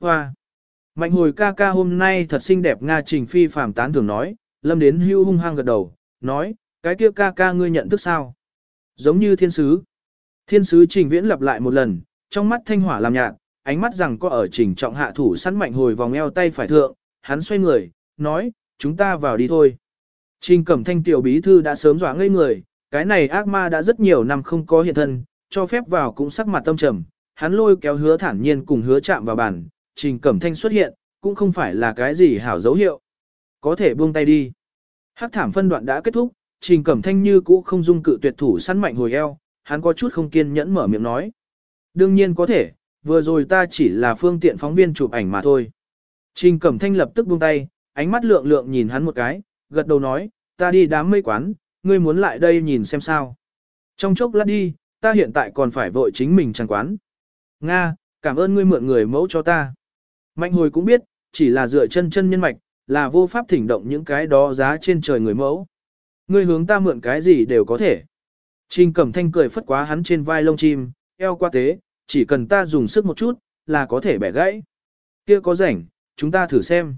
Hoa! Mạnh hồi ca ca hôm nay thật xinh đẹp Nga Trình Phi phàm tán thường nói, lâm đến hưu hung hăng gật đầu, nói, cái kia ca ca ngươi nhận thức sao? Giống như thiên sứ. Thiên sứ trình viễn lặp lại một lần, trong mắt thanh hỏa làm nhạt, ánh mắt rằng có ở trình trọng hạ thủ sẵn mạnh hồi vòng eo tay phải thượng, hắn xoay người, nói, chúng ta vào đi thôi. Trình cẩm thanh tiểu bí thư đã sớm dọa ngây người, cái này ác ma đã rất nhiều năm không có hiện thân, cho phép vào cũng sắc mặt tâm trầm, hắn lôi kéo hứa thản nhiên cùng hứa chạm vào bàn, trình cẩm thanh xuất hiện, cũng không phải là cái gì hảo dấu hiệu. Có thể buông tay đi. Hắc thảm phân đoạn đã kết thúc, trình cẩm thanh như cũ không dung cự tuyệt thủ săn mạnh hồi eo, hắn có chút không kiên nhẫn mở miệng nói. Đương nhiên có thể, vừa rồi ta chỉ là phương tiện phóng viên chụp ảnh mà thôi. Trình cẩm thanh lập tức buông tay, ánh mắt lượng lượng nhìn hắn một cái, gật đầu nói, ta đi đám mây quán, ngươi muốn lại đây nhìn xem sao. Trong chốc lát đi, ta hiện tại còn phải vội chính mình chẳng quán. Nga, cảm ơn ngươi mượn người mẫu cho ta. Mạnh hồi cũng biết, chỉ là dựa chân chân nhân mạch, là vô pháp thỉnh động những cái đó giá trên trời người mẫu. Ngươi hướng ta mượn cái gì đều có thể. Trình cẩm thanh cười phất quá hắn trên vai lông chim, eo qua tế, chỉ cần ta dùng sức một chút, là có thể bẻ gãy. Kia có rảnh, chúng ta thử xem.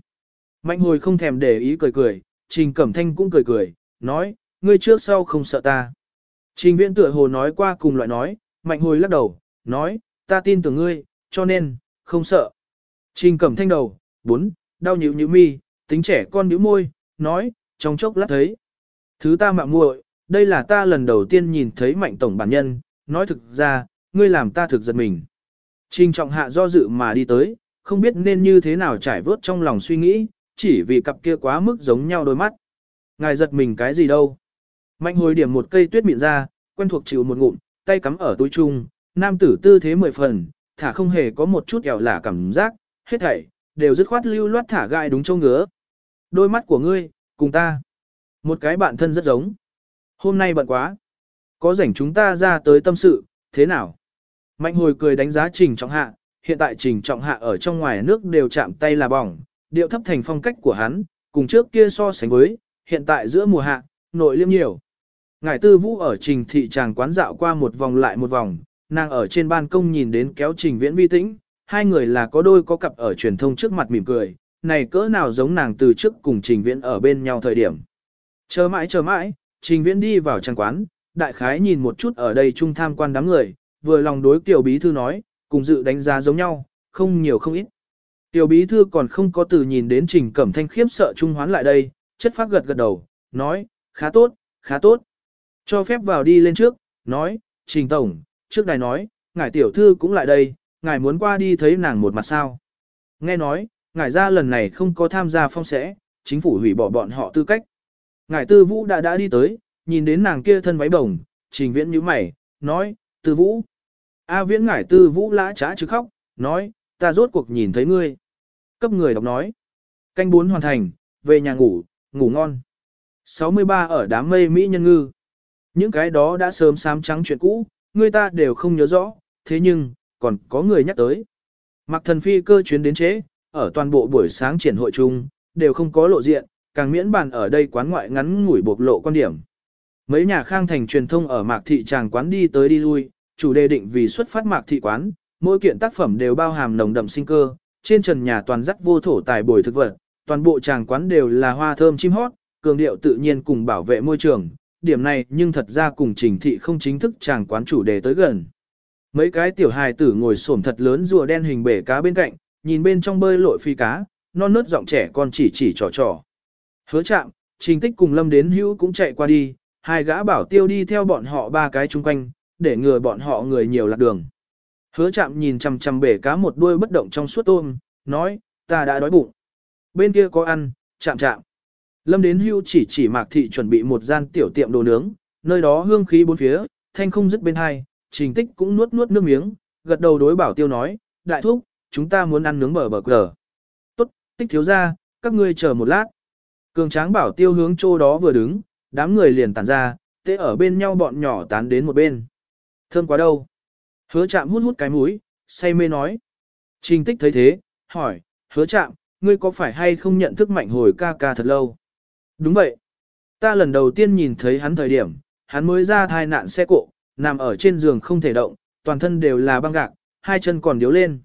Mạnh hồi không thèm để ý cười cười, trình cẩm thanh cũng cười cười, nói, ngươi trước sau không sợ ta. Trình viễn tựa hồ nói qua cùng loại nói, mạnh hồi lắc đầu, nói, ta tin tưởng ngươi, cho nên, không sợ. Trình cẩm thanh đầu, bốn, đau nhịu nhịu mi, tính trẻ con nhíu môi, nói, trong chốc lát thấy. Thứ ta mạo muội, đây là ta lần đầu tiên nhìn thấy mạnh tổng bản nhân, nói thực ra, ngươi làm ta thực giật mình. Trình trọng hạ do dự mà đi tới, không biết nên như thế nào trải vớt trong lòng suy nghĩ, chỉ vì cặp kia quá mức giống nhau đôi mắt. Ngài giật mình cái gì đâu. Mạnh hồi điểm một cây tuyết miệng ra, quen thuộc chịu một ngụm, tay cắm ở túi chung, nam tử tư thế mười phần, thả không hề có một chút ẻo lả cảm giác, hết thảy, đều dứt khoát lưu loát thả gai đúng châu ngứa. Đôi mắt của ngươi, cùng ta. Một cái bạn thân rất giống. Hôm nay bận quá. Có rảnh chúng ta ra tới tâm sự, thế nào? Mạnh hồi cười đánh giá trình trọng hạ, hiện tại trình trọng hạ ở trong ngoài nước đều chạm tay là bỏng, điệu thấp thành phong cách của hắn, cùng trước kia so sánh với, hiện tại giữa mùa hạ, nội liêm nhiều. ngải tư vũ ở trình thị tràng quán dạo qua một vòng lại một vòng, nàng ở trên ban công nhìn đến kéo trình viễn vi tĩnh, hai người là có đôi có cặp ở truyền thông trước mặt mỉm cười, này cỡ nào giống nàng từ trước cùng trình viễn ở bên nhau thời điểm. Chờ mãi chờ mãi, trình viễn đi vào trang quán, đại khái nhìn một chút ở đây trung tham quan đám người, vừa lòng đối tiểu bí thư nói, cùng dự đánh giá giống nhau, không nhiều không ít. Tiểu bí thư còn không có từ nhìn đến trình cẩm thanh khiếp sợ trung hoán lại đây, chất phát gật gật đầu, nói, khá tốt, khá tốt. Cho phép vào đi lên trước, nói, trình tổng, trước đài nói, ngài tiểu thư cũng lại đây, ngài muốn qua đi thấy nàng một mặt sao. Nghe nói, ngài ra lần này không có tham gia phong sẽ, chính phủ hủy bỏ bọn họ tư cách. Ngài tư vũ đã đã đi tới, nhìn đến nàng kia thân váy bồng, trình viễn như mày, nói, tư vũ. A viễn ngải tư vũ lã trá chứ khóc, nói, ta rốt cuộc nhìn thấy ngươi. Cấp người đọc nói, canh bốn hoàn thành, về nhà ngủ, ngủ ngon. 63 ở đám mây Mỹ nhân ngư. Những cái đó đã sớm sám trắng chuyện cũ, người ta đều không nhớ rõ, thế nhưng, còn có người nhắc tới. Mặc thần phi cơ chuyến đến chế, ở toàn bộ buổi sáng triển hội chung, đều không có lộ diện, càng miễn bàn ở đây quán ngoại ngắn ngủi bộc lộ quan điểm. Mấy nhà khang thành truyền thông ở mạc thị tràng quán đi tới đi lui, chủ đề định vì xuất phát mạc thị quán, mỗi kiện tác phẩm đều bao hàm nồng đậm sinh cơ, trên trần nhà toàn dắt vô thổ tài bồi thực vật, toàn bộ tràng quán đều là hoa thơm chim hót, cường điệu tự nhiên cùng bảo vệ môi trường, điểm này nhưng thật ra cùng trình thị không chính thức tràng quán chủ đề tới gần. Mấy cái tiểu hài tử ngồi xổm thật lớn rùa đen hình bể cá bên cạnh, nhìn bên trong bơi lội phi cá, non nớt giọng trẻ con chỉ chỉ trò trò. Hứa chạm, trình tích cùng lâm đến hữu cũng chạy qua đi, hai gã bảo tiêu đi theo bọn họ ba cái chung quanh, để ngừa bọn họ người nhiều lạc đường. Hứa chạm nhìn chằm chằm bể cá một đuôi bất động trong suốt tôm, nói, ta đã đói bụng. Bên kia có ăn, chạm chạm. Lâm đến hưu chỉ chỉ mạc thị chuẩn bị một gian tiểu tiệm đồ nướng, nơi đó hương khí bốn phía, thanh không dứt bên hai, trình tích cũng nuốt nuốt nước miếng, gật đầu đối bảo tiêu nói, đại thúc, chúng ta muốn ăn nướng bờ bờ cờ. Tốt, tích thiếu ra, các ngươi chờ một lát. Cường tráng bảo tiêu hướng chỗ đó vừa đứng, đám người liền tản ra, tế ở bên nhau bọn nhỏ tán đến một bên. Thơm quá đâu. Hứa chạm hút hút cái mũi, say mê nói. Trình tích thấy thế, hỏi, hứa chạm, ngươi có phải hay không nhận thức mạnh hồi ca ca thật lâu? Đúng vậy. Ta lần đầu tiên nhìn thấy hắn thời điểm, hắn mới ra thai nạn xe cộ, nằm ở trên giường không thể động, toàn thân đều là băng gạc, hai chân còn điếu lên.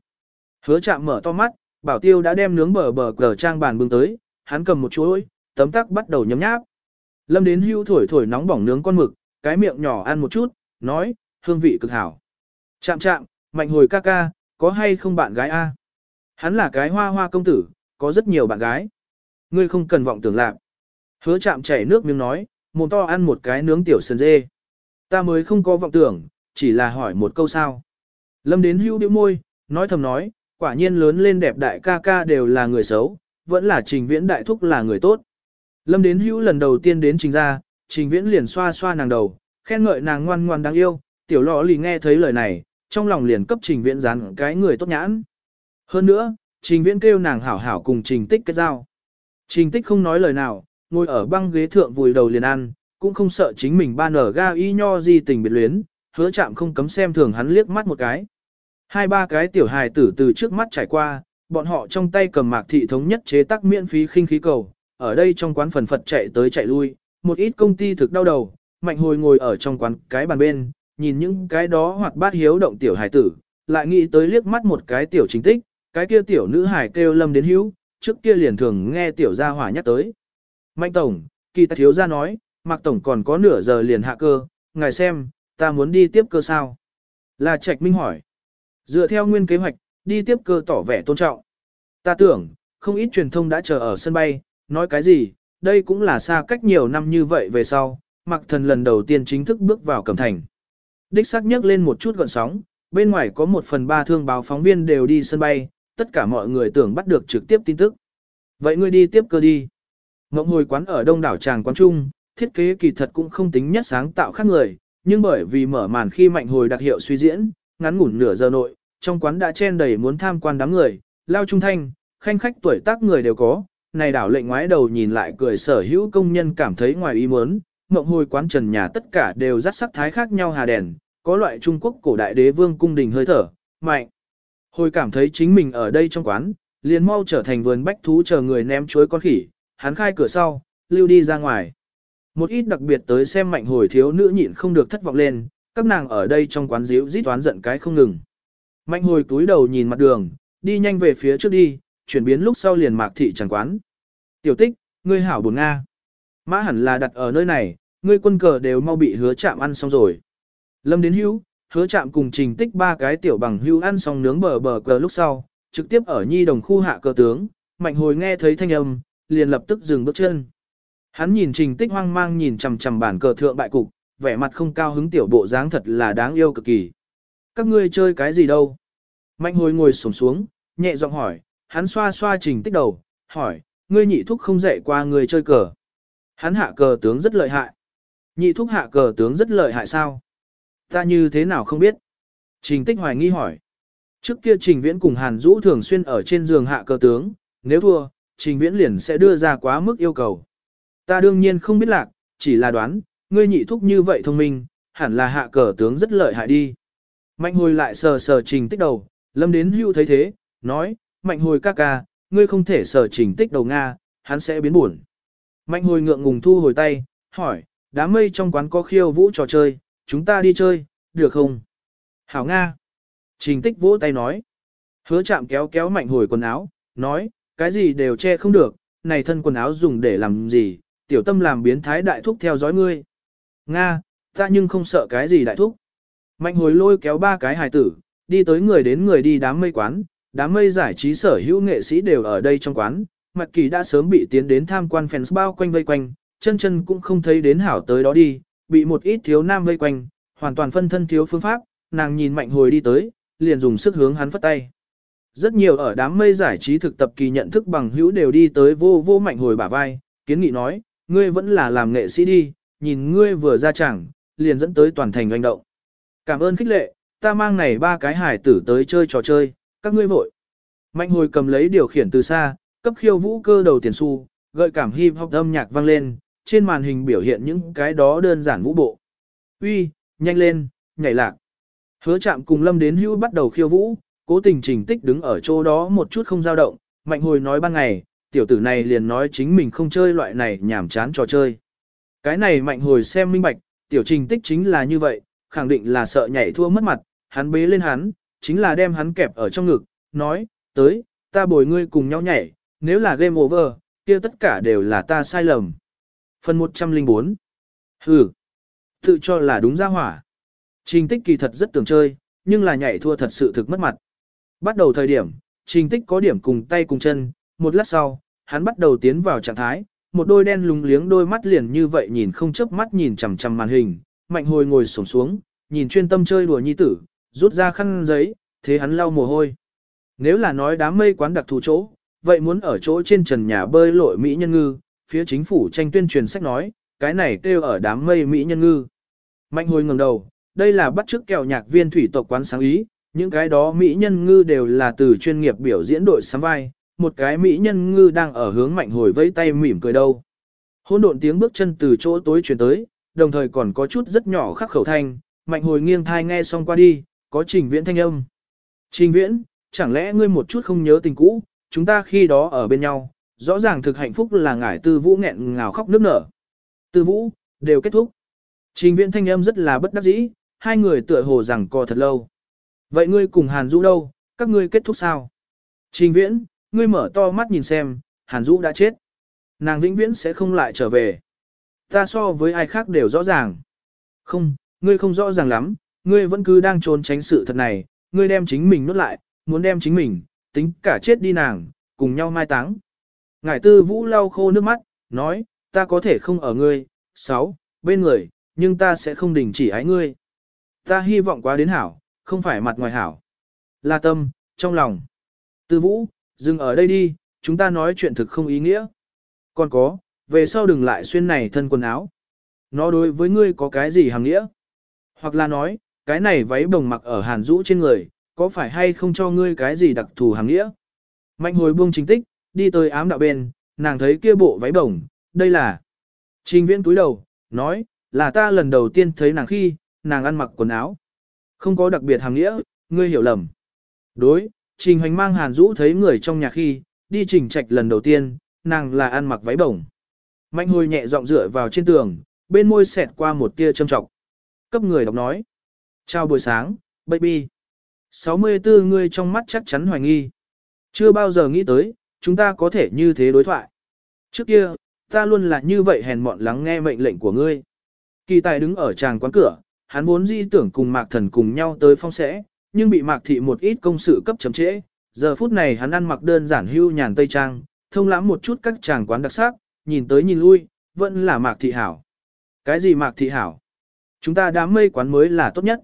Hứa chạm mở to mắt, Bảo tiêu đã đem nướng bờ bờ cờ trang bàn bưng tới, hắn cầm một chuỗi, tấm tắc bắt đầu nhấm nháp. Lâm đến hưu thổi thổi nóng bỏng nướng con mực, cái miệng nhỏ ăn một chút, nói, hương vị cực hảo. Chạm chạm, mạnh hồi ca ca, có hay không bạn gái a? Hắn là cái hoa hoa công tử, có rất nhiều bạn gái. Ngươi không cần vọng tưởng lạc. Hứa chạm chảy nước miếng nói, mồm to ăn một cái nướng tiểu sườn dê. Ta mới không có vọng tưởng, chỉ là hỏi một câu sao. Lâm đến hưu điệu môi, nói thầm nói, quả nhiên lớn lên đẹp đại ca ca đều là người xấu, vẫn là trình viễn đại thúc là người tốt. Lâm đến hữu lần đầu tiên đến trình ra, trình viễn liền xoa xoa nàng đầu, khen ngợi nàng ngoan ngoan đáng yêu, tiểu lọ lì nghe thấy lời này, trong lòng liền cấp trình viễn dán cái người tốt nhãn. Hơn nữa, trình viễn kêu nàng hảo hảo cùng trình tích kết giao. Trình tích không nói lời nào, ngồi ở băng ghế thượng vùi đầu liền ăn, cũng không sợ chính mình ban nở ga y nho gì tình biệt luyến, hứa chạm không cấm xem thường hắn liếc mắt một cái. Hai ba cái tiểu hài tử từ trước mắt trải qua, bọn họ trong tay cầm mạc thị thống nhất chế tác miễn phí khinh khí cầu, ở đây trong quán phần phật chạy tới chạy lui, một ít công ty thực đau đầu, mạnh hồi ngồi ở trong quán cái bàn bên, nhìn những cái đó hoặc bát hiếu động tiểu hài tử, lại nghĩ tới liếc mắt một cái tiểu chính tích, cái kia tiểu nữ hài kêu lâm đến hữu, trước kia liền thường nghe tiểu gia hỏa nhắc tới. Mạnh tổng, kỳ ta thiếu gia nói, mạc tổng còn có nửa giờ liền hạ cơ, ngài xem, ta muốn đi tiếp cơ sao? Là Trạch Minh hỏi. Dựa theo nguyên kế hoạch, đi tiếp cơ tỏ vẻ tôn trọng. Ta tưởng, không ít truyền thông đã chờ ở sân bay, nói cái gì, đây cũng là xa cách nhiều năm như vậy về sau, Mạc thần lần đầu tiên chính thức bước vào cẩm thành. Đích xác nhắc lên một chút gọn sóng, bên ngoài có một phần ba thương báo phóng viên đều đi sân bay, tất cả mọi người tưởng bắt được trực tiếp tin tức. Vậy ngươi đi tiếp cơ đi. Ngộng hồi quán ở đông đảo tràng quán trung, thiết kế kỳ thật cũng không tính nhất sáng tạo khác người, nhưng bởi vì mở màn khi mạnh hồi đặc hiệu suy diễn, ngắn ngủn nửa giờ nội, trong quán đã chen đầy muốn tham quan đám người, lao trung thanh, khanh khách tuổi tác người đều có, này đảo lệnh ngoái đầu nhìn lại cười sở hữu công nhân cảm thấy ngoài ý muốn, mộng hồi quán trần nhà tất cả đều rắt sắc thái khác nhau hà đèn, có loại Trung Quốc cổ đại đế vương cung đình hơi thở, mạnh. Hồi cảm thấy chính mình ở đây trong quán, liền mau trở thành vườn bách thú chờ người ném chuối con khỉ, hắn khai cửa sau, lưu đi ra ngoài. Một ít đặc biệt tới xem mạnh hồi thiếu nữ nhịn không được thất vọng lên, các nàng ở đây trong quán díu rít toán giận cái không ngừng. Mạnh hồi túi đầu nhìn mặt đường, đi nhanh về phía trước đi, chuyển biến lúc sau liền mạc thị chẳng quán. Tiểu tích, ngươi hảo buồn Nga. Mã hẳn là đặt ở nơi này, ngươi quân cờ đều mau bị hứa chạm ăn xong rồi. Lâm đến hữu, hứa chạm cùng trình tích ba cái tiểu bằng hữu ăn xong nướng bờ bờ cờ lúc sau, trực tiếp ở nhi đồng khu hạ cờ tướng, mạnh hồi nghe thấy thanh âm, liền lập tức dừng bước chân. Hắn nhìn trình tích hoang mang nhìn chằm chằm bản cờ thượng bại cục, vẻ mặt không cao hứng tiểu bộ dáng thật là đáng yêu cực kỳ. Các ngươi chơi cái gì đâu? Mạnh hồi ngồi sổng xuống, nhẹ giọng hỏi, hắn xoa xoa trình tích đầu, hỏi, ngươi nhị thúc không dạy qua ngươi chơi cờ. Hắn hạ cờ tướng rất lợi hại. Nhị thúc hạ cờ tướng rất lợi hại sao? Ta như thế nào không biết? Trình tích hoài nghi hỏi. Trước kia trình viễn cùng Hàn Dũ thường xuyên ở trên giường hạ cờ tướng, nếu thua, trình viễn liền sẽ đưa ra quá mức yêu cầu. Ta đương nhiên không biết lạc, chỉ là đoán, ngươi nhị thúc như vậy thông minh, hẳn là hạ cờ tướng rất lợi hại đi. Mạnh hồi lại sờ sờ trình tích đầu, lâm đến hưu thấy thế, nói, mạnh hồi ca ca, ngươi không thể sờ trình tích đầu Nga, hắn sẽ biến buồn. Mạnh hồi ngượng ngùng thu hồi tay, hỏi, đám mây trong quán có khiêu vũ trò chơi, chúng ta đi chơi, được không? Hảo Nga. Trình tích vỗ tay nói. Hứa chạm kéo kéo mạnh hồi quần áo, nói, cái gì đều che không được, này thân quần áo dùng để làm gì, tiểu tâm làm biến thái đại thúc theo dõi ngươi. Nga, ta nhưng không sợ cái gì đại thúc. Mạnh hồi lôi kéo ba cái hài tử, đi tới người đến người đi đám mây quán, đám mây giải trí sở hữu nghệ sĩ đều ở đây trong quán. Mặt kỳ đã sớm bị tiến đến tham quan fans bao quanh vây quanh, chân chân cũng không thấy đến hảo tới đó đi, bị một ít thiếu nam vây quanh, hoàn toàn phân thân thiếu phương pháp, nàng nhìn mạnh hồi đi tới, liền dùng sức hướng hắn phất tay. Rất nhiều ở đám mây giải trí thực tập kỳ nhận thức bằng hữu đều đi tới vô vô mạnh hồi bả vai, kiến nghị nói, ngươi vẫn là làm nghệ sĩ đi, nhìn ngươi vừa ra chẳng, liền dẫn tới toàn thành doanh động. Cảm ơn khích lệ, ta mang này ba cái hải tử tới chơi trò chơi, các ngươi vội. Mạnh hồi cầm lấy điều khiển từ xa, cấp khiêu vũ cơ đầu tiền xu, gợi cảm hip hop âm nhạc vang lên, trên màn hình biểu hiện những cái đó đơn giản vũ bộ. Uy, nhanh lên, nhảy lạc. Hứa chạm cùng lâm đến hữu bắt đầu khiêu vũ, cố tình trình tích đứng ở chỗ đó một chút không dao động, mạnh hồi nói ban ngày, tiểu tử này liền nói chính mình không chơi loại này nhảm chán trò chơi. Cái này mạnh hồi xem minh bạch, tiểu trình tích chính là như vậy, khẳng định là sợ nhảy thua mất mặt, hắn bế lên hắn, chính là đem hắn kẹp ở trong ngực, nói, tới, ta bồi ngươi cùng nhau nhảy, nếu là game over, kia tất cả đều là ta sai lầm. Phần 104 Hừ, tự cho là đúng ra hỏa. Trình tích kỳ thật rất tưởng chơi, nhưng là nhảy thua thật sự thực mất mặt. Bắt đầu thời điểm, trình tích có điểm cùng tay cùng chân, một lát sau, hắn bắt đầu tiến vào trạng thái, một đôi đen lúng liếng đôi mắt liền như vậy nhìn không chớp mắt nhìn chằm chằm màn hình, mạnh hồi ngồi xổm xuống, nhìn chuyên tâm chơi đùa nhi tử, rút ra khăn giấy, thế hắn lau mồ hôi. Nếu là nói đám mây quán đặc thù chỗ, vậy muốn ở chỗ trên trần nhà bơi lội Mỹ nhân ngư, phía chính phủ tranh tuyên truyền sách nói, cái này kêu ở đám mây Mỹ nhân ngư. Mạnh hồi ngẩng đầu, đây là bắt chước kẹo nhạc viên thủy tộc quán sáng ý, những cái đó Mỹ nhân ngư đều là từ chuyên nghiệp biểu diễn đội sắm vai, một cái Mỹ nhân ngư đang ở hướng mạnh hồi vẫy tay mỉm cười đâu. hỗn độn tiếng bước chân từ chỗ tối truyền tới, đồng thời còn có chút rất nhỏ khắc khẩu thanh, mạnh hồi nghiêng thai nghe xong qua đi, có trình viễn thanh âm. Trình viễn, chẳng lẽ ngươi một chút không nhớ tình cũ, chúng ta khi đó ở bên nhau, rõ ràng thực hạnh phúc là ngải tư vũ nghẹn ngào khóc nước nở. Tư vũ, đều kết thúc. Trình viễn thanh âm rất là bất đắc dĩ, hai người tựa hồ rằng co thật lâu. Vậy ngươi cùng Hàn Dũ đâu, các ngươi kết thúc sao? Trình viễn, ngươi mở to mắt nhìn xem, Hàn Dũ đã chết. Nàng vĩnh viễn sẽ không lại trở về. Ta so với ai khác đều rõ ràng. Không, ngươi không rõ ràng lắm, ngươi vẫn cứ đang trốn tránh sự thật này, ngươi đem chính mình nuốt lại, muốn đem chính mình, tính cả chết đi nàng, cùng nhau mai táng. Ngải tư vũ lau khô nước mắt, nói, ta có thể không ở ngươi, sáu, bên người, nhưng ta sẽ không đình chỉ ái ngươi. Ta hy vọng quá đến hảo, không phải mặt ngoài hảo. Là tâm, trong lòng. Tư vũ, dừng ở đây đi, chúng ta nói chuyện thực không ý nghĩa. Còn có, về sau đừng lại xuyên này thân quần áo. Nó đối với ngươi có cái gì hàng nghĩa? Hoặc là nói, cái này váy bồng mặc ở hàn rũ trên người, có phải hay không cho ngươi cái gì đặc thù hàng nghĩa? Mạnh hồi buông chính tích, đi tới ám đạo bên, nàng thấy kia bộ váy bồng, đây là. Trình viễn túi đầu, nói, là ta lần đầu tiên thấy nàng khi, nàng ăn mặc quần áo. Không có đặc biệt hàng nghĩa, ngươi hiểu lầm. Đối, trình hoành mang hàn rũ thấy người trong nhà khi, đi trình trạch lần đầu tiên, nàng là ăn mặc váy bồng. Mạnh hồi nhẹ giọng dựa vào trên tường, bên môi xẹt qua một tia châm trọng. Cấp người đọc nói. Chào buổi sáng, baby. 64 người trong mắt chắc chắn hoài nghi. Chưa bao giờ nghĩ tới, chúng ta có thể như thế đối thoại. Trước kia, ta luôn là như vậy hèn mọn lắng nghe mệnh lệnh của ngươi. Kỳ tài đứng ở tràng quán cửa, hắn vốn di tưởng cùng mạc thần cùng nhau tới phong sẽ, nhưng bị mạc thị một ít công sự cấp chấm trễ. Giờ phút này hắn ăn mặc đơn giản hưu nhàn tây trang, thông lãm một chút các chàng quán đặc sắc, nhìn tới nhìn lui, vẫn là mạc thị hảo. Cái gì mạc thị hảo? Chúng ta đám mây quán mới là tốt nhất.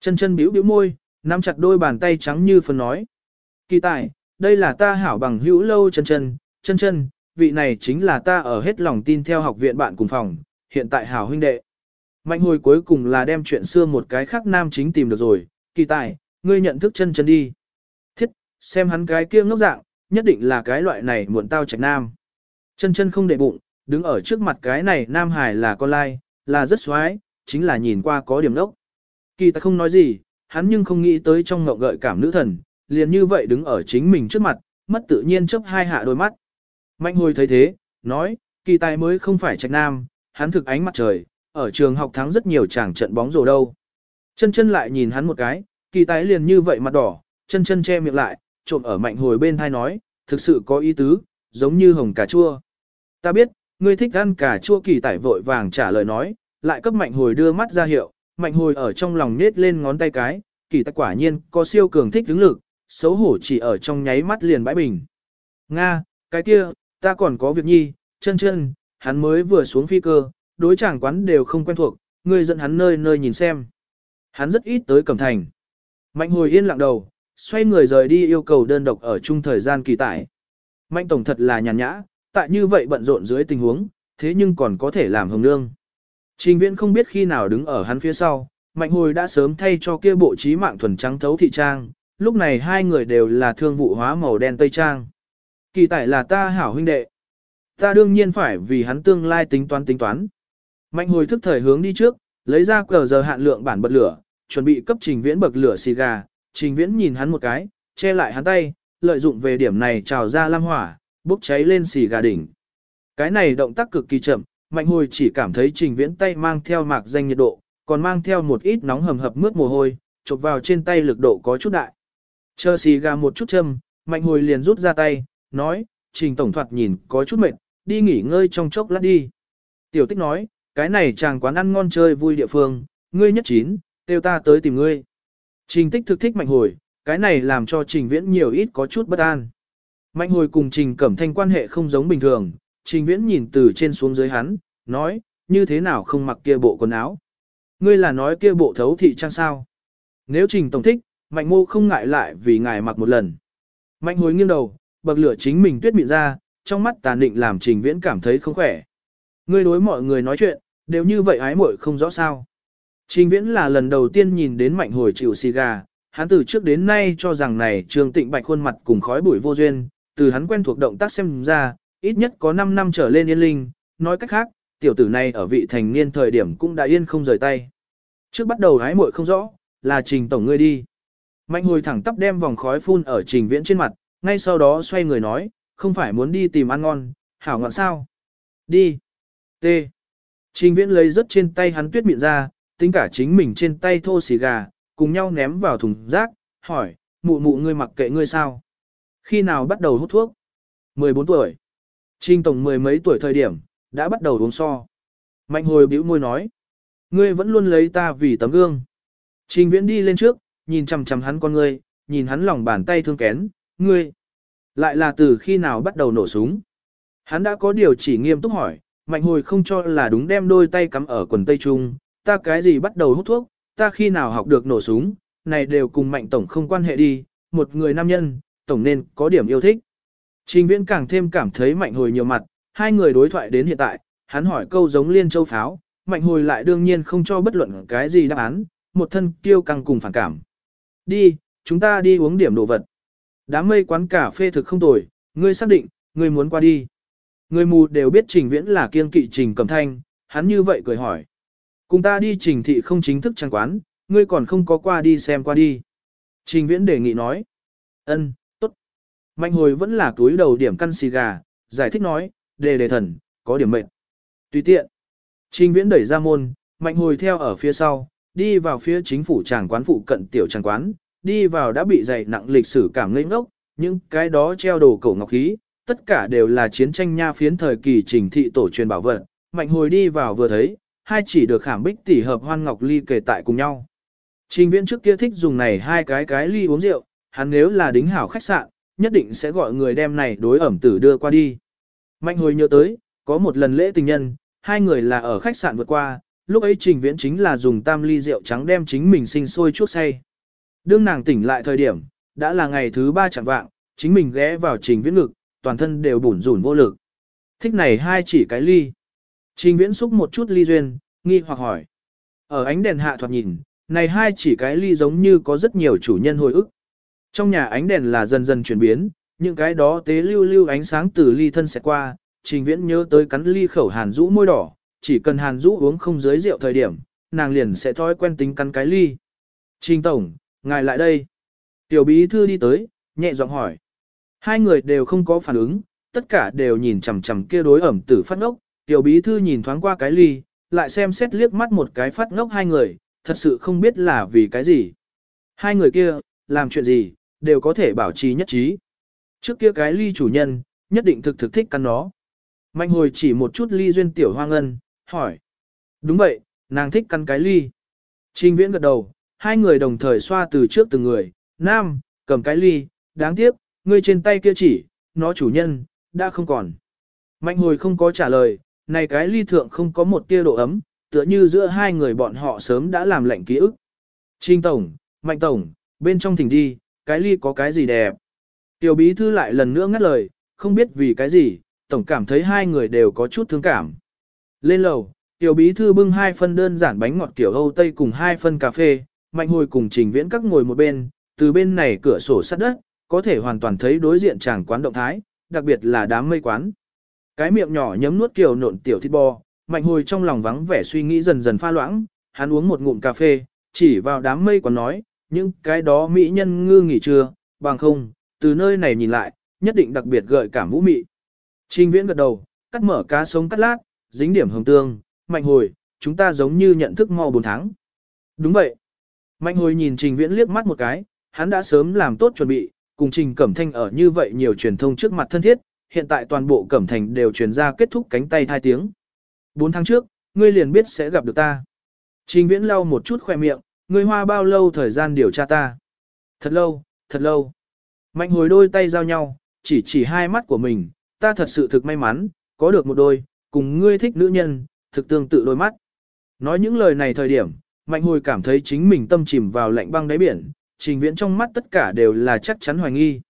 Chân chân bĩu bĩu môi, nắm chặt đôi bàn tay trắng như phần nói. Kỳ tài, đây là ta hảo bằng hữu lâu chân chân, chân chân, vị này chính là ta ở hết lòng tin theo học viện bạn cùng phòng, hiện tại hảo huynh đệ. Mạnh hồi cuối cùng là đem chuyện xưa một cái khác nam chính tìm được rồi, kỳ tài, ngươi nhận thức chân chân đi. Thiết, xem hắn cái kia ngốc dạng, nhất định là cái loại này muộn tao trạch nam. Chân chân không để bụng, đứng ở trước mặt cái này nam hải là con lai, là rất xoái, chính là nhìn qua có điểm đốc. Kỳ tài không nói gì, hắn nhưng không nghĩ tới trong ngộng gợi cảm nữ thần, liền như vậy đứng ở chính mình trước mặt, mất tự nhiên chấp hai hạ đôi mắt. Mạnh hồi thấy thế, nói, kỳ tài mới không phải trạch nam, hắn thực ánh mặt trời, ở trường học thắng rất nhiều chàng trận bóng rổ đâu. Chân chân lại nhìn hắn một cái, kỳ tài liền như vậy mặt đỏ, chân chân che miệng lại, trộm ở mạnh hồi bên thai nói, thực sự có ý tứ, giống như hồng cà chua. Ta biết, ngươi thích ăn cà chua kỳ tải vội vàng trả lời nói, lại cấp mạnh hồi đưa mắt ra hiệu, mạnh hồi ở trong lòng nết lên ngón tay cái, kỳ tài quả nhiên có siêu cường thích đứng lực, xấu hổ chỉ ở trong nháy mắt liền bãi bình. Nga, cái kia, ta còn có việc nhi, chân chân, hắn mới vừa xuống phi cơ, đối chàng quán đều không quen thuộc, ngươi dẫn hắn nơi nơi nhìn xem. Hắn rất ít tới Cẩm Thành. Mạnh hồi yên lặng đầu, xoay người rời đi yêu cầu đơn độc ở chung thời gian kỳ tải. Mạnh tổng thật là nhàn nhã, tại như vậy bận rộn dưới tình huống, thế nhưng còn có thể làm hồng nương. Trình viễn không biết khi nào đứng ở hắn phía sau, mạnh hồi đã sớm thay cho kia bộ trí mạng thuần trắng thấu thị trang, lúc này hai người đều là thương vụ hóa màu đen tây trang. Kỳ tải là ta hảo huynh đệ. Ta đương nhiên phải vì hắn tương lai tính toán tính toán. Mạnh hồi thức thời hướng đi trước, lấy ra cờ giờ hạn lượng bản bật lửa, chuẩn bị cấp trình viễn bậc lửa xì gà, trình viễn nhìn hắn một cái, che lại hắn tay, lợi dụng về điểm này trào ra lam hỏa, bốc cháy lên xì gà đỉnh. Cái này động tác cực kỳ chậm, mạnh hồi chỉ cảm thấy trình viễn tay mang theo mạc danh nhiệt độ, còn mang theo một ít nóng hầm hập mướt mồ hôi, chụp vào trên tay lực độ có chút đại. Chờ xì gà một chút châm, Mạnh hồi liền rút ra tay, nói, trình tổng thoạt nhìn có chút mệt, đi nghỉ ngơi trong chốc lát đi. Tiểu tích nói, cái này chàng quán ăn ngon chơi vui địa phương, ngươi nhất chín, kêu ta tới tìm ngươi. Trình tích thực thích mạnh hồi, cái này làm cho trình viễn nhiều ít có chút bất an. Mạnh hồi cùng trình cẩm thanh quan hệ không giống bình thường, trình viễn nhìn từ trên xuống dưới hắn, nói, như thế nào không mặc kia bộ quần áo. Ngươi là nói kia bộ thấu thị trang sao. Nếu trình tổng thích, mạnh mô không ngại lại vì ngài mặc một lần. Mạnh hồi nghiêng đầu, bậc lửa chính mình tuyết bị ra, trong mắt tàn định làm trình viễn cảm thấy không khỏe. Ngươi đối mọi người nói chuyện, đều như vậy ái muội không rõ sao. Trình viễn là lần đầu tiên nhìn đến mạnh hồi chịu xì gà, hắn từ trước đến nay cho rằng này trường tịnh bạch khuôn mặt cùng khói bụi vô duyên, từ hắn quen thuộc động tác xem ra, ít nhất có 5 năm trở lên yên linh, nói cách khác, tiểu tử này ở vị thành niên thời điểm cũng đã yên không rời tay. Trước bắt đầu hái muội không rõ, là trình tổng ngươi đi. Mạnh hồi thẳng tắp đem vòng khói phun ở trình viễn trên mặt, ngay sau đó xoay người nói, không phải muốn đi tìm ăn ngon, hảo ngọn sao. Đi. T. Trình viễn lấy rất trên tay hắn tuyết miệng ra, tính cả chính mình trên tay thô xì gà, cùng nhau ném vào thùng rác, hỏi, mụ mụ ngươi mặc kệ ngươi sao? Khi nào bắt đầu hút thuốc? 14 tuổi. Trình tổng mười mấy tuổi thời điểm, đã bắt đầu uống so. Mạnh hồi bĩu môi nói, ngươi vẫn luôn lấy ta vì tấm gương. Trình viễn đi lên trước, nhìn chằm chằm hắn con ngươi, nhìn hắn lòng bàn tay thương kén, ngươi. Lại là từ khi nào bắt đầu nổ súng? Hắn đã có điều chỉ nghiêm túc hỏi, mạnh hồi không cho là đúng đem đôi tay cắm ở quần tây trung, ta cái gì bắt đầu hút thuốc, ta khi nào học được nổ súng, này đều cùng mạnh tổng không quan hệ đi, một người nam nhân, tổng nên có điểm yêu thích. Trình viễn càng thêm cảm thấy mạnh hồi nhiều mặt, hai người đối thoại đến hiện tại, hắn hỏi câu giống liên châu pháo, mạnh hồi lại đương nhiên không cho bất luận cái gì đáp án, một thân kiêu căng cùng phản cảm. Đi, chúng ta đi uống điểm đồ vật. Đám mây quán cà phê thực không tồi, ngươi xác định, ngươi muốn qua đi. Người mù đều biết trình viễn là kiên kỵ trình cầm thanh, hắn như vậy cười hỏi. Cùng ta đi trình thị không chính thức trang quán, ngươi còn không có qua đi xem qua đi. Trình viễn đề nghị nói. ân, tốt. Mạnh hồi vẫn là túi đầu điểm căn xì gà, giải thích nói, đề đề thần, có điểm mệnh. Tùy tiện. Trình viễn đẩy ra môn, mạnh hồi theo ở phía sau, đi vào phía chính phủ tràng quán phụ cận tiểu tràng quán, đi vào đã bị dày nặng lịch sử cảm ngây ngốc, những cái đó treo đồ cổ ngọc khí, tất cả đều là chiến tranh nha phiến thời kỳ trình thị tổ truyền bảo vật. Mạnh hồi đi vào vừa thấy, hai chỉ được khảm bích tỷ hợp hoan ngọc ly kề tại cùng nhau. Trình viễn trước kia thích dùng này hai cái cái ly uống rượu, hắn nếu là đính hảo khách sạn, nhất định sẽ gọi người đem này đối ẩm tử đưa qua đi. Mạnh hồi nhớ tới, có một lần lễ tình nhân, hai người là ở khách sạn vượt qua, lúc ấy trình viễn chính là dùng tam ly rượu trắng đem chính mình sinh sôi chuốc say. Đương nàng tỉnh lại thời điểm, đã là ngày thứ ba chẳng vạng, chính mình ghé vào trình viễn ngực, toàn thân đều bủn rủn vô lực. Thích này hai chỉ cái ly. Trình viễn xúc một chút ly duyên, nghi hoặc hỏi. Ở ánh đèn hạ thoạt nhìn, này hai chỉ cái ly giống như có rất nhiều chủ nhân hồi ức. Trong nhà ánh đèn là dần dần chuyển biến, những cái đó tế lưu lưu ánh sáng từ ly thân sẽ qua, trình viễn nhớ tới cắn ly khẩu hàn rũ môi đỏ, chỉ cần hàn rũ uống không dưới rượu thời điểm, nàng liền sẽ thói quen tính cắn cái ly. Trình tổng, ngài lại đây. Tiểu bí thư đi tới, nhẹ giọng hỏi. Hai người đều không có phản ứng, tất cả đều nhìn chằm chằm kia đối ẩm tử phát ngốc. Tiểu bí thư nhìn thoáng qua cái ly, lại xem xét liếc mắt một cái phát ngốc hai người, thật sự không biết là vì cái gì. Hai người kia, làm chuyện gì, đều có thể bảo trì nhất trí. Trước kia cái ly chủ nhân, nhất định thực thực thích căn nó. Mạnh hồi chỉ một chút ly duyên tiểu hoang ân, hỏi. Đúng vậy, nàng thích căn cái ly. Trình viễn gật đầu, hai người đồng thời xoa từ trước từng người. Nam, cầm cái ly, đáng tiếc, ngươi trên tay kia chỉ, nó chủ nhân, đã không còn. Mạnh hồi không có trả lời, này cái ly thượng không có một tia độ ấm, tựa như giữa hai người bọn họ sớm đã làm lệnh ký ức. Trinh Tổng, Mạnh Tổng, bên trong thỉnh đi, cái ly có cái gì đẹp. Tiểu bí thư lại lần nữa ngắt lời, không biết vì cái gì, Tổng cảm thấy hai người đều có chút thương cảm. Lên lầu, tiểu bí thư bưng hai phân đơn giản bánh ngọt kiểu Âu Tây cùng hai phân cà phê, Mạnh hồi cùng trình viễn các ngồi một bên, từ bên này cửa sổ sát đất, có thể hoàn toàn thấy đối diện chàng quán động thái, đặc biệt là đám mây quán. Cái miệng nhỏ nhấm nuốt kiều nộn tiểu thịt bò, mạnh hồi trong lòng vắng vẻ suy nghĩ dần dần pha loãng, hắn uống một ngụm cà phê, chỉ vào đám mây quán nói, những cái đó mỹ nhân ngư nghỉ trưa, bằng không, từ nơi này nhìn lại, nhất định đặc biệt gợi cảm vũ mị. Trình viễn gật đầu, cắt mở cá sống cắt lát, dính điểm hồng tương, mạnh hồi, chúng ta giống như nhận thức mau 4 tháng. Đúng vậy. Mạnh hồi nhìn trình viễn liếc mắt một cái, hắn đã sớm làm tốt chuẩn bị, cùng Trình Cẩm Thanh ở như vậy nhiều truyền thông trước mặt thân thiết, hiện tại toàn bộ Cẩm Thành đều truyền ra kết thúc cánh tay thai tiếng. Bốn tháng trước, ngươi liền biết sẽ gặp được ta. Trình Viễn lau một chút khoe miệng, ngươi hoa bao lâu thời gian điều tra ta. Thật lâu, thật lâu. Mạnh hồi đôi tay giao nhau, chỉ chỉ hai mắt của mình, ta thật sự thực may mắn, có được một đôi, cùng ngươi thích nữ nhân, thực tương tự đôi mắt. Nói những lời này thời điểm, mạnh hồi cảm thấy chính mình tâm chìm vào lạnh băng đáy biển, trình viễn trong mắt tất cả đều là chắc chắn hoài nghi.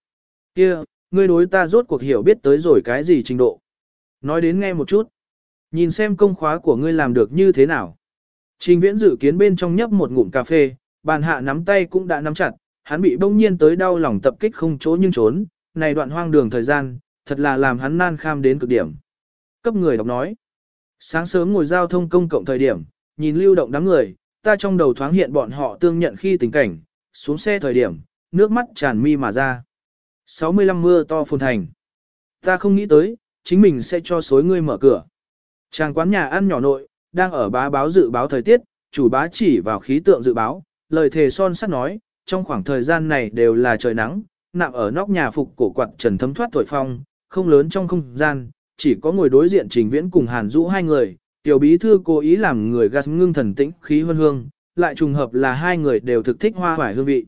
kia ngươi đối ta rốt cuộc hiểu biết tới rồi cái gì trình độ. Nói đến nghe một chút. Nhìn xem công khóa của ngươi làm được như thế nào. Trình viễn dự kiến bên trong nhấp một ngụm cà phê, bàn hạ nắm tay cũng đã nắm chặt, hắn bị bỗng nhiên tới đau lòng tập kích không chỗ nhưng trốn, này đoạn hoang đường thời gian, thật là làm hắn nan kham đến cực điểm. Cấp người đọc nói, sáng sớm ngồi giao thông công cộng thời điểm, nhìn lưu động đám người, ta trong đầu thoáng hiện bọn họ tương nhận khi tình cảnh, xuống xe thời điểm, nước mắt tràn mi mà ra. 65 mưa to phồn thành. Ta không nghĩ tới, chính mình sẽ cho sối ngươi mở cửa. Trang quán nhà ăn nhỏ nội, đang ở bá báo dự báo thời tiết, chủ bá chỉ vào khí tượng dự báo, lời thề son sắt nói, trong khoảng thời gian này đều là trời nắng, nặng ở nóc nhà phục cổ quạt trần thấm thoát thổi phong, không lớn trong không gian, chỉ có ngồi đối diện trình viễn cùng hàn Dũ hai người, tiểu bí thư cố ý làm người gas ngưng thần tĩnh khí hơn hương, lại trùng hợp là hai người đều thực thích hoa hoài hương vị.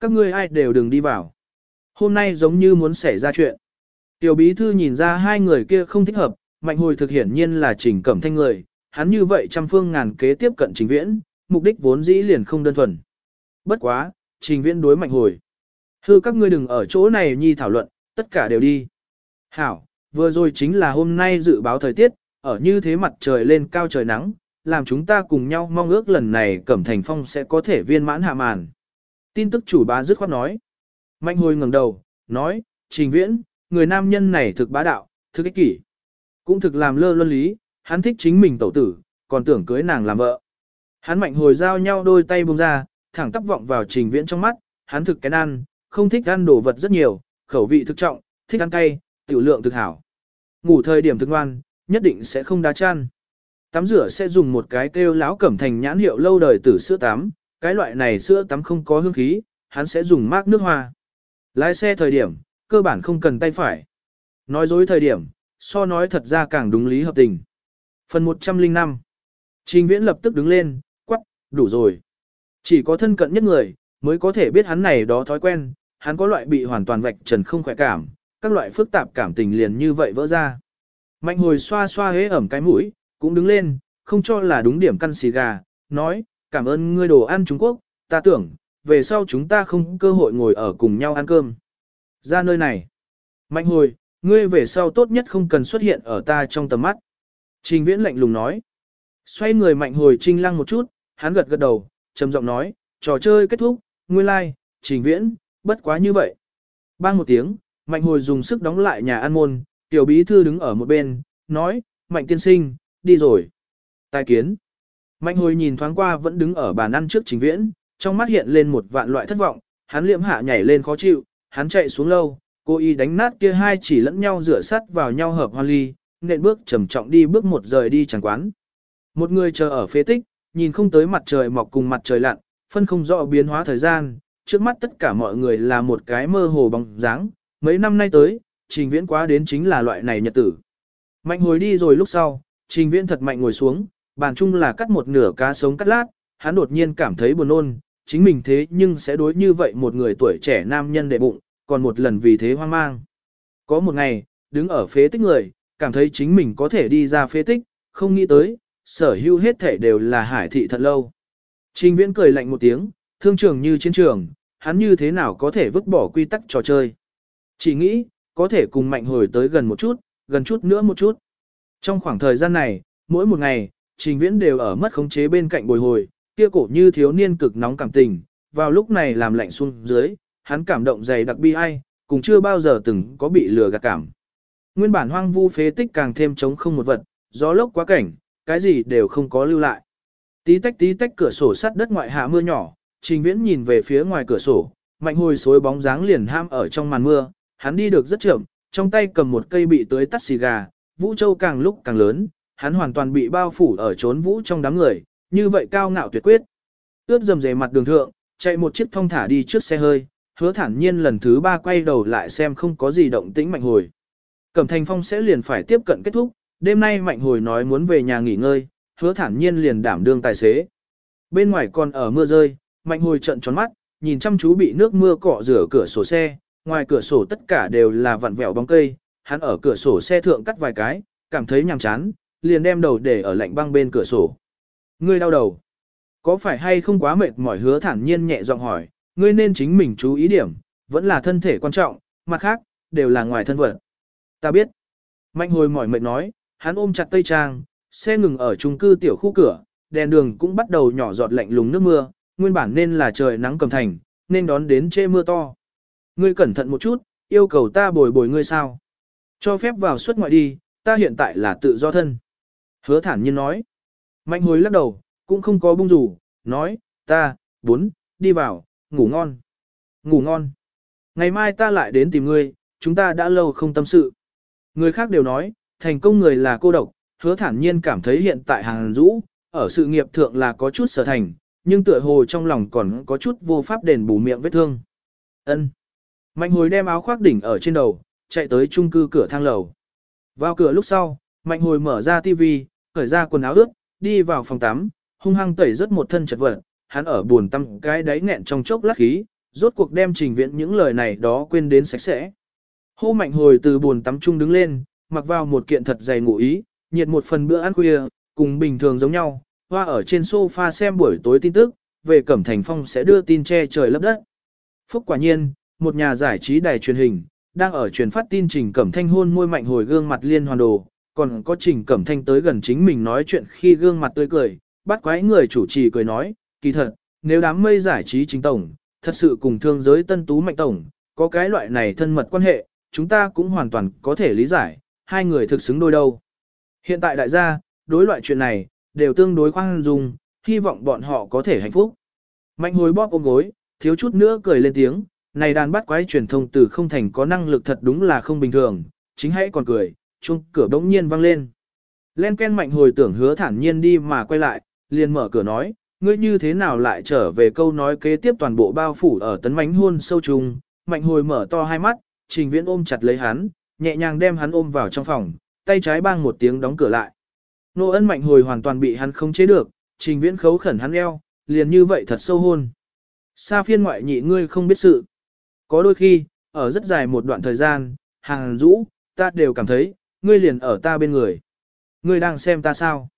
Các ngươi ai đều đừng đi vào. Hôm nay giống như muốn xảy ra chuyện. Tiểu bí thư nhìn ra hai người kia không thích hợp, mạnh hồi thực hiển nhiên là trình cẩm thanh người, hắn như vậy trăm phương ngàn kế tiếp cận trình viễn, mục đích vốn dĩ liền không đơn thuần. Bất quá, trình viễn đối mạnh hồi. Hư các ngươi đừng ở chỗ này nhi thảo luận, tất cả đều đi. Hảo, vừa rồi chính là hôm nay dự báo thời tiết, ở như thế mặt trời lên cao trời nắng, làm chúng ta cùng nhau mong ước lần này Cẩm Thành Phong sẽ có thể viên mãn hạ màn. Tin tức chủ bá dứt khoát nói. Mạnh hồi ngẩng đầu, nói, trình viễn, người nam nhân này thực bá đạo, thực ích kỷ. Cũng thực làm lơ luân lý, hắn thích chính mình tẩu tử, còn tưởng cưới nàng làm vợ. Hắn mạnh hồi giao nhau đôi tay buông ra, thẳng tắp vọng vào trình viễn trong mắt, hắn thực cái ăn, không thích ăn đồ vật rất nhiều, khẩu vị thực trọng, thích ăn cay, tiểu lượng thực hảo. Ngủ thời điểm thực ngoan, nhất định sẽ không đá chăn. Tắm rửa sẽ dùng một cái kêu láo cẩm thành nhãn hiệu lâu đời từ sữa tắm, cái loại này sữa tắm không có hương khí, hắn sẽ dùng mát nước hoa. Lái xe thời điểm, cơ bản không cần tay phải. Nói dối thời điểm, so nói thật ra càng đúng lý hợp tình. Phần 105 Trình viễn lập tức đứng lên, quắc, đủ rồi. Chỉ có thân cận nhất người, mới có thể biết hắn này đó thói quen, hắn có loại bị hoàn toàn vạch trần không khỏe cảm, các loại phức tạp cảm tình liền như vậy vỡ ra. Mạnh hồi xoa xoa hế ẩm cái mũi, cũng đứng lên, không cho là đúng điểm căn xì gà, nói, cảm ơn ngươi đồ ăn Trung Quốc, ta tưởng, về sau chúng ta không cơ hội ngồi ở cùng nhau ăn cơm. Ra nơi này. Mạnh hồi, ngươi về sau tốt nhất không cần xuất hiện ở ta trong tầm mắt. Trình viễn lạnh lùng nói. Xoay người mạnh hồi trinh lăng một chút, hắn gật gật đầu, trầm giọng nói, trò chơi kết thúc, nguyên lai, like, trình viễn, bất quá như vậy. Bang một tiếng, mạnh hồi dùng sức đóng lại nhà ăn môn, tiểu bí thư đứng ở một bên, nói, mạnh tiên sinh, đi rồi. Tài kiến. Mạnh hồi nhìn thoáng qua vẫn đứng ở bàn ăn trước trình viễn, trong mắt hiện lên một vạn loại thất vọng, hắn liệm hạ nhảy lên khó chịu, hắn chạy xuống lâu, cô y đánh nát kia hai chỉ lẫn nhau rửa sắt vào nhau hợp hoa ly, nện bước trầm trọng đi bước một rời đi chẳng quán. Một người chờ ở phế tích, nhìn không tới mặt trời mọc cùng mặt trời lặn, phân không rõ biến hóa thời gian, trước mắt tất cả mọi người là một cái mơ hồ bóng dáng, mấy năm nay tới, trình viễn quá đến chính là loại này nhật tử. Mạnh hồi đi rồi lúc sau, trình viễn thật mạnh ngồi xuống, bàn chung là cắt một nửa cá sống cắt lát, hắn đột nhiên cảm thấy buồn nôn, chính mình thế nhưng sẽ đối như vậy một người tuổi trẻ nam nhân đệ bụng, còn một lần vì thế hoang mang. Có một ngày, đứng ở phế tích người, cảm thấy chính mình có thể đi ra phế tích, không nghĩ tới, sở hữu hết thể đều là hải thị thật lâu. Trình viễn cười lạnh một tiếng, thương trường như chiến trường, hắn như thế nào có thể vứt bỏ quy tắc trò chơi. Chỉ nghĩ, có thể cùng mạnh hồi tới gần một chút, gần chút nữa một chút. Trong khoảng thời gian này, mỗi một ngày, trình viễn đều ở mất khống chế bên cạnh bồi hồi, kia cổ như thiếu niên cực nóng cảm tình, vào lúc này làm lạnh xuống dưới, hắn cảm động dày đặc bi ai, cũng chưa bao giờ từng có bị lừa gạt cảm. Nguyên bản hoang vu phế tích càng thêm trống không một vật, gió lốc quá cảnh, cái gì đều không có lưu lại. Tí tách tí tách cửa sổ sắt đất ngoại hạ mưa nhỏ, trình viễn nhìn về phía ngoài cửa sổ, mạnh hồi xối bóng dáng liền ham ở trong màn mưa, hắn đi được rất chậm, trong tay cầm một cây bị tưới tắt xì gà, Vũ Châu càng lúc càng lớn, hắn hoàn toàn bị bao phủ ở trốn vũ trong đám người, như vậy cao ngạo tuyệt quyết. Ướt dầm dề mặt đường thượng, chạy một chiếc thông thả đi trước xe hơi, hứa thản nhiên lần thứ ba quay đầu lại xem không có gì động tĩnh mạnh hồi. Cẩm thành phong sẽ liền phải tiếp cận kết thúc, đêm nay mạnh hồi nói muốn về nhà nghỉ ngơi, hứa thản nhiên liền đảm đương tài xế. Bên ngoài còn ở mưa rơi, mạnh hồi trận tròn mắt, nhìn chăm chú bị nước mưa cọ rửa cửa sổ xe, ngoài cửa sổ tất cả đều là vặn vẹo bóng cây, hắn ở cửa sổ xe thượng cắt vài cái, cảm thấy nhàm chán, liền đem đầu để ở lạnh băng bên cửa sổ. Ngươi đau đầu. Có phải hay không quá mệt mỏi hứa thản nhiên nhẹ giọng hỏi, ngươi nên chính mình chú ý điểm, vẫn là thân thể quan trọng, mặt khác, đều là ngoài thân vật. Ta biết. Mạnh hồi mỏi mệt nói, hắn ôm chặt tây trang, xe ngừng ở trung cư tiểu khu cửa, đèn đường cũng bắt đầu nhỏ giọt lạnh lùng nước mưa, nguyên bản nên là trời nắng cầm thành, nên đón đến chê mưa to. Ngươi cẩn thận một chút, yêu cầu ta bồi bồi ngươi sao? Cho phép vào suốt ngoại đi, ta hiện tại là tự do thân. Hứa thản nhiên nói. Mạnh hồi lắc đầu, cũng không có bung rủ, nói, ta, bốn, đi vào, ngủ ngon. Ngủ ngon. Ngày mai ta lại đến tìm ngươi, chúng ta đã lâu không tâm sự. Người khác đều nói, thành công người là cô độc, hứa thản nhiên cảm thấy hiện tại hàng rũ, ở sự nghiệp thượng là có chút sở thành, nhưng tựa hồ trong lòng còn có chút vô pháp đền bù miệng vết thương. Ân. Mạnh hồi đem áo khoác đỉnh ở trên đầu, chạy tới chung cư cửa thang lầu. Vào cửa lúc sau, mạnh hồi mở ra tivi, cởi ra quần áo ướt, đi vào phòng tắm, hung hăng tẩy rất một thân chật vật, hắn ở buồn tâm cái đáy nghẹn trong chốc lát khí, rốt cuộc đem trình viện những lời này đó quên đến sạch sẽ. Hô mạnh hồi từ buồn tắm chung đứng lên, mặc vào một kiện thật dày ngủ ý, nhiệt một phần bữa ăn khuya, cùng bình thường giống nhau, hoa ở trên sofa xem buổi tối tin tức, về Cẩm Thành Phong sẽ đưa tin che trời lấp đất. Phúc quả nhiên, một nhà giải trí đài truyền hình, đang ở truyền phát tin Trình Cẩm Thanh hôn môi mạnh hồi gương mặt liên hoàn đồ, còn có Trình Cẩm Thanh tới gần chính mình nói chuyện khi gương mặt tươi cười, bắt quái người chủ trì cười nói, kỳ thật, nếu đám mây giải trí chính tổng, thật sự cùng thương giới tân tú mạnh tổng, có cái loại này thân mật quan hệ, chúng ta cũng hoàn toàn có thể lý giải, hai người thực xứng đôi đâu. Hiện tại đại gia, đối loại chuyện này, đều tương đối khoan dung, hy vọng bọn họ có thể hạnh phúc. Mạnh hồi bóp ôm gối, thiếu chút nữa cười lên tiếng, này đàn bắt quái truyền thông từ không thành có năng lực thật đúng là không bình thường, chính hãy còn cười, chuông cửa bỗng nhiên vang lên. Len Ken mạnh hồi tưởng hứa thản nhiên đi mà quay lại, liền mở cửa nói, ngươi như thế nào lại trở về câu nói kế tiếp toàn bộ bao phủ ở tấn mánh hôn sâu trùng, mạnh hồi mở to hai mắt, trình viễn ôm chặt lấy hắn, nhẹ nhàng đem hắn ôm vào trong phòng, tay trái bang một tiếng đóng cửa lại. Nô ân mạnh hồi hoàn toàn bị hắn không chế được, trình viễn khấu khẩn hắn eo, liền như vậy thật sâu hôn. Sa phiên ngoại nhị ngươi không biết sự. Có đôi khi, ở rất dài một đoạn thời gian, hàng rũ, ta đều cảm thấy, ngươi liền ở ta bên người. Ngươi đang xem ta sao?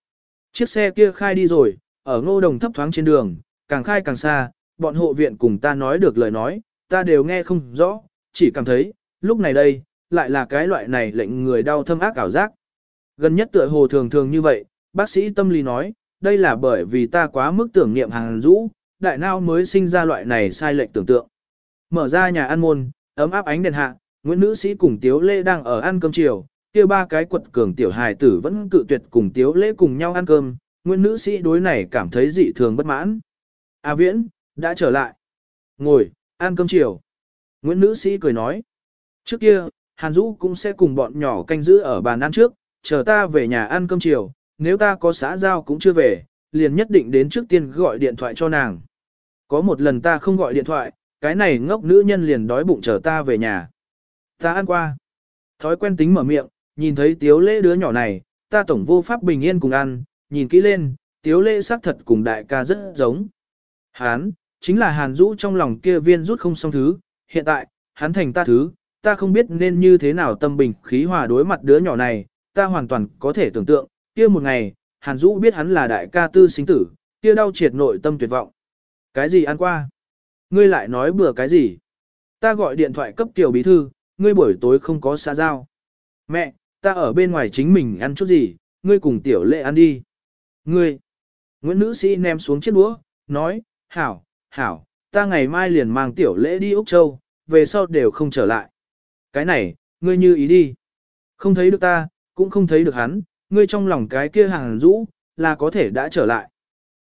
Chiếc xe kia khai đi rồi, ở ngô đồng thấp thoáng trên đường, càng khai càng xa, bọn hộ viện cùng ta nói được lời nói, ta đều nghe không rõ, chỉ cảm thấy, lúc này đây, lại là cái loại này lệnh người đau thâm ác ảo giác. Gần nhất tựa hồ thường thường như vậy, bác sĩ tâm lý nói, đây là bởi vì ta quá mức tưởng niệm hàng rũ, đại não mới sinh ra loại này sai lệch tưởng tượng. Mở ra nhà ăn môn, ấm áp ánh đèn hạ, Nguyễn nữ sĩ cùng Tiếu lễ đang ở ăn cơm chiều, kia ba cái quật cường tiểu hài tử vẫn cự tuyệt cùng Tiếu lễ cùng nhau ăn cơm, Nguyễn nữ sĩ đối này cảm thấy dị thường bất mãn. A Viễn, đã trở lại. Ngồi, ăn cơm chiều. Nguyễn nữ sĩ cười nói. Trước kia, Hàn Dũ cũng sẽ cùng bọn nhỏ canh giữ ở bàn ăn trước, chờ ta về nhà ăn cơm chiều, nếu ta có xã giao cũng chưa về, liền nhất định đến trước tiên gọi điện thoại cho nàng. Có một lần ta không gọi điện thoại, cái này ngốc nữ nhân liền đói bụng chờ ta về nhà. Ta ăn qua. Thói quen tính mở miệng, nhìn thấy tiếu lễ đứa nhỏ này, ta tổng vô pháp bình yên cùng ăn, nhìn kỹ lên, tiếu lễ xác thật cùng đại ca rất giống. Hán, chính là hàn rũ trong lòng kia viên rút không xong thứ, hiện tại, hắn thành ta thứ, ta không biết nên như thế nào tâm bình khí hòa đối mặt đứa nhỏ này, ta hoàn toàn có thể tưởng tượng, kia một ngày, hàn rũ biết hắn là đại ca tư sinh tử, kia đau triệt nội tâm tuyệt vọng. Cái gì ăn qua? Ngươi lại nói bừa cái gì? Ta gọi điện thoại cấp tiểu bí thư, ngươi buổi tối không có xã giao. Mẹ, ta ở bên ngoài chính mình ăn chút gì, ngươi cùng tiểu lệ ăn đi. Ngươi, Nguyễn nữ sĩ ném xuống chiếc đũa, nói, hảo, hảo, ta ngày mai liền mang tiểu lễ đi Úc Châu, về sau đều không trở lại. Cái này, ngươi như ý đi. Không thấy được ta, cũng không thấy được hắn, ngươi trong lòng cái kia hàng rũ, là có thể đã trở lại.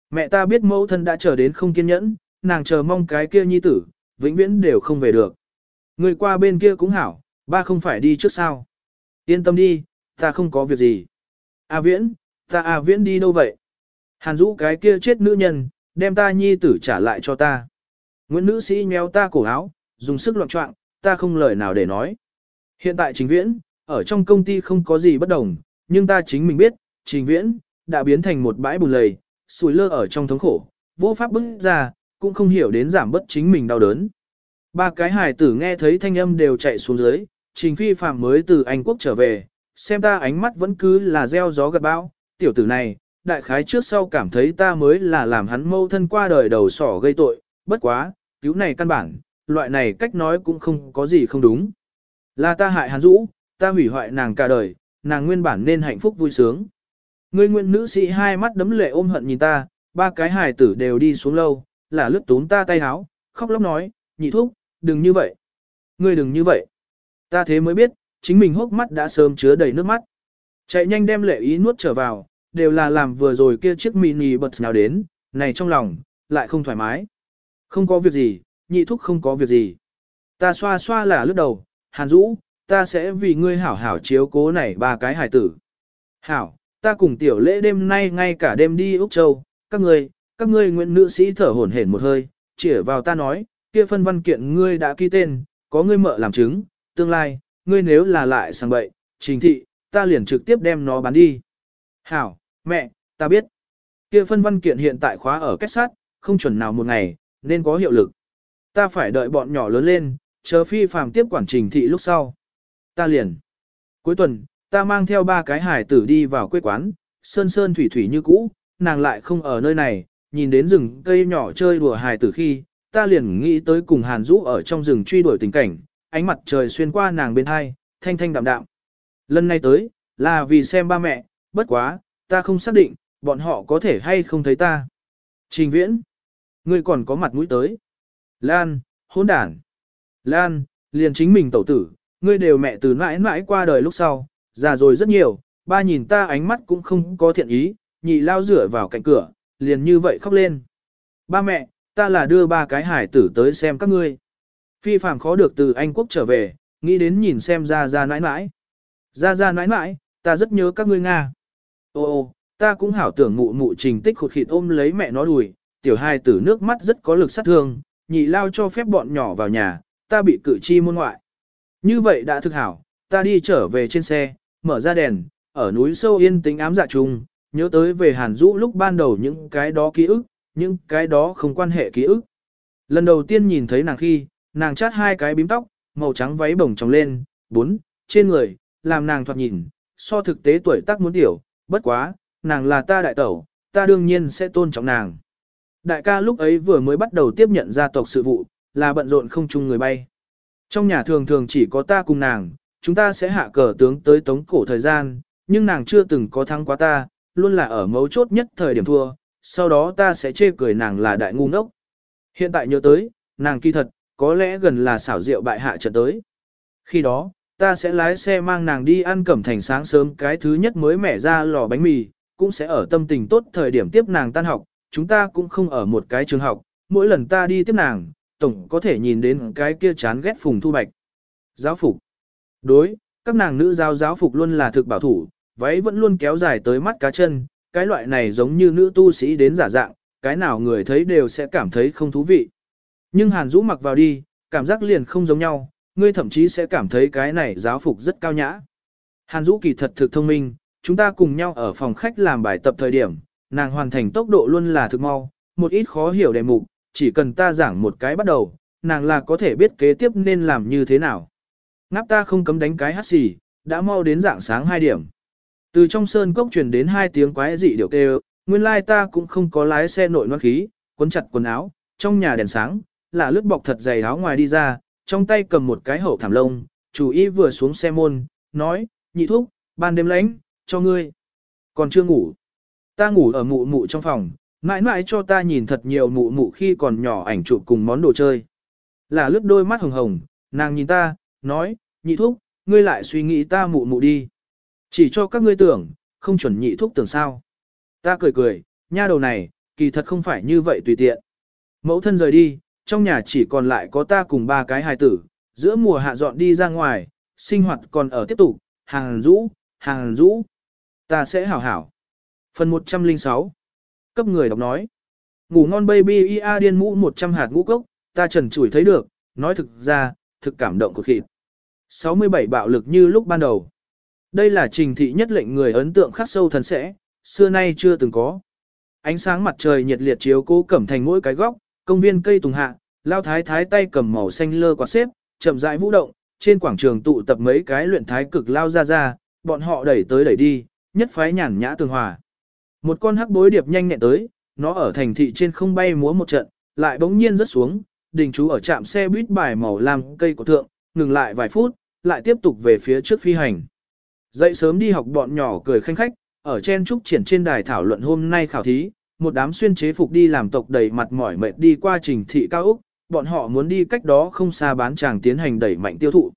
Mẹ ta biết mẫu thân đã chờ đến không kiên nhẫn, nàng chờ mong cái kia nhi tử, vĩnh viễn đều không về được. người qua bên kia cũng hảo, ba không phải đi trước sao. Yên tâm đi, ta không có việc gì. A viễn, ta A viễn đi đâu vậy? Hàn rũ cái kia chết nữ nhân, đem ta nhi tử trả lại cho ta. Nguyễn nữ sĩ nhéo ta cổ áo, dùng sức loạn trọng, ta không lời nào để nói. Hiện tại trình viễn, ở trong công ty không có gì bất đồng, nhưng ta chính mình biết, trình viễn, đã biến thành một bãi bùn lầy, sùi lơ ở trong thống khổ, vô pháp bức ra, cũng không hiểu đến giảm bất chính mình đau đớn. Ba cái hài tử nghe thấy thanh âm đều chạy xuống dưới, trình phi phạm mới từ Anh Quốc trở về, xem ta ánh mắt vẫn cứ là gieo gió gật bão, tiểu tử này, đại khái trước sau cảm thấy ta mới là làm hắn mâu thân qua đời đầu sỏ gây tội, bất quá, cứu này căn bản, loại này cách nói cũng không có gì không đúng. Là ta hại hắn rũ, ta hủy hoại nàng cả đời, nàng nguyên bản nên hạnh phúc vui sướng. Người nguyên nữ sĩ hai mắt đấm lệ ôm hận nhìn ta, ba cái hài tử đều đi xuống lâu, là lướt tốn ta tay háo, khóc lóc nói, nhị thúc, đừng như vậy. Ngươi đừng như vậy. Ta thế mới biết, chính mình hốc mắt đã sớm chứa đầy nước mắt. Chạy nhanh đem lệ ý nuốt trở vào, đều là làm vừa rồi kia chiếc mini bật nào đến, này trong lòng, lại không thoải mái. Không có việc gì, nhị thúc không có việc gì. Ta xoa xoa là lướt đầu, hàn rũ, ta sẽ vì ngươi hảo hảo chiếu cố này ba cái hải tử. Hảo, ta cùng tiểu lễ đêm nay ngay cả đêm đi Úc Châu, các ngươi, các ngươi nguyện nữ sĩ thở hổn hển một hơi, chỉ vào ta nói, kia phân văn kiện ngươi đã ký tên, có ngươi mợ làm chứng, tương lai, ngươi nếu là lại sang bậy, trình thị, ta liền trực tiếp đem nó bán đi. Hảo, mẹ, ta biết. Kia phân văn kiện hiện tại khóa ở kết sát, không chuẩn nào một ngày, nên có hiệu lực. Ta phải đợi bọn nhỏ lớn lên, chờ phi phàm tiếp quản trình thị lúc sau. Ta liền. Cuối tuần, ta mang theo ba cái hải tử đi vào quê quán, sơn sơn thủy thủy như cũ, nàng lại không ở nơi này, nhìn đến rừng cây nhỏ chơi đùa hài tử khi, ta liền nghĩ tới cùng Hàn Dũ ở trong rừng truy đuổi tình cảnh, ánh mặt trời xuyên qua nàng bên hai, thanh thanh đạm đạm. Lần này tới, là vì xem ba mẹ, bất quá, ta không xác định, bọn họ có thể hay không thấy ta. Trình viễn, ngươi còn có mặt mũi tới. Lan, hôn đản. Lan, liền chính mình tẩu tử, ngươi đều mẹ từ mãi mãi qua đời lúc sau, già rồi rất nhiều, ba nhìn ta ánh mắt cũng không có thiện ý, nhị lao rửa vào cạnh cửa, liền như vậy khóc lên. Ba mẹ, ta là đưa ba cái hải tử tới xem các ngươi. Phi phàm khó được từ Anh Quốc trở về, nghĩ đến nhìn xem ra ra nãi nãi. Ra ra nãi nãi, ta rất nhớ các ngươi Nga. Ô ô, ta cũng hảo tưởng mụ mụ trình tích khụt khịt ôm lấy mẹ nó đùi, tiểu hai tử nước mắt rất có lực sát thương, nhị lao cho phép bọn nhỏ vào nhà, ta bị cử chi môn ngoại. Như vậy đã thực hảo, ta đi trở về trên xe, mở ra đèn, ở núi sâu yên tĩnh ám dạ trùng, nhớ tới về Hàn Dũ lúc ban đầu những cái đó ký ức, những cái đó không quan hệ ký ức. Lần đầu tiên nhìn thấy nàng khi, nàng chát hai cái bím tóc, màu trắng váy bồng trồng lên, bốn, trên người, làm nàng thoạt nhìn, so thực tế tuổi tác muốn tiểu, bất quá, nàng là ta đại tẩu, ta đương nhiên sẽ tôn trọng nàng. Đại ca lúc ấy vừa mới bắt đầu tiếp nhận gia tộc sự vụ, là bận rộn không chung người bay. Trong nhà thường thường chỉ có ta cùng nàng, chúng ta sẽ hạ cờ tướng tới tống cổ thời gian, nhưng nàng chưa từng có thắng quá ta, luôn là ở mấu chốt nhất thời điểm thua, sau đó ta sẽ chê cười nàng là đại ngu ngốc. Hiện tại nhớ tới, nàng kỳ thật, có lẽ gần là xảo rượu bại hạ trận tới. Khi đó, ta sẽ lái xe mang nàng đi ăn cẩm thành sáng sớm cái thứ nhất mới mẻ ra lò bánh mì, cũng sẽ ở tâm tình tốt thời điểm tiếp nàng tan học, chúng ta cũng không ở một cái trường học, mỗi lần ta đi tiếp nàng, tổng có thể nhìn đến cái kia chán ghét phùng thu bạch. Giáo phục. Đối, các nàng nữ giáo giáo phục luôn là thực bảo thủ, váy vẫn luôn kéo dài tới mắt cá chân, cái loại này giống như nữ tu sĩ đến giả dạng, cái nào người thấy đều sẽ cảm thấy không thú vị. Nhưng Hàn Dũ mặc vào đi, cảm giác liền không giống nhau, ngươi thậm chí sẽ cảm thấy cái này giáo phục rất cao nhã. Hàn Dũ kỳ thật thực thông minh, chúng ta cùng nhau ở phòng khách làm bài tập thời điểm, nàng hoàn thành tốc độ luôn là thực mau, một ít khó hiểu đề mục, chỉ cần ta giảng một cái bắt đầu, nàng là có thể biết kế tiếp nên làm như thế nào. Ngáp ta không cấm đánh cái hát xì, đã mau đến dạng sáng 2 điểm. Từ trong sơn cốc truyền đến hai tiếng quái dị điều kêu, nguyên lai ta cũng không có lái xe nội noan khí, cuốn chặt quần áo, trong nhà đèn sáng, là lướt bọc thật dày áo ngoài đi ra, trong tay cầm một cái hậu thảm lông, chủ y vừa xuống xe môn, nói, nhị thúc, ban đêm lãnh, cho ngươi. Còn chưa ngủ. Ta ngủ ở mụ mụ trong phòng, mãi mãi cho ta nhìn thật nhiều mụ mụ khi còn nhỏ ảnh chụp cùng món đồ chơi. Là lướt đôi mắt hồng hồng, nàng nhìn ta, nói, nhị thúc, ngươi lại suy nghĩ ta mụ mụ đi. Chỉ cho các ngươi tưởng, không chuẩn nhị thúc tưởng sao. Ta cười cười, nha đầu này, kỳ thật không phải như vậy tùy tiện. Mẫu thân rời đi, trong nhà chỉ còn lại có ta cùng ba cái hài tử, giữa mùa hạ dọn đi ra ngoài, sinh hoạt còn ở tiếp tục, hàng rũ, hàng rũ. Ta sẽ hảo hảo. Phần 106 Cấp người đọc nói Ngủ ngon baby ia điên mũ 100 hạt ngũ cốc, ta trần chủi thấy được, nói thực ra, thực cảm động của khịt. 67 bạo lực như lúc ban đầu. Đây là trình thị nhất lệnh người ấn tượng khắc sâu thần sẽ, xưa nay chưa từng có. Ánh sáng mặt trời nhiệt liệt chiếu cố cẩm thành mỗi cái góc, công viên cây tùng hạ, lao thái thái tay cầm màu xanh lơ quạt xếp, chậm rãi vũ động, trên quảng trường tụ tập mấy cái luyện thái cực lao ra ra, bọn họ đẩy tới đẩy đi, nhất phái nhàn nhã tường hòa. Một con hắc bối điệp nhanh nhẹn tới, nó ở thành thị trên không bay múa một trận, lại bỗng nhiên rớt xuống, đình chú ở trạm xe buýt bài màu lam cây của thượng, ngừng lại vài phút, lại tiếp tục về phía trước phi hành. Dậy sớm đi học bọn nhỏ cười khanh khách, ở trên trúc triển trên đài thảo luận hôm nay khảo thí, một đám xuyên chế phục đi làm tộc đầy mặt mỏi mệt đi qua trình thị cao Úc, bọn họ muốn đi cách đó không xa bán chàng tiến hành đẩy mạnh tiêu thụ.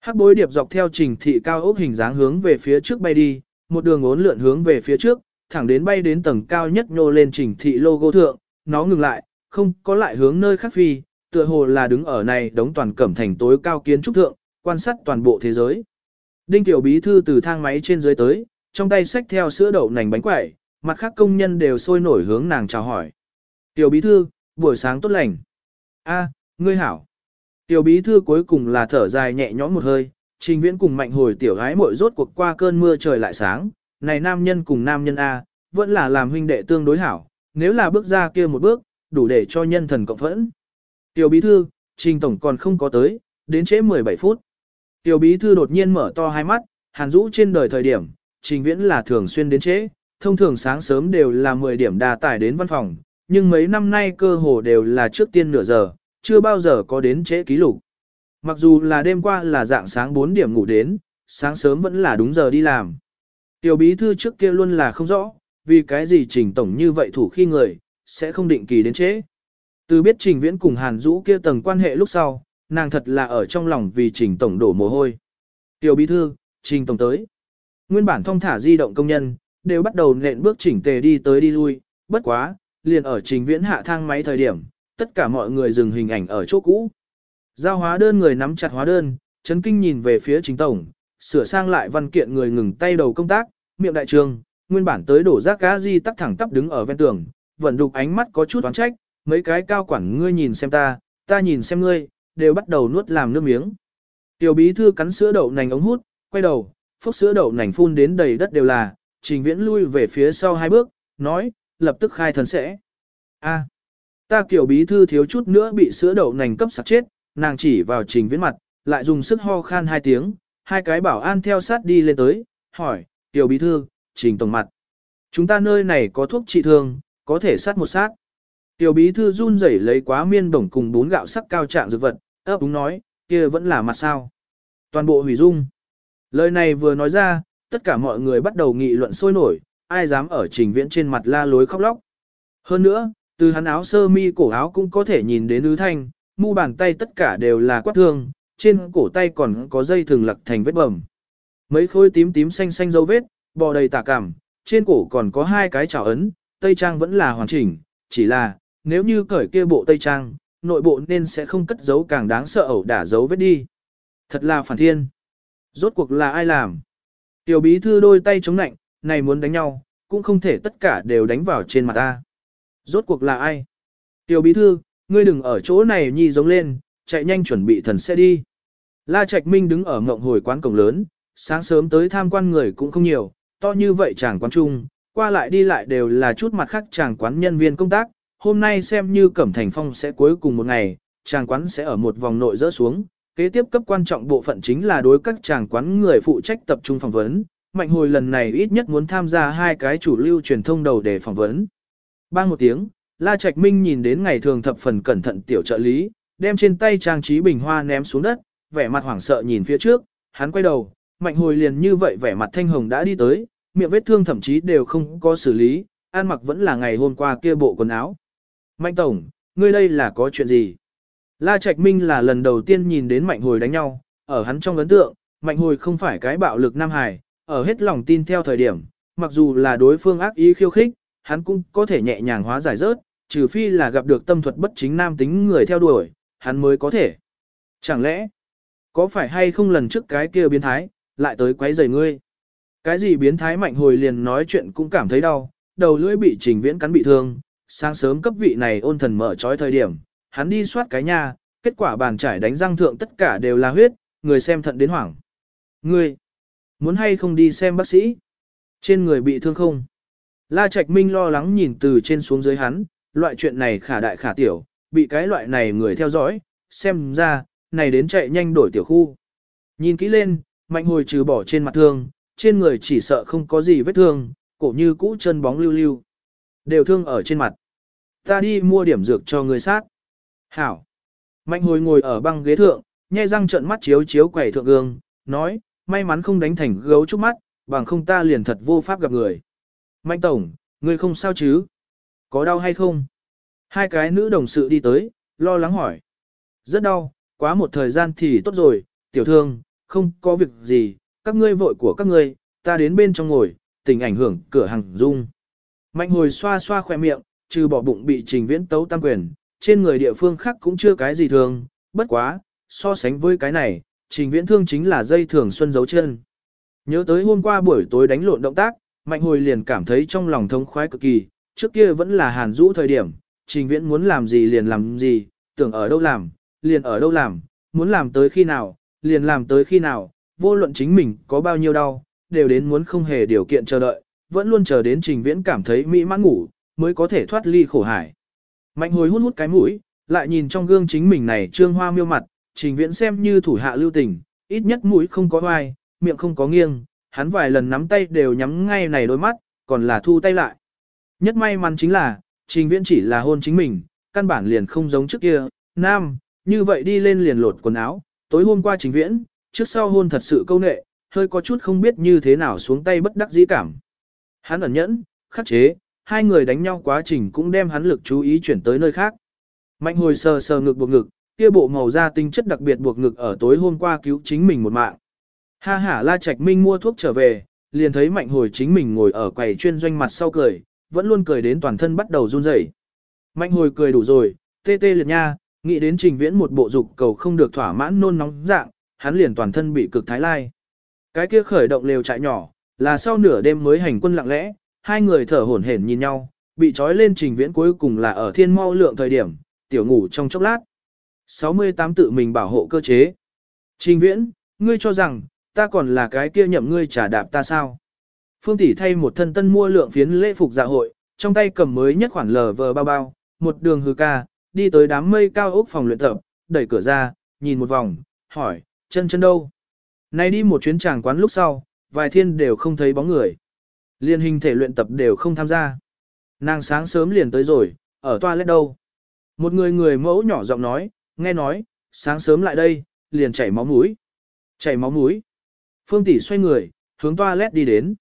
Hắc bối điệp dọc theo trình thị cao úc hình dáng hướng về phía trước bay đi, một đường ốn lượn hướng về phía trước, thẳng đến bay đến tầng cao nhất nhô lên trình thị logo thượng, nó ngừng lại, không có lại hướng nơi khác phi, tựa hồ là đứng ở này đống toàn cẩm thành tối cao kiến trúc thượng, quan sát toàn bộ thế giới. Đinh tiểu bí thư từ thang máy trên dưới tới, trong tay xách theo sữa đậu nành bánh quẩy, mặt khác công nhân đều sôi nổi hướng nàng chào hỏi. Tiểu bí thư, buổi sáng tốt lành. A, ngươi hảo. Tiểu bí thư cuối cùng là thở dài nhẹ nhõm một hơi, trình viễn cùng mạnh hồi tiểu gái muội rốt cuộc qua cơn mưa trời lại sáng, này nam nhân cùng nam nhân A, vẫn là làm huynh đệ tương đối hảo, nếu là bước ra kia một bước, đủ để cho nhân thần cộng phẫn. Tiểu bí thư, trình tổng còn không có tới, đến trễ 17 phút. Tiểu bí thư đột nhiên mở to hai mắt, hàn Dũ trên đời thời điểm, trình viễn là thường xuyên đến trễ, thông thường sáng sớm đều là 10 điểm đà tải đến văn phòng, nhưng mấy năm nay cơ hồ đều là trước tiên nửa giờ, chưa bao giờ có đến trễ ký lục. Mặc dù là đêm qua là dạng sáng 4 điểm ngủ đến, sáng sớm vẫn là đúng giờ đi làm. Tiểu bí thư trước kia luôn là không rõ, vì cái gì trình tổng như vậy thủ khi người, sẽ không định kỳ đến trễ. Từ biết trình viễn cùng hàn Dũ kia tầng quan hệ lúc sau, nàng thật là ở trong lòng vì trình tổng đổ mồ hôi. Tiểu bí thư, trình tổng tới. Nguyên bản thông thả di động công nhân, đều bắt đầu nện bước chỉnh tề đi tới đi lui, bất quá, liền ở trình viễn hạ thang máy thời điểm, tất cả mọi người dừng hình ảnh ở chỗ cũ. Giao hóa đơn người nắm chặt hóa đơn, chấn kinh nhìn về phía chính tổng, sửa sang lại văn kiện người ngừng tay đầu công tác, miệng đại trường, nguyên bản tới đổ rác cá di tắc thẳng tắp đứng ở ven tường, vẫn đục ánh mắt có chút oán trách, mấy cái cao quản ngươi nhìn xem ta, ta nhìn xem ngươi, đều bắt đầu nuốt làm nước miếng. Tiểu bí thư cắn sữa đậu nành ống hút, quay đầu, phốc sữa đậu nành phun đến đầy đất đều là, trình viễn lui về phía sau hai bước, nói, lập tức khai thần sẽ. A, ta kiểu bí thư thiếu chút nữa bị sữa đậu nành cấp sạc chết, nàng chỉ vào trình viễn mặt, lại dùng sức ho khan hai tiếng, hai cái bảo an theo sát đi lên tới, hỏi, tiểu bí thư, trình tổng mặt. Chúng ta nơi này có thuốc trị thương, có thể sát một sát. Tiểu bí thư run rẩy lấy quá miên bổng cùng bún gạo sắc cao trạng dược vật, ấp đúng nói, kia vẫn là mặt sao. Toàn bộ hủy dung. Lời này vừa nói ra, tất cả mọi người bắt đầu nghị luận sôi nổi, ai dám ở trình viễn trên mặt la lối khóc lóc. Hơn nữa, từ hắn áo sơ mi cổ áo cũng có thể nhìn đến ứ thanh, mu bàn tay tất cả đều là quát thương, trên cổ tay còn có dây thường lặc thành vết bầm. Mấy khối tím tím xanh xanh dấu vết, bò đầy tà cảm, trên cổ còn có hai cái chảo ấn, tây trang vẫn là hoàn chỉnh, chỉ là, nếu như cởi kia bộ tây trang, nội bộ nên sẽ không cất giấu càng đáng sợ ẩu đả giấu vết đi. Thật là phản thiên. Rốt cuộc là ai làm? Tiểu bí thư đôi tay chống nạnh, này muốn đánh nhau, cũng không thể tất cả đều đánh vào trên mặt ta. Rốt cuộc là ai? Tiểu bí thư, ngươi đừng ở chỗ này nhi giống lên, chạy nhanh chuẩn bị thần xe đi. La Trạch Minh đứng ở ngộng hồi quán cổng lớn, sáng sớm tới tham quan người cũng không nhiều, to như vậy chàng quán chung, qua lại đi lại đều là chút mặt khác chàng quán nhân viên công tác, hôm nay xem như Cẩm Thành Phong sẽ cuối cùng một ngày, chàng quán sẽ ở một vòng nội rỡ xuống, kế tiếp cấp quan trọng bộ phận chính là đối các chàng quán người phụ trách tập trung phỏng vấn, mạnh hồi lần này ít nhất muốn tham gia hai cái chủ lưu truyền thông đầu để phỏng vấn. Bang một tiếng, La Trạch Minh nhìn đến ngày thường thập phần cẩn thận tiểu trợ lý, đem trên tay trang trí bình hoa ném xuống đất, vẻ mặt hoảng sợ nhìn phía trước, hắn quay đầu, mạnh hồi liền như vậy vẻ mặt thanh hồng đã đi tới, miệng vết thương thậm chí đều không có xử lý, an mặc vẫn là ngày hôm qua kia bộ quần áo. Mạnh tổng, ngươi đây là có chuyện gì? La Trạch Minh là lần đầu tiên nhìn đến mạnh hồi đánh nhau, ở hắn trong ấn tượng, mạnh hồi không phải cái bạo lực nam Hải, ở hết lòng tin theo thời điểm, mặc dù là đối phương ác ý khiêu khích, hắn cũng có thể nhẹ nhàng hóa giải rớt, trừ phi là gặp được tâm thuật bất chính nam tính người theo đuổi, hắn mới có thể. Chẳng lẽ, có phải hay không lần trước cái kia biến thái, lại tới quấy rầy ngươi? Cái gì biến thái mạnh hồi liền nói chuyện cũng cảm thấy đau, đầu lưỡi bị trình viễn cắn bị thương, sáng sớm cấp vị này ôn thần mở trói thời điểm, hắn đi soát cái nhà, kết quả bàn trải đánh răng thượng tất cả đều là huyết, người xem thận đến hoảng. Ngươi, muốn hay không đi xem bác sĩ? Trên người bị thương không? La Trạch Minh lo lắng nhìn từ trên xuống dưới hắn, loại chuyện này khả đại khả tiểu, bị cái loại này người theo dõi, xem ra, này đến chạy nhanh đổi tiểu khu. Nhìn kỹ lên, mạnh hồi trừ bỏ trên mặt thương, trên người chỉ sợ không có gì vết thương, cổ như cũ chân bóng lưu lưu. Đều thương ở trên mặt. Ta đi mua điểm dược cho người sát. Hảo. Mạnh hồi ngồi ở băng ghế thượng, nhai răng trợn mắt chiếu chiếu quẩy thượng gương, nói, may mắn không đánh thành gấu trúc mắt, bằng không ta liền thật vô pháp gặp người. Mạnh tổng, người không sao chứ? Có đau hay không? Hai cái nữ đồng sự đi tới, lo lắng hỏi. Rất đau, quá một thời gian thì tốt rồi, tiểu thương, không có việc gì, các ngươi vội của các ngươi, ta đến bên trong ngồi, tình ảnh hưởng cửa hàng dung. Mạnh hồi xoa xoa khỏe miệng, trừ bỏ bụng bị trình viễn tấu tam quyền, trên người địa phương khác cũng chưa cái gì thường, bất quá, so sánh với cái này, trình viễn thương chính là dây thường xuân giấu chân. Nhớ tới hôm qua buổi tối đánh lộn động tác, mạnh hồi liền cảm thấy trong lòng thông khoái cực kỳ, trước kia vẫn là hàn rũ thời điểm, trình viễn muốn làm gì liền làm gì, tưởng ở đâu làm, liền ở đâu làm, muốn làm tới khi nào, liền làm tới khi nào, vô luận chính mình có bao nhiêu đau, đều đến muốn không hề điều kiện chờ đợi, vẫn luôn chờ đến trình viễn cảm thấy mỹ mãn ngủ, mới có thể thoát ly khổ hải. Mạnh hồi hút hút cái mũi, lại nhìn trong gương chính mình này trương hoa miêu mặt, trình viễn xem như thủ hạ lưu tình, ít nhất mũi không có oai, miệng không có nghiêng, hắn vài lần nắm tay đều nhắm ngay này đôi mắt, còn là thu tay lại. Nhất may mắn chính là, trình viễn chỉ là hôn chính mình, căn bản liền không giống trước kia, nam, như vậy đi lên liền lột quần áo, tối hôm qua trình viễn, trước sau hôn thật sự câu nệ, hơi có chút không biết như thế nào xuống tay bất đắc dĩ cảm. Hắn ẩn nhẫn, khắc chế, hai người đánh nhau quá trình cũng đem hắn lực chú ý chuyển tới nơi khác. Mạnh hồi sờ sờ ngực buộc ngực, kia bộ màu da tinh chất đặc biệt buộc ngực ở tối hôm qua cứu chính mình một mạng. Ha ha La Trạch Minh mua thuốc trở về, liền thấy mạnh hồi chính mình ngồi ở quầy chuyên doanh mặt sau cười, vẫn luôn cười đến toàn thân bắt đầu run rẩy. Mạnh hồi cười đủ rồi, tê tê liệt nha, nghĩ đến trình viễn một bộ dục cầu không được thỏa mãn nôn nóng dạng, hắn liền toàn thân bị cực thái lai. Cái kia khởi động lều trại nhỏ, là sau nửa đêm mới hành quân lặng lẽ, hai người thở hổn hển nhìn nhau, bị trói lên trình viễn cuối cùng là ở thiên mau lượng thời điểm, tiểu ngủ trong chốc lát. 68 tự mình bảo hộ cơ chế. Trình viễn, ngươi cho rằng, ta còn là cái kia nhậm ngươi trả đạp ta sao? Phương tỷ thay một thân tân mua lượng phiến lễ phục dạ hội, trong tay cầm mới nhất khoản lờ vờ bao bao, một đường hư ca, đi tới đám mây cao ốc phòng luyện tập, đẩy cửa ra, nhìn một vòng, hỏi, chân chân đâu? Nay đi một chuyến tràng quán lúc sau, vài thiên đều không thấy bóng người. Liên hình thể luyện tập đều không tham gia. Nàng sáng sớm liền tới rồi, ở toilet đâu? Một người người mẫu nhỏ giọng nói, nghe nói, sáng sớm lại đây, liền chảy máu mũi. Chảy máu mũi. Phương tỷ xoay người, hướng toilet đi đến.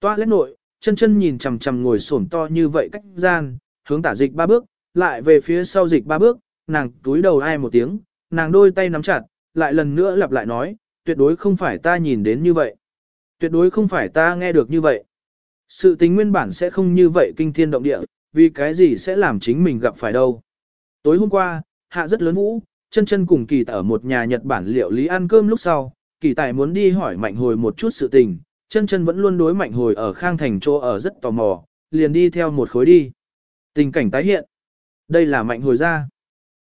Toilet nội, chân chân nhìn chằm chằm ngồi xổm to như vậy cách gian, hướng tả dịch ba bước, lại về phía sau dịch ba bước, nàng túi đầu ai một tiếng, nàng đôi tay nắm chặt, lại lần nữa lặp lại nói, tuyệt đối không phải ta nhìn đến như vậy. Tuyệt đối không phải ta nghe được như vậy. Sự tính nguyên bản sẽ không như vậy kinh thiên động địa, vì cái gì sẽ làm chính mình gặp phải đâu. Tối hôm qua, hạ rất lớn vũ, chân chân cùng kỳ tại ở một nhà Nhật Bản liệu lý ăn cơm lúc sau, kỳ tài muốn đi hỏi mạnh hồi một chút sự tình, chân chân vẫn luôn đối mạnh hồi ở khang thành chỗ ở rất tò mò, liền đi theo một khối đi. Tình cảnh tái hiện. Đây là mạnh hồi ra.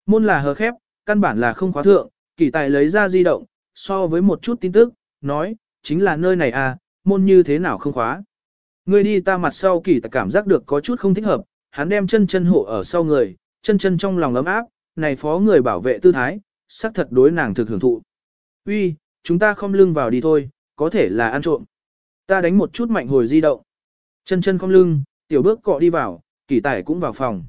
Môn là hờ khép, căn bản là không khóa thượng, kỳ tài lấy ra di động, so với một chút tin tức, nói, chính là nơi này à, môn như thế nào không khóa. Người đi ta mặt sau kỳ tài cảm giác được có chút không thích hợp, hắn đem chân chân hộ ở sau người, chân chân trong lòng ấm áp, này phó người bảo vệ tư thái, xác thật đối nàng thực hưởng thụ. Uy, chúng ta không lưng vào đi thôi, có thể là ăn trộm. Ta đánh một chút mạnh hồi di động. Chân chân không lưng, tiểu bước cọ đi vào, kỳ tài cũng vào phòng.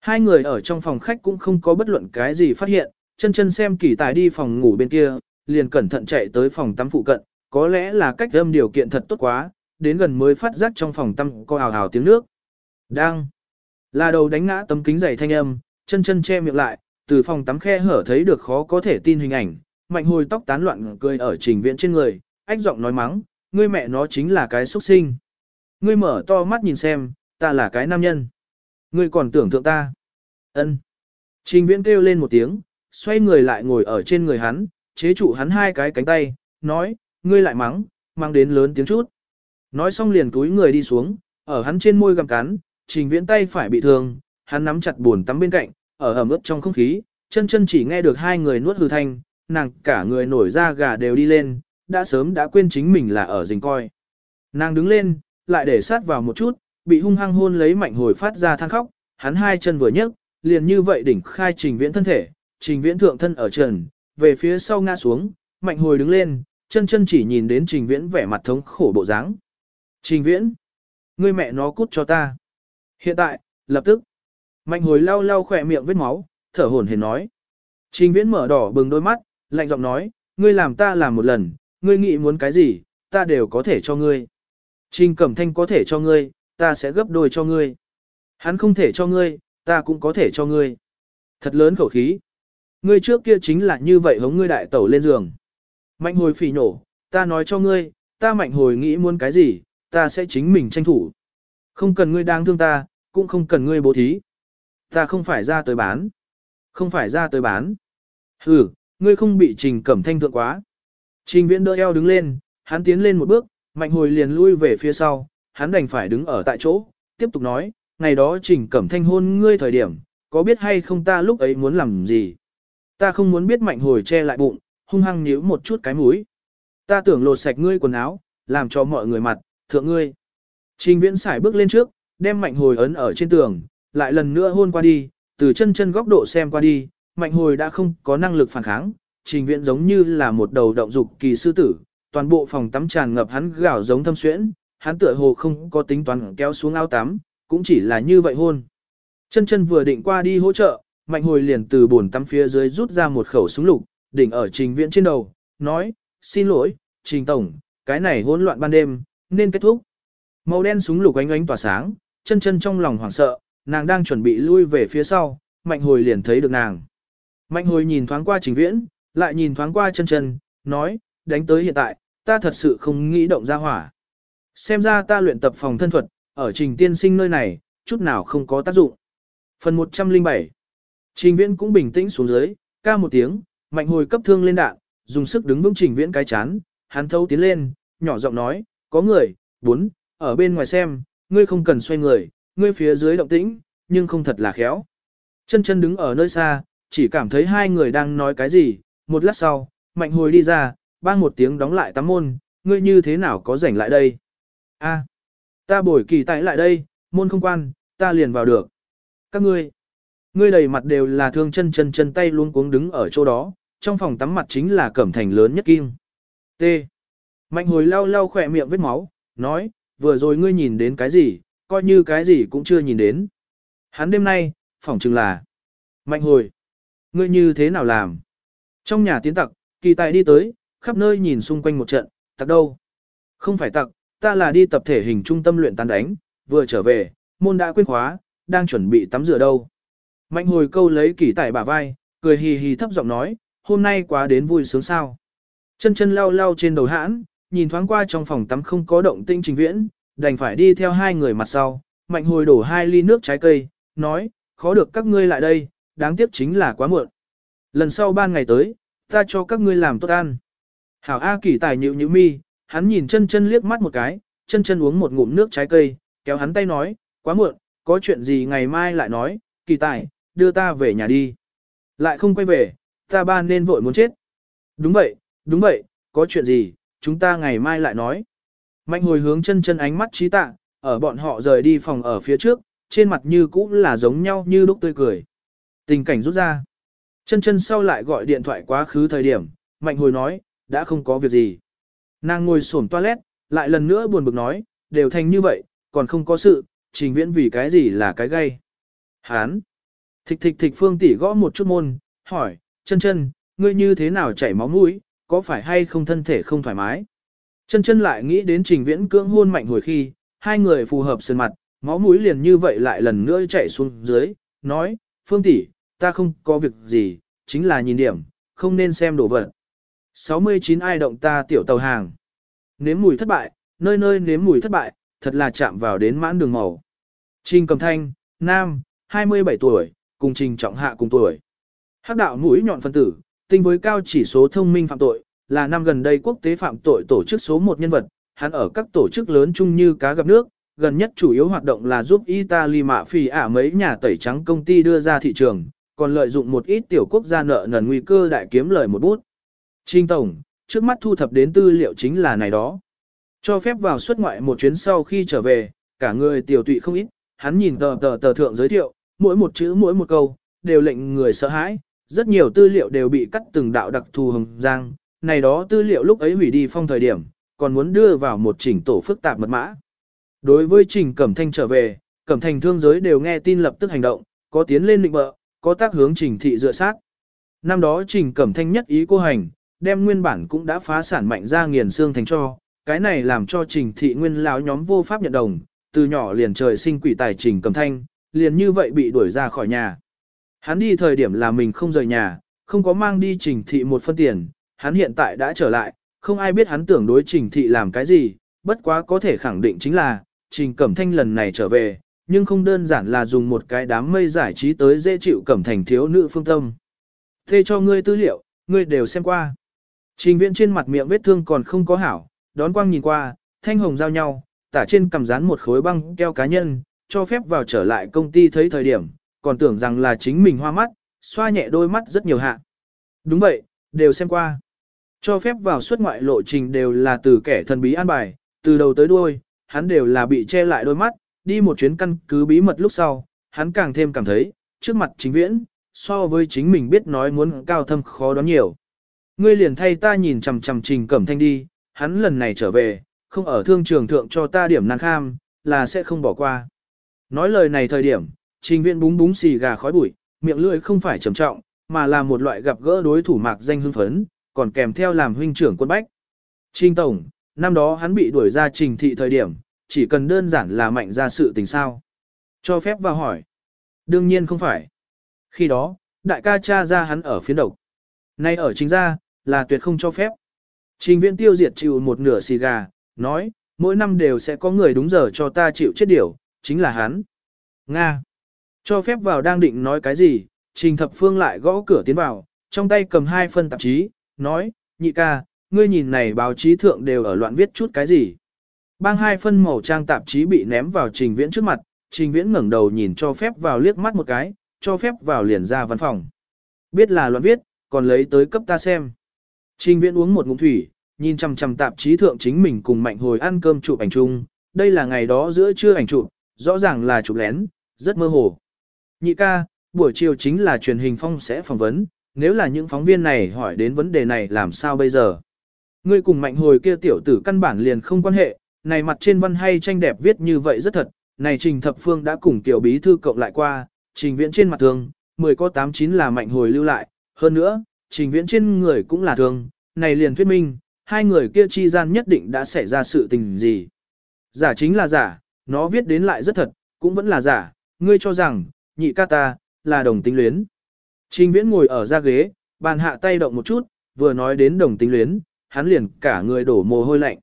Hai người ở trong phòng khách cũng không có bất luận cái gì phát hiện, chân chân xem kỳ tài đi phòng ngủ bên kia, liền cẩn thận chạy tới phòng tắm phụ cận, có lẽ là cách âm điều kiện thật tốt quá, đến gần mới phát giác trong phòng tắm có hào hào tiếng nước. Đang là đầu đánh ngã tấm kính dày thanh âm, chân chân che miệng lại, từ phòng tắm khe hở thấy được khó có thể tin hình ảnh, mạnh hồi tóc tán loạn cười ở trình viện trên người, ách giọng nói mắng, ngươi mẹ nó chính là cái xuất sinh. Ngươi mở to mắt nhìn xem, ta là cái nam nhân. Ngươi còn tưởng tượng ta. ân Trình viễn kêu lên một tiếng, xoay người lại ngồi ở trên người hắn, chế trụ hắn hai cái cánh tay, nói, ngươi lại mắng, mang đến lớn tiếng chút. Nói xong liền túi người đi xuống, ở hắn trên môi gặm cắn, trình viễn tay phải bị thương, hắn nắm chặt buồn tắm bên cạnh, ở ẩm ướt trong không khí, Chân chân chỉ nghe được hai người nuốt hư thanh, nàng cả người nổi da gà đều đi lên, đã sớm đã quên chính mình là ở rình coi. Nàng đứng lên, lại để sát vào một chút, bị hung hăng hôn lấy mạnh hồi phát ra than khóc, hắn hai chân vừa nhấc, liền như vậy đỉnh khai trình viễn thân thể, trình viễn thượng thân ở trần, về phía sau ngã xuống, mạnh hồi đứng lên, chân chân chỉ nhìn đến trình viễn vẻ mặt thống khổ bộ dáng. Trình viễn, ngươi mẹ nó cút cho ta. Hiện tại, lập tức, mạnh hồi lau lau khỏe miệng vết máu, thở hổn hển nói. Trình viễn mở đỏ bừng đôi mắt, lạnh giọng nói, ngươi làm ta làm một lần, ngươi nghĩ muốn cái gì, ta đều có thể cho ngươi. Trình cẩm thanh có thể cho ngươi, ta sẽ gấp đôi cho ngươi. Hắn không thể cho ngươi, ta cũng có thể cho ngươi. Thật lớn khẩu khí. Ngươi trước kia chính là như vậy hống ngươi đại tẩu lên giường. Mạnh hồi phỉ nổ, ta nói cho ngươi, ta mạnh hồi nghĩ muốn cái gì, ta sẽ chính mình tranh thủ. Không cần ngươi đang thương ta, cũng không cần ngươi bố thí. Ta không phải ra tới bán. Không phải ra tới bán. Ừ, ngươi không bị trình cẩm thanh thượng quá. Trình viễn đỡ eo đứng lên, hắn tiến lên một bước, mạnh hồi liền lui về phía sau, hắn đành phải đứng ở tại chỗ, tiếp tục nói, ngày đó trình cẩm thanh hôn ngươi thời điểm, có biết hay không ta lúc ấy muốn làm gì? Ta không muốn biết mạnh hồi che lại bụng, hung hăng nhíu một chút cái mũi. Ta tưởng lột sạch ngươi quần áo, làm cho mọi người mặt, thượng ngươi. Trình viễn xài bước lên trước, đem mạnh hồi ấn ở trên tường, lại lần nữa hôn qua đi, từ chân chân góc độ xem qua đi, mạnh hồi đã không có năng lực phản kháng, trình viễn giống như là một đầu động dục kỳ sư tử, toàn bộ phòng tắm tràn ngập hắn gạo giống thâm xuyễn, hắn tựa hồ không có tính toán kéo xuống ao tắm, cũng chỉ là như vậy hôn. Chân chân vừa định qua đi hỗ trợ, mạnh hồi liền từ bồn tắm phía dưới rút ra một khẩu súng lục, đỉnh ở trình viễn trên đầu, nói, xin lỗi, trình tổng, cái này hỗn loạn ban đêm, nên kết thúc. Màu đen súng lục ánh ánh tỏa sáng, chân chân trong lòng hoảng sợ, nàng đang chuẩn bị lui về phía sau, mạnh hồi liền thấy được nàng. Mạnh hồi nhìn thoáng qua trình viễn, lại nhìn thoáng qua chân chân, nói, đánh tới hiện tại, ta thật sự không nghĩ động ra hỏa. Xem ra ta luyện tập phòng thân thuật, ở trình tiên sinh nơi này, chút nào không có tác dụng. Phần 107 Trình viễn cũng bình tĩnh xuống dưới, ca một tiếng, mạnh hồi cấp thương lên đạn, dùng sức đứng vững trình viễn cái chán, hắn thâu tiến lên, nhỏ giọng nói, có người, bốn, ở bên ngoài xem, ngươi không cần xoay người, ngươi phía dưới động tĩnh, nhưng không thật là khéo. Chân chân đứng ở nơi xa, chỉ cảm thấy hai người đang nói cái gì, một lát sau, mạnh hồi đi ra, bang một tiếng đóng lại tắm môn, ngươi như thế nào có rảnh lại đây? A, ta bồi kỳ tại lại đây, môn không quan, ta liền vào được. Các ngươi, ngươi đầy mặt đều là thương chân chân chân tay luôn cuống đứng ở chỗ đó, trong phòng tắm mặt chính là cẩm thành lớn nhất kim. T. Mạnh hồi lau lau khỏe miệng vết máu, nói, vừa rồi ngươi nhìn đến cái gì, coi như cái gì cũng chưa nhìn đến. Hắn đêm nay, phỏng chừng là. Mạnh hồi. Ngươi như thế nào làm? Trong nhà tiến tặc, kỳ tài đi tới, khắp nơi nhìn xung quanh một trận, tặc đâu? Không phải tặc, ta là đi tập thể hình trung tâm luyện tàn đánh, vừa trở về, môn đã quên khóa, đang chuẩn bị tắm rửa đâu. Mạnh hồi câu lấy kỳ tài bả vai, cười hì hì thấp giọng nói, hôm nay quá đến vui sướng sao. Chân chân lau lau trên đầu hãn, nhìn thoáng qua trong phòng tắm không có động tinh trình viễn, đành phải đi theo hai người mặt sau, mạnh hồi đổ hai ly nước trái cây, nói, khó được các ngươi lại đây, đáng tiếc chính là quá muộn. Lần sau ban ngày tới, ta cho các ngươi làm tốt ăn. Hảo A kỳ tài nhịu nhịu mi, hắn nhìn chân chân liếc mắt một cái, chân chân uống một ngụm nước trái cây, kéo hắn tay nói, quá muộn, có chuyện gì ngày mai lại nói, kỳ tài, đưa ta về nhà đi. Lại không quay về, ta ba nên vội muốn chết. Đúng vậy, đúng vậy, có chuyện gì, chúng ta ngày mai lại nói. Mạnh hồi hướng chân chân ánh mắt trí tạ, ở bọn họ rời đi phòng ở phía trước, trên mặt như cũ là giống nhau như lúc tươi cười. Tình cảnh rút ra. Chân chân sau lại gọi điện thoại quá khứ thời điểm, mạnh hồi nói, đã không có việc gì. Nàng ngồi xổm toilet, lại lần nữa buồn bực nói, đều thành như vậy, còn không có sự, trình viễn vì cái gì là cái gây. Hán. Thịch thịch thịch phương tỷ gõ một chút môn, hỏi, chân chân, ngươi như thế nào chảy máu mũi, có phải hay không thân thể không thoải mái? Chân chân lại nghĩ đến trình viễn cưỡng hôn mạnh hồi khi, hai người phù hợp sơn mặt, máu mũi liền như vậy lại lần nữa chảy xuống dưới, nói, phương tỷ, ta không có việc gì, chính là nhìn điểm, không nên xem đồ vật. 69 ai động ta tiểu tàu hàng. Nếm mùi thất bại, nơi nơi nếm mùi thất bại, thật là chạm vào đến mãn đường màu. Trình cầm thanh, nam, 27 tuổi, cùng trình trọng hạ cùng tuổi. Hắc đạo mũi nhọn phân tử, tinh với cao chỉ số thông minh phạm tội, là năm gần đây quốc tế phạm tội tổ chức số một nhân vật, hắn ở các tổ chức lớn chung như cá gặp nước, gần nhất chủ yếu hoạt động là giúp Italy mạ phì ả mấy nhà tẩy trắng công ty đưa ra thị trường, còn lợi dụng một ít tiểu quốc gia nợ nần nguy cơ đại kiếm lời một bút. Trình Tổng, trước mắt thu thập đến tư liệu chính là này đó. Cho phép vào xuất ngoại một chuyến sau khi trở về, cả người tiểu tụy không ít, hắn nhìn tờ tờ tờ thượng giới thiệu, mỗi một chữ mỗi một câu, đều lệnh người sợ hãi, rất nhiều tư liệu đều bị cắt từng đạo đặc thù hồng giang, này đó tư liệu lúc ấy hủy đi phong thời điểm, còn muốn đưa vào một chỉnh tổ phức tạp mật mã. Đối với Trình Cẩm Thanh trở về, Cẩm Thành thương giới đều nghe tin lập tức hành động, có tiến lên định bợ, có tác hướng Trình Thị dựa sát. Năm đó Trình Cẩm Thanh nhất ý cô hành, đem nguyên bản cũng đã phá sản mạnh ra nghiền xương thành cho, cái này làm cho Trình Thị nguyên lão nhóm vô pháp nhận đồng, từ nhỏ liền trời sinh quỷ tài Trình Cẩm Thanh, liền như vậy bị đuổi ra khỏi nhà. Hắn đi thời điểm là mình không rời nhà, không có mang đi Trình Thị một phân tiền, hắn hiện tại đã trở lại, không ai biết hắn tưởng đối Trình Thị làm cái gì, bất quá có thể khẳng định chính là, Trình Cẩm Thanh lần này trở về, nhưng không đơn giản là dùng một cái đám mây giải trí tới dễ chịu Cẩm Thành thiếu nữ phương tâm. Thế cho ngươi tư liệu, ngươi đều xem qua. Trình viện trên mặt miệng vết thương còn không có hảo, đón quang nhìn qua, thanh hồng giao nhau, tả trên cầm dán một khối băng keo cá nhân, cho phép vào trở lại công ty thấy thời điểm, còn tưởng rằng là chính mình hoa mắt, xoa nhẹ đôi mắt rất nhiều hạ. Đúng vậy, đều xem qua. Cho phép vào suốt ngoại lộ trình đều là từ kẻ thần bí an bài, từ đầu tới đuôi, hắn đều là bị che lại đôi mắt, đi một chuyến căn cứ bí mật lúc sau, hắn càng thêm cảm thấy, trước mặt chính viễn, so với chính mình biết nói muốn cao thâm khó đoán nhiều. Ngươi liền thay ta nhìn chằm chằm trình cẩm thanh đi, hắn lần này trở về, không ở thương trường thượng cho ta điểm năng kham, là sẽ không bỏ qua. Nói lời này thời điểm, trình viễn búng búng xì gà khói bụi, miệng lưỡi không phải trầm trọng, mà là một loại gặp gỡ đối thủ mạc danh hưng phấn, còn kèm theo làm huynh trưởng quân bách. Trình Tổng, năm đó hắn bị đuổi ra trình thị thời điểm, chỉ cần đơn giản là mạnh ra sự tình sao. Cho phép vào hỏi. Đương nhiên không phải. Khi đó, đại ca cha ra hắn ở phía độc. Nay ở chính gia, là tuyệt không cho phép. Trình viện tiêu diệt chịu một nửa xì gà, nói, mỗi năm đều sẽ có người đúng giờ cho ta chịu chết điểu, chính là hắn. Nga. Cho phép vào đang định nói cái gì, trình thập phương lại gõ cửa tiến vào, trong tay cầm hai phân tạp chí, nói, nhị ca, ngươi nhìn này báo chí thượng đều ở loạn viết chút cái gì. Bang hai phân màu trang tạp chí bị ném vào trình viễn trước mặt, trình viễn ngẩng đầu nhìn cho phép vào liếc mắt một cái, cho phép vào liền ra văn phòng. Biết là loạn viết, còn lấy tới cấp ta xem. Trình viễn uống một ngụm thủy, nhìn chằm chằm tạp chí thượng chính mình cùng mạnh hồi ăn cơm chụp ảnh chung, đây là ngày đó giữa trưa ảnh chụp, rõ ràng là chụp lén, rất mơ hồ. Nhị ca, buổi chiều chính là truyền hình phong sẽ phỏng vấn, nếu là những phóng viên này hỏi đến vấn đề này làm sao bây giờ? Ngươi cùng mạnh hồi kia tiểu tử căn bản liền không quan hệ, này mặt trên văn hay tranh đẹp viết như vậy rất thật, này trình thập phương đã cùng tiểu bí thư cộng lại qua, trình viễn trên mặt thường, 10 có 89 là mạnh hồi lưu lại, hơn nữa, trình viễn trên người cũng là thường, này liền thuyết minh, hai người kia chi gian nhất định đã xảy ra sự tình gì. Giả chính là giả, nó viết đến lại rất thật, cũng vẫn là giả, ngươi cho rằng, nhị ca ta, là đồng tính luyến. Trình viễn ngồi ở ra ghế, bàn hạ tay động một chút, vừa nói đến đồng tính luyến, hắn liền cả người đổ mồ hôi lạnh.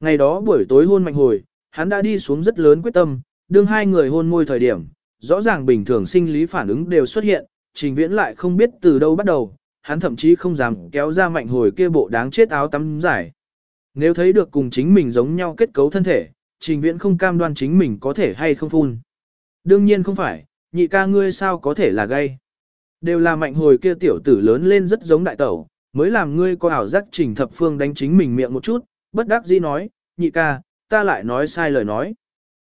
Ngày đó buổi tối hôn mạnh hồi, hắn đã đi xuống rất lớn quyết tâm, đương hai người hôn môi thời điểm, rõ ràng bình thường sinh lý phản ứng đều xuất hiện, trình viễn lại không biết từ đâu bắt đầu, hắn thậm chí không dám kéo ra mạnh hồi kia bộ đáng chết áo tắm giải. Nếu thấy được cùng chính mình giống nhau kết cấu thân thể, trình viễn không cam đoan chính mình có thể hay không phun. Đương nhiên không phải, nhị ca ngươi sao có thể là gay. Đều là mạnh hồi kia tiểu tử lớn lên rất giống đại tẩu, mới làm ngươi có ảo giác trình thập phương đánh chính mình miệng một chút, bất đắc dĩ nói, nhị ca, ta lại nói sai lời nói.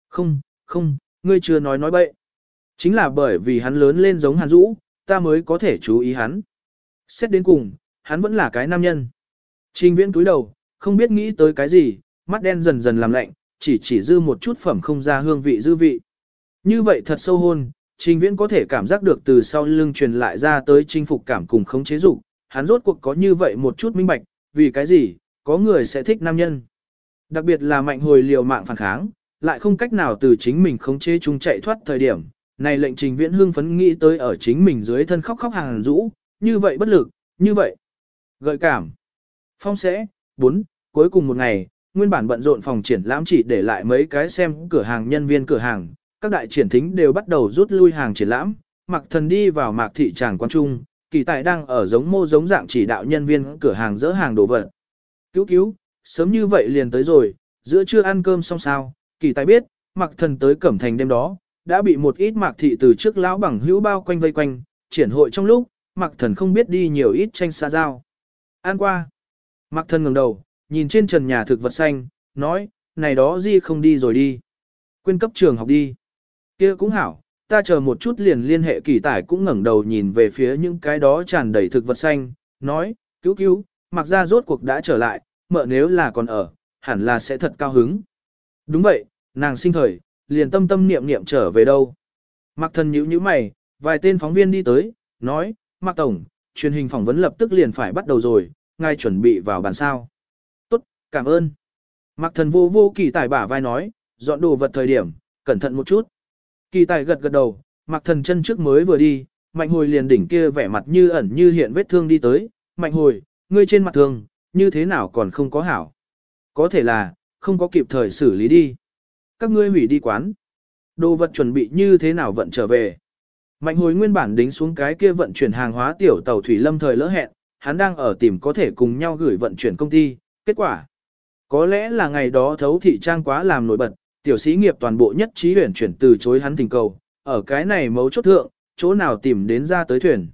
Không, không, ngươi chưa nói nói bậy. Chính là bởi vì hắn lớn lên giống Hàn Dũ, ta mới có thể chú ý hắn. Xét đến cùng, hắn vẫn là cái nam nhân. Trình viễn túi đầu, không biết nghĩ tới cái gì, mắt đen dần dần làm lạnh, chỉ chỉ dư một chút phẩm không ra hương vị dư vị. Như vậy thật sâu hôn, trình viễn có thể cảm giác được từ sau lưng truyền lại ra tới chinh phục cảm cùng khống chế dục hắn rốt cuộc có như vậy một chút minh bạch, vì cái gì, có người sẽ thích nam nhân. Đặc biệt là mạnh hồi liều mạng phản kháng, lại không cách nào từ chính mình khống chế chúng chạy thoát thời điểm. Này lệnh trình viễn hưng phấn nghĩ tới ở chính mình dưới thân khóc khóc hàng rũ, như vậy bất lực, như vậy. Gợi cảm. Phong sẽ, 4, cuối cùng một ngày, nguyên bản bận rộn phòng triển lãm chỉ để lại mấy cái xem cửa hàng nhân viên cửa hàng, các đại triển thính đều bắt đầu rút lui hàng triển lãm, mặc thần đi vào mạc thị tràng quan trung, kỳ tài đang ở giống mô giống dạng chỉ đạo nhân viên cửa hàng dỡ hàng đồ vật. Cứu cứu, sớm như vậy liền tới rồi, giữa trưa ăn cơm xong sao, kỳ tài biết, mặc thần tới cẩm thành đêm đó, đã bị một ít mạc thị từ trước lão bằng hữu bao quanh vây quanh, triển hội trong lúc, Mặc Thần không biết đi nhiều ít tranh xa giao. An qua. Mặc Thần ngẩng đầu, nhìn trên trần nhà thực vật xanh, nói, này đó gì không đi rồi đi. Quyên cấp trường học đi kia cũng hảo, ta chờ một chút liền liên hệ kỳ tải cũng ngẩng đầu nhìn về phía những cái đó tràn đầy thực vật xanh, nói, cứu cứu, mặc ra rốt cuộc đã trở lại, mợ nếu là còn ở, hẳn là sẽ thật cao hứng. Đúng vậy, nàng sinh thời, liền tâm tâm niệm niệm trở về đâu. Mặc thần nhíu nhíu mày, vài tên phóng viên đi tới, nói, Mặc Tổng, truyền hình phỏng vấn lập tức liền phải bắt đầu rồi, ngài chuẩn bị vào bàn sao. Tốt, cảm ơn. mặc thần vô vô kỳ tài bả vai nói, dọn đồ vật thời điểm, cẩn thận một chút. Kỳ tài gật gật đầu, mặc thần chân trước mới vừa đi, mạnh hồi liền đỉnh kia vẻ mặt như ẩn như hiện vết thương đi tới, mạnh hồi, ngươi trên mặt thương, như thế nào còn không có hảo. Có thể là, không có kịp thời xử lý đi. Các ngươi hủy đi quán. Đồ vật chuẩn bị như thế nào vận trở về. Mạnh hồi nguyên bản đính xuống cái kia vận chuyển hàng hóa tiểu tàu thủy lâm thời lỡ hẹn, hắn đang ở tìm có thể cùng nhau gửi vận chuyển công ty, kết quả. Có lẽ là ngày đó thấu thị trang quá làm nổi bật, tiểu sĩ nghiệp toàn bộ nhất trí huyển chuyển từ chối hắn tình cầu, ở cái này mấu chốt thượng, chỗ nào tìm đến ra tới thuyền.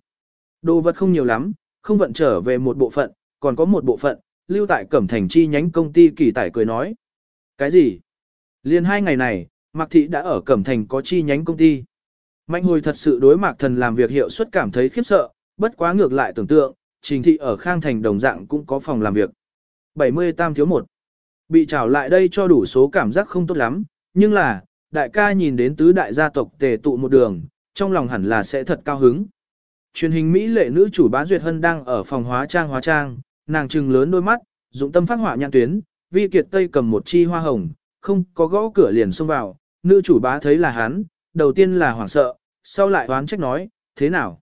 Đồ vật không nhiều lắm, không vận trở về một bộ phận, còn có một bộ phận, lưu tại Cẩm Thành chi nhánh công ty kỳ tải cười nói. Cái gì? Liên hai ngày này, Mạc Thị đã ở Cẩm Thành có chi nhánh công ty. Mạnh hồi thật sự đối Mạc Thần làm việc hiệu suất cảm thấy khiếp sợ, bất quá ngược lại tưởng tượng, Trình Thị ở Khang Thành đồng dạng cũng có phòng làm việc. 70 tam thiếu một. Bị trảo lại đây cho đủ số cảm giác không tốt lắm, nhưng là, đại ca nhìn đến tứ đại gia tộc tề tụ một đường, trong lòng hẳn là sẽ thật cao hứng. Truyền hình Mỹ lệ nữ chủ bá Duyệt Hân đang ở phòng hóa trang hóa trang, nàng trừng lớn đôi mắt, dụng tâm phát họa nhãn tuyến, vi kiệt tây cầm một chi hoa hồng, không có gõ cửa liền xông vào, nữ chủ bá thấy là hắn, đầu tiên là hoảng sợ, sau lại đoán trách nói, thế nào?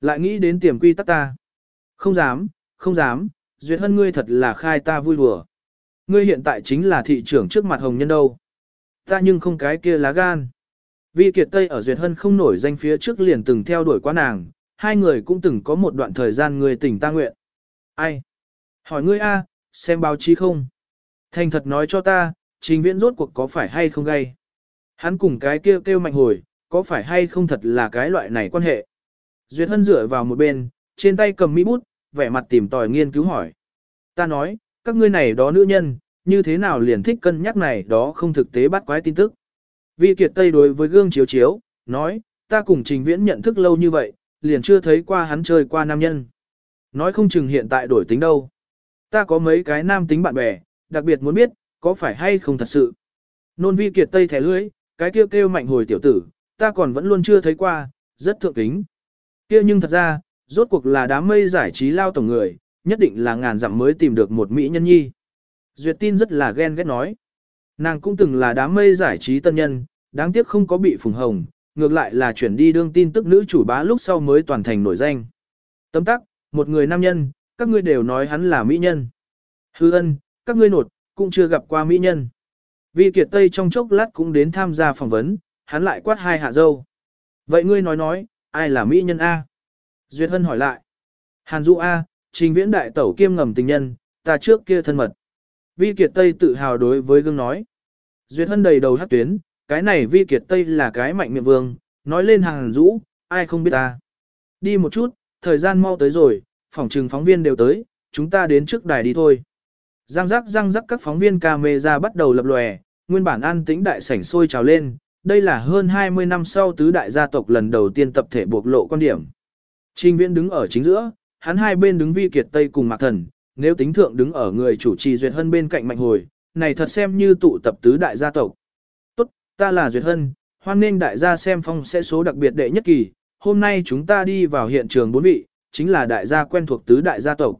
Lại nghĩ đến tiềm quy tắc ta. Không dám, không dám, Duyệt Hân ngươi thật là khai ta vui đùa. Ngươi hiện tại chính là thị trưởng trước mặt hồng nhân đâu. Ta nhưng không cái kia lá gan. Vi Kiệt Tây ở Duyệt Hân không nổi danh phía trước liền từng theo đuổi quá nàng, hai người cũng từng có một đoạn thời gian người tỉnh ta nguyện. Ai? Hỏi ngươi a, xem báo chí không? Thành thật nói cho ta, trình viễn rốt cuộc có phải hay không gay? Hắn cùng cái kia kêu, kêu mạnh hồi, có phải hay không thật là cái loại này quan hệ? Duyệt Hân dựa vào một bên, trên tay cầm mỹ bút, vẻ mặt tìm tòi nghiên cứu hỏi. Ta nói, các ngươi này đó nữ nhân, như thế nào liền thích cân nhắc này đó không thực tế bắt quái tin tức. Vi Kiệt Tây đối với gương chiếu chiếu, nói, ta cùng trình viễn nhận thức lâu như vậy, liền chưa thấy qua hắn chơi qua nam nhân. Nói không chừng hiện tại đổi tính đâu. Ta có mấy cái nam tính bạn bè, đặc biệt muốn biết, có phải hay không thật sự. Nôn vi kiệt tây thẻ lưới, cái kêu kêu mạnh hồi tiểu tử, ta còn vẫn luôn chưa thấy qua, rất thượng kính. kia nhưng thật ra, rốt cuộc là đám mây giải trí lao tổng người, nhất định là ngàn dặm mới tìm được một mỹ nhân nhi. Duyệt tin rất là ghen ghét nói. Nàng cũng từng là đám mây giải trí tân nhân, đáng tiếc không có bị phùng hồng, ngược lại là chuyển đi đương tin tức nữ chủ bá lúc sau mới toàn thành nổi danh. Tấm tắc, một người nam nhân, các ngươi đều nói hắn là mỹ nhân. Hư ân, các ngươi nột, cũng chưa gặp qua mỹ nhân. Vi Kiệt Tây trong chốc lát cũng đến tham gia phỏng vấn, hắn lại quát hai hạ dâu. Vậy ngươi nói nói, ai là mỹ nhân A? Duyệt Hân hỏi lại. Hàn Dụ A, trình viễn đại tẩu kiêm ngầm tình nhân, ta trước kia thân mật. Vi Kiệt Tây tự hào đối với gương nói. Duyệt Hân đầy đầu hát tuyến, cái này Vi Kiệt Tây là cái mạnh miệng vương, nói lên hàng rũ, ai không biết ta. Đi một chút, thời gian mau tới rồi, phòng trừng phóng viên đều tới, chúng ta đến trước đài đi thôi. Răng rắc răng rắc các phóng viên camera bắt đầu lập lòe, nguyên bản an tĩnh đại sảnh sôi trào lên, đây là hơn 20 năm sau tứ đại gia tộc lần đầu tiên tập thể buộc lộ quan điểm. Trình Viễn đứng ở chính giữa, hắn hai bên đứng Vi Kiệt Tây cùng Mạc Thần, nếu tính thượng đứng ở người chủ trì Duyệt Hân bên cạnh Mạnh Hồi, này thật xem như tụ tập tứ đại gia tộc. Tốt, ta là Duyệt Hân, hoan nghênh đại gia xem phong sẽ số đặc biệt đệ nhất kỳ, hôm nay chúng ta đi vào hiện trường bốn vị, chính là đại gia quen thuộc tứ đại gia tộc.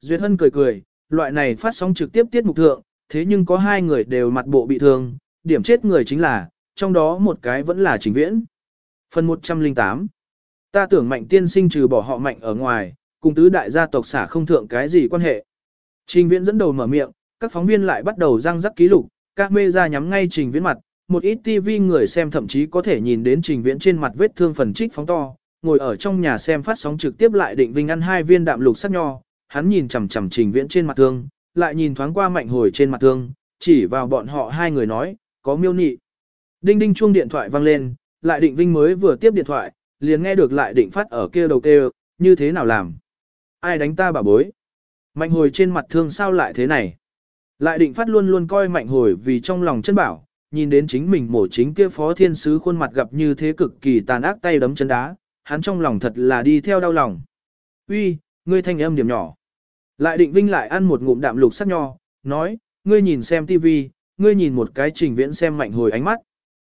Duyệt Hân cười cười, loại này phát sóng trực tiếp tiết mục thượng, thế nhưng có hai người đều mặt bộ bị thương, điểm chết người chính là, trong đó một cái vẫn là trình viễn. Phần 108 Ta tưởng mạnh tiên sinh trừ bỏ họ mạnh ở ngoài, cùng tứ đại gia tộc xả không thượng cái gì quan hệ. Trình viễn dẫn đầu mở miệng, các phóng viên lại bắt đầu răng rắc ký lục, các mê ra nhắm ngay trình viễn mặt, một ít TV người xem thậm chí có thể nhìn đến trình viễn trên mặt vết thương phần trích phóng to, ngồi ở trong nhà xem phát sóng trực tiếp lại định vinh ăn hai viên đạm lục sắc nho, hắn nhìn chằm chằm trình viễn trên mặt thương, lại nhìn thoáng qua mạnh hồi trên mặt thương, chỉ vào bọn họ hai người nói, có miêu nị. Đinh đinh chuông điện thoại vang lên, lại định vinh mới vừa tiếp điện thoại, liền nghe được lại định phát ở kia đầu kêu, như thế nào làm? Ai đánh ta bà bối? Mạnh hồi trên mặt thương sao lại thế này? Lại định phát luôn luôn coi mạnh hồi vì trong lòng chân bảo, nhìn đến chính mình mổ chính kia phó thiên sứ khuôn mặt gặp như thế cực kỳ tàn ác tay đấm chân đá, hắn trong lòng thật là đi theo đau lòng. Uy, ngươi thanh âm điểm nhỏ. Lại định vinh lại ăn một ngụm đạm lục sắc nho, nói, ngươi nhìn xem tivi, ngươi nhìn một cái trình viễn xem mạnh hồi ánh mắt.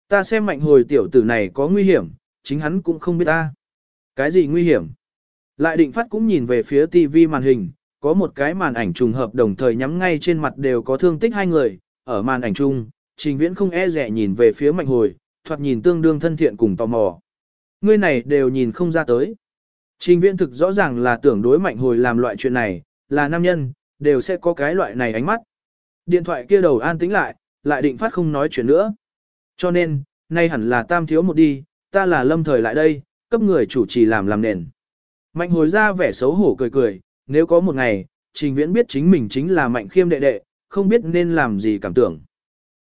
Ta xem mạnh hồi tiểu tử này có nguy hiểm, chính hắn cũng không biết ta. Cái gì nguy hiểm? Lại định phát cũng nhìn về phía TV màn hình, có một cái màn ảnh trùng hợp đồng thời nhắm ngay trên mặt đều có thương tích hai người, ở màn ảnh chung, trình viễn không e rẻ nhìn về phía mạnh hồi, thoạt nhìn tương đương thân thiện cùng tò mò. Ngươi này đều nhìn không ra tới. Trình viễn thực rõ ràng là tưởng đối mạnh hồi làm loại chuyện này, là nam nhân, đều sẽ có cái loại này ánh mắt. Điện thoại kia đầu an tĩnh lại, lại định phát không nói chuyện nữa. Cho nên, nay hẳn là tam thiếu một đi, ta là lâm thời lại đây, cấp người chủ trì làm làm nền. Mạnh hồi ra vẻ xấu hổ cười cười, nếu có một ngày, trình viễn biết chính mình chính là mạnh khiêm đệ đệ, không biết nên làm gì cảm tưởng.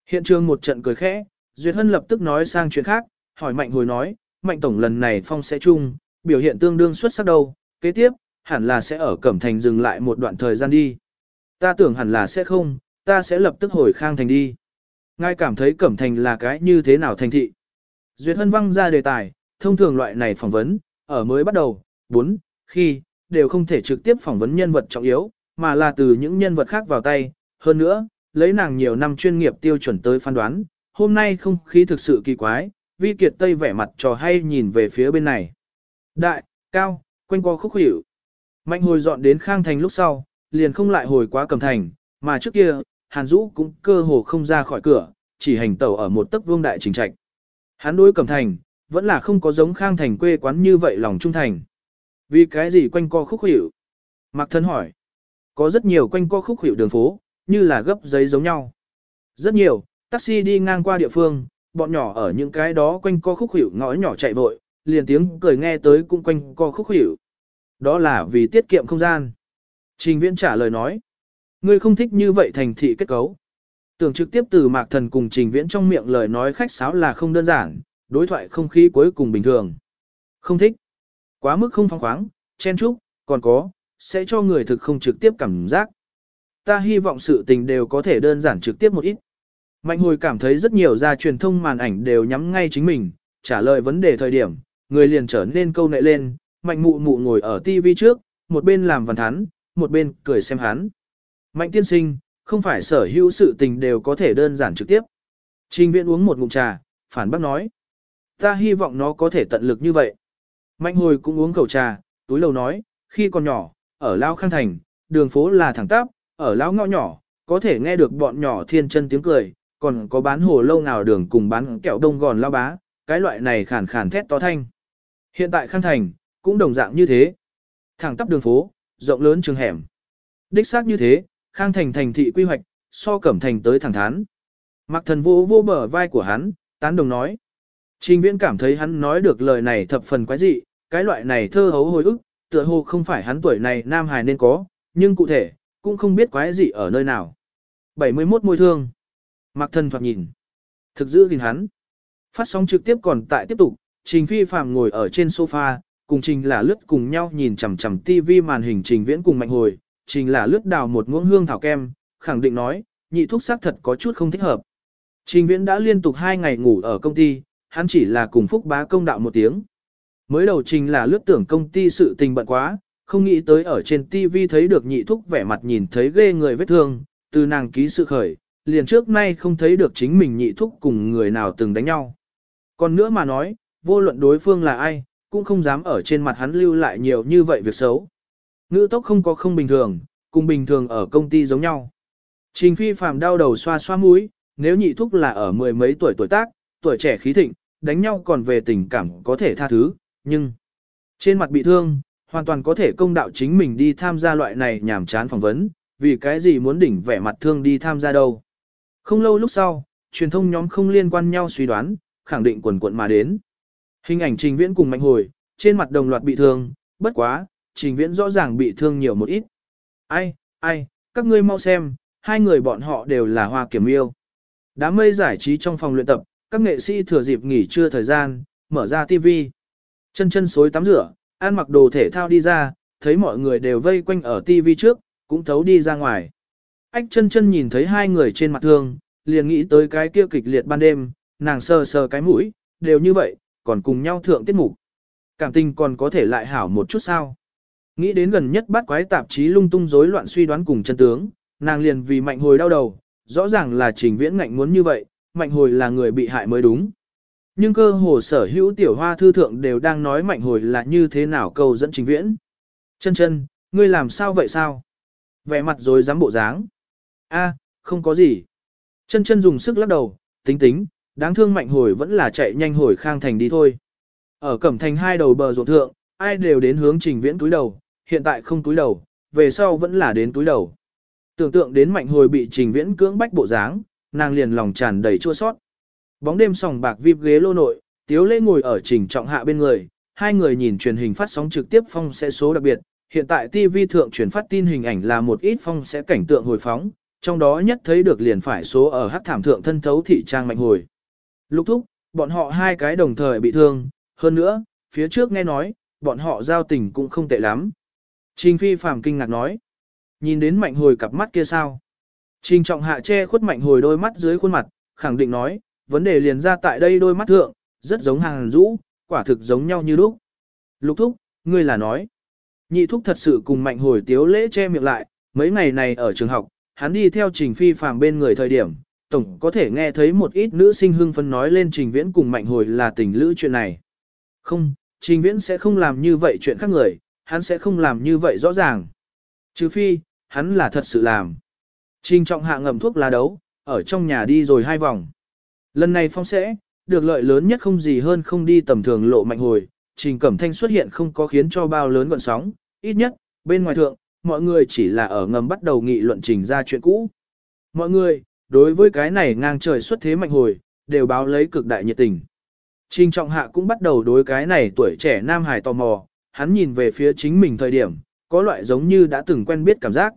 Hiện trường một trận cười khẽ, Duyệt Hân lập tức nói sang chuyện khác, hỏi mạnh hồi nói, mạnh tổng lần này phong sẽ chung, biểu hiện tương đương xuất sắc đâu, kế tiếp, hẳn là sẽ ở Cẩm Thành dừng lại một đoạn thời gian đi. Ta tưởng hẳn là sẽ không, ta sẽ lập tức hồi Khang Thành đi. Ngài cảm thấy Cẩm Thành là cái như thế nào thành thị? Duyệt Hân văng ra đề tài, thông thường loại này phỏng vấn, ở mới bắt đầu, 4, khi, đều không thể trực tiếp phỏng vấn nhân vật trọng yếu, mà là từ những nhân vật khác vào tay. Hơn nữa, lấy nàng nhiều năm chuyên nghiệp tiêu chuẩn tới phán đoán, hôm nay không khí thực sự kỳ quái, vi kiệt tây vẻ mặt trò hay nhìn về phía bên này. Đại, cao, quanh co khúc hiểu. Mạnh hồi dọn đến Khang Thành lúc sau, liền không lại hồi quá cầm thành, mà trước kia, Hàn Dũ cũng cơ hồ không ra khỏi cửa, chỉ hành tẩu ở một tấc vương đại trình trạch. Hắn đối cầm thành, vẫn là không có giống Khang Thành quê quán như vậy lòng trung thành. Vì cái gì quanh co khúc hiểu? Mạc thân hỏi. Có rất nhiều quanh co khúc hiểu đường phố, như là gấp giấy giống nhau. Rất nhiều, taxi đi ngang qua địa phương, bọn nhỏ ở những cái đó quanh co khúc hiểu ngõ nhỏ chạy vội, liền tiếng cười nghe tới cũng quanh co khúc hiểu. Đó là vì tiết kiệm không gian. Trình viễn trả lời nói. Ngươi không thích như vậy thành thị kết cấu. Tưởng trực tiếp từ mạc thần cùng trình viễn trong miệng lời nói khách sáo là không đơn giản, đối thoại không khí cuối cùng bình thường. Không thích. Quá mức không phong khoáng, chen chúc, còn có, sẽ cho người thực không trực tiếp cảm giác. Ta hy vọng sự tình đều có thể đơn giản trực tiếp một ít. Mạnh hồi cảm thấy rất nhiều gia truyền thông màn ảnh đều nhắm ngay chính mình, trả lời vấn đề thời điểm, người liền trở nên câu nệ lên, mạnh mụ mụ ngồi ở TV trước, một bên làm văn thắn, một bên cười xem hắn. Mạnh tiên sinh, không phải sở hữu sự tình đều có thể đơn giản trực tiếp. Trình viện uống một ngụm trà, phản bác nói. Ta hy vọng nó có thể tận lực như vậy. Mạnh hồi cũng uống khẩu trà, túi lầu nói, khi còn nhỏ, ở Lao Khang Thành, đường phố là thẳng tắp, ở Lao ngõ nhỏ, có thể nghe được bọn nhỏ thiên chân tiếng cười, còn có bán hồ lâu nào đường cùng bán kẹo đông gòn lao bá, cái loại này khản khản thét to thanh. Hiện tại Khang Thành, cũng đồng dạng như thế. Thẳng tắp đường phố, rộng lớn trường hẻm. Đích xác như thế, Khang Thành thành thị quy hoạch, so cẩm thành tới thẳng thắn. Mặc thần vô vô bờ vai của hắn, tán đồng nói. Trình viễn cảm thấy hắn nói được lời này thập phần quái dị, cái loại này thơ hấu hồi ức, tựa hồ không phải hắn tuổi này nam hài nên có, nhưng cụ thể, cũng không biết quái gì ở nơi nào. 71 môi thương. Mặc thần thoạt nhìn. Thực giữ gìn hắn. Phát sóng trực tiếp còn tại tiếp tục, Trình Phi Phạm ngồi ở trên sofa, cùng Trình là lướt cùng nhau nhìn chằm chằm TV màn hình Trình Viễn cùng Mạnh Hồi, Trình là lướt đào một muỗng hương thảo kem, khẳng định nói, nhị thuốc xác thật có chút không thích hợp. Trình Viễn đã liên tục hai ngày ngủ ở công ty, hắn chỉ là cùng Phúc bá công đạo một tiếng. Mới đầu Trình là lướt tưởng công ty sự tình bận quá, không nghĩ tới ở trên TV thấy được nhị thúc vẻ mặt nhìn thấy ghê người vết thương, từ nàng ký sự khởi, liền trước nay không thấy được chính mình nhị thúc cùng người nào từng đánh nhau. Còn nữa mà nói, vô luận đối phương là ai, cũng không dám ở trên mặt hắn lưu lại nhiều như vậy việc xấu. Ngữ tốc không có không bình thường, cùng bình thường ở công ty giống nhau. Trình phi phàm đau đầu xoa xoa mũi, nếu nhị thúc là ở mười mấy tuổi tuổi tác, tuổi trẻ khí thịnh, đánh nhau còn về tình cảm có thể tha thứ, nhưng trên mặt bị thương, hoàn toàn có thể công đạo chính mình đi tham gia loại này nhảm chán phỏng vấn, vì cái gì muốn đỉnh vẻ mặt thương đi tham gia đâu. Không lâu lúc sau, truyền thông nhóm không liên quan nhau suy đoán, khẳng định quần quận mà đến. Hình ảnh trình viễn cùng mạnh hồi, trên mặt đồng loạt bị thương, bất quá, trình viễn rõ ràng bị thương nhiều một ít. Ai, ai, các ngươi mau xem, hai người bọn họ đều là hoa kiểm yêu. Đám mây giải trí trong phòng luyện tập, các nghệ sĩ thừa dịp nghỉ trưa thời gian, mở ra TV. Chân chân xối tắm rửa, ăn mặc đồ thể thao đi ra, thấy mọi người đều vây quanh ở tivi trước, cũng thấu đi ra ngoài. Ách chân chân nhìn thấy hai người trên mặt thương, liền nghĩ tới cái kia kịch liệt ban đêm, nàng sờ sờ cái mũi, đều như vậy, còn cùng nhau thượng tiết mục. Cảm tình còn có thể lại hảo một chút sao. Nghĩ đến gần nhất bắt quái tạp chí lung tung rối loạn suy đoán cùng chân tướng, nàng liền vì mạnh hồi đau đầu, rõ ràng là trình viễn ngạnh muốn như vậy, mạnh hồi là người bị hại mới đúng. Nhưng cơ hồ sở hữu tiểu hoa thư thượng đều đang nói mạnh hồi là như thế nào câu dẫn trình viễn. Chân chân, ngươi làm sao vậy sao? Vẻ mặt rồi dám bộ dáng. a không có gì. Chân chân dùng sức lắc đầu, tính tính, đáng thương mạnh hồi vẫn là chạy nhanh hồi khang thành đi thôi. Ở cẩm thành hai đầu bờ ruộng thượng, ai đều đến hướng trình viễn túi đầu, hiện tại không túi đầu, về sau vẫn là đến túi đầu. Tưởng tượng đến mạnh hồi bị trình viễn cưỡng bách bộ dáng, nàng liền lòng tràn đầy chua sót. Bóng đêm sòng bạc vip ghế lô nội, tiếu lễ ngồi ở trình trọng hạ bên người, hai người nhìn truyền hình phát sóng trực tiếp phong sẽ số đặc biệt. Hiện tại TV thượng truyền phát tin hình ảnh là một ít phong sẽ cảnh tượng hồi phóng, trong đó nhất thấy được liền phải số ở hắc thảm thượng thân thấu thị trang mạnh hồi. Lúc thúc, bọn họ hai cái đồng thời bị thương, hơn nữa, phía trước nghe nói, bọn họ giao tình cũng không tệ lắm. Trình phi phàm kinh ngạc nói, nhìn đến mạnh hồi cặp mắt kia sao. Trình trọng hạ che khuất mạnh hồi đôi mắt dưới khuôn mặt, khẳng định nói, vấn đề liền ra tại đây đôi mắt thượng, rất giống hàng rũ, quả thực giống nhau như lúc. Lục thúc, ngươi là nói. Nhị thúc thật sự cùng mạnh hồi tiếu lễ che miệng lại, mấy ngày này ở trường học, hắn đi theo trình phi phàm bên người thời điểm, tổng có thể nghe thấy một ít nữ sinh hưng phân nói lên trình viễn cùng mạnh hồi là tình lữ chuyện này. Không, trình viễn sẽ không làm như vậy chuyện khác người, hắn sẽ không làm như vậy rõ ràng. Trừ phi, hắn là thật sự làm. Trình trọng hạ ngậm thuốc lá đấu, ở trong nhà đi rồi hai vòng. Lần này phong sẽ, được lợi lớn nhất không gì hơn không đi tầm thường lộ mạnh hồi, trình cẩm thanh xuất hiện không có khiến cho bao lớn gọn sóng, ít nhất, bên ngoài thượng, mọi người chỉ là ở ngầm bắt đầu nghị luận trình ra chuyện cũ. Mọi người, đối với cái này ngang trời xuất thế mạnh hồi, đều báo lấy cực đại nhiệt tình. Trình trọng hạ cũng bắt đầu đối cái này tuổi trẻ nam hài tò mò, hắn nhìn về phía chính mình thời điểm, có loại giống như đã từng quen biết cảm giác.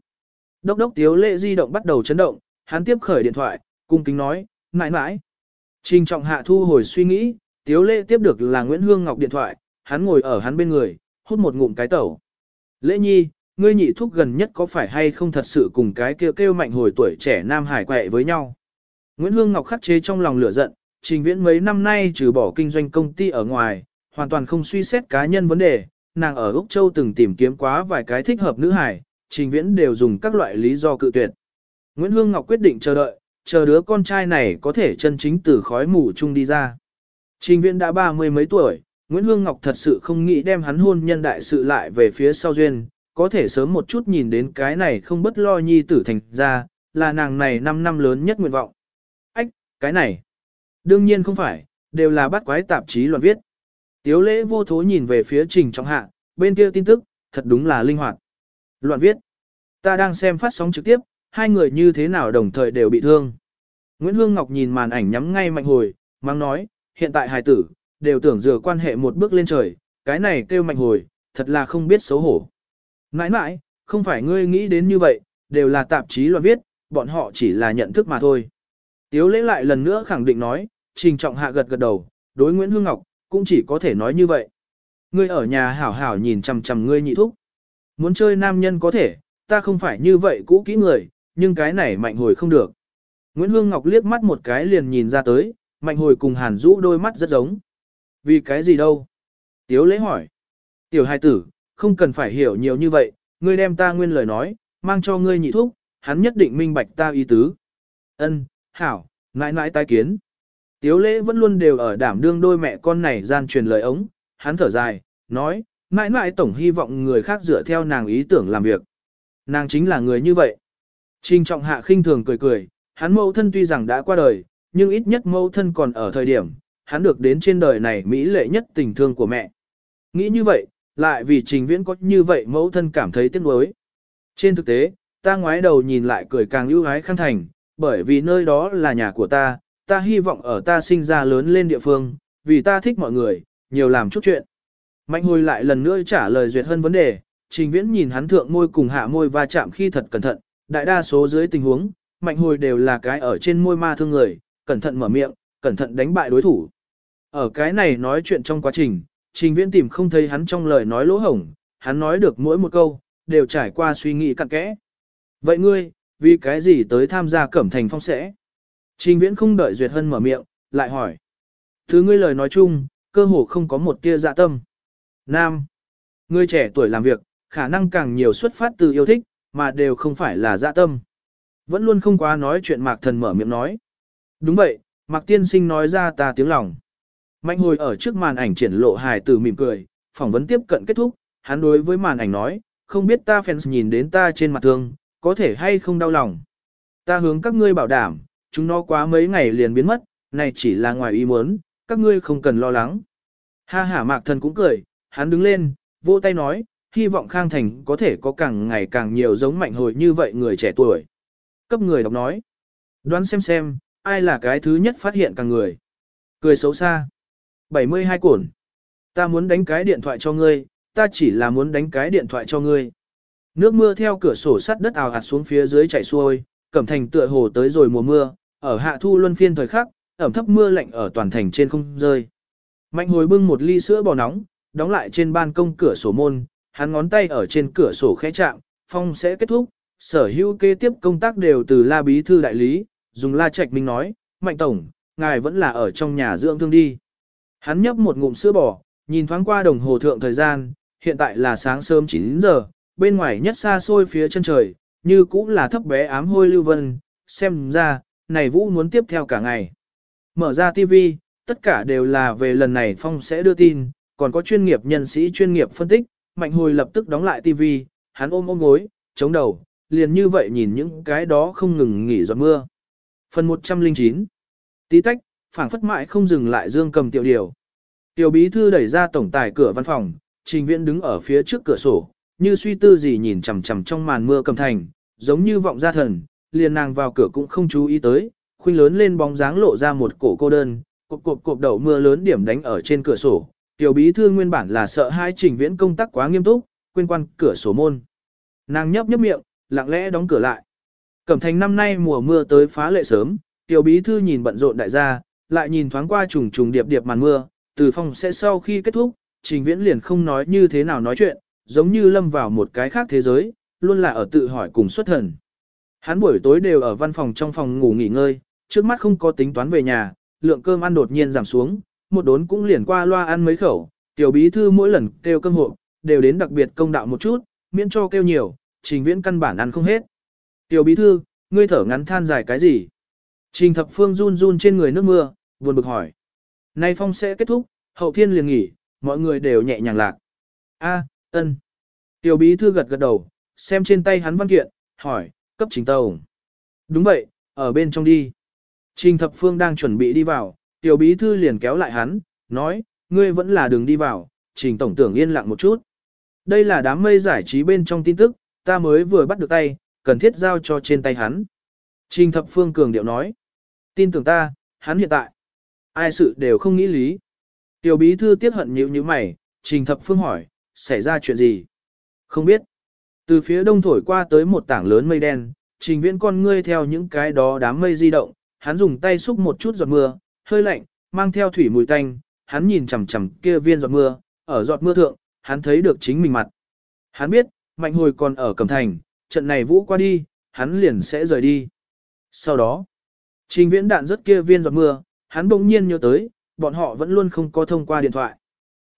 Đốc đốc tiếu lệ di động bắt đầu chấn động, hắn tiếp khởi điện thoại, cung kính nói, mãi mãi. Trình trọng hạ thu hồi suy nghĩ, tiếu lệ tiếp được là Nguyễn Hương Ngọc điện thoại, hắn ngồi ở hắn bên người, hút một ngụm cái tẩu. Lễ nhi, ngươi nhị thúc gần nhất có phải hay không thật sự cùng cái kêu kêu mạnh hồi tuổi trẻ nam hải quẹ với nhau. Nguyễn Hương Ngọc khắc chế trong lòng lửa giận, trình viễn mấy năm nay trừ bỏ kinh doanh công ty ở ngoài, hoàn toàn không suy xét cá nhân vấn đề, nàng ở Úc Châu từng tìm kiếm quá vài cái thích hợp nữ hải, trình viễn đều dùng các loại lý do cự tuyệt. Nguyễn Hương Ngọc quyết định chờ đợi, chờ đứa con trai này có thể chân chính từ khói mù chung đi ra. Trình viễn đã ba mươi mấy tuổi, Nguyễn Hương Ngọc thật sự không nghĩ đem hắn hôn nhân đại sự lại về phía sau duyên, có thể sớm một chút nhìn đến cái này không bất lo nhi tử thành ra, là nàng này 5 năm lớn nhất nguyện vọng. Ách, cái này. Đương nhiên không phải, đều là bắt quái tạp chí luận viết. Tiếu lễ vô thố nhìn về phía trình trọng hạ, bên kia tin tức, thật đúng là linh hoạt. Loạn viết. Ta đang xem phát sóng trực tiếp, hai người như thế nào đồng thời đều bị thương. Nguyễn Hương Ngọc nhìn màn ảnh nhắm ngay mạnh hồi, mang nói, hiện tại hài tử, đều tưởng dừa quan hệ một bước lên trời, cái này kêu mạnh hồi, thật là không biết xấu hổ. Nãi nãi, không phải ngươi nghĩ đến như vậy, đều là tạp chí loạn viết, bọn họ chỉ là nhận thức mà thôi. Tiếu lễ lại lần nữa khẳng định nói, trình trọng hạ gật gật đầu, đối Nguyễn Hương Ngọc, cũng chỉ có thể nói như vậy. Ngươi ở nhà hảo hảo nhìn chằm chằm ngươi nhị thúc. Muốn chơi nam nhân có thể, ta không phải như vậy cũ kỹ người, nhưng cái này mạnh hồi không được. Nguyễn Hương Ngọc liếc mắt một cái liền nhìn ra tới, mạnh hồi cùng hàn rũ đôi mắt rất giống. Vì cái gì đâu? Tiếu lễ hỏi. Tiểu hai tử, không cần phải hiểu nhiều như vậy, ngươi đem ta nguyên lời nói, mang cho ngươi nhị thúc, hắn nhất định minh bạch ta ý tứ. Ân, hảo, nãi nãi tai kiến. Tiếu lễ vẫn luôn đều ở đảm đương đôi mẹ con này gian truyền lời ống, hắn thở dài, nói, mãi mãi tổng hy vọng người khác dựa theo nàng ý tưởng làm việc. Nàng chính là người như vậy. Trình trọng hạ khinh thường cười cười, hắn mẫu thân tuy rằng đã qua đời, nhưng ít nhất mẫu thân còn ở thời điểm, hắn được đến trên đời này mỹ lệ nhất tình thương của mẹ. Nghĩ như vậy, lại vì trình viễn có như vậy mẫu thân cảm thấy tiếc nuối. Trên thực tế, ta ngoái đầu nhìn lại cười càng ưu ái khang thành, bởi vì nơi đó là nhà của ta, ta hy vọng ở ta sinh ra lớn lên địa phương, vì ta thích mọi người, nhiều làm chút chuyện. Mạnh hồi lại lần nữa trả lời duyệt hơn vấn đề, trình viễn nhìn hắn thượng môi cùng hạ môi va chạm khi thật cẩn thận, đại đa số dưới tình huống, mạnh hồi đều là cái ở trên môi ma thương người, cẩn thận mở miệng, cẩn thận đánh bại đối thủ. Ở cái này nói chuyện trong quá trình, trình viễn tìm không thấy hắn trong lời nói lỗ hổng, hắn nói được mỗi một câu, đều trải qua suy nghĩ cặn kẽ. Vậy ngươi, vì cái gì tới tham gia cẩm thành phong sẽ? Trình viễn không đợi Duyệt Hân mở miệng, lại hỏi. Thứ ngươi lời nói chung, cơ hồ không có một tia dạ tâm. Nam. Ngươi trẻ tuổi làm việc, khả năng càng nhiều xuất phát từ yêu thích, mà đều không phải là dạ tâm. Vẫn luôn không quá nói chuyện Mạc Thần mở miệng nói. Đúng vậy, Mạc Tiên Sinh nói ra ta tiếng lòng. Mạnh hồi ở trước màn ảnh triển lộ hài tử mỉm cười, phỏng vấn tiếp cận kết thúc, hắn đối với màn ảnh nói, không biết ta fans nhìn đến ta trên mặt thương, có thể hay không đau lòng. Ta hướng các ngươi bảo đảm, chúng nó quá mấy ngày liền biến mất, này chỉ là ngoài ý muốn, các ngươi không cần lo lắng. Ha ha mạc thần cũng cười, hắn đứng lên, vỗ tay nói, hy vọng Khang Thành có thể có càng ngày càng nhiều giống mạnh hồi như vậy người trẻ tuổi. Cấp người đọc nói, đoán xem xem, ai là cái thứ nhất phát hiện càng người. Cười xấu xa. 72 cổn. Ta muốn đánh cái điện thoại cho ngươi, ta chỉ là muốn đánh cái điện thoại cho ngươi. Nước mưa theo cửa sổ sắt đất ào hạt xuống phía dưới chảy xuôi, cẩm thành tựa hồ tới rồi mùa mưa, ở hạ thu luân phiên thời khắc, ẩm thấp mưa lạnh ở toàn thành trên không rơi. Mạnh hồi bưng một ly sữa bò nóng, đóng lại trên ban công cửa sổ môn, hắn ngón tay ở trên cửa sổ khẽ chạm, phong sẽ kết thúc, sở hữu kế tiếp công tác đều từ la bí thư đại lý, dùng la trạch minh nói, mạnh tổng, ngài vẫn là ở trong nhà dưỡng thương đi. Hắn nhấp một ngụm sữa bò, nhìn thoáng qua đồng hồ thượng thời gian, hiện tại là sáng sớm 9 giờ, bên ngoài nhất xa xôi phía chân trời, như cũng là thấp bé ám hôi lưu vân, xem ra, này vũ muốn tiếp theo cả ngày. Mở ra TV, tất cả đều là về lần này Phong sẽ đưa tin, còn có chuyên nghiệp nhân sĩ chuyên nghiệp phân tích, mạnh hồi lập tức đóng lại TV, hắn ôm ôm gối, chống đầu, liền như vậy nhìn những cái đó không ngừng nghỉ giọt mưa. Phần 109 Tí tách, phảng phất mãi không dừng lại dương cầm tiểu điều. Tiểu bí thư đẩy ra tổng tài cửa văn phòng, trình viễn đứng ở phía trước cửa sổ, như suy tư gì nhìn chằm chằm trong màn mưa cầm thành, giống như vọng ra thần, liền nàng vào cửa cũng không chú ý tới, khuynh lớn lên bóng dáng lộ ra một cổ cô đơn, cộp cộp cộp đầu mưa lớn điểm đánh ở trên cửa sổ. Tiểu bí thư nguyên bản là sợ hai trình viễn công tác quá nghiêm túc, quên quan cửa sổ môn. Nàng nhấp nhấp miệng, lặng lẽ đóng cửa lại. Cẩm thành năm nay mùa mưa tới phá lệ sớm, tiểu bí thư nhìn bận rộn đại gia, lại nhìn thoáng qua trùng trùng điệp điệp màn mưa, từ phòng sẽ sau khi kết thúc, trình viễn liền không nói như thế nào nói chuyện, giống như lâm vào một cái khác thế giới, luôn là ở tự hỏi cùng xuất thần. Hắn buổi tối đều ở văn phòng trong phòng ngủ nghỉ ngơi, trước mắt không có tính toán về nhà, lượng cơm ăn đột nhiên giảm xuống, một đốn cũng liền qua loa ăn mấy khẩu, tiểu bí thư mỗi lần kêu cơm hộ, đều đến đặc biệt công đạo một chút, miễn cho kêu nhiều, trình viễn căn bản ăn không hết. Tiểu bí thư, ngươi thở ngắn than dài cái gì? Trình thập phương run run trên người nước mưa, buồn bực hỏi. Nay phong sẽ kết thúc, hậu thiên liền nghỉ, mọi người đều nhẹ nhàng lạc. A, ân. Tiểu bí thư gật gật đầu, xem trên tay hắn văn kiện, hỏi, cấp trình tàu. Đúng vậy, ở bên trong đi. Trình thập phương đang chuẩn bị đi vào, tiểu bí thư liền kéo lại hắn, nói, ngươi vẫn là đường đi vào, trình tổng tưởng yên lặng một chút. Đây là đám mây giải trí bên trong tin tức, ta mới vừa bắt được tay, cần thiết giao cho trên tay hắn. Trình thập phương cường điệu nói, tin tưởng ta, hắn hiện tại, ai sự đều không nghĩ lý. Tiểu bí thư tiếc hận nhíu như mày, trình thập phương hỏi, xảy ra chuyện gì? Không biết. Từ phía đông thổi qua tới một tảng lớn mây đen, trình viễn con ngươi theo những cái đó đám mây di động, hắn dùng tay xúc một chút giọt mưa, hơi lạnh, mang theo thủy mùi tanh, hắn nhìn chằm chằm kia viên giọt mưa, ở giọt mưa thượng, hắn thấy được chính mình mặt. Hắn biết, mạnh hồi còn ở Cẩm Thành, trận này vũ qua đi, hắn liền sẽ rời đi. Sau đó, trình viễn đạn rất kia viên giọt mưa, hắn bỗng nhiên nhớ tới, bọn họ vẫn luôn không có thông qua điện thoại.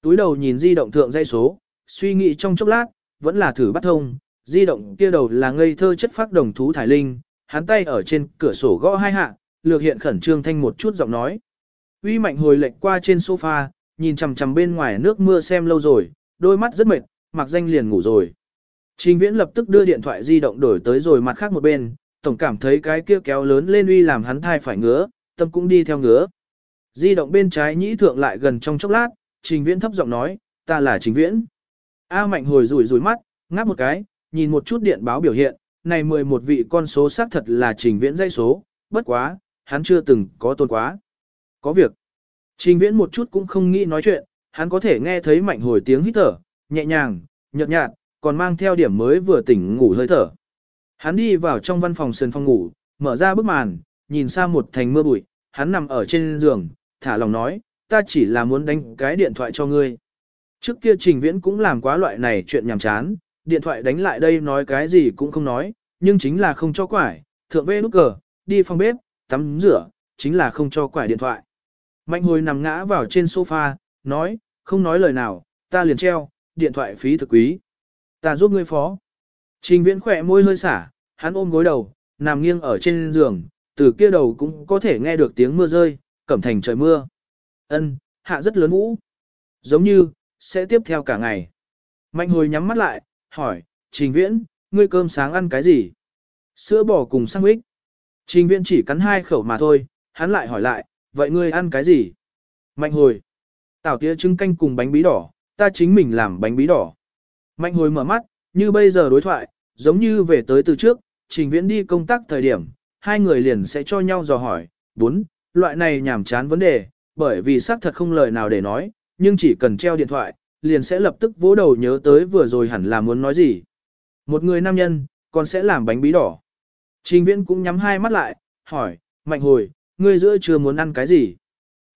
Túi đầu nhìn di động thượng dây số, suy nghĩ trong chốc lát, vẫn là thử bắt thông, di động kia đầu là ngây thơ chất phát đồng thú thải linh, hắn tay ở trên cửa sổ gõ hai hạ, lược hiện khẩn trương thanh một chút giọng nói. Uy mạnh hồi lệnh qua trên sofa, nhìn chằm chằm bên ngoài nước mưa xem lâu rồi, đôi mắt rất mệt, mặc danh liền ngủ rồi. Trình viễn lập tức đưa điện thoại di động đổi tới rồi mặt khác một bên, tổng cảm thấy cái kia kéo lớn lên uy làm hắn thai phải ngứa, tâm cũng đi theo ngứa. Di động bên trái nhĩ thượng lại gần trong chốc lát, trình viễn thấp giọng nói, ta là trình viễn. A mạnh hồi rủi rủi mắt, ngáp một cái, nhìn một chút điện báo biểu hiện, này 11 vị con số xác thật là trình viễn dây số, bất quá, hắn chưa từng có tôn quá. Có việc. Trình viễn một chút cũng không nghĩ nói chuyện, hắn có thể nghe thấy mạnh hồi tiếng hít thở, nhẹ nhàng, nhợt nhạt, còn mang theo điểm mới vừa tỉnh ngủ hơi thở. Hắn đi vào trong văn phòng sơn phòng ngủ, mở ra bức màn, nhìn xa một thành mưa bụi, hắn nằm ở trên giường, thả lòng nói, ta chỉ là muốn đánh cái điện thoại cho ngươi. Trước kia trình viễn cũng làm quá loại này chuyện nhảm chán, điện thoại đánh lại đây nói cái gì cũng không nói, nhưng chính là không cho quải, thượng vê nút cờ, đi phòng bếp, tắm rửa, chính là không cho quải điện thoại. Mạnh hồi nằm ngã vào trên sofa, nói, không nói lời nào, ta liền treo, điện thoại phí thực quý. Ta giúp ngươi phó. Trình viễn khỏe môi hơi xả, hắn ôm gối đầu, nằm nghiêng ở trên giường, từ kia đầu cũng có thể nghe được tiếng mưa rơi, cẩm thành trời mưa. Ân, hạ rất lớn vũ. Giống như, sẽ tiếp theo cả ngày. Mạnh hồi nhắm mắt lại, hỏi, Trình Viễn, ngươi cơm sáng ăn cái gì? Sữa bò cùng sandwich. Trình Viễn chỉ cắn hai khẩu mà thôi, hắn lại hỏi lại, vậy ngươi ăn cái gì? Mạnh hồi, tảo tía trứng canh cùng bánh bí đỏ, ta chính mình làm bánh bí đỏ. Mạnh hồi mở mắt, như bây giờ đối thoại, giống như về tới từ trước, Trình Viễn đi công tác thời điểm, hai người liền sẽ cho nhau dò hỏi, bốn, loại này nhảm chán vấn đề, bởi vì xác thật không lời nào để nói, nhưng chỉ cần treo điện thoại, liền sẽ lập tức vỗ đầu nhớ tới vừa rồi hẳn là muốn nói gì. Một người nam nhân, còn sẽ làm bánh bí đỏ. Trình viễn cũng nhắm hai mắt lại, hỏi, mạnh hồi, ngươi giữa chưa muốn ăn cái gì?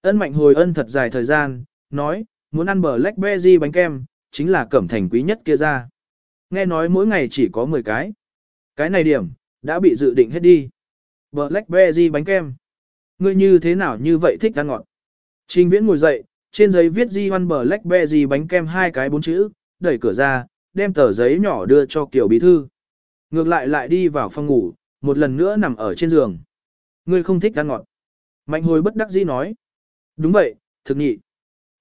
Ân mạnh hồi ân thật dài thời gian, nói, muốn ăn bờ blackberry bánh kem, chính là cẩm thành quý nhất kia ra. Nghe nói mỗi ngày chỉ có 10 cái. Cái này điểm, đã bị dự định hết đi. Blackberry bánh kem. Ngươi như thế nào như vậy thích ăn ngọt? Trình viễn ngồi dậy, trên giấy viết di hoan bờ blackberry bánh kem hai cái bốn chữ, đẩy cửa ra, đem tờ giấy nhỏ đưa cho kiểu Bí Thư. Ngược lại lại đi vào phòng ngủ, một lần nữa nằm ở trên giường. Ngươi không thích ăn ngọt. Mạnh hồi bất đắc dĩ nói. Đúng vậy, thực nhị.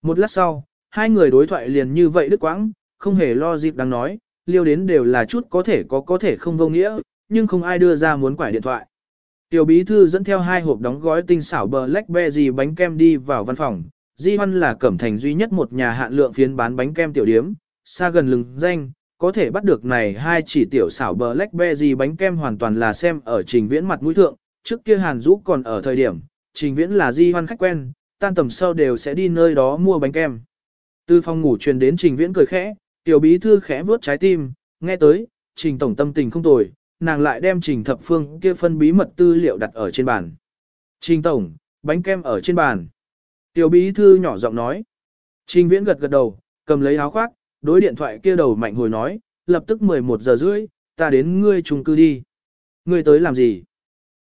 Một lát sau, hai người đối thoại liền như vậy đứt quãng, không hề lo dịp đang nói, liêu đến đều là chút có thể có có thể không vô nghĩa, nhưng không ai đưa ra muốn quải điện thoại. Tiểu bí thư dẫn theo hai hộp đóng gói tinh xảo blackberry bánh kem đi vào văn phòng. Di Hoan là cẩm thành duy nhất một nhà hạn lượng phiến bán bánh kem tiểu điếm, xa gần lừng danh, có thể bắt được này hai chỉ tiểu xảo bờ blackberry bánh kem hoàn toàn là xem ở trình viễn mặt mũi thượng, trước kia Hàn Dũ còn ở thời điểm, trình viễn là Di Hoan khách quen, tan tầm sau đều sẽ đi nơi đó mua bánh kem. Từ phòng ngủ truyền đến trình viễn cười khẽ, tiểu bí thư khẽ vuốt trái tim, nghe tới, trình tổng tâm tình không tồi, nàng lại đem trình thập phương kia phân bí mật tư liệu đặt ở trên bàn. Trình tổng, bánh kem ở trên bàn. Tiểu bí thư nhỏ giọng nói. Trình viễn gật gật đầu, cầm lấy áo khoác, đối điện thoại kia đầu mạnh hồi nói, lập tức 11 giờ rưỡi, ta đến ngươi chung cư đi. Ngươi tới làm gì?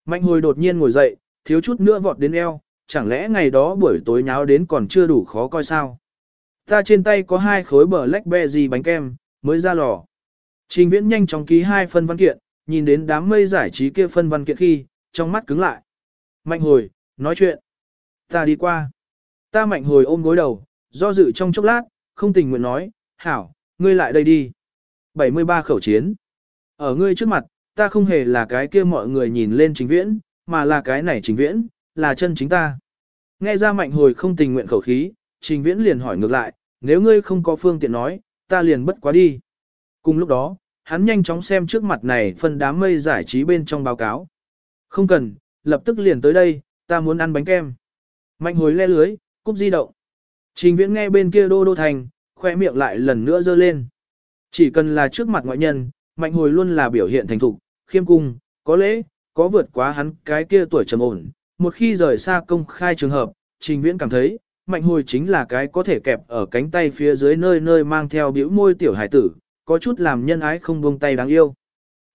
Mạnh hồi đột nhiên ngồi dậy, thiếu chút nữa vọt đến eo, chẳng lẽ ngày đó buổi tối nháo đến còn chưa đủ khó coi sao? Ta trên tay có hai khối bờ lách bè gì bánh kem, mới ra lò. Trình viễn nhanh chóng ký hai phân văn kiện, nhìn đến đám mây giải trí kia phân văn kiện khi, trong mắt cứng lại. Mạnh hồi, nói chuyện. Ta đi qua. Ta mạnh hồi ôm gối đầu, do dự trong chốc lát, không tình nguyện nói, hảo, ngươi lại đây đi. 73 khẩu chiến. Ở ngươi trước mặt, ta không hề là cái kia mọi người nhìn lên chính viễn, mà là cái này chính viễn, là chân chính ta. Nghe ra mạnh hồi không tình nguyện khẩu khí, trình viễn liền hỏi ngược lại, nếu ngươi không có phương tiện nói, ta liền bất quá đi. Cùng lúc đó, hắn nhanh chóng xem trước mặt này phân đám mây giải trí bên trong báo cáo. Không cần, lập tức liền tới đây, ta muốn ăn bánh kem. Mạnh hồi le lưới, cúp di động. Trình viễn nghe bên kia đô đô thành, khoe miệng lại lần nữa dơ lên. Chỉ cần là trước mặt ngoại nhân, mạnh hồi luôn là biểu hiện thành thục, khiêm cung, có lễ, có vượt quá hắn cái kia tuổi trầm ổn. Một khi rời xa công khai trường hợp, trình viễn cảm thấy, mạnh hồi chính là cái có thể kẹp ở cánh tay phía dưới nơi nơi mang theo biểu môi tiểu hải tử, có chút làm nhân ái không buông tay đáng yêu.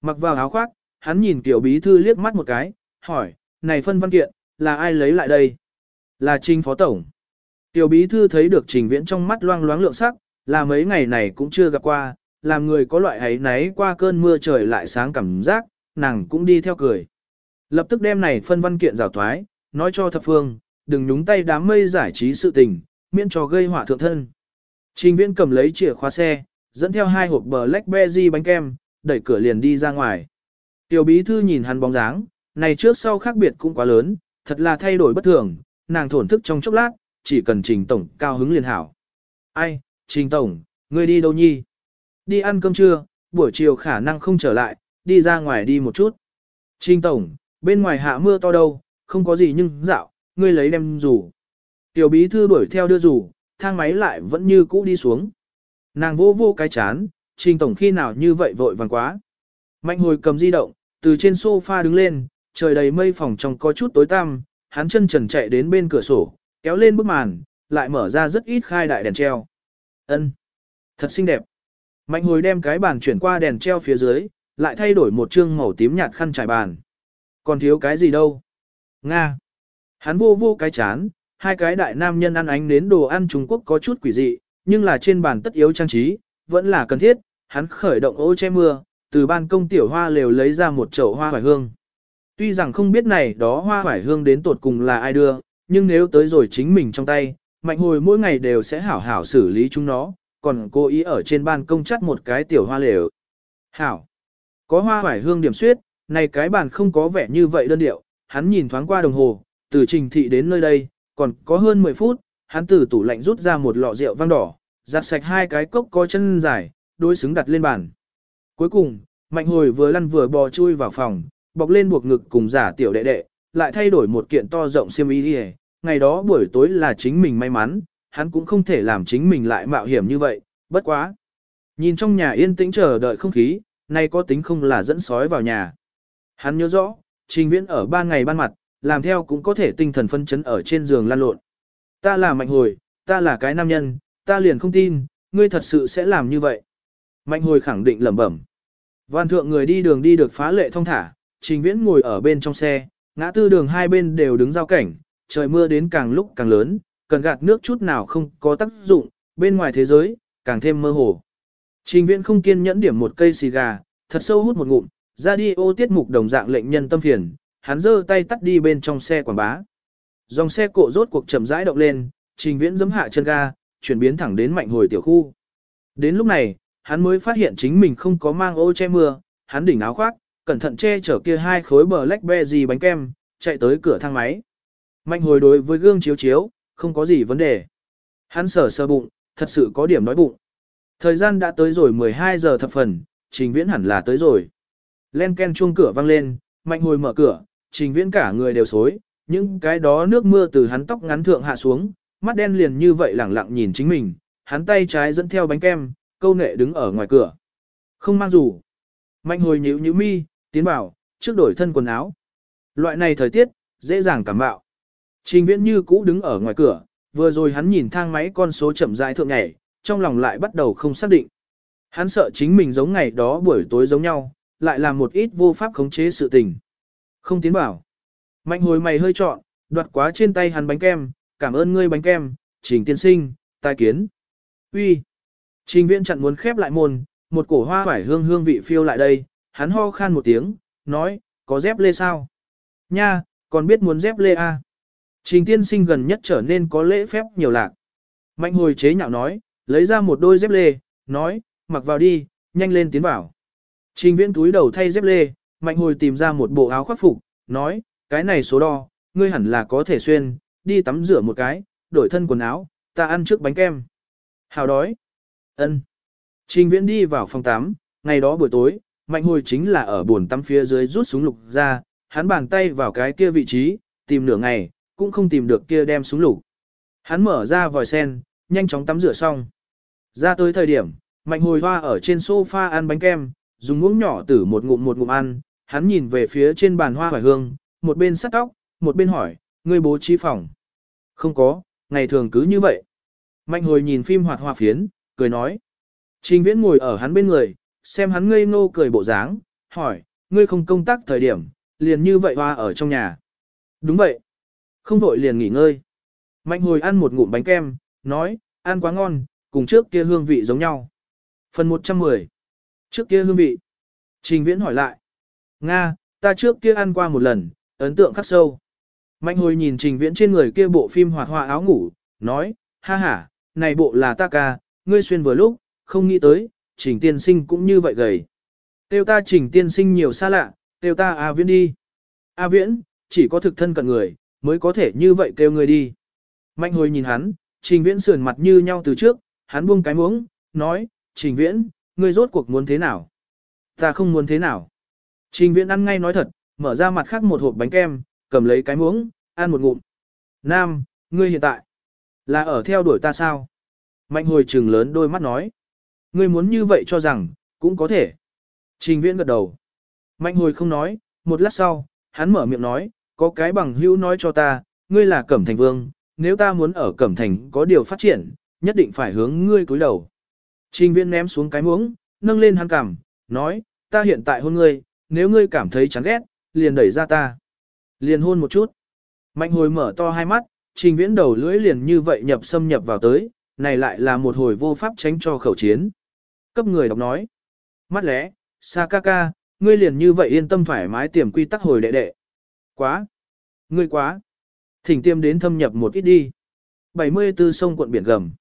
Mặc vào áo khoác, hắn nhìn tiểu bí thư liếc mắt một cái, hỏi, này phân văn kiện, là ai lấy lại đây? Là trình phó tổng. Tiểu bí thư thấy được trình viễn trong mắt loang loáng lượng sắc, là mấy ngày này cũng chưa gặp qua, làm người có loại ấy náy qua cơn mưa trời lại sáng cảm giác, nàng cũng đi theo cười. Lập tức đem này phân văn kiện rào thoái, nói cho thập phương, đừng nhúng tay đám mây giải trí sự tình, miễn cho gây họa thượng thân. Trình viễn cầm lấy chìa khóa xe, dẫn theo hai hộp blackberry bánh kem, đẩy cửa liền đi ra ngoài. Tiểu bí thư nhìn hắn bóng dáng, này trước sau khác biệt cũng quá lớn, thật là thay đổi bất thường, nàng thổn thức trong chốc lát, chỉ cần trình tổng cao hứng liền hảo. Ai, trình tổng, ngươi đi đâu nhi? Đi ăn cơm trưa, buổi chiều khả năng không trở lại, đi ra ngoài đi một chút. Trình tổng, bên ngoài hạ mưa to đâu, không có gì nhưng dạo, ngươi lấy đem rủ. Tiểu bí thư đuổi theo đưa rủ, thang máy lại vẫn như cũ đi xuống. Nàng vô vô cái chán, trình tổng khi nào như vậy vội vàng quá. Mạnh hồi cầm di động, từ trên sofa đứng lên, trời đầy mây phòng trong có chút tối tăm, hắn chân trần chạy đến bên cửa sổ, kéo lên bức màn, lại mở ra rất ít khai đại đèn treo. Ân. Thật xinh đẹp. Mạnh hồi đem cái bàn chuyển qua đèn treo phía dưới, lại thay đổi một trương màu tím nhạt khăn trải bàn. Còn thiếu cái gì đâu? Nga. Hắn vô vô cái chán, hai cái đại nam nhân ăn ánh đến đồ ăn Trung Quốc có chút quỷ dị, nhưng là trên bàn tất yếu trang trí, vẫn là cần thiết. Hắn khởi động ô che mưa, từ ban công tiểu hoa lều lấy ra một chậu hoa hoài hương. Tuy rằng không biết này đó hoa hoài hương đến tột cùng là ai đưa, nhưng nếu tới rồi chính mình trong tay, mạnh hồi mỗi ngày đều sẽ hảo hảo xử lý chúng nó, còn cố ý ở trên ban công chắt một cái tiểu hoa lều. Hảo! Có hoa hoài hương điểm suyết, này cái bàn không có vẻ như vậy đơn điệu, hắn nhìn thoáng qua đồng hồ, từ trình thị đến nơi đây, còn có hơn 10 phút, hắn từ tủ lạnh rút ra một lọ rượu vang đỏ, giặt sạch hai cái cốc có chân dài, đối xứng đặt lên bàn. Cuối cùng, mạnh hồi vừa lăn vừa bò chui vào phòng, bọc lên buộc ngực cùng giả tiểu đệ đệ, lại thay đổi một kiện to rộng xiêm y đi ngày đó buổi tối là chính mình may mắn, hắn cũng không thể làm chính mình lại mạo hiểm như vậy, bất quá. Nhìn trong nhà yên tĩnh chờ đợi không khí, nay có tính không là dẫn sói vào nhà. Hắn nhớ rõ, trình viễn ở ban ngày ban mặt, làm theo cũng có thể tinh thần phân chấn ở trên giường lan lộn. Ta là mạnh hồi, ta là cái nam nhân, ta liền không tin, ngươi thật sự sẽ làm như vậy. Mạnh hồi khẳng định lẩm bẩm. Văn thượng người đi đường đi được phá lệ thông thả, trình viễn ngồi ở bên trong xe, ngã tư đường hai bên đều đứng giao cảnh, trời mưa đến càng lúc càng lớn, cần gạt nước chút nào không có tác dụng, bên ngoài thế giới, càng thêm mơ hồ. Trình viễn không kiên nhẫn điểm một cây xì gà, thật sâu hút một ngụm, ra đi ô tiết mục đồng dạng lệnh nhân tâm phiền, hắn giơ tay tắt đi bên trong xe quảng bá. Dòng xe cộ rốt cuộc chậm rãi động lên, trình viễn giấm hạ chân ga, chuyển biến thẳng đến mạnh hồi tiểu khu. Đến lúc này, hắn mới phát hiện chính mình không có mang ô che mưa, hắn đỉnh áo khoác, cẩn thận che chở kia hai khối bờ lách bè gì bánh kem, chạy tới cửa thang máy. Mạnh hồi đối với gương chiếu chiếu, không có gì vấn đề. Hắn sờ sơ bụng, thật sự có điểm nói bụng. Thời gian đã tới rồi 12 giờ thập phần, trình viễn hẳn là tới rồi. Len ken chuông cửa vang lên, mạnh hồi mở cửa, trình viễn cả người đều xối, những cái đó nước mưa từ hắn tóc ngắn thượng hạ xuống, mắt đen liền như vậy lẳng lặng nhìn chính mình, hắn tay trái dẫn theo bánh kem, câu nệ đứng ở ngoài cửa. Không mang dù. Mạnh hồi nhíu nhíu mi, tiến bảo, trước đổi thân quần áo. Loại này thời tiết, dễ dàng cảm bạo. Trình viễn như cũ đứng ở ngoài cửa, vừa rồi hắn nhìn thang máy con số chậm rãi thượng nhảy, trong lòng lại bắt đầu không xác định. Hắn sợ chính mình giống ngày đó buổi tối giống nhau, lại làm một ít vô pháp khống chế sự tình. Không tiến bảo. Mạnh hồi mày hơi trọn, đoạt quá trên tay hắn bánh kem, cảm ơn ngươi bánh kem, trình tiên sinh, tai kiến. Uy. Trình viễn chặn muốn khép lại môn, một cổ hoa vải hương hương vị phiêu lại đây, hắn ho khan một tiếng, nói, có dép lê sao? Nha, còn biết muốn dép lê à? Trình tiên sinh gần nhất trở nên có lễ phép nhiều lạc. Mạnh hồi chế nhạo nói, lấy ra một đôi dép lê, nói, mặc vào đi, nhanh lên tiến vào. Trình viễn túi đầu thay dép lê, mạnh hồi tìm ra một bộ áo khoác phục, nói, cái này số đo, ngươi hẳn là có thể xuyên, đi tắm rửa một cái, đổi thân quần áo, ta ăn trước bánh kem. Hào đói. ân. Trình viễn đi vào phòng tắm, ngày đó buổi tối, mạnh hồi chính là ở buồn tắm phía dưới rút súng lục ra, hắn bàn tay vào cái kia vị trí, tìm nửa ngày, cũng không tìm được kia đem súng lục. Hắn mở ra vòi sen, nhanh chóng tắm rửa xong. Ra tới thời điểm, mạnh hồi hoa ở trên sofa ăn bánh kem, dùng muỗng nhỏ tử một ngụm một ngụm ăn, hắn nhìn về phía trên bàn hoa hoài hương, một bên sắt tóc, một bên hỏi, ngươi bố trí phòng. Không có, ngày thường cứ như vậy. Mạnh hồi nhìn phim hoạt hoa phiến, cười nói. Trình viễn ngồi ở hắn bên người, xem hắn ngây ngô cười bộ dáng, hỏi, ngươi không công tác thời điểm, liền như vậy hoa ở trong nhà. Đúng vậy. Không vội liền nghỉ ngơi. Mạnh hồi ăn một ngụm bánh kem, nói, ăn quá ngon, cùng trước kia hương vị giống nhau. Phần 110. Trước kia hương vị. Trình viễn hỏi lại. Nga, ta trước kia ăn qua một lần, ấn tượng khắc sâu. Mạnh hồi nhìn trình viễn trên người kia bộ phim hoạt họa áo ngủ, nói, ha ha, này bộ là ta ca, ngươi xuyên vừa lúc, không nghĩ tới, trình tiên sinh cũng như vậy gầy. Tiêu ta trình tiên sinh nhiều xa lạ, tiêu ta A viễn đi. A viễn, chỉ có thực thân cận người, mới có thể như vậy kêu người đi. Mạnh hồi nhìn hắn, trình viễn sườn mặt như nhau từ trước, hắn buông cái muỗng, nói, trình viễn, ngươi rốt cuộc muốn thế nào? Ta không muốn thế nào. Trình viễn ăn ngay nói thật, mở ra mặt khác một hộp bánh kem, cầm lấy cái muỗng, ăn một ngụm. Nam, ngươi hiện tại, là ở theo đuổi ta sao? Mạnh hồi trừng lớn đôi mắt nói. Ngươi muốn như vậy cho rằng, cũng có thể. Trình viễn gật đầu. Mạnh hồi không nói, một lát sau, hắn mở miệng nói, có cái bằng hữu nói cho ta, ngươi là Cẩm Thành Vương, nếu ta muốn ở Cẩm Thành có điều phát triển, nhất định phải hướng ngươi cúi đầu. Trình viễn ném xuống cái muỗng, nâng lên hắn cằm, nói, ta hiện tại hôn ngươi, nếu ngươi cảm thấy chán ghét, liền đẩy ra ta. Liền hôn một chút. Mạnh hồi mở to hai mắt, trình viễn đầu lưỡi liền như vậy nhập xâm nhập vào tới, này lại là một hồi vô pháp tránh cho khẩu chiến. Cấp người đọc nói. Mắt lẽ, sa ngươi liền như vậy yên tâm thoải mái tiềm quy tắc hồi đệ đệ. Quá. Ngươi quá. Thỉnh tiêm đến thâm nhập một ít đi. 74 sông quận biển gầm.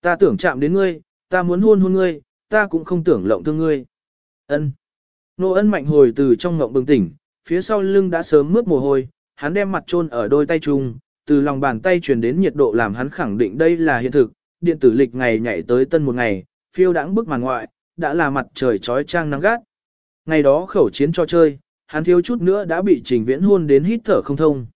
Ta tưởng chạm đến ngươi, ta muốn hôn hôn ngươi, ta cũng không tưởng lộng thương ngươi. Ân. Nô ân mạnh hồi từ trong ngộng bừng tỉnh, phía sau lưng đã sớm mướt mồ hôi, hắn đem mặt chôn ở đôi tay chung, từ lòng bàn tay truyền đến nhiệt độ làm hắn khẳng định đây là hiện thực, điện tử lịch ngày nhảy tới tân một ngày, phiêu đãng bức màn ngoại, đã là mặt trời trói trang nắng gắt. Ngày đó khẩu chiến cho chơi, hắn thiếu chút nữa đã bị trình viễn hôn đến hít thở không thông.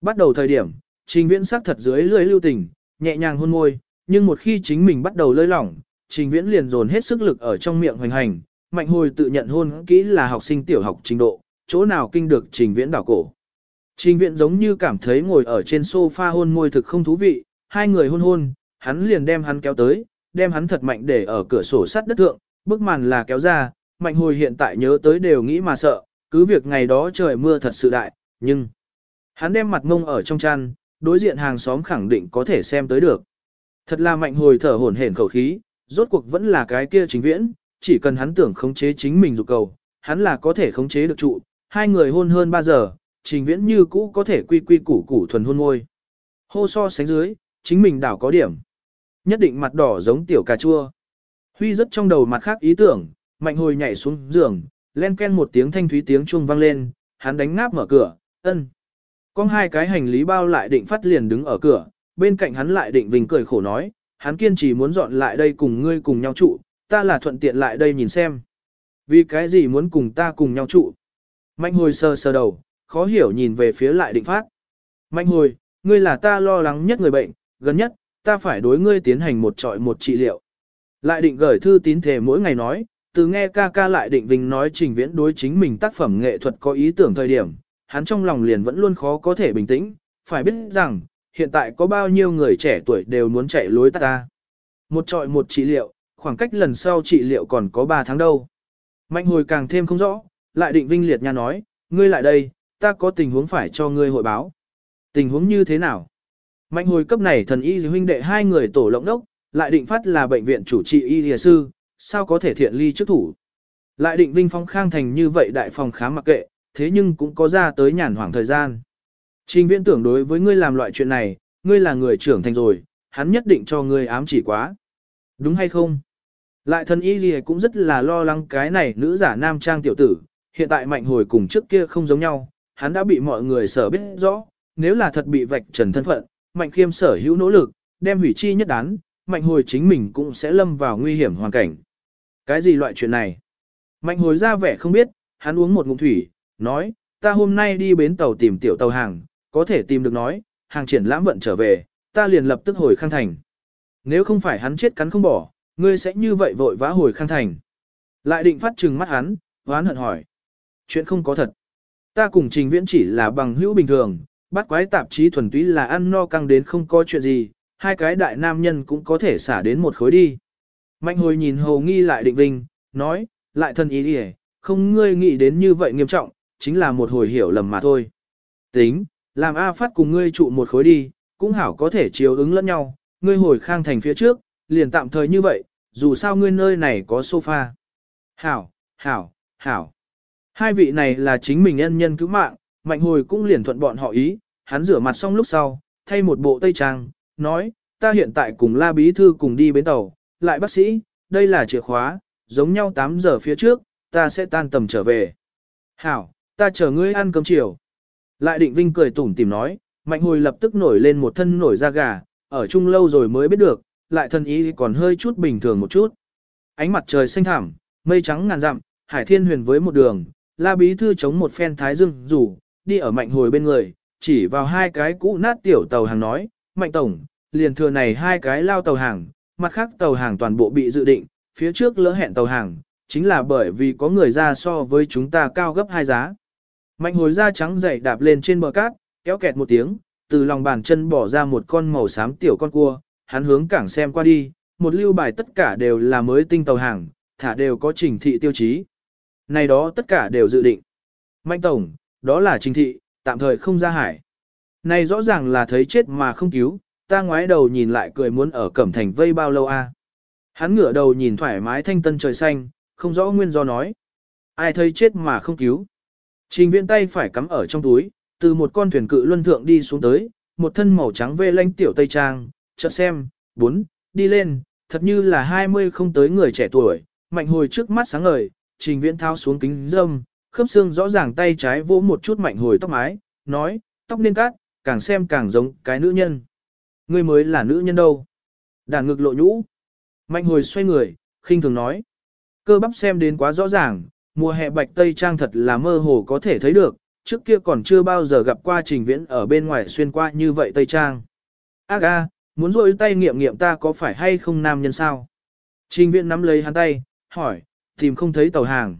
Bắt đầu thời điểm, trình viễn sắc thật dưới lưỡi lưu tình, nhẹ nhàng hôn môi, nhưng một khi chính mình bắt đầu lơi lỏng, trình viễn liền dồn hết sức lực ở trong miệng hoành hành, mạnh hồi tự nhận hôn kỹ là học sinh tiểu học trình độ, chỗ nào kinh được trình viễn đảo cổ. Trình viễn giống như cảm thấy ngồi ở trên sofa hôn môi thực không thú vị, hai người hôn hôn, hắn liền đem hắn kéo tới, đem hắn thật mạnh để ở cửa sổ sắt đất thượng, bức màn là kéo ra, mạnh hồi hiện tại nhớ tới đều nghĩ mà sợ, cứ việc ngày đó trời mưa thật sự đại, nhưng hắn đem mặt ngông ở trong chăn, đối diện hàng xóm khẳng định có thể xem tới được. Thật là mạnh hồi thở hổn hển khẩu khí, rốt cuộc vẫn là cái kia chính viễn, chỉ cần hắn tưởng khống chế chính mình dục cầu, hắn là có thể khống chế được trụ, hai người hôn hơn 3 giờ, trình viễn như cũ có thể quy quy củ củ thuần hôn môi. Hô so sánh dưới, chính mình đảo có điểm. Nhất định mặt đỏ giống tiểu cà chua. Huy rất trong đầu mặt khác ý tưởng, mạnh hồi nhảy xuống giường, len ken một tiếng thanh thúy tiếng chuông vang lên, hắn đánh ngáp mở cửa, ân. Con hai cái hành lý bao lại định phát liền đứng ở cửa, bên cạnh hắn lại định vinh cười khổ nói, hắn kiên trì muốn dọn lại đây cùng ngươi cùng nhau trụ, ta là thuận tiện lại đây nhìn xem. Vì cái gì muốn cùng ta cùng nhau trụ? Mạnh hồi sơ sơ đầu, khó hiểu nhìn về phía lại định phát. Mạnh hồi, ngươi là ta lo lắng nhất người bệnh, gần nhất, ta phải đối ngươi tiến hành một trọi một trị liệu. Lại định gửi thư tín thể mỗi ngày nói, từ nghe ca ca lại định vinh nói trình viễn đối chính mình tác phẩm nghệ thuật có ý tưởng thời điểm, hắn trong lòng liền vẫn luôn khó có thể bình tĩnh, phải biết rằng, hiện tại có bao nhiêu người trẻ tuổi đều muốn chạy lối tắt ta. Một trọi một trị liệu, khoảng cách lần sau trị liệu còn có 3 tháng đâu. Mạnh hồi càng thêm không rõ, lại định vinh liệt nha nói, ngươi lại đây, ta có tình huống phải cho ngươi hội báo. Tình huống như thế nào? Mạnh hồi cấp này thần y huynh đệ hai người tổ lộng đốc, lại định phát là bệnh viện chủ trị y địa sư, sao có thể thiện ly trước thủ. Lại định vinh phong khang thành như vậy đại phòng khám mặc kệ, thế nhưng cũng có ra tới nhàn hoảng thời gian. Trình viễn tưởng đối với ngươi làm loại chuyện này, ngươi là người trưởng thành rồi, hắn nhất định cho ngươi ám chỉ quá. Đúng hay không? Lại thần y gì cũng rất là lo lắng cái này nữ giả nam trang tiểu tử, hiện tại mạnh hồi cùng trước kia không giống nhau, hắn đã bị mọi người sở biết rõ, nếu là thật bị vạch trần thân phận, mạnh khiêm sở hữu nỗ lực, đem hủy chi nhất đán, mạnh hồi chính mình cũng sẽ lâm vào nguy hiểm hoàn cảnh. Cái gì loại chuyện này? Mạnh hồi ra vẻ không biết, hắn uống một ngụm thủy, nói, ta hôm nay đi bến tàu tìm tiểu tàu hàng, có thể tìm được nói, hàng triển lãm vận trở về, ta liền lập tức hồi khang thành. Nếu không phải hắn chết cắn không bỏ, ngươi sẽ như vậy vội vã hồi khang thành. Lại định phát trừng mắt hắn, hoán hận hỏi. Chuyện không có thật. Ta cùng trình viễn chỉ là bằng hữu bình thường, bắt quái tạp chí thuần túy là ăn no căng đến không có chuyện gì, hai cái đại nam nhân cũng có thể xả đến một khối đi. Mạnh hồi nhìn hầu nghi lại định vinh, nói, lại thân ý đi không ngươi nghĩ đến như vậy nghiêm trọng, chính là một hồi hiểu lầm mà thôi. Tính, làm A phát cùng ngươi trụ một khối đi, cũng hảo có thể chiếu ứng lẫn nhau, ngươi hồi khang thành phía trước, liền tạm thời như vậy, dù sao ngươi nơi này có sofa. Hảo, hảo, hảo. Hai vị này là chính mình nhân nhân cứu mạng, mạnh hồi cũng liền thuận bọn họ ý, hắn rửa mặt xong lúc sau, thay một bộ tây trang, nói, ta hiện tại cùng la bí thư cùng đi bến tàu, lại bác sĩ, đây là chìa khóa, giống nhau 8 giờ phía trước, ta sẽ tan tầm trở về. Hảo, ta chờ ngươi ăn cơm chiều. Lại định vinh cười tủm tìm nói, mạnh hồi lập tức nổi lên một thân nổi da gà, ở chung lâu rồi mới biết được, lại thân ý còn hơi chút bình thường một chút. Ánh mặt trời xanh thẳm, mây trắng ngàn dặm, hải thiên huyền với một đường, la bí thư chống một phen thái dương rủ, đi ở mạnh hồi bên người, chỉ vào hai cái cũ nát tiểu tàu hàng nói, mạnh tổng, liền thừa này hai cái lao tàu hàng, mặt khác tàu hàng toàn bộ bị dự định, phía trước lỡ hẹn tàu hàng, chính là bởi vì có người ra so với chúng ta cao gấp hai giá. Mạnh hồi da trắng dậy đạp lên trên bờ cát, kéo kẹt một tiếng, từ lòng bàn chân bỏ ra một con màu xám tiểu con cua, hắn hướng cảng xem qua đi, một lưu bài tất cả đều là mới tinh tàu hàng, thả đều có trình thị tiêu chí. Này đó tất cả đều dự định. Mạnh tổng, đó là trình thị, tạm thời không ra hải. Này rõ ràng là thấy chết mà không cứu, ta ngoái đầu nhìn lại cười muốn ở cẩm thành vây bao lâu a? Hắn ngửa đầu nhìn thoải mái thanh tân trời xanh, không rõ nguyên do nói. Ai thấy chết mà không cứu. Trình viễn tay phải cắm ở trong túi, từ một con thuyền cự luân thượng đi xuống tới, một thân màu trắng vê lanh tiểu tây trang, chợt xem, bốn, đi lên, thật như là hai mươi không tới người trẻ tuổi, mạnh hồi trước mắt sáng ngời, trình viễn thao xuống kính dâm, khớp xương rõ ràng tay trái vỗ một chút mạnh hồi tóc mái, nói, tóc nên cát, càng xem càng giống cái nữ nhân. Ngươi mới là nữ nhân đâu. Đàn ngực lộ nhũ. Mạnh hồi xoay người, khinh thường nói. Cơ bắp xem đến quá rõ ràng, mùa hè bạch tây trang thật là mơ hồ có thể thấy được, trước kia còn chưa bao giờ gặp qua trình viễn ở bên ngoài xuyên qua như vậy tây trang. Ác a, muốn rôi tay nghiệm nghiệm ta có phải hay không nam nhân sao? Trình viễn nắm lấy hắn tay, hỏi, tìm không thấy tàu hàng.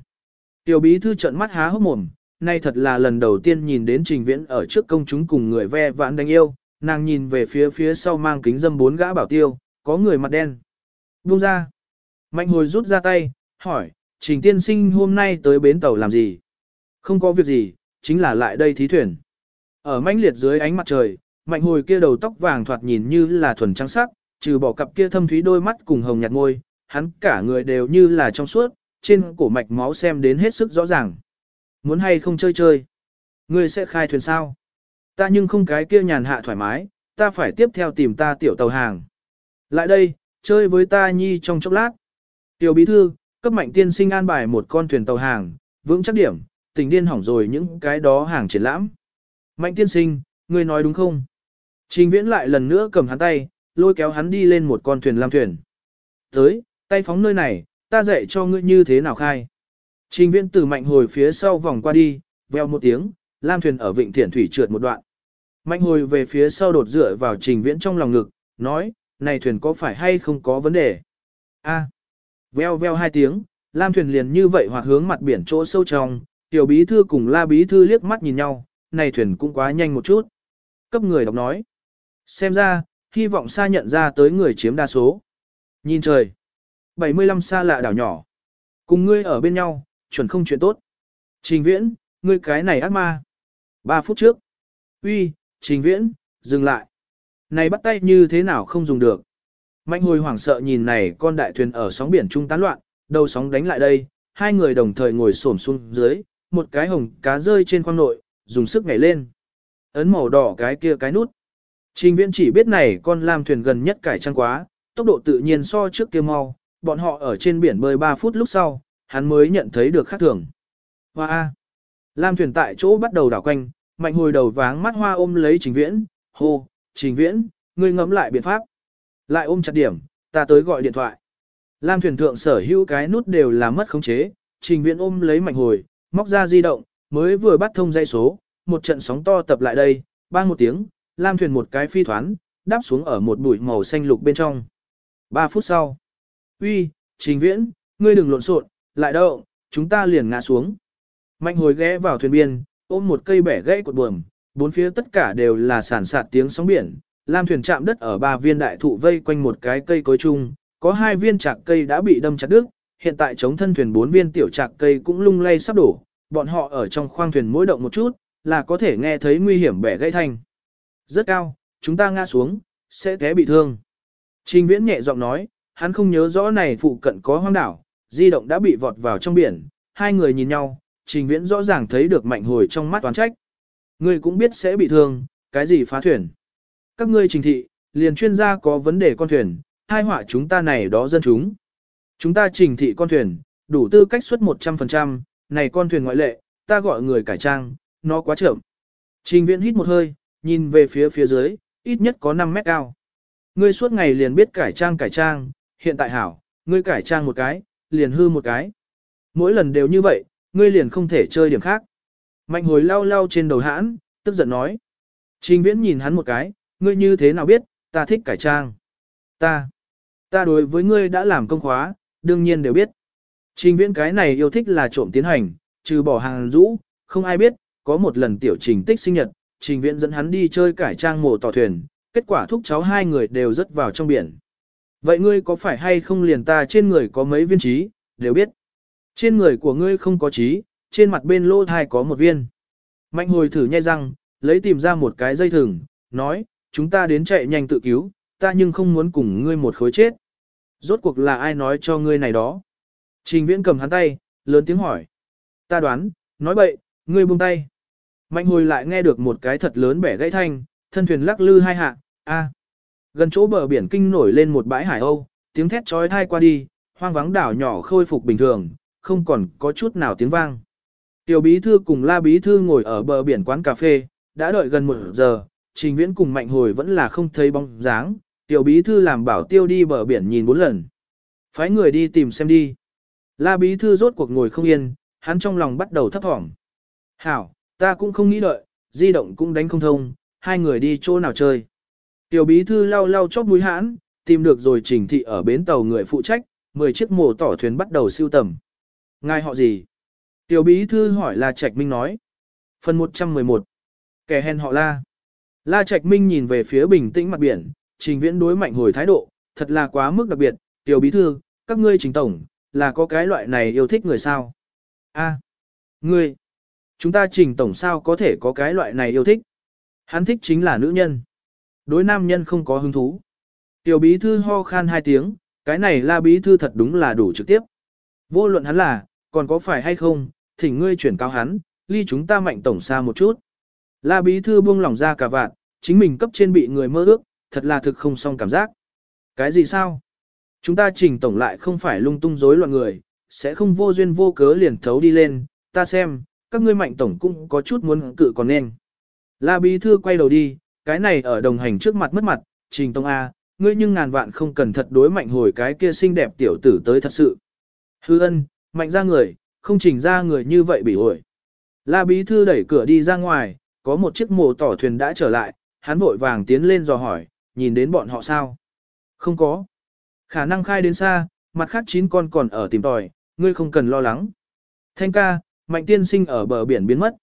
Tiểu bí thư trợn mắt há hốc mồm, nay thật là lần đầu tiên nhìn đến trình viễn ở trước công chúng cùng người ve vãn đánh yêu, nàng nhìn về phía phía sau mang kính dâm bốn gã bảo tiêu, có người mặt đen. Buông ra. Mạnh hồi rút ra tay, hỏi, trình tiên sinh hôm nay tới bến tàu làm gì? Không có việc gì, chính là lại đây thí thuyền. Ở mãnh liệt dưới ánh mặt trời, mạnh hồi kia đầu tóc vàng thoạt nhìn như là thuần trắng sắc, trừ bỏ cặp kia thâm thúy đôi mắt cùng hồng nhạt môi, hắn cả người đều như là trong suốt, trên cổ mạch máu xem đến hết sức rõ ràng. Muốn hay không chơi chơi? Ngươi sẽ khai thuyền sao? Ta nhưng không cái kia nhàn hạ thoải mái, ta phải tiếp theo tìm ta tiểu tàu hàng. Lại đây, chơi với ta nhi trong chốc lát. Tiểu bí thư, cấp mạnh tiên sinh an bài một con thuyền tàu hàng, vững chắc điểm, tình điên hỏng rồi những cái đó hàng triển lãm. Mạnh tiên sinh, ngươi nói đúng không? Trình viễn lại lần nữa cầm hắn tay, lôi kéo hắn đi lên một con thuyền lam thuyền. Tới, tay phóng nơi này, ta dạy cho ngươi như thế nào khai. Trình viễn từ mạnh hồi phía sau vòng qua đi, veo một tiếng, lam thuyền ở vịnh thiển thủy trượt một đoạn. Mạnh hồi về phía sau đột dựa vào trình viễn trong lòng ngực, nói, này thuyền có phải hay không có vấn đề? A. Veo veo hai tiếng, lam thuyền liền như vậy hoặc hướng mặt biển chỗ sâu trong, tiểu bí thư cùng la bí thư liếc mắt nhìn nhau, này thuyền cũng quá nhanh một chút. Cấp người đọc nói. Xem ra, hy vọng xa nhận ra tới người chiếm đa số. Nhìn trời. 75 xa lạ đảo nhỏ. Cùng ngươi ở bên nhau, chuẩn không chuyện tốt. Trình viễn, ngươi cái này ác ma. 3 phút trước. Uy, trình viễn, dừng lại. Này bắt tay như thế nào không dùng được. Mạnh hồi hoảng sợ nhìn này con đại thuyền ở sóng biển trung tán loạn, đầu sóng đánh lại đây, hai người đồng thời ngồi xổm xuống dưới, một cái hồng cá rơi trên khoang nội, dùng sức nhảy lên. Ấn màu đỏ cái kia cái nút. Trình viễn chỉ biết này con lam thuyền gần nhất cải trang quá, tốc độ tự nhiên so trước kia mau, bọn họ ở trên biển bơi 3 phút lúc sau, hắn mới nhận thấy được khác thường. Hoa A. Lam thuyền tại chỗ bắt đầu đảo quanh, mạnh hồi đầu váng mắt hoa ôm lấy trình viễn, hô, trình viễn, ngươi ngẫm lại biện pháp. Lại ôm chặt điểm, ta tới gọi điện thoại. Lam thuyền thượng sở hữu cái nút đều là mất khống chế, trình viễn ôm lấy mạnh hồi, móc ra di động, mới vừa bắt thông dây số, một trận sóng to tập lại đây, bang một tiếng, lam thuyền một cái phi thoán, đáp xuống ở một bụi màu xanh lục bên trong. Ba phút sau, uy, trình viễn, ngươi đừng lộn xộn, lại đâu, chúng ta liền ngã xuống. Mạnh hồi ghé vào thuyền biên, ôm một cây bẻ gãy cột buồm, bốn phía tất cả đều là sản sạt tiếng sóng biển. Lam thuyền chạm đất ở ba viên đại thụ vây quanh một cái cây cối chung, có hai viên chạc cây đã bị đâm chặt đứt, hiện tại chống thân thuyền bốn viên tiểu chạc cây cũng lung lay sắp đổ, bọn họ ở trong khoang thuyền mỗi động một chút, là có thể nghe thấy nguy hiểm bẻ gãy thanh. Rất cao, chúng ta ngã xuống, sẽ té bị thương. Trình viễn nhẹ giọng nói, hắn không nhớ rõ này phụ cận có hoang đảo, di động đã bị vọt vào trong biển, hai người nhìn nhau, trình viễn rõ ràng thấy được mạnh hồi trong mắt toán trách. Ngươi cũng biết sẽ bị thương, cái gì phá thuyền. Các ngươi trình thị, liền chuyên gia có vấn đề con thuyền, hai họa chúng ta này đó dân chúng. Chúng ta trình thị con thuyền, đủ tư cách suất 100%, này con thuyền ngoại lệ, ta gọi người cải trang, nó quá chậm. Trình viễn hít một hơi, nhìn về phía phía dưới, ít nhất có 5 mét cao. Ngươi suốt ngày liền biết cải trang cải trang, hiện tại hảo, ngươi cải trang một cái, liền hư một cái. Mỗi lần đều như vậy, ngươi liền không thể chơi điểm khác. Mạnh hồi lau lau trên đầu hãn, tức giận nói. Trình viễn nhìn hắn một cái, ngươi như thế nào biết, ta thích cải trang. Ta, ta đối với ngươi đã làm công khóa, đương nhiên đều biết. Trình viễn cái này yêu thích là trộm tiến hành, trừ bỏ hàng rũ, không ai biết, có một lần tiểu trình tích sinh nhật, trình viễn dẫn hắn đi chơi cải trang mổ tỏ thuyền, kết quả thúc cháu hai người đều rớt vào trong biển. Vậy ngươi có phải hay không liền ta trên người có mấy viên trí, đều biết. Trên người của ngươi không có trí, trên mặt bên lô thai có một viên. Mạnh hồi thử nhai răng, lấy tìm ra một cái dây thừng, nói, chúng ta đến chạy nhanh tự cứu, ta nhưng không muốn cùng ngươi một khối chết. Rốt cuộc là ai nói cho ngươi này đó? Trình viễn cầm hắn tay, lớn tiếng hỏi. Ta đoán, nói bậy, ngươi buông tay. Mạnh hồi lại nghe được một cái thật lớn bẻ gãy thanh, thân thuyền lắc lư hai hạ, a. Gần chỗ bờ biển kinh nổi lên một bãi hải âu, tiếng thét trói thai qua đi, hoang vắng đảo nhỏ khôi phục bình thường, không còn có chút nào tiếng vang. Tiểu bí thư cùng la bí thư ngồi ở bờ biển quán cà phê, đã đợi gần một giờ, trình viễn cùng mạnh hồi vẫn là không thấy bóng dáng, tiểu bí thư làm bảo tiêu đi bờ biển nhìn bốn lần. Phái người đi tìm xem đi. La bí thư rốt cuộc ngồi không yên, hắn trong lòng bắt đầu thấp thỏm. Hảo, ta cũng không nghĩ đợi, di động cũng đánh không thông, hai người đi chỗ nào chơi. Tiểu bí thư lau lau chóp mũi hãn, tìm được rồi trình thị ở bến tàu người phụ trách, 10 chiếc mồ tỏ thuyền bắt đầu siêu tầm. Ngài họ gì? Tiểu bí thư hỏi là Trạch Minh nói. Phần 111. Kẻ hèn họ La. La Trạch Minh nhìn về phía bình tĩnh mặt biển, trình viễn đối mạnh hồi thái độ, thật là quá mức đặc biệt. Tiểu bí thư, các ngươi trình tổng, là có cái loại này yêu thích người sao? A, ngươi, chúng ta trình tổng sao có thể có cái loại này yêu thích? Hắn thích chính là nữ nhân. Đối nam nhân không có hứng thú. Tiểu bí thư ho khan hai tiếng, cái này la bí thư thật đúng là đủ trực tiếp. Vô luận hắn là, còn có phải hay không, thỉnh ngươi chuyển cao hắn, ly chúng ta mạnh tổng xa một chút. La bí thư buông lỏng ra cả vạn, chính mình cấp trên bị người mơ ước, thật là thực không xong cảm giác. Cái gì sao? Chúng ta trình tổng lại không phải lung tung rối loạn người, sẽ không vô duyên vô cớ liền thấu đi lên, ta xem, các ngươi mạnh tổng cũng có chút muốn cự còn nên. La bí thư quay đầu đi, cái này ở đồng hành trước mặt mất mặt, trình tông A, ngươi nhưng ngàn vạn không cần thật đối mạnh hồi cái kia xinh đẹp tiểu tử tới thật sự. Hư ân, mạnh ra người, không chỉnh ra người như vậy bị ổi. La bí thư đẩy cửa đi ra ngoài, có một chiếc mồ tỏ thuyền đã trở lại, hắn vội vàng tiến lên dò hỏi, nhìn đến bọn họ sao? Không có. Khả năng khai đến xa, mặt khác chín con còn ở tìm tòi, ngươi không cần lo lắng. Thanh ca, mạnh tiên sinh ở bờ biển biến mất.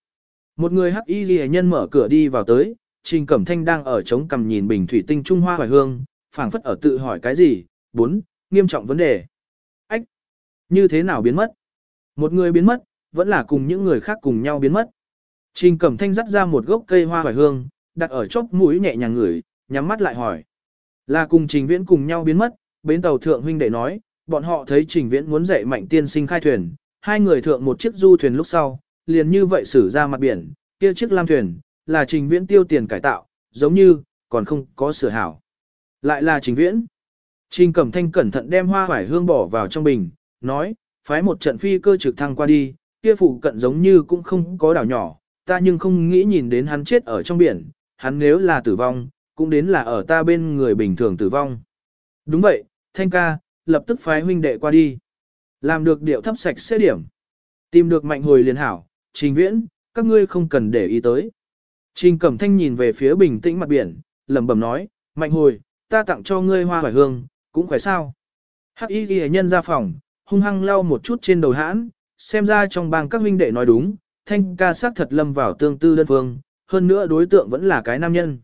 Một người hắc y ghi nhân mở cửa đi vào tới, Trình Cẩm Thanh đang ở chống cầm nhìn bình thủy tinh Trung Hoa hoài hương, phảng phất ở tự hỏi cái gì, bốn, nghiêm trọng vấn đề. Ách, như thế nào biến mất? Một người biến mất, vẫn là cùng những người khác cùng nhau biến mất. Trình Cẩm Thanh dắt ra một gốc cây hoa hoài hương, đặt ở chốc mũi nhẹ nhàng ngửi, nhắm mắt lại hỏi. Là cùng Trình Viễn cùng nhau biến mất, bến tàu thượng huynh đệ nói, bọn họ thấy Trình Viễn muốn dạy mạnh tiên sinh khai thuyền, hai người thượng một chiếc du thuyền lúc sau, liền như vậy xử ra mặt biển, kia chiếc lam thuyền, là Trình Viễn tiêu tiền cải tạo, giống như, còn không có sửa hảo. Lại là Trình Viễn. Trình Cẩm Thanh cẩn thận đem hoa vải hương bỏ vào trong bình, nói, phái một trận phi cơ trực thăng qua đi, kia phụ cận giống như cũng không có đảo nhỏ, ta nhưng không nghĩ nhìn đến hắn chết ở trong biển, hắn nếu là tử vong, cũng đến là ở ta bên người bình thường tử vong. Đúng vậy, Thanh ca, lập tức phái huynh đệ qua đi. Làm được điệu thấp sạch sẽ điểm. Tìm được mạnh hồi liền hảo, trình viễn, các ngươi không cần để ý tới. Trình Cẩm Thanh nhìn về phía bình tĩnh mặt biển, lẩm bẩm nói, mạnh hồi, ta tặng cho ngươi hoa hoài hương, cũng khỏe sao. Hắc y ghi nhân ra phòng, hung hăng lau một chút trên đầu hãn, xem ra trong bang các huynh đệ nói đúng, thanh ca sắc thật lâm vào tương tư đơn phương, hơn nữa đối tượng vẫn là cái nam nhân.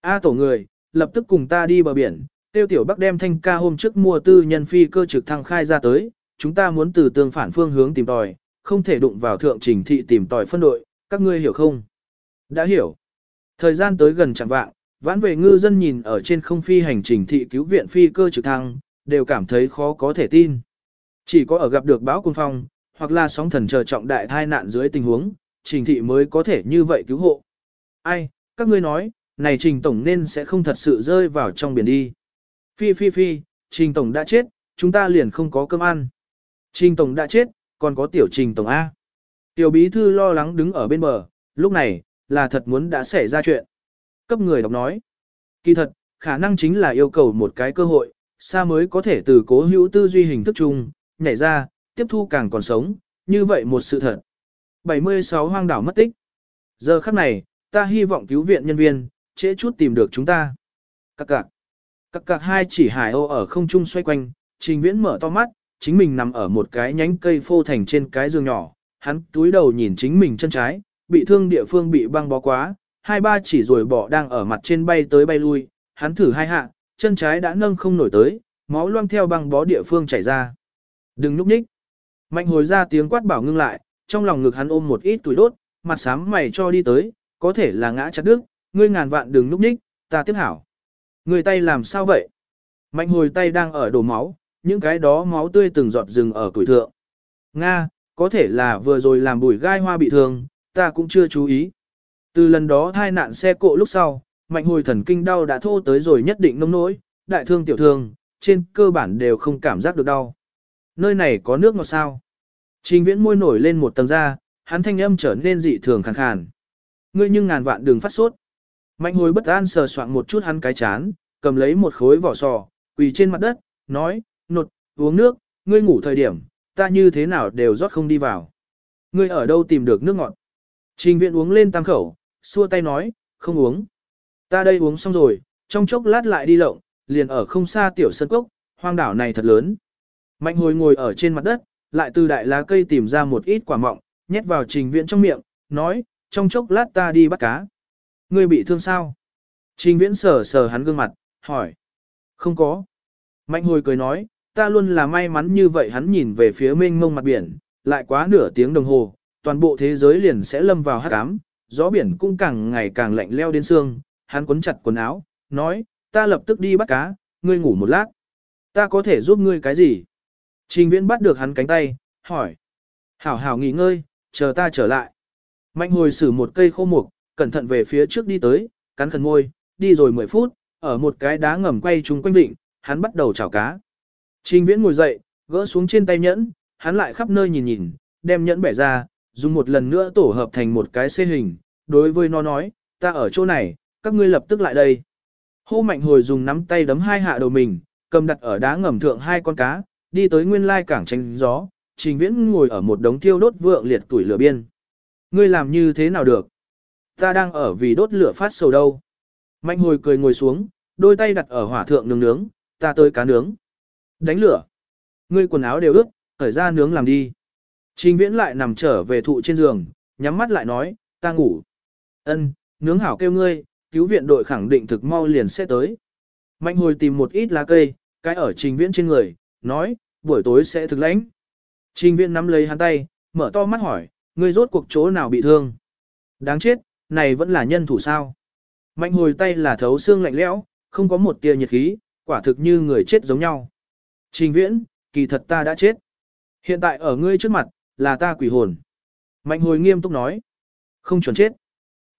A tổ người, lập tức cùng ta đi bờ biển, tiêu tiểu bắc đem thanh ca hôm trước mua tư nhân phi cơ trực thăng khai ra tới, chúng ta muốn từ tương phản phương hướng tìm tòi, không thể đụng vào thượng trình thị tìm tòi phân đội, các ngươi hiểu không? Đã hiểu. Thời gian tới gần chẳng vạng, vãn về ngư dân nhìn ở trên không phi hành trình thị cứu viện phi cơ trực thăng, đều cảm thấy khó có thể tin. Chỉ có ở gặp được bão cung phong, hoặc là sóng thần chờ trọng đại thai nạn dưới tình huống, trình thị mới có thể như vậy cứu hộ. Ai, các ngươi nói, này trình tổng nên sẽ không thật sự rơi vào trong biển đi. Phi phi phi, trình tổng đã chết, chúng ta liền không có cơm ăn. Trình tổng đã chết, còn có tiểu trình tổng A. Tiểu bí thư lo lắng đứng ở bên bờ, lúc này, là thật muốn đã xảy ra chuyện. Cấp người đọc nói. Kỳ thật, khả năng chính là yêu cầu một cái cơ hội, xa mới có thể từ cố hữu tư duy hình thức chung, nhảy ra, tiếp thu càng còn sống, như vậy một sự thật. 76 hoang đảo mất tích. Giờ khắc này, ta hy vọng cứu viện nhân viên, trễ chút tìm được chúng ta. Các cạc. Các cạc hai chỉ hải ô ở không trung xoay quanh, trình viễn mở to mắt, chính mình nằm ở một cái nhánh cây phô thành trên cái giường nhỏ, hắn túi đầu nhìn chính mình chân trái, bị thương địa phương bị băng bó quá, hai ba chỉ rồi bỏ đang ở mặt trên bay tới bay lui, hắn thử hai hạ, chân trái đã nâng không nổi tới, máu loang theo băng bó địa phương chảy ra. Đừng núp nhích. Mạnh hồi ra tiếng quát bảo ngưng lại, trong lòng ngực hắn ôm một ít tuổi đốt, mặt sám mày cho đi tới, có thể là ngã chặt đứt, ngươi ngàn vạn đừng núp nhích, ta tiếp hảo. Người tay làm sao vậy? Mạnh hồi tay đang ở đổ máu, những cái đó máu tươi từng giọt rừng ở tuổi thượng. Nga, có thể là vừa rồi làm bùi gai hoa bị thương, ta cũng chưa chú ý. Từ lần đó thai nạn xe cộ lúc sau, mạnh hồi thần kinh đau đã thô tới rồi nhất định nông nỗi, đại thương tiểu thương, trên cơ bản đều không cảm giác được đau. Nơi này có nước ngọt sao? Trình viễn môi nổi lên một tầng da, hắn thanh âm trở nên dị thường khàn khàn. Ngươi nhưng ngàn vạn đường phát sốt. Mạnh hồi bất an sờ soạn một chút hắn cái chán, cầm lấy một khối vỏ sò, quỳ trên mặt đất, nói, nột, uống nước, ngươi ngủ thời điểm, ta như thế nào đều rót không đi vào. Ngươi ở đâu tìm được nước ngọt? Trình viện uống lên tam khẩu, xua tay nói, không uống. Ta đây uống xong rồi, trong chốc lát lại đi lộng, liền ở không xa tiểu sân cốc, hoang đảo này thật lớn. Mạnh hồi ngồi ở trên mặt đất, lại từ đại lá cây tìm ra một ít quả mọng, nhét vào trình viện trong miệng, nói, trong chốc lát ta đi bắt cá. Ngươi bị thương sao? Trình viễn sờ sờ hắn gương mặt, hỏi. Không có. Mạnh hồi cười nói, ta luôn là may mắn như vậy hắn nhìn về phía mênh mông mặt biển, lại quá nửa tiếng đồng hồ, toàn bộ thế giới liền sẽ lâm vào hắc ám, gió biển cũng càng ngày càng lạnh leo đến xương, hắn cuốn chặt quần áo, nói, ta lập tức đi bắt cá, ngươi ngủ một lát. Ta có thể giúp ngươi cái gì? Trình viễn bắt được hắn cánh tay, hỏi. Hảo hảo nghỉ ngơi, chờ ta trở lại. Mạnh hồi xử một cây khô mục, cẩn thận về phía trước đi tới, cắn khẩn môi, đi rồi 10 phút, ở một cái đá ngầm quay chung quanh vịnh, hắn bắt đầu chảo cá. Trình viễn ngồi dậy, gỡ xuống trên tay nhẫn, hắn lại khắp nơi nhìn nhìn, đem nhẫn bẻ ra, dùng một lần nữa tổ hợp thành một cái xê hình, đối với nó nói, ta ở chỗ này, các ngươi lập tức lại đây. Hô mạnh hồi dùng nắm tay đấm hai hạ đầu mình, cầm đặt ở đá ngầm thượng hai con cá, đi tới nguyên lai cảng tránh gió, trình viễn ngồi ở một đống thiêu đốt vượng liệt tuổi lửa biên. Ngươi làm như thế nào được? Ta đang ở vì đốt lửa phát sầu đâu. Mạnh hồi cười ngồi xuống, đôi tay đặt ở hỏa thượng nướng nướng, ta tới cá nướng. Đánh lửa. Ngươi quần áo đều ướt, khởi ra nướng làm đi. Trình viễn lại nằm trở về thụ trên giường, nhắm mắt lại nói, ta ngủ. Ân, nướng hảo kêu ngươi, cứu viện đội khẳng định thực mau liền sẽ tới. Mạnh hồi tìm một ít lá cây, cái ở trình viễn trên người, nói, buổi tối sẽ thực lãnh. Trình viễn nắm lấy hắn tay, mở to mắt hỏi, ngươi rốt cuộc chỗ nào bị thương? Đáng chết, này vẫn là nhân thủ sao? Mạnh hồi tay là thấu xương lạnh lẽo, không có một tia nhiệt khí, quả thực như người chết giống nhau. Trình viễn, kỳ thật ta đã chết. Hiện tại ở ngươi trước mặt, là ta quỷ hồn. Mạnh hồi nghiêm túc nói. Không chuẩn chết.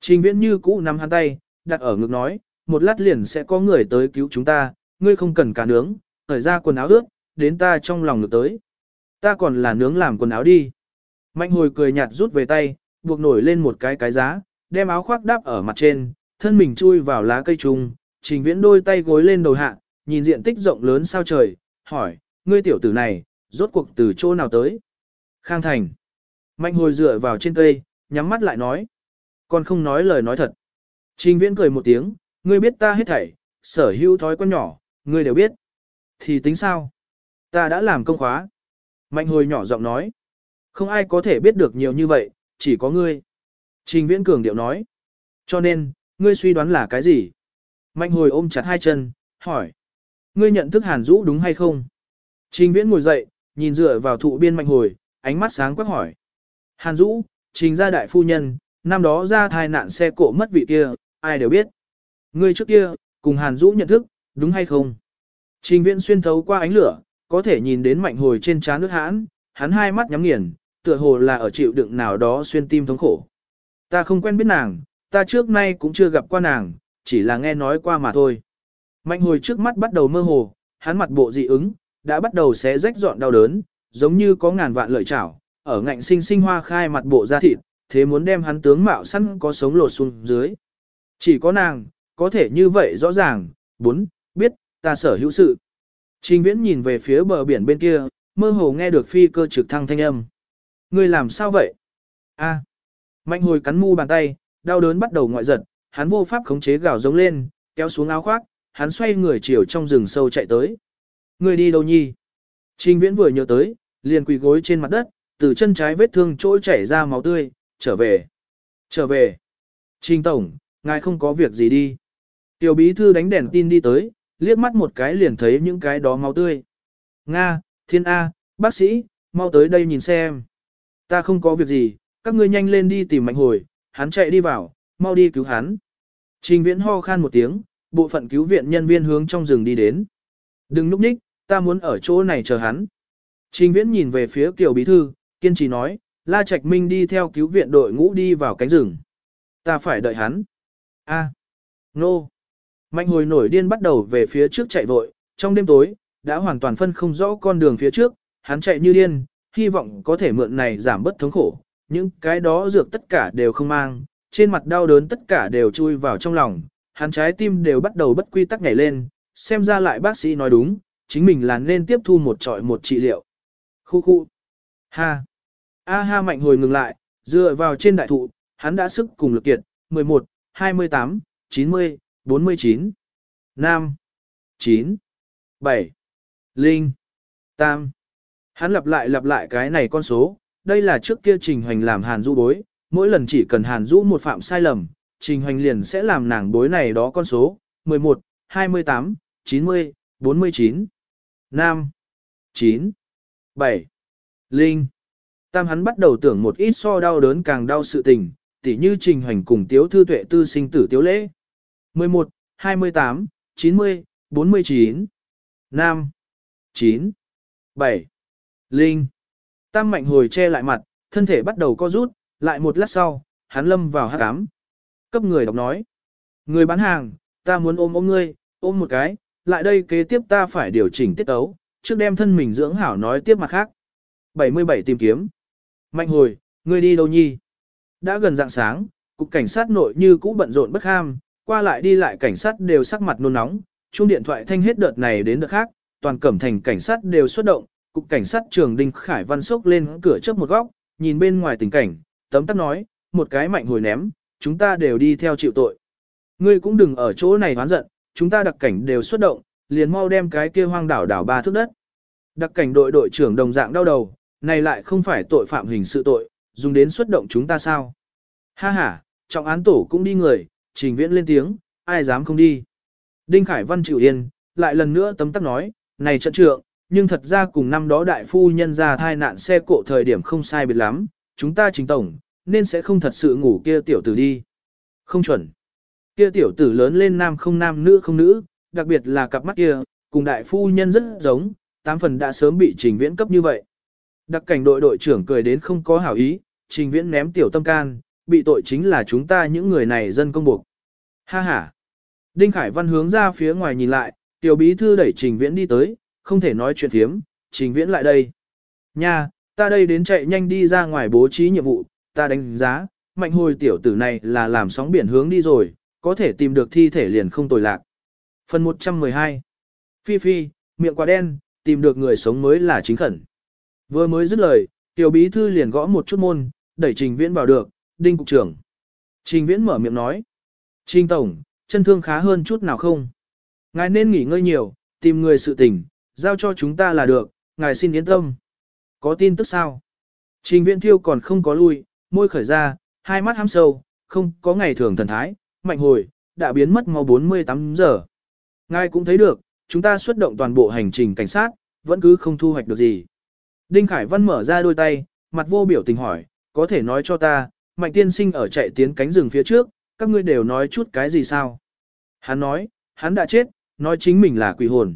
Trình viễn như cũ nắm hắn tay, đặt ở ngực nói, một lát liền sẽ có người tới cứu chúng ta, ngươi không cần cả nướng, thời ra quần áo ướt, đến ta trong lòng ngực tới. Ta còn là nướng làm quần áo đi. Mạnh hồi cười nhạt rút về tay, buộc nổi lên một cái cái giá, đem áo khoác đáp ở mặt trên, thân mình chui vào lá cây trùng, trình viễn đôi tay gối lên đầu hạ, nhìn diện tích rộng lớn sao trời, hỏi, ngươi tiểu tử này, rốt cuộc từ chỗ nào tới? Khang Thành. Mạnh hồi dựa vào trên cây, nhắm mắt lại nói. Còn không nói lời nói thật. Trình viễn cười một tiếng, ngươi biết ta hết thảy, sở hữu thói quen nhỏ, ngươi đều biết. Thì tính sao? Ta đã làm công khóa. Mạnh hồi nhỏ giọng nói. Không ai có thể biết được nhiều như vậy, chỉ có ngươi. Trình viễn cường điệu nói. Cho nên, ngươi suy đoán là cái gì? Mạnh hồi ôm chặt hai chân, hỏi. Ngươi nhận thức hàn Dũ đúng hay không? Trình viễn ngồi dậy, nhìn dựa vào thụ biên mạnh hồi, ánh mắt sáng quắc hỏi. Hàn Dũ, trình gia đại phu nhân, năm đó ra thai nạn xe cộ mất vị kia, ai đều biết. Ngươi trước kia, cùng Hàn Dũ nhận thức, đúng hay không? Trình viễn xuyên thấu qua ánh lửa, có thể nhìn đến mạnh hồi trên trán nước hãn, hắn hai mắt nhắm nghiền, tựa hồ là ở chịu đựng nào đó xuyên tim thống khổ. Ta không quen biết nàng, ta trước nay cũng chưa gặp qua nàng, chỉ là nghe nói qua mà thôi. Mạnh hồi trước mắt bắt đầu mơ hồ, hắn mặt bộ dị ứng, đã bắt đầu xé rách dọn đau đớn, giống như có ngàn vạn lợi chảo, ở ngạnh sinh sinh hoa khai mặt bộ da thịt, thế muốn đem hắn tướng mạo săn có sống lột xuống dưới. Chỉ có nàng, có thể như vậy rõ ràng, bốn, biết, ta sở hữu sự. Trình viễn nhìn về phía bờ biển bên kia, mơ hồ nghe được phi cơ trực thăng thanh âm. Người làm sao vậy? A. Mạnh hồi cắn mu bàn tay, đau đớn bắt đầu ngoại giật, hắn vô pháp khống chế gào giống lên, kéo xuống áo khoác, hắn xoay người chiều trong rừng sâu chạy tới. Người đi đâu nhi? Trình viễn vừa nhớ tới, liền quỳ gối trên mặt đất, từ chân trái vết thương chỗ chảy ra máu tươi, trở về. Trở về. Trình tổng, ngài không có việc gì đi. Tiểu bí thư đánh đèn tin đi tới, liếc mắt một cái liền thấy những cái đó máu tươi. Nga, thiên A, bác sĩ, mau tới đây nhìn xem. Ta không có việc gì, các ngươi nhanh lên đi tìm mạnh hồi, hắn chạy đi vào, mau đi cứu hắn. Trình viễn ho khan một tiếng, bộ phận cứu viện nhân viên hướng trong rừng đi đến. Đừng núp ních, ta muốn ở chỗ này chờ hắn. Trình viễn nhìn về phía Kiều Bí Thư, kiên trì nói, La Trạch Minh đi theo cứu viện đội ngũ đi vào cánh rừng. Ta phải đợi hắn. A. Nô. Mạnh hồi nổi điên bắt đầu về phía trước chạy vội, trong đêm tối, đã hoàn toàn phân không rõ con đường phía trước, hắn chạy như điên, hy vọng có thể mượn này giảm bớt thống khổ, những cái đó dược tất cả đều không mang, trên mặt đau đớn tất cả đều chui vào trong lòng, hắn trái tim đều bắt đầu bất quy tắc nhảy lên, xem ra lại bác sĩ nói đúng, chính mình là nên tiếp thu một trọi một trị liệu. Khu khu. Ha. A ha mạnh hồi ngừng lại, dựa vào trên đại thụ, hắn đã sức cùng lực kiệt, 11, 28, 90, 49, 5, 9, 7, Linh, Tam. Hắn lặp lại lặp lại cái này con số, đây là trước kia trình hoành làm hàn du bối, mỗi lần chỉ cần hàn du một phạm sai lầm, trình hoành liền sẽ làm nàng bối này đó con số, 11, 28, 90, 49, Nam, 9, 7, Linh. Tam hắn bắt đầu tưởng một ít so đau đớn càng đau sự tình, tỉ như trình hành cùng tiếu thư tuệ tư sinh tử tiếu lễ. 11, 28, 90, 49, Nam, 9, 7, Linh. Tam mạnh hồi che lại mặt, thân thể bắt đầu co rút, lại một lát sau, hắn lâm vào hát cám. Cấp người đọc nói. Người bán hàng, ta muốn ôm ôm ngươi, ôm một cái, lại đây kế tiếp ta phải điều chỉnh tiết ấu, trước đem thân mình dưỡng hảo nói tiếp mặt khác. 77 tìm kiếm. Mạnh hồi, ngươi đi đâu nhi? Đã gần dạng sáng, cục cảnh sát nội như cũ bận rộn bất ham, qua lại đi lại cảnh sát đều sắc mặt nôn nóng, chuông điện thoại thanh hết đợt này đến đợt khác, toàn cẩm thành cảnh sát đều xuất động, cục cảnh sát trường Đinh Khải Văn sốc lên cửa trước một góc, nhìn bên ngoài tình cảnh, tấm tắc nói, một cái mạnh hồi ném, chúng ta đều đi theo chịu tội. Ngươi cũng đừng ở chỗ này hoán giận, chúng ta đặc cảnh đều xuất động, liền mau đem cái kia hoang đảo đảo ba thước đất. Đặc cảnh đội đội trưởng đồng dạng đau đầu, này lại không phải tội phạm hình sự tội, dùng đến xuất động chúng ta sao? Ha ha, trọng án tổ cũng đi người, trình viễn lên tiếng, ai dám không đi. Đinh Khải Văn chịu yên, lại lần nữa tấm tắc nói, này trận trượng, nhưng thật ra cùng năm đó đại phu nhân ra thai nạn xe cộ thời điểm không sai biệt lắm, chúng ta chính tổng, nên sẽ không thật sự ngủ kia tiểu tử đi. Không chuẩn. Kia tiểu tử lớn lên nam không nam nữ không nữ, đặc biệt là cặp mắt kia, cùng đại phu nhân rất giống, tám phần đã sớm bị trình viễn cấp như vậy. Đặc cảnh đội đội trưởng cười đến không có hảo ý, trình viễn ném tiểu tâm can, bị tội chính là chúng ta những người này dân công buộc. Ha ha. Đinh Khải Văn hướng ra phía ngoài nhìn lại, tiểu bí thư đẩy trình viễn đi tới, không thể nói chuyện thiếm, trình viễn lại đây. Nha, ta đây đến chạy nhanh đi ra ngoài bố trí nhiệm vụ, ta đánh giá, mạnh hồi tiểu tử này là làm sóng biển hướng đi rồi, có thể tìm được thi thể liền không tồi lạc. Phần 112 Phi Phi, miệng quá đen, tìm được người sống mới là chính khẩn. Vừa mới dứt lời, tiểu bí thư liền gõ một chút môn, đẩy trình viễn vào được, đinh cục trưởng. Trình viễn mở miệng nói. Trình tổng, chân thương khá hơn chút nào không? Ngài nên nghỉ ngơi nhiều, tìm người sự tình, giao cho chúng ta là được, ngài xin yên tâm. Có tin tức sao? Trình viễn thiêu còn không có lui, môi khởi ra, hai mắt hăm sâu, không có ngày thường thần thái, mạnh hồi, đã biến mất mau 48 giờ. Ngài cũng thấy được, chúng ta xuất động toàn bộ hành trình cảnh sát, vẫn cứ không thu hoạch được gì. Đinh Khải Văn mở ra đôi tay, mặt vô biểu tình hỏi, có thể nói cho ta, mạnh tiên sinh ở chạy tiến cánh rừng phía trước, các ngươi đều nói chút cái gì sao? Hắn nói, hắn đã chết, nói chính mình là quỷ hồn.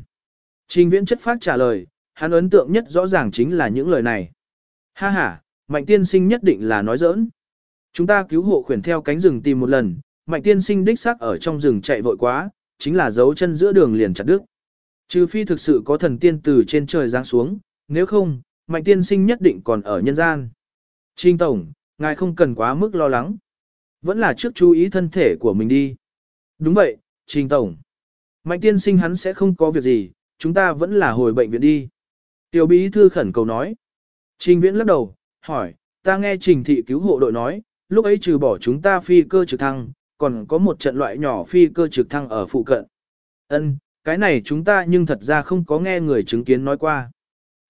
Trình viễn chất phát trả lời, hắn ấn tượng nhất rõ ràng chính là những lời này. Ha ha, mạnh tiên sinh nhất định là nói giỡn. Chúng ta cứu hộ khuyển theo cánh rừng tìm một lần, mạnh tiên sinh đích xác ở trong rừng chạy vội quá, chính là dấu chân giữa đường liền chặt đứt. Trừ phi thực sự có thần tiên từ trên trời giáng xuống, nếu không, mạnh tiên sinh nhất định còn ở nhân gian. Trình Tổng, ngài không cần quá mức lo lắng. Vẫn là trước chú ý thân thể của mình đi. Đúng vậy, Trình Tổng. Mạnh tiên sinh hắn sẽ không có việc gì, chúng ta vẫn là hồi bệnh viện đi. Tiểu bí thư khẩn cầu nói. Trình viễn lắc đầu, hỏi, ta nghe trình thị cứu hộ đội nói, lúc ấy trừ bỏ chúng ta phi cơ trực thăng, còn có một trận loại nhỏ phi cơ trực thăng ở phụ cận. Ân, cái này chúng ta nhưng thật ra không có nghe người chứng kiến nói qua.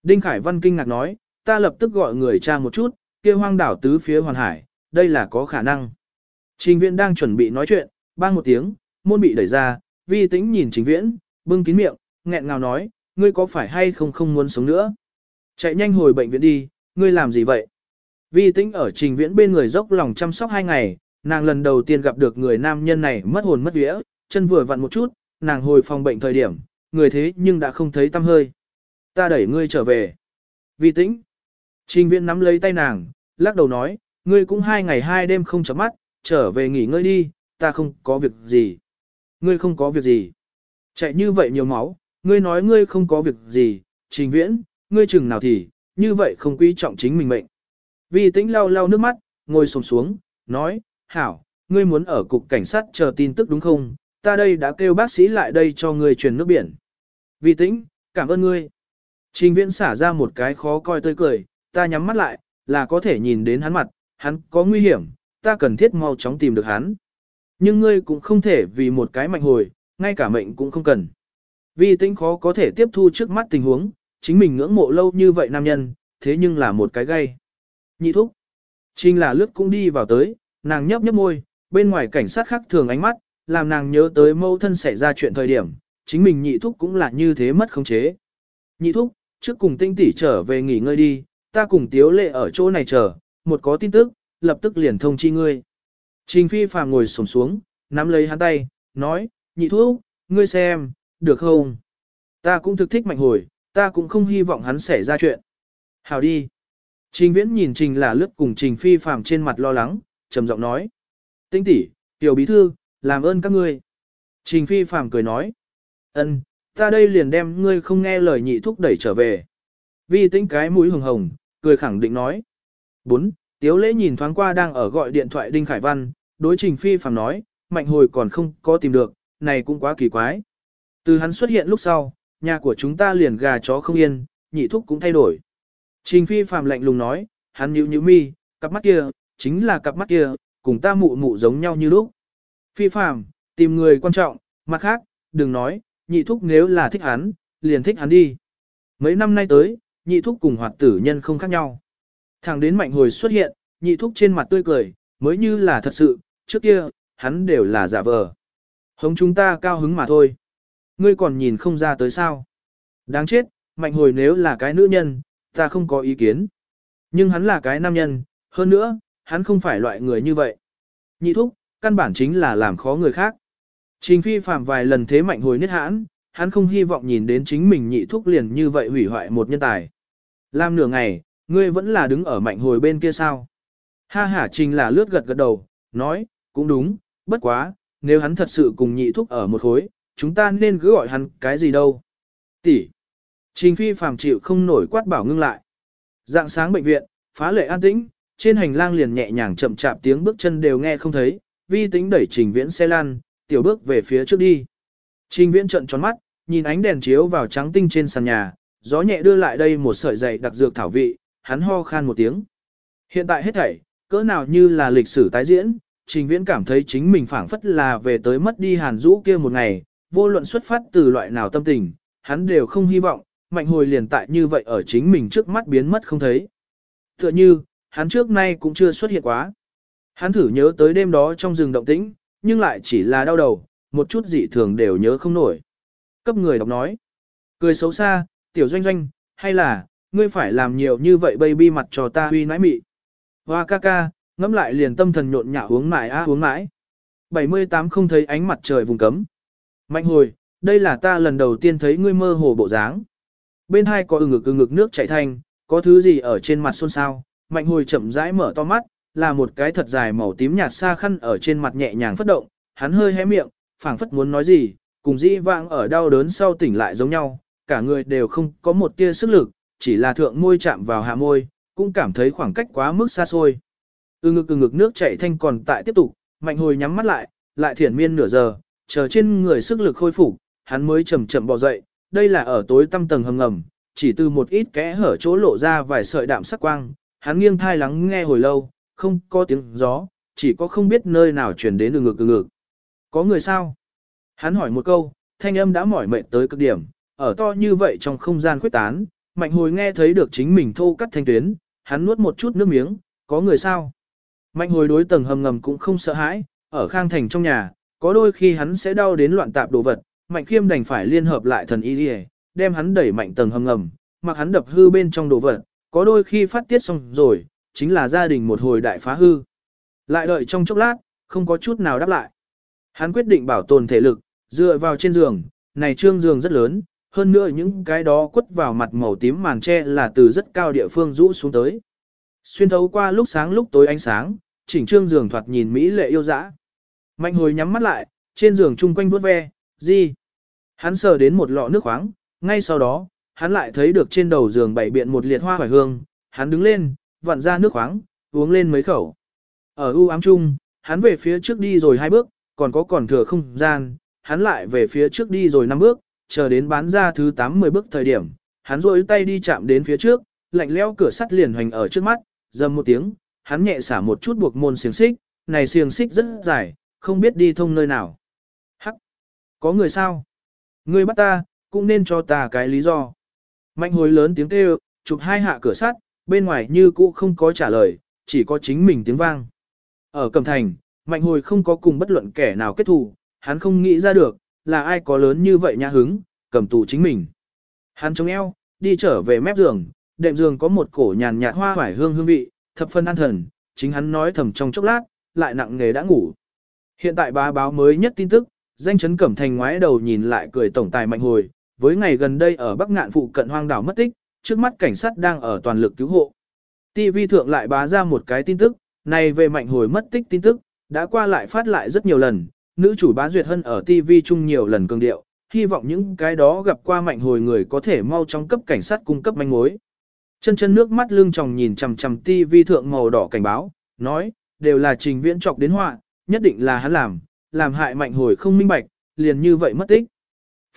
Đinh Khải Văn kinh ngạc nói, ta lập tức gọi người tra một chút, kia hoang đảo tứ phía hoàn hải, đây là có khả năng. Trình viễn đang chuẩn bị nói chuyện, bang một tiếng, môn bị đẩy ra, vi tĩnh nhìn trình viễn, bưng kín miệng, nghẹn ngào nói, ngươi có phải hay không không muốn sống nữa? Chạy nhanh hồi bệnh viện đi, ngươi làm gì vậy? Vi tĩnh ở trình viễn bên người dốc lòng chăm sóc hai ngày, nàng lần đầu tiên gặp được người nam nhân này mất hồn mất vía, chân vừa vặn một chút, nàng hồi phòng bệnh thời điểm, người thế nhưng đã không thấy tâm hơi. Ta đẩy ngươi trở về. Vi tĩnh. Trình viễn nắm lấy tay nàng, lắc đầu nói, ngươi cũng hai ngày hai đêm không chấm mắt, trở về nghỉ ngơi đi, ta không có việc gì. Ngươi không có việc gì. Chạy như vậy nhiều máu, ngươi nói ngươi không có việc gì, trình viễn, ngươi chừng nào thì, như vậy không quý trọng chính mình mệnh. Vi tĩnh lau lau nước mắt, ngồi xổm xuống, nói, hảo, ngươi muốn ở cục cảnh sát chờ tin tức đúng không? Ta đây đã kêu bác sĩ lại đây cho ngươi truyền nước biển. Vi tĩnh, cảm ơn ngươi. Trình viễn xả ra một cái khó coi tươi cười, ta nhắm mắt lại, là có thể nhìn đến hắn mặt, hắn có nguy hiểm, ta cần thiết mau chóng tìm được hắn. Nhưng ngươi cũng không thể vì một cái mạnh hồi, ngay cả mệnh cũng không cần. Vi tĩnh khó có thể tiếp thu trước mắt tình huống, chính mình ngưỡng mộ lâu như vậy nam nhân, thế nhưng là một cái gay. Nhị thúc. Trình là lướt cũng đi vào tới, nàng nhấp nhấp môi, bên ngoài cảnh sát khác thường ánh mắt, làm nàng nhớ tới mâu thân xảy ra chuyện thời điểm, chính mình nhị thúc cũng là như thế mất khống chế. Nhị thúc, trước cùng tinh tỷ trở về nghỉ ngơi đi, ta cùng tiếu lệ ở chỗ này chờ, một có tin tức, lập tức liền thông chi ngươi. Trình phi phàm ngồi sổm xuống, nắm lấy hắn tay, nói, nhị thúc, ngươi xem, được không? Ta cũng thực thích mạnh hồi, ta cũng không hy vọng hắn xảy ra chuyện. Hào đi. Trình viễn nhìn trình là lướt cùng trình phi phàm trên mặt lo lắng, trầm giọng nói. Tinh tỷ, tiểu bí thư, làm ơn các ngươi. Trình phi phàm cười nói. ân, ta đây liền đem ngươi không nghe lời nhị thúc đẩy trở về. Vi tĩnh cái mũi hồng hồng, cười khẳng định nói. 4. Tiếu lễ nhìn thoáng qua đang ở gọi điện thoại Đinh Khải Văn, đối trình phi phàm nói, mạnh hồi còn không có tìm được, này cũng quá kỳ quái. Từ hắn xuất hiện lúc sau, nhà của chúng ta liền gà chó không yên, nhị thúc cũng thay đổi. Trình phi phàm lạnh lùng nói, hắn nhíu nhíu mi, cặp mắt kia, chính là cặp mắt kia, cùng ta mụ mụ giống nhau như lúc. Phi phàm, tìm người quan trọng, mặt khác, đừng nói, nhị thúc nếu là thích hắn, liền thích hắn đi. Mấy năm nay tới, nhị thúc cùng hoạt tử nhân không khác nhau. Thẳng đến mạnh hồi xuất hiện, nhị thúc trên mặt tươi cười, mới như là thật sự, trước kia, hắn đều là giả vờ. Hống chúng ta cao hứng mà thôi. Ngươi còn nhìn không ra tới sao. Đáng chết, mạnh hồi nếu là cái nữ nhân, ta không có ý kiến. Nhưng hắn là cái nam nhân, hơn nữa, hắn không phải loại người như vậy. Nhị thúc, căn bản chính là làm khó người khác. Trình phi phạm vài lần thế mạnh hồi niết hãn, hắn không hy vọng nhìn đến chính mình nhị thúc liền như vậy hủy hoại một nhân tài. Làm nửa ngày, ngươi vẫn là đứng ở mạnh hồi bên kia sao. Ha ha trình là lướt gật gật đầu, nói, cũng đúng, bất quá, nếu hắn thật sự cùng nhị thúc ở một khối, chúng ta nên cứ gọi hắn cái gì đâu. Tỷ. Trình phi phàm chịu không nổi quát bảo ngưng lại. Dạng sáng bệnh viện, phá lệ an tĩnh, trên hành lang liền nhẹ nhàng chậm chạp tiếng bước chân đều nghe không thấy, vi tính đẩy trình viễn xe lan, tiểu bước về phía trước đi. Trình viễn trận tròn mắt, nhìn ánh đèn chiếu vào trắng tinh trên sàn nhà, gió nhẹ đưa lại đây một sợi dày đặc dược thảo vị, hắn ho khan một tiếng. Hiện tại hết thảy, cỡ nào như là lịch sử tái diễn, trình viễn cảm thấy chính mình phảng phất là về tới mất đi hàn rũ kia một ngày, vô luận xuất phát từ loại nào tâm tình, hắn đều không hy vọng, mạnh hồi liền tại như vậy ở chính mình trước mắt biến mất không thấy. Tựa như, hắn trước nay cũng chưa xuất hiện quá. Hắn thử nhớ tới đêm đó trong rừng động tĩnh, nhưng lại chỉ là đau đầu, một chút dị thường đều nhớ không nổi. Cấp người đọc nói, cười xấu xa, tiểu doanh doanh, hay là, ngươi phải làm nhiều như vậy baby mặt cho ta huy nãi mị. Hoa ca ca, ngắm lại liền tâm thần nhộn nhạo uống mãi á uống mãi. 78 không thấy ánh mặt trời vùng cấm. Mạnh hồi, đây là ta lần đầu tiên thấy ngươi mơ hồ bộ dáng. Bên hai có ừng ngực ừng ngực nước chảy thanh, có thứ gì ở trên mặt xôn xao, mạnh hồi chậm rãi mở to mắt, là một cái thật dài màu tím nhạt xa khăn ở trên mặt nhẹ nhàng phất động, hắn hơi hé miệng, phảng phất muốn nói gì, cùng dĩ vãng ở đau đớn sau tỉnh lại giống nhau, cả người đều không có một tia sức lực, chỉ là thượng môi chạm vào hạ môi, cũng cảm thấy khoảng cách quá mức xa xôi. Ừ ngực ừ ngực nước chảy thanh còn tại tiếp tục, mạnh hồi nhắm mắt lại, lại thiển miên nửa giờ, chờ trên người sức lực khôi phục, hắn mới chậm chậm bò dậy, đây là ở tối tăm tầng hầm ngầm, chỉ từ một ít kẽ hở chỗ lộ ra vài sợi đạm sắc quang, hắn nghiêng thai lắng nghe hồi lâu, không có tiếng gió, chỉ có không biết nơi nào truyền đến từ ngực từ ngực. Có người sao? Hắn hỏi một câu, thanh âm đã mỏi mệt tới cực điểm, ở to như vậy trong không gian khuyết tán, mạnh hồi nghe thấy được chính mình thô cắt thanh tuyến, hắn nuốt một chút nước miếng, có người sao? Mạnh hồi đối tầng hầm ngầm cũng không sợ hãi, ở khang thành trong nhà, có đôi khi hắn sẽ đau đến loạn tạp đồ vật, Mạnh Khiêm đành phải liên hợp lại thần y đi đem hắn đẩy mạnh tầng hầm ngầm, mặc hắn đập hư bên trong đồ vật, có đôi khi phát tiết xong rồi, chính là gia đình một hồi đại phá hư. Lại đợi trong chốc lát, không có chút nào đáp lại. Hắn quyết định bảo tồn thể lực, dựa vào trên giường, này trương giường rất lớn, hơn nữa những cái đó quất vào mặt màu tím màn tre là từ rất cao địa phương rũ xuống tới. Xuyên thấu qua lúc sáng lúc tối ánh sáng, chỉnh trương giường thoạt nhìn mỹ lệ yêu dã. Mạnh hồi nhắm mắt lại, trên giường chung quanh vuốt ve, gì? Hắn sờ đến một lọ nước khoáng, ngay sau đó, hắn lại thấy được trên đầu giường bảy biện một liệt hoa hoài hương, hắn đứng lên, vặn ra nước khoáng, uống lên mấy khẩu. Ở u ám chung, hắn về phía trước đi rồi hai bước, còn có còn thừa không gian, hắn lại về phía trước đi rồi năm bước, chờ đến bán ra thứ 80 bước thời điểm, hắn rôi tay đi chạm đến phía trước, lạnh leo cửa sắt liền hoành ở trước mắt, dầm một tiếng, hắn nhẹ xả một chút buộc môn xiềng xích, này xiềng xích rất dài, không biết đi thông nơi nào. Hắc! Có người sao? Ngươi bắt ta, cũng nên cho ta cái lý do. Mạnh hồi lớn tiếng kêu, chụp hai hạ cửa sắt, bên ngoài như cũ không có trả lời, chỉ có chính mình tiếng vang. Ở Cẩm Thành, Mạnh hồi không có cùng bất luận kẻ nào kết thù, hắn không nghĩ ra được, là ai có lớn như vậy nhã hứng, cầm tù chính mình. Hắn chống eo, đi trở về mép giường, đệm giường có một cổ nhàn nhạt hoa hoải hương hương vị, thập phân an thần, chính hắn nói thầm trong chốc lát, lại nặng nghề đã ngủ. Hiện tại bá báo mới nhất tin tức, danh chấn cẩm thành ngoái đầu nhìn lại cười tổng tài mạnh hồi, với ngày gần đây ở Bắc Ngạn phụ cận hoang đảo mất tích, trước mắt cảnh sát đang ở toàn lực cứu hộ. TV thượng lại bá ra một cái tin tức, này về mạnh hồi mất tích tin tức, đã qua lại phát lại rất nhiều lần, nữ chủ bá duyệt hân ở TV chung nhiều lần cường điệu, hy vọng những cái đó gặp qua mạnh hồi người có thể mau chóng cấp cảnh sát cung cấp manh mối. Chân chân nước mắt lưng tròng nhìn chằm chằm TV thượng màu đỏ cảnh báo, nói, đều là trình viễn trọc đến họa, nhất định là hắn làm, làm hại mạnh hồi không minh bạch, liền như vậy mất tích.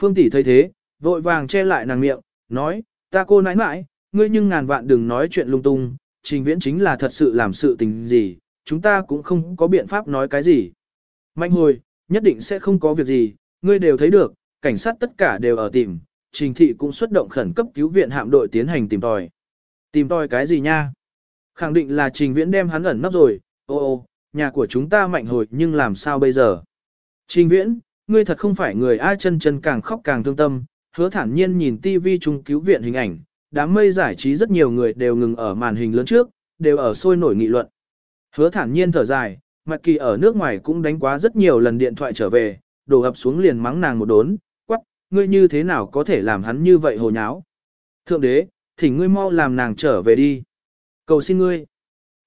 Phương tỷ thấy thế, vội vàng che lại nàng miệng, nói, ta cô nãi nãi, ngươi nhưng ngàn vạn đừng nói chuyện lung tung, trình viễn chính là thật sự làm sự tình gì, chúng ta cũng không có biện pháp nói cái gì. Mạnh hồi, nhất định sẽ không có việc gì, ngươi đều thấy được, cảnh sát tất cả đều ở tìm, trình thị cũng xuất động khẩn cấp cứu viện hạm đội tiến hành tìm tòi. Tìm tòi cái gì nha? Khẳng định là trình viễn đem hắn ẩn nấp rồi, ô ô, nhà của chúng ta mạnh hồi nhưng làm sao bây giờ? Trình viễn, ngươi thật không phải người ai chân chân càng khóc càng thương tâm, hứa thản nhiên nhìn TV trung cứu viện hình ảnh, đám mây giải trí rất nhiều người đều ngừng ở màn hình lớn trước, đều ở sôi nổi nghị luận. Hứa thản nhiên thở dài, mặc Kỳ ở nước ngoài cũng đánh quá rất nhiều lần điện thoại trở về, đổ ập xuống liền mắng nàng một đốn, quắc, ngươi như thế nào có thể làm hắn như vậy hồ nháo. Thượng đế, thỉnh ngươi mau làm nàng trở về đi. Cầu xin ngươi.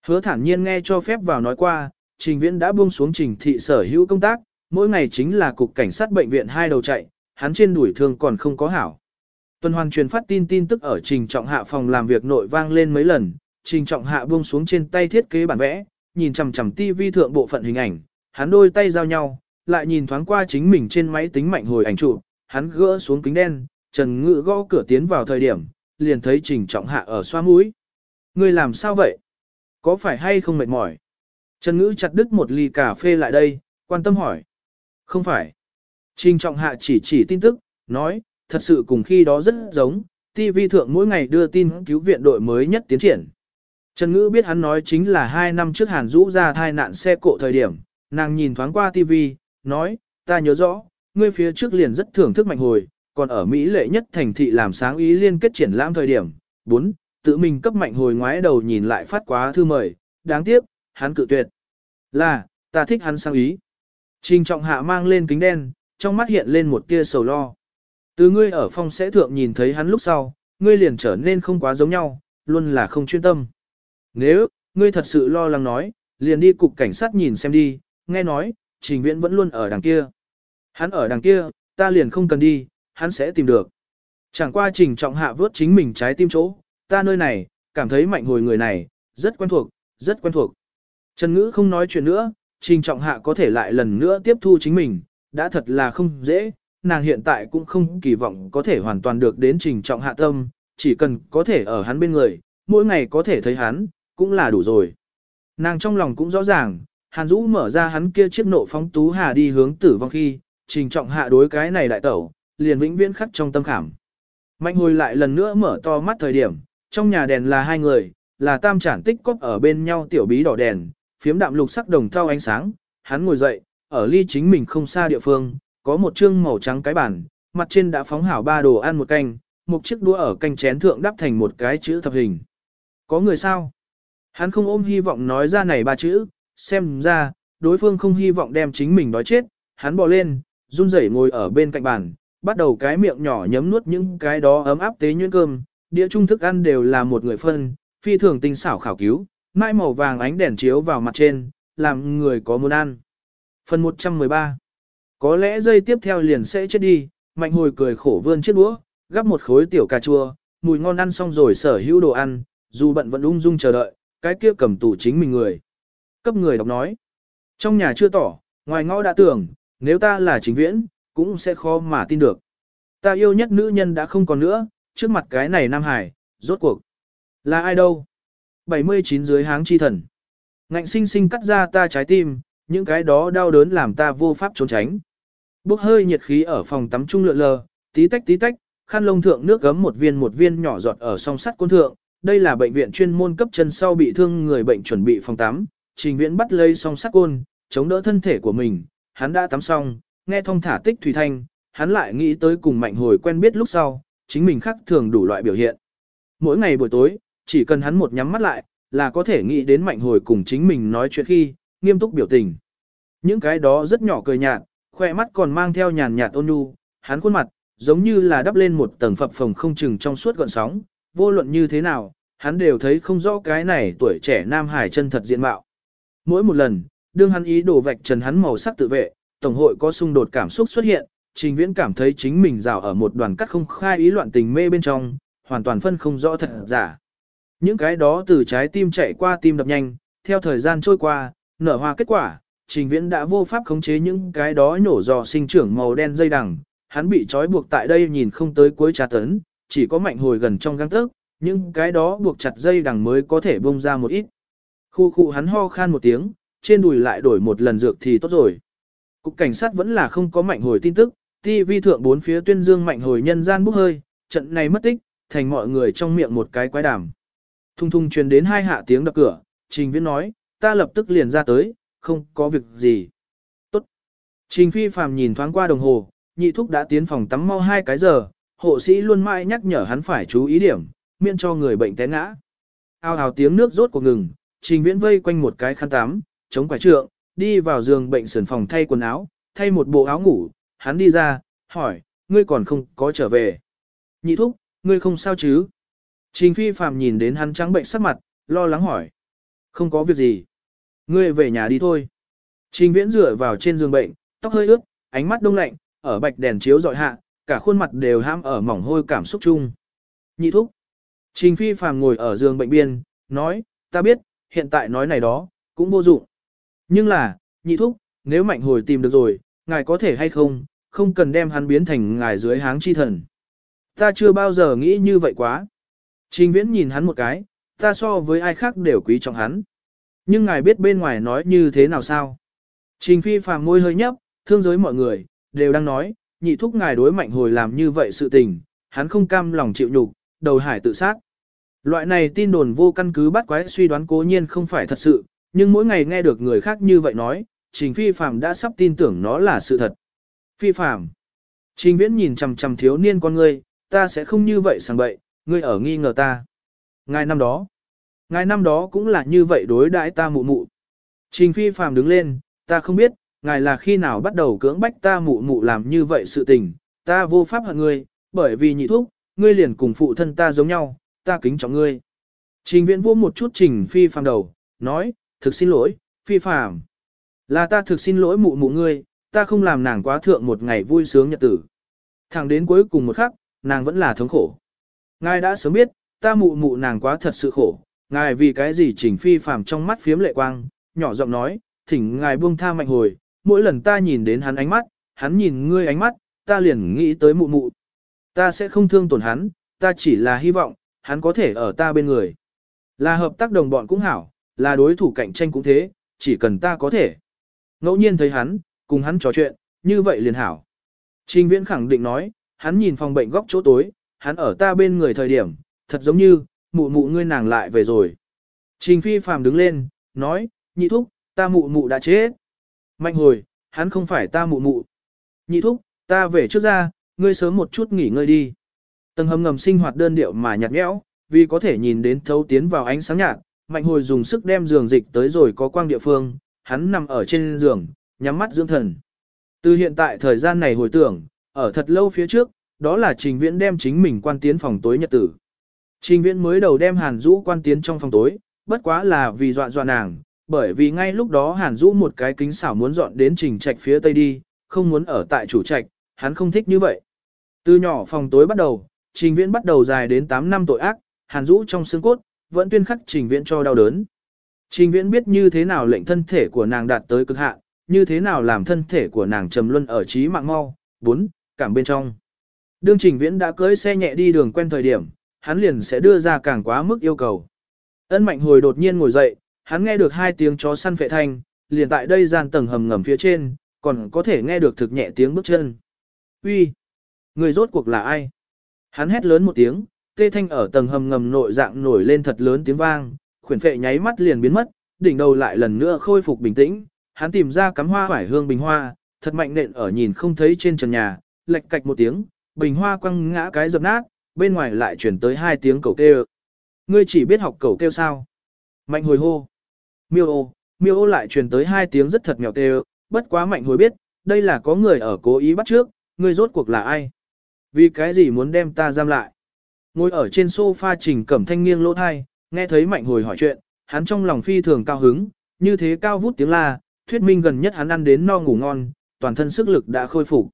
Hứa thản nhiên nghe cho phép vào nói qua, trình viễn đã buông xuống trình thị sở hữu công tác, mỗi ngày chính là cục cảnh sát bệnh viện hai đầu chạy, hắn trên đuổi thương còn không có hảo. Tuần hoàn truyền phát tin tin tức ở trình trọng hạ phòng làm việc nội vang lên mấy lần, trình trọng hạ buông xuống trên tay thiết kế bản vẽ, nhìn chằm chằm tivi thượng bộ phận hình ảnh, hắn đôi tay giao nhau, lại nhìn thoáng qua chính mình trên máy tính mạnh hồi ảnh chụp, hắn gỡ xuống kính đen, Trần Ngự gõ cửa tiến vào thời điểm, liền thấy Trình Trọng Hạ ở xoa mũi. Ngươi làm sao vậy? Có phải hay không mệt mỏi? Trần Ngữ chặt đứt một ly cà phê lại đây, quan tâm hỏi. Không phải. Trình Trọng Hạ chỉ chỉ tin tức, nói, thật sự cùng khi đó rất giống, TV thượng mỗi ngày đưa tin cứu viện đội mới nhất tiến triển. Trần Ngữ biết hắn nói chính là hai năm trước Hàn Dũ ra thai nạn xe cộ thời điểm, nàng nhìn thoáng qua TV, nói, ta nhớ rõ, ngươi phía trước liền rất thưởng thức mạnh hồi, còn ở Mỹ lệ nhất thành thị làm sáng ý liên kết triển lãm thời điểm. 4. Tự mình cấp mạnh hồi ngoái đầu nhìn lại phát quá thư mời, đáng tiếc, hắn cự tuyệt. Là, ta thích hắn sáng ý. Trình trọng hạ mang lên kính đen, trong mắt hiện lên một tia sầu lo. Từ ngươi ở phong sẽ thượng nhìn thấy hắn lúc sau, ngươi liền trở nên không quá giống nhau, luôn là không chuyên tâm. Nếu, ngươi thật sự lo lắng nói, liền đi cục cảnh sát nhìn xem đi, nghe nói, trình viễn vẫn luôn ở đằng kia. Hắn ở đằng kia, ta liền không cần đi, hắn sẽ tìm được. Chẳng qua trình trọng hạ vớt chính mình trái tim chỗ, ta nơi này, cảm thấy mạnh hồi người này, rất quen thuộc, rất quen thuộc. Trần Ngữ không nói chuyện nữa, trình trọng hạ có thể lại lần nữa tiếp thu chính mình, đã thật là không dễ, nàng hiện tại cũng không kỳ vọng có thể hoàn toàn được đến trình trọng hạ tâm, chỉ cần có thể ở hắn bên người, mỗi ngày có thể thấy hắn, cũng là đủ rồi. Nàng trong lòng cũng rõ ràng, Hàn Dũ mở ra hắn kia chiếc nộ phóng tú hà đi hướng tử vong khi, trình trọng hạ đối cái này đại tẩu, liền vĩnh viễn khắc trong tâm khảm. Mạnh hồi lại lần nữa mở to mắt thời điểm, trong nhà đèn là hai người, là tam chản tích cóp ở bên nhau tiểu bí đỏ đèn, phiếm đạm lục sắc đồng thau ánh sáng, hắn ngồi dậy, ở ly chính mình không xa địa phương, có một chương màu trắng cái bàn, mặt trên đã phóng hảo ba đồ ăn một canh, một chiếc đũa ở canh chén thượng đắp thành một cái chữ thập hình. Có người sao? Hắn không ôm hy vọng nói ra này ba chữ, xem ra, đối phương không hy vọng đem chính mình đói chết, hắn bò lên, run rẩy ngồi ở bên cạnh bàn, bắt đầu cái miệng nhỏ nhấm nuốt những cái đó ấm áp tế nhuyễn cơm, đĩa trung thức ăn đều là một người phân, phi thường tinh xảo khảo cứu, mãi màu vàng ánh đèn chiếu vào mặt trên, làm người có muốn ăn. Phần 113 Có lẽ dây tiếp theo liền sẽ chết đi, mạnh hồi cười khổ vươn chiếc đũa, gắp một khối tiểu cà chua, mùi ngon ăn xong rồi sở hữu đồ ăn, dù bận vẫn ung dung chờ đợi, cái kia cầm tủ chính mình người. Cấp người đọc nói. Trong nhà chưa tỏ, ngoài ngõ đã tưởng, nếu ta là chính viễn, cũng sẽ khó mà tin được. Ta yêu nhất nữ nhân đã không còn nữa, trước mặt cái này Nam Hải, rốt cuộc. Là ai đâu? 79 dưới háng chi thần. Ngạnh sinh sinh cắt ra ta trái tim, những cái đó đau đớn làm ta vô pháp trốn tránh. Bốc hơi nhiệt khí ở phòng tắm trung lượn lờ, tí tách tí tách, khăn lông thượng nước gấm một viên một viên nhỏ giọt ở song sắt côn thượng. Đây là bệnh viện chuyên môn cấp chân sau bị thương người bệnh chuẩn bị phòng tắm. Trình viễn bắt lấy song sắt côn, chống đỡ thân thể của mình. Hắn đã tắm xong, nghe thông thả tích thủy thanh, hắn lại nghĩ tới cùng mạnh hồi quen biết lúc sau, chính mình khắc thường đủ loại biểu hiện. Mỗi ngày buổi tối, chỉ cần hắn một nhắm mắt lại, là có thể nghĩ đến mạnh hồi cùng chính mình nói chuyện khi, nghiêm túc biểu tình. Những cái đó rất nhỏ cười nhạt, khoe mắt còn mang theo nhàn nhạt ôn nhu, hắn khuôn mặt, giống như là đắp lên một tầng phập phồng không chừng trong suốt gọn sóng, vô luận như thế nào, hắn đều thấy không rõ cái này tuổi trẻ Nam Hải chân thật diện mạo. Mỗi một lần, đương hắn ý đổ vạch trần hắn màu sắc tự vệ, Tổng hội có xung đột cảm xúc xuất hiện, Trình Viễn cảm thấy chính mình rào ở một đoàn cắt không khai ý loạn tình mê bên trong, hoàn toàn phân không rõ thật giả. Những cái đó từ trái tim chạy qua tim đập nhanh, theo thời gian trôi qua, nở hoa kết quả, Trình Viễn đã vô pháp khống chế những cái đó nhổ dò sinh trưởng màu đen dây đằng, hắn bị trói buộc tại đây nhìn không tới cuối trà tấn, chỉ có mạnh hồi gần trong găng tức, những cái đó buộc chặt dây đằng mới có thể bông ra một ít. Khu khu hắn ho khan một tiếng, trên đùi lại đổi một lần dược thì tốt rồi. Cục cảnh sát vẫn là không có mạnh hồi tin tức, TV thượng bốn phía tuyên dương mạnh hồi nhân gian bốc hơi, trận này mất tích, thành mọi người trong miệng một cái quái đàm. Thung thung truyền đến hai hạ tiếng đập cửa, Trình Viễn nói, ta lập tức liền ra tới, không có việc gì. Tốt. Trình Phi Phàm nhìn thoáng qua đồng hồ, nhị thúc đã tiến phòng tắm mau hai cái giờ, hộ sĩ luôn mãi nhắc nhở hắn phải chú ý điểm, miễn cho người bệnh té ngã. Ao ào tiếng nước rốt của ngừng, Trình Viễn vây quanh một cái khăn tắm, chống quải trượng, đi vào giường bệnh sườn phòng thay quần áo, thay một bộ áo ngủ, hắn đi ra, hỏi, ngươi còn không có trở về. Nhị thúc, ngươi không sao chứ? Trình phi phàm nhìn đến hắn trắng bệnh sắc mặt, lo lắng hỏi. Không có việc gì. Ngươi về nhà đi thôi. Trình viễn dựa vào trên giường bệnh, tóc hơi ướt, ánh mắt đông lạnh, ở bạch đèn chiếu dọi hạ, cả khuôn mặt đều ham ở mỏng hôi cảm xúc chung. Nhị thúc. Trình phi phàm ngồi ở giường bệnh biên, nói, ta biết, hiện tại nói này đó, cũng vô dụng. Nhưng là, nhị thúc, nếu mạnh hồi tìm được rồi, ngài có thể hay không, không cần đem hắn biến thành ngài dưới háng chi thần. Ta chưa bao giờ nghĩ như vậy quá. Trình viễn nhìn hắn một cái, ta so với ai khác đều quý trọng hắn. Nhưng ngài biết bên ngoài nói như thế nào sao? Trình phi phàm môi hơi nhấp, thương giới mọi người, đều đang nói, nhị thúc ngài đối mạnh hồi làm như vậy sự tình, hắn không cam lòng chịu nhục, đầu hải tự sát. Loại này tin đồn vô căn cứ bắt quái suy đoán cố nhiên không phải thật sự, nhưng mỗi ngày nghe được người khác như vậy nói, Trình Phi Phàm đã sắp tin tưởng nó là sự thật. Phi Phàm, Trình Viễn nhìn chằm chằm thiếu niên con ngươi, ta sẽ không như vậy sang bậy, ngươi ở nghi ngờ ta. Ngài năm đó. Ngài năm đó cũng là như vậy đối đãi ta mụ mụ. Trình Phi phàm đứng lên, ta không biết, ngài là khi nào bắt đầu cưỡng bách ta mụ mụ làm như vậy sự tình, ta vô pháp hận ngươi, bởi vì nhị thúc, ngươi liền cùng phụ thân ta giống nhau, ta kính trọng ngươi. Trình Viễn vô một chút Trình Phi phàm đầu, nói, thực xin lỗi, Phi phàm, Là ta thực xin lỗi mụ mụ ngươi, ta không làm nàng quá thượng một ngày vui sướng nhật tử. Thẳng đến cuối cùng một khắc, nàng vẫn là thống khổ. Ngài đã sớm biết, ta mụ mụ nàng quá thật sự khổ, ngài vì cái gì chỉnh phi phàm trong mắt phiếm lệ quang, nhỏ giọng nói, thỉnh ngài buông tha mạnh hồi, mỗi lần ta nhìn đến hắn ánh mắt, hắn nhìn ngươi ánh mắt, ta liền nghĩ tới mụ mụ. Ta sẽ không thương tổn hắn, ta chỉ là hy vọng, hắn có thể ở ta bên người. Là hợp tác đồng bọn cũng hảo, là đối thủ cạnh tranh cũng thế, chỉ cần ta có thể. Ngẫu nhiên thấy hắn, cùng hắn trò chuyện, như vậy liền hảo. Trình viễn khẳng định nói, hắn nhìn phòng bệnh góc chỗ tối, hắn ở ta bên người thời điểm, thật giống như, mụ mụ ngươi nàng lại về rồi. Trình phi phàm đứng lên, nói, nhị thúc, ta mụ mụ đã chết. Mạnh hồi, hắn không phải ta mụ mụ. nhị thúc, ta về trước ra, ngươi sớm một chút nghỉ ngơi đi. Tầng hầm ngầm sinh hoạt đơn điệu mà nhạt nhẽo, vì có thể nhìn đến thấu tiến vào ánh sáng nhạt, mạnh hồi dùng sức đem giường dịch tới rồi có quang địa phương, hắn nằm ở trên giường, nhắm mắt dưỡng thần. Từ hiện tại thời gian này hồi tưởng, ở thật lâu phía trước, đó là trình viễn đem chính mình quan tiến phòng tối nhật tử. Trình viễn mới đầu đem hàn Dũ quan tiến trong phòng tối, bất quá là vì dọa dọa nàng, bởi vì ngay lúc đó hàn Dũ một cái kính xảo muốn dọn đến trình trạch phía tây đi, không muốn ở tại chủ trạch, hắn không thích như vậy. Từ nhỏ phòng tối bắt đầu, trình viễn bắt đầu dài đến 8 năm tội ác, hàn Dũ trong xương cốt, vẫn tuyên khắc trình viễn cho đau đớn. Trình viễn biết như thế nào lệnh thân thể của nàng đạt tới cực hạn, như thế nào làm thân thể của nàng trầm luân ở trí mạng mau, bốn, cảm bên trong. Đương trình viễn đã cưới xe nhẹ đi đường quen thời điểm, hắn liền sẽ đưa ra càng quá mức yêu cầu. Ân mạnh hồi đột nhiên ngồi dậy, hắn nghe được hai tiếng chó săn phệ thanh, liền tại đây gian tầng hầm ngầm phía trên, còn có thể nghe được thực nhẹ tiếng bước chân. Uy, Người rốt cuộc là ai? Hắn hét lớn một tiếng, tê thanh ở tầng hầm ngầm nội dạng nổi lên thật lớn tiếng vang, khuyển phệ nháy mắt liền biến mất, đỉnh đầu lại lần nữa khôi phục bình tĩnh, hắn tìm ra cắm hoa quải hương bình hoa, thật mạnh nện ở nhìn không thấy trên trần nhà, lệch cạch một tiếng, bình hoa quăng ngã cái dập nát, bên ngoài lại chuyển tới hai tiếng cầu kêu. Ngươi chỉ biết học cầu kêu sao? Mạnh hồi hô. Miêu ô, miêu ô lại truyền tới hai tiếng rất thật mèo kêu, bất quá mạnh hồi biết, đây là có người ở cố ý bắt trước, ngươi rốt cuộc là ai? Vì cái gì muốn đem ta giam lại? Ngồi ở trên sofa trình cẩm thanh nghiêng lỗ thai, nghe thấy mạnh hồi hỏi chuyện, hắn trong lòng phi thường cao hứng, như thế cao vút tiếng la, thuyết minh gần nhất hắn ăn đến no ngủ ngon, toàn thân sức lực đã khôi phục.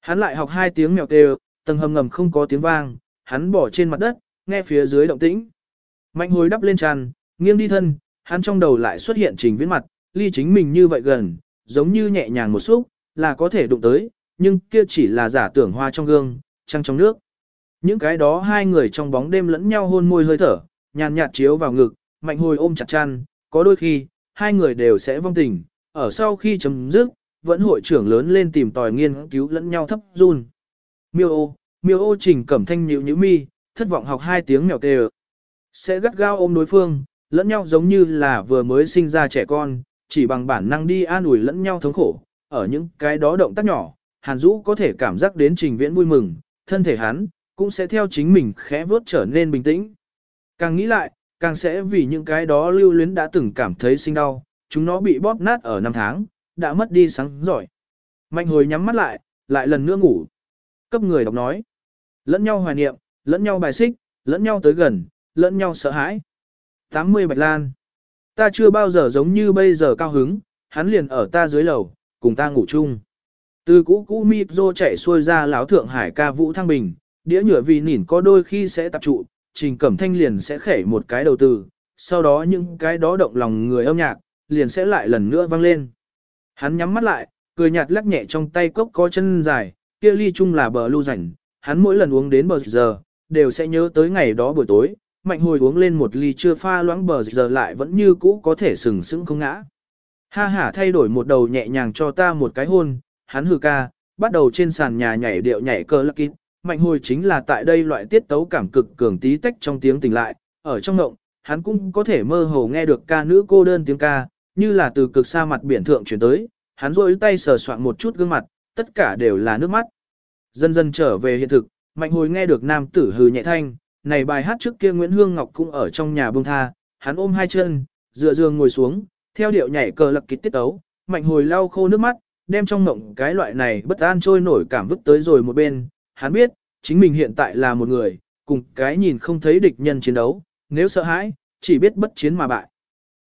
Hắn lại học hai tiếng mèo kêu, tầng hầm ngầm không có tiếng vang, hắn bỏ trên mặt đất, nghe phía dưới động tĩnh. Mạnh hồi đắp lên tràn, nghiêng đi thân, hắn trong đầu lại xuất hiện trình viễn mặt, ly chính mình như vậy gần, giống như nhẹ nhàng một xúc, là có thể đụng tới, nhưng kia chỉ là giả tưởng hoa trong gương, trăng trong nước. Những cái đó hai người trong bóng đêm lẫn nhau hôn môi hơi thở, nhàn nhạt chiếu vào ngực, mạnh hồi ôm chặt chăn, có đôi khi, hai người đều sẽ vong tình, ở sau khi chấm dứt, vẫn hội trưởng lớn lên tìm tòi nghiên cứu lẫn nhau thấp run. Miêu ô, miêu ô trình cẩm thanh nhịu nhữ mi, thất vọng học hai tiếng mèo kêu. Sẽ gắt gao ôm đối phương, lẫn nhau giống như là vừa mới sinh ra trẻ con, chỉ bằng bản năng đi an ủi lẫn nhau thống khổ. Ở những cái đó động tác nhỏ, Hàn Dũ có thể cảm giác đến trình viễn vui mừng, thân thể hắn, cũng sẽ theo chính mình khẽ vớt trở nên bình tĩnh. Càng nghĩ lại, càng sẽ vì những cái đó lưu luyến đã từng cảm thấy sinh đau, chúng nó bị bóp nát ở năm tháng, đã mất đi sáng giỏi. Mạnh hồi nhắm mắt lại, lại lần nữa ngủ. Cấp người đọc nói. Lẫn nhau hoài niệm, lẫn nhau bài xích, lẫn nhau tới gần, lẫn nhau sợ hãi. 80 Bạch Lan. Ta chưa bao giờ giống như bây giờ cao hứng, hắn liền ở ta dưới lầu, cùng ta ngủ chung. Từ cũ cũ mịp rô chạy xuôi ra lão thượng hải ca vũ thăng bình, đĩa nhựa vì nỉn có đôi khi sẽ tập trụ, trình cẩm thanh liền sẽ khể một cái đầu từ, sau đó những cái đó động lòng người âm nhạc, liền sẽ lại lần nữa vang lên. Hắn nhắm mắt lại, cười nhạt lắc nhẹ trong tay cốc có chân dài, kia ly chung là bờ lưu rảnh, hắn mỗi lần uống đến bờ giờ, đều sẽ nhớ tới ngày đó buổi tối, mạnh hồi uống lên một ly chưa pha loãng bờ giờ lại vẫn như cũ có thể sừng sững không ngã. Ha ha thay đổi một đầu nhẹ nhàng cho ta một cái hôn, hắn hừ ca, bắt đầu trên sàn nhà nhảy điệu nhảy cơ lắc kín. Mạnh hồi chính là tại đây loại tiết tấu cảm cực cường tí tách trong tiếng tỉnh lại, ở trong ngộng, hắn cũng có thể mơ hồ nghe được ca nữ cô đơn tiếng ca, như là từ cực xa mặt biển thượng chuyển tới, hắn rôi tay sờ soạn một chút gương mặt, tất cả đều là nước mắt. Dần dần trở về hiện thực, mạnh hồi nghe được nam tử hừ nhẹ thanh, này bài hát trước kia Nguyễn Hương Ngọc cũng ở trong nhà bông tha, hắn ôm hai chân, dựa giường ngồi xuống, theo điệu nhảy cờ lật kịch tiết tấu, mạnh hồi lau khô nước mắt, đem trong ngộng cái loại này bất an trôi nổi cảm vứt tới rồi một bên, hắn biết, chính mình hiện tại là một người, cùng cái nhìn không thấy địch nhân chiến đấu, nếu sợ hãi, chỉ biết bất chiến mà bại.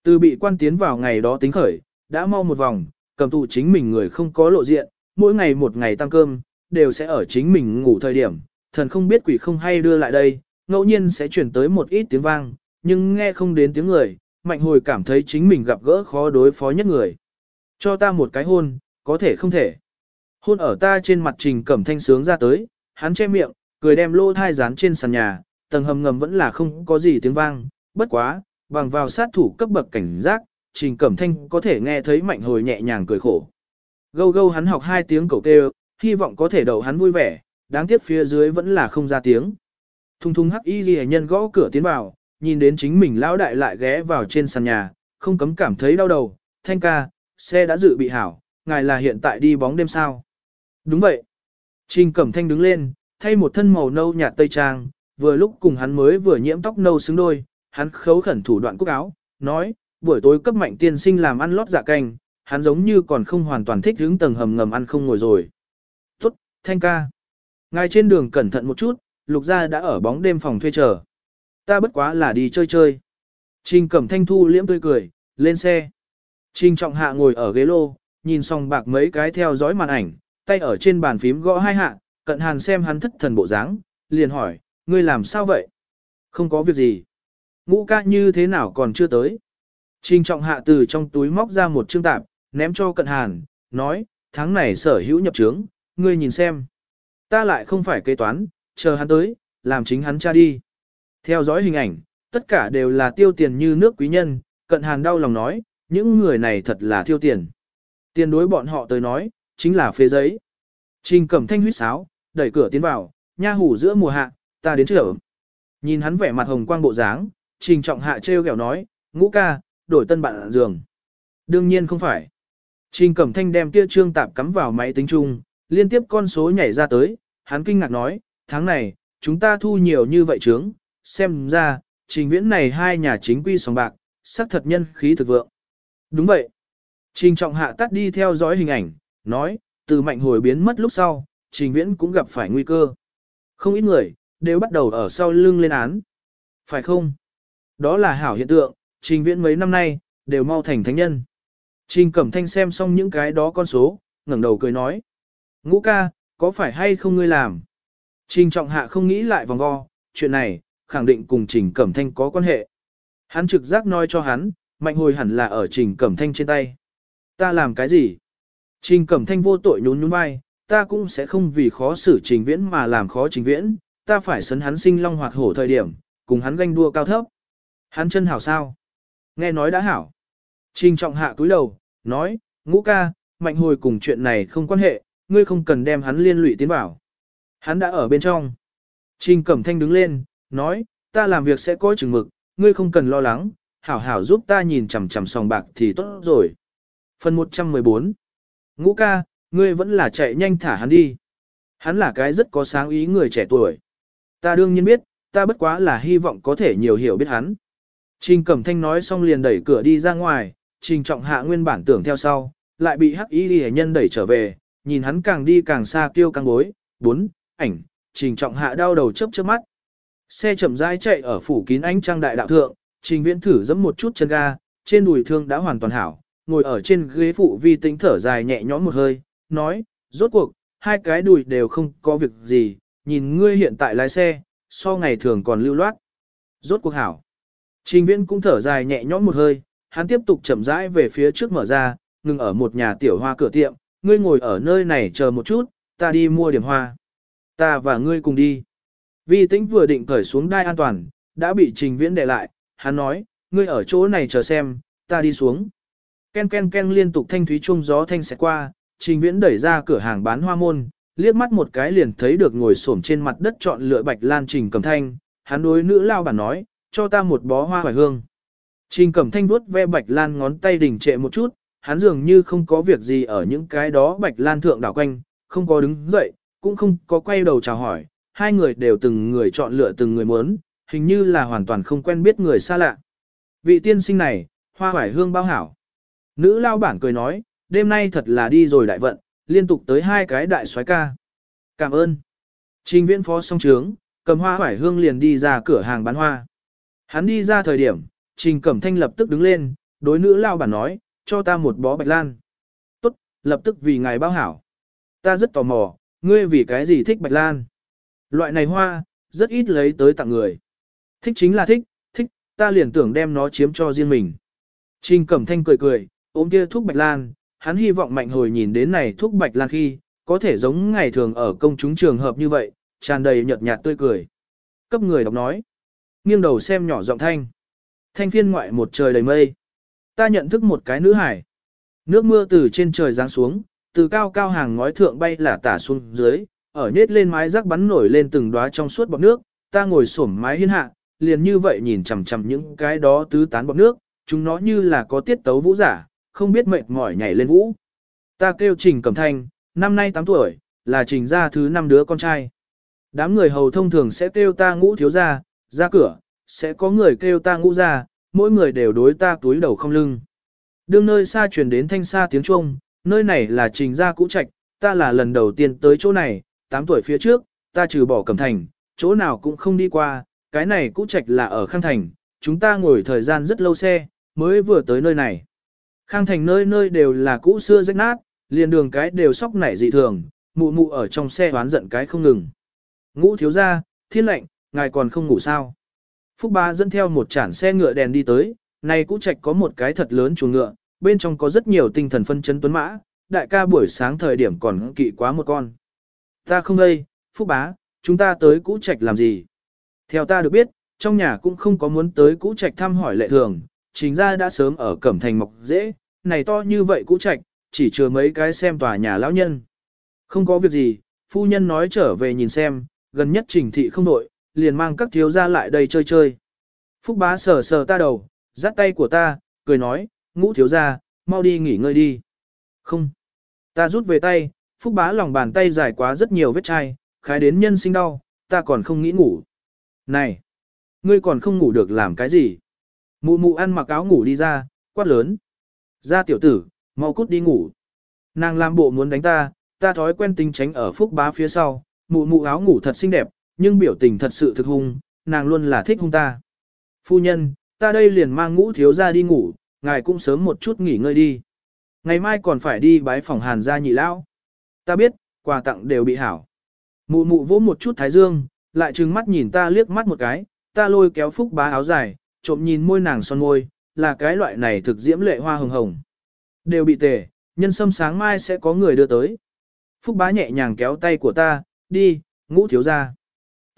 Từ bị quan tiến vào ngày đó tính khởi, đã mau một vòng, cầm tù chính mình người không có lộ diện, mỗi ngày một ngày tăng cơm, đều sẽ ở chính mình ngủ thời điểm, thần không biết quỷ không hay đưa lại đây, ngẫu nhiên sẽ chuyển tới một ít tiếng vang, nhưng nghe không đến tiếng người, mạnh hồi cảm thấy chính mình gặp gỡ khó đối phó nhất người. Cho ta một cái hôn, có thể không thể. Hôn ở ta trên mặt trình cẩm thanh sướng ra tới, hắn che miệng, cười đem lô thai dán trên sàn nhà, tầng hầm ngầm vẫn là không có gì tiếng vang, bất quá, bằng vào sát thủ cấp bậc cảnh giác, trình cẩm thanh có thể nghe thấy mạnh hồi nhẹ nhàng cười khổ. Gâu gâu hắn học hai tiếng cầu kêu, hy vọng có thể đậu hắn vui vẻ, đáng tiếc phía dưới vẫn là không ra tiếng. Thung thung hắc y ghi nhân gõ cửa tiến vào, nhìn đến chính mình lão đại lại ghé vào trên sàn nhà, không cấm cảm thấy đau đầu, thanh ca, xe đã dự bị hảo, ngài là hiện tại đi bóng đêm sao. Đúng vậy. Trình Cẩm Thanh đứng lên, thay một thân màu nâu nhạt tây trang, vừa lúc cùng hắn mới vừa nhiễm tóc nâu xứng đôi, hắn khấu khẩn thủ đoạn cúc áo, nói, buổi tối cấp mạnh tiên sinh làm ăn lót dạ canh, hắn giống như còn không hoàn toàn thích hướng tầng hầm ngầm ăn không ngồi rồi. Tốt, Thanh ca. Ngài trên đường cẩn thận một chút, lục gia đã ở bóng đêm phòng thuê chờ. Ta bất quá là đi chơi chơi. Trình Cẩm Thanh thu liễm tươi cười, lên xe. Trình Trọng Hạ ngồi ở ghế lô, nhìn xong bạc mấy cái theo dõi màn ảnh, tay ở trên bàn phím gõ hai hạ, cận hàn xem hắn thất thần bộ dáng, liền hỏi, ngươi làm sao vậy? Không có việc gì. Ngũ ca như thế nào còn chưa tới? Trình trọng hạ từ trong túi móc ra một chương tạp, ném cho cận hàn, nói, tháng này sở hữu nhập trướng, ngươi nhìn xem. Ta lại không phải kế toán, chờ hắn tới, làm chính hắn cha đi. Theo dõi hình ảnh, tất cả đều là tiêu tiền như nước quý nhân, cận hàn đau lòng nói, những người này thật là tiêu tiền. Tiền đối bọn họ tới nói, chính là phê giấy. Trình cẩm thanh huyết sáo, đẩy cửa tiến vào, nha hủ giữa mùa hạ, ta đến trở. Nhìn hắn vẻ mặt hồng quang bộ dáng, trình trọng hạ treo kẹo nói, ngũ ca, đổi tân bạn giường. Đương nhiên không phải. Trình cẩm thanh đem kia trương tạp cắm vào máy tính chung, liên tiếp con số nhảy ra tới, hắn kinh ngạc nói, tháng này, chúng ta thu nhiều như vậy trướng, xem ra, trình viễn này hai nhà chính quy sòng bạc, sắc thật nhân khí thực vượng. Đúng vậy. Trình trọng hạ tắt đi theo dõi hình ảnh, nói, từ mạnh hồi biến mất lúc sau, trình viễn cũng gặp phải nguy cơ. Không ít người, đều bắt đầu ở sau lưng lên án. Phải không? Đó là hảo hiện tượng, trình viễn mấy năm nay, đều mau thành thánh nhân. Trình cẩm thanh xem xong những cái đó con số, ngẩng đầu cười nói. Ngũ ca, có phải hay không ngươi làm? Trình trọng hạ không nghĩ lại vòng vo, chuyện này, khẳng định cùng trình cẩm thanh có quan hệ. Hắn trực giác nói cho hắn, mạnh hồi hẳn là ở trình cẩm thanh trên tay. Ta làm cái gì? Trình cẩm thanh vô tội nhún nhún vai, ta cũng sẽ không vì khó xử trình viễn mà làm khó trình viễn, ta phải sấn hắn sinh long hoạt hổ thời điểm, cùng hắn ganh đua cao thấp. Hắn chân hảo sao? Nghe nói đã hảo. Trình trọng hạ cúi đầu, nói, ngũ ca, mạnh hồi cùng chuyện này không quan hệ, ngươi không cần đem hắn liên lụy tiến vào. Hắn đã ở bên trong. Trình cẩm thanh đứng lên, nói, ta làm việc sẽ có chừng mực, ngươi không cần lo lắng, hảo hảo giúp ta nhìn chằm chằm sòng bạc thì tốt rồi. Phần 114 Ngũ ca, ngươi vẫn là chạy nhanh thả hắn đi. Hắn là cái rất có sáng ý người trẻ tuổi. Ta đương nhiên biết, ta bất quá là hy vọng có thể nhiều hiểu biết hắn. Trình Cẩm Thanh nói xong liền đẩy cửa đi ra ngoài, Trình Trọng Hạ nguyên bản tưởng theo sau, lại bị Hắc Y Liễu nhân đẩy trở về, nhìn hắn càng đi càng xa kêu càng bối, bốn, ảnh, Trình Trọng Hạ đau đầu chớp chớp mắt. Xe chậm rãi chạy ở phủ kín ánh trăng đại đạo thượng, Trình Viễn thử dẫm một chút chân ga, trên đùi thương đã hoàn toàn hảo, ngồi ở trên ghế phụ vi tính thở dài nhẹ nhõm một hơi, nói, rốt cuộc, hai cái đùi đều không có việc gì, nhìn ngươi hiện tại lái xe, so ngày thường còn lưu loát. Rốt cuộc hảo. Trình viễn cũng thở dài nhẹ nhõm một hơi, hắn tiếp tục chậm rãi về phía trước mở ra, ngừng ở một nhà tiểu hoa cửa tiệm, ngươi ngồi ở nơi này chờ một chút, ta đi mua điểm hoa. Ta và ngươi cùng đi. Vi tĩnh vừa định cởi xuống đai an toàn, đã bị trình viễn để lại, hắn nói, ngươi ở chỗ này chờ xem, ta đi xuống. Ken ken ken liên tục thanh thúy chuông gió thanh sẽ qua, trình viễn đẩy ra cửa hàng bán hoa môn, liếc mắt một cái liền thấy được ngồi xổm trên mặt đất chọn lựa bạch lan trình cầm thanh, hắn đối nữ lao bản nói, cho ta một bó hoa hoài hương. Trình Cẩm thanh vuốt ve bạch lan ngón tay đỉnh trệ một chút, hắn dường như không có việc gì ở những cái đó bạch lan thượng đảo quanh, không có đứng dậy, cũng không có quay đầu chào hỏi, hai người đều từng người chọn lựa từng người muốn, hình như là hoàn toàn không quen biết người xa lạ. Vị tiên sinh này, hoa hoài hương bao hảo. Nữ lao bản cười nói, đêm nay thật là đi rồi đại vận, liên tục tới hai cái đại soái ca. Cảm ơn. Trình viễn phó song trướng, cầm hoa hoài hương liền đi ra cửa hàng bán hoa. Hắn đi ra thời điểm, Trình Cẩm Thanh lập tức đứng lên, đối nữ lao bản nói, cho ta một bó bạch lan. Tốt, lập tức vì ngài bao hảo. Ta rất tò mò, ngươi vì cái gì thích bạch lan? Loại này hoa, rất ít lấy tới tặng người. Thích chính là thích, thích, ta liền tưởng đem nó chiếm cho riêng mình. Trình Cẩm Thanh cười cười, ôm kia thuốc bạch lan, hắn hy vọng mạnh hồi nhìn đến này thuốc bạch lan khi, có thể giống ngày thường ở công chúng trường hợp như vậy, tràn đầy nhợt nhạt tươi cười. Cấp người đọc nói, nghiêng đầu xem nhỏ giọng thanh. Thanh phiên ngoại một trời đầy mây. Ta nhận thức một cái nữ hải. Nước mưa từ trên trời giáng xuống, từ cao cao hàng ngói thượng bay là tả xuống dưới, ở nết lên mái rắc bắn nổi lên từng đóa trong suốt bọt nước, ta ngồi xổm mái hiên hạ, liền như vậy nhìn chằm chằm những cái đó tứ tán bọt nước, chúng nó như là có tiết tấu vũ giả, không biết mệt mỏi nhảy lên vũ. Ta kêu Trình Cẩm Thanh, năm nay 8 tuổi, là trình gia thứ năm đứa con trai. Đám người hầu thông thường sẽ kêu ta ngũ thiếu ra, ra cửa, sẽ có người kêu ta ngũ ra, mỗi người đều đối ta túi đầu không lưng. Đương nơi xa truyền đến thanh xa tiếng Trung, nơi này là trình gia cũ trạch, ta là lần đầu tiên tới chỗ này, 8 tuổi phía trước, ta trừ bỏ cẩm thành, chỗ nào cũng không đi qua, cái này cũ trạch là ở Khang Thành, chúng ta ngồi thời gian rất lâu xe, mới vừa tới nơi này. Khang Thành nơi nơi đều là cũ xưa rách nát, liền đường cái đều sóc nảy dị thường, mụ mụ ở trong xe hoán giận cái không ngừng. Ngũ thiếu ra, thiên lệnh, ngài còn không ngủ sao. Phúc Ba dẫn theo một chản xe ngựa đèn đi tới, này cũ trạch có một cái thật lớn chuồng ngựa, bên trong có rất nhiều tinh thần phân chấn tuấn mã, đại ca buổi sáng thời điểm còn kỵ quá một con. Ta không đây, Phúc Bá, chúng ta tới cũ trạch làm gì? Theo ta được biết, trong nhà cũng không có muốn tới cũ trạch thăm hỏi lệ thường, chính ra đã sớm ở Cẩm Thành mọc dễ, này to như vậy cũ trạch, chỉ chừa mấy cái xem tòa nhà lão nhân. Không có việc gì, phu nhân nói trở về nhìn xem, gần nhất trình thị không đội, liền mang các thiếu gia lại đây chơi chơi. Phúc bá sờ sờ ta đầu, dắt tay của ta, cười nói, ngũ thiếu gia, mau đi nghỉ ngơi đi. Không. Ta rút về tay, phúc bá lòng bàn tay dài quá rất nhiều vết chai, khái đến nhân sinh đau, ta còn không nghĩ ngủ. Này, ngươi còn không ngủ được làm cái gì? Mụ mụ ăn mặc áo ngủ đi ra, quát lớn. Ra tiểu tử, mau cút đi ngủ. Nàng làm bộ muốn đánh ta, ta thói quen tính tránh ở phúc bá phía sau, mụ mụ áo ngủ thật xinh đẹp, nhưng biểu tình thật sự thực hung, nàng luôn là thích hung ta. Phu nhân, ta đây liền mang ngũ thiếu ra đi ngủ, ngài cũng sớm một chút nghỉ ngơi đi. Ngày mai còn phải đi bái phòng hàn gia nhị lão. Ta biết, quà tặng đều bị hảo. Mụ mụ vỗ một chút thái dương, lại trừng mắt nhìn ta liếc mắt một cái, ta lôi kéo phúc bá áo dài, trộm nhìn môi nàng son môi, là cái loại này thực diễm lệ hoa hồng hồng. Đều bị tề, nhân sâm sáng mai sẽ có người đưa tới. Phúc bá nhẹ nhàng kéo tay của ta, đi, ngũ thiếu ra.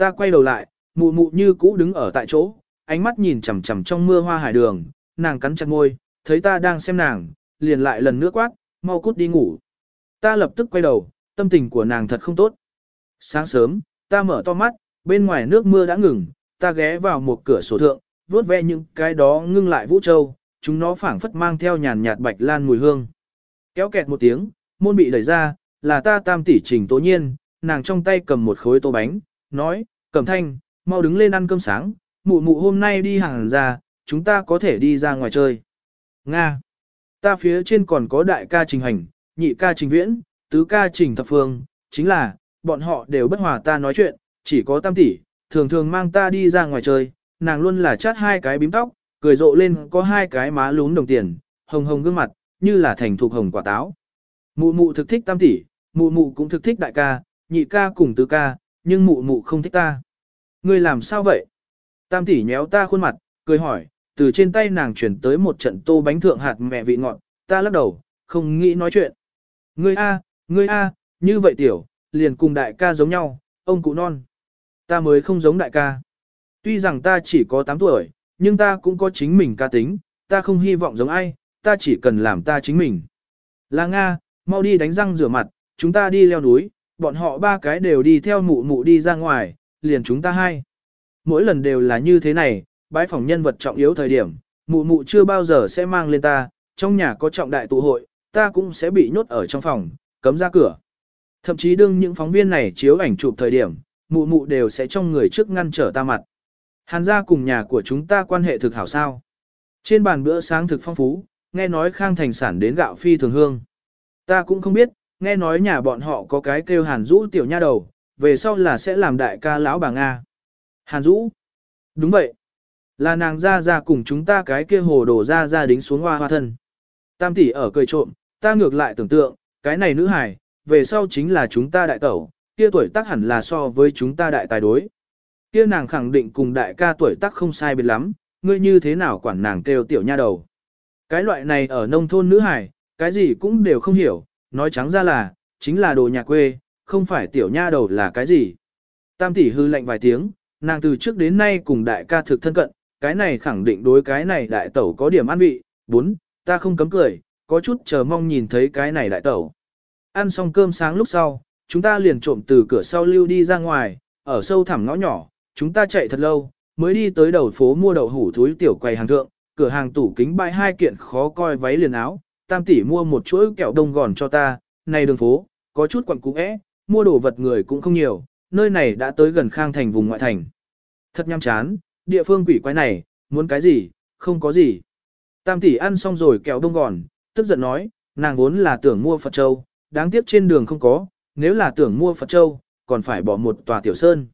Ta quay đầu lại, mụ mụ như cũ đứng ở tại chỗ, ánh mắt nhìn chằm chằm trong mưa hoa hải đường, nàng cắn chặt môi, thấy ta đang xem nàng, liền lại lần nữa quát, mau cút đi ngủ. Ta lập tức quay đầu, tâm tình của nàng thật không tốt. Sáng sớm, ta mở to mắt, bên ngoài nước mưa đã ngừng, ta ghé vào một cửa sổ thượng, vuốt ve những cái đó ngưng lại vũ châu, chúng nó phảng phất mang theo nhàn nhạt bạch lan mùi hương. Kéo kẹt một tiếng, môn bị đẩy ra, là ta tam tỷ trình tố nhiên, nàng trong tay cầm một khối tô bánh, nói, cẩm thanh, mau đứng lên ăn cơm sáng, mụ mụ hôm nay đi hàng ra, chúng ta có thể đi ra ngoài chơi. Nga. Ta phía trên còn có đại ca trình hành, nhị ca trình viễn, tứ ca trình thập phương, chính là, bọn họ đều bất hòa ta nói chuyện, chỉ có tam tỷ, thường thường mang ta đi ra ngoài chơi, nàng luôn là chát hai cái bím tóc, cười rộ lên có hai cái má lún đồng tiền, hồng hồng gương mặt, như là thành thục hồng quả táo. Mụ mụ thực thích tam tỷ, mụ mụ cũng thực thích đại ca, nhị ca cùng tứ ca, nhưng mụ mụ không thích ta. Ngươi làm sao vậy? Tam tỷ nhéo ta khuôn mặt, cười hỏi, từ trên tay nàng chuyển tới một trận tô bánh thượng hạt mẹ vị ngọt, ta lắc đầu, không nghĩ nói chuyện. Ngươi a, ngươi a, như vậy tiểu, liền cùng đại ca giống nhau, ông cụ non. Ta mới không giống đại ca. Tuy rằng ta chỉ có 8 tuổi, nhưng ta cũng có chính mình ca tính, ta không hy vọng giống ai, ta chỉ cần làm ta chính mình. Là Nga, mau đi đánh răng rửa mặt, chúng ta đi leo núi, bọn họ ba cái đều đi theo mụ mụ đi ra ngoài, liền chúng ta hai. Mỗi lần đều là như thế này, bãi phòng nhân vật trọng yếu thời điểm, mụ mụ chưa bao giờ sẽ mang lên ta, trong nhà có trọng đại tụ hội, ta cũng sẽ bị nhốt ở trong phòng, cấm ra cửa. Thậm chí đương những phóng viên này chiếu ảnh chụp thời điểm, mụ mụ đều sẽ trong người trước ngăn trở ta mặt. Hàn gia cùng nhà của chúng ta quan hệ thực hảo sao. Trên bàn bữa sáng thực phong phú, nghe nói khang thành sản đến gạo phi thường hương. Ta cũng không biết, nghe nói nhà bọn họ có cái kêu hàn Dũ tiểu nha đầu, về sau là sẽ làm đại ca lão bà Nga. Hàn Dũ, Đúng vậy. Là nàng ra ra cùng chúng ta cái kia hồ đổ ra ra đính xuống hoa hoa thân. Tam tỷ ở cười trộm, ta ngược lại tưởng tượng, cái này nữ hải, về sau chính là chúng ta đại tẩu, kia tuổi tác hẳn là so với chúng ta đại tài đối. Kia nàng khẳng định cùng đại ca tuổi tác không sai biệt lắm, ngươi như thế nào quản nàng kêu tiểu nha đầu. Cái loại này ở nông thôn nữ hải, cái gì cũng đều không hiểu, nói trắng ra là, chính là đồ nhà quê, không phải tiểu nha đầu là cái gì. Tam tỷ hư lệnh vài tiếng, nàng từ trước đến nay cùng đại ca thực thân cận, cái này khẳng định đối cái này đại tẩu có điểm ăn vị. Bốn, ta không cấm cười, có chút chờ mong nhìn thấy cái này đại tẩu. Ăn xong cơm sáng lúc sau, chúng ta liền trộm từ cửa sau lưu đi ra ngoài, ở sâu thẳm ngõ nhỏ, chúng ta chạy thật lâu, mới đi tới đầu phố mua đậu hủ thúi tiểu quầy hàng thượng, cửa hàng tủ kính bãi hai kiện khó coi váy liền áo, tam tỷ mua một chuỗi kẹo đông gòn cho ta, này đường phố, có chút quặng cũ é, mua đồ vật người cũng không nhiều, nơi này đã tới gần khang thành vùng ngoại thành. Thật nhăm chán, địa phương quỷ quái này, muốn cái gì, không có gì. Tam tỷ ăn xong rồi kẹo đông gòn, tức giận nói, nàng vốn là tưởng mua Phật Châu, đáng tiếc trên đường không có, nếu là tưởng mua Phật Châu, còn phải bỏ một tòa tiểu sơn.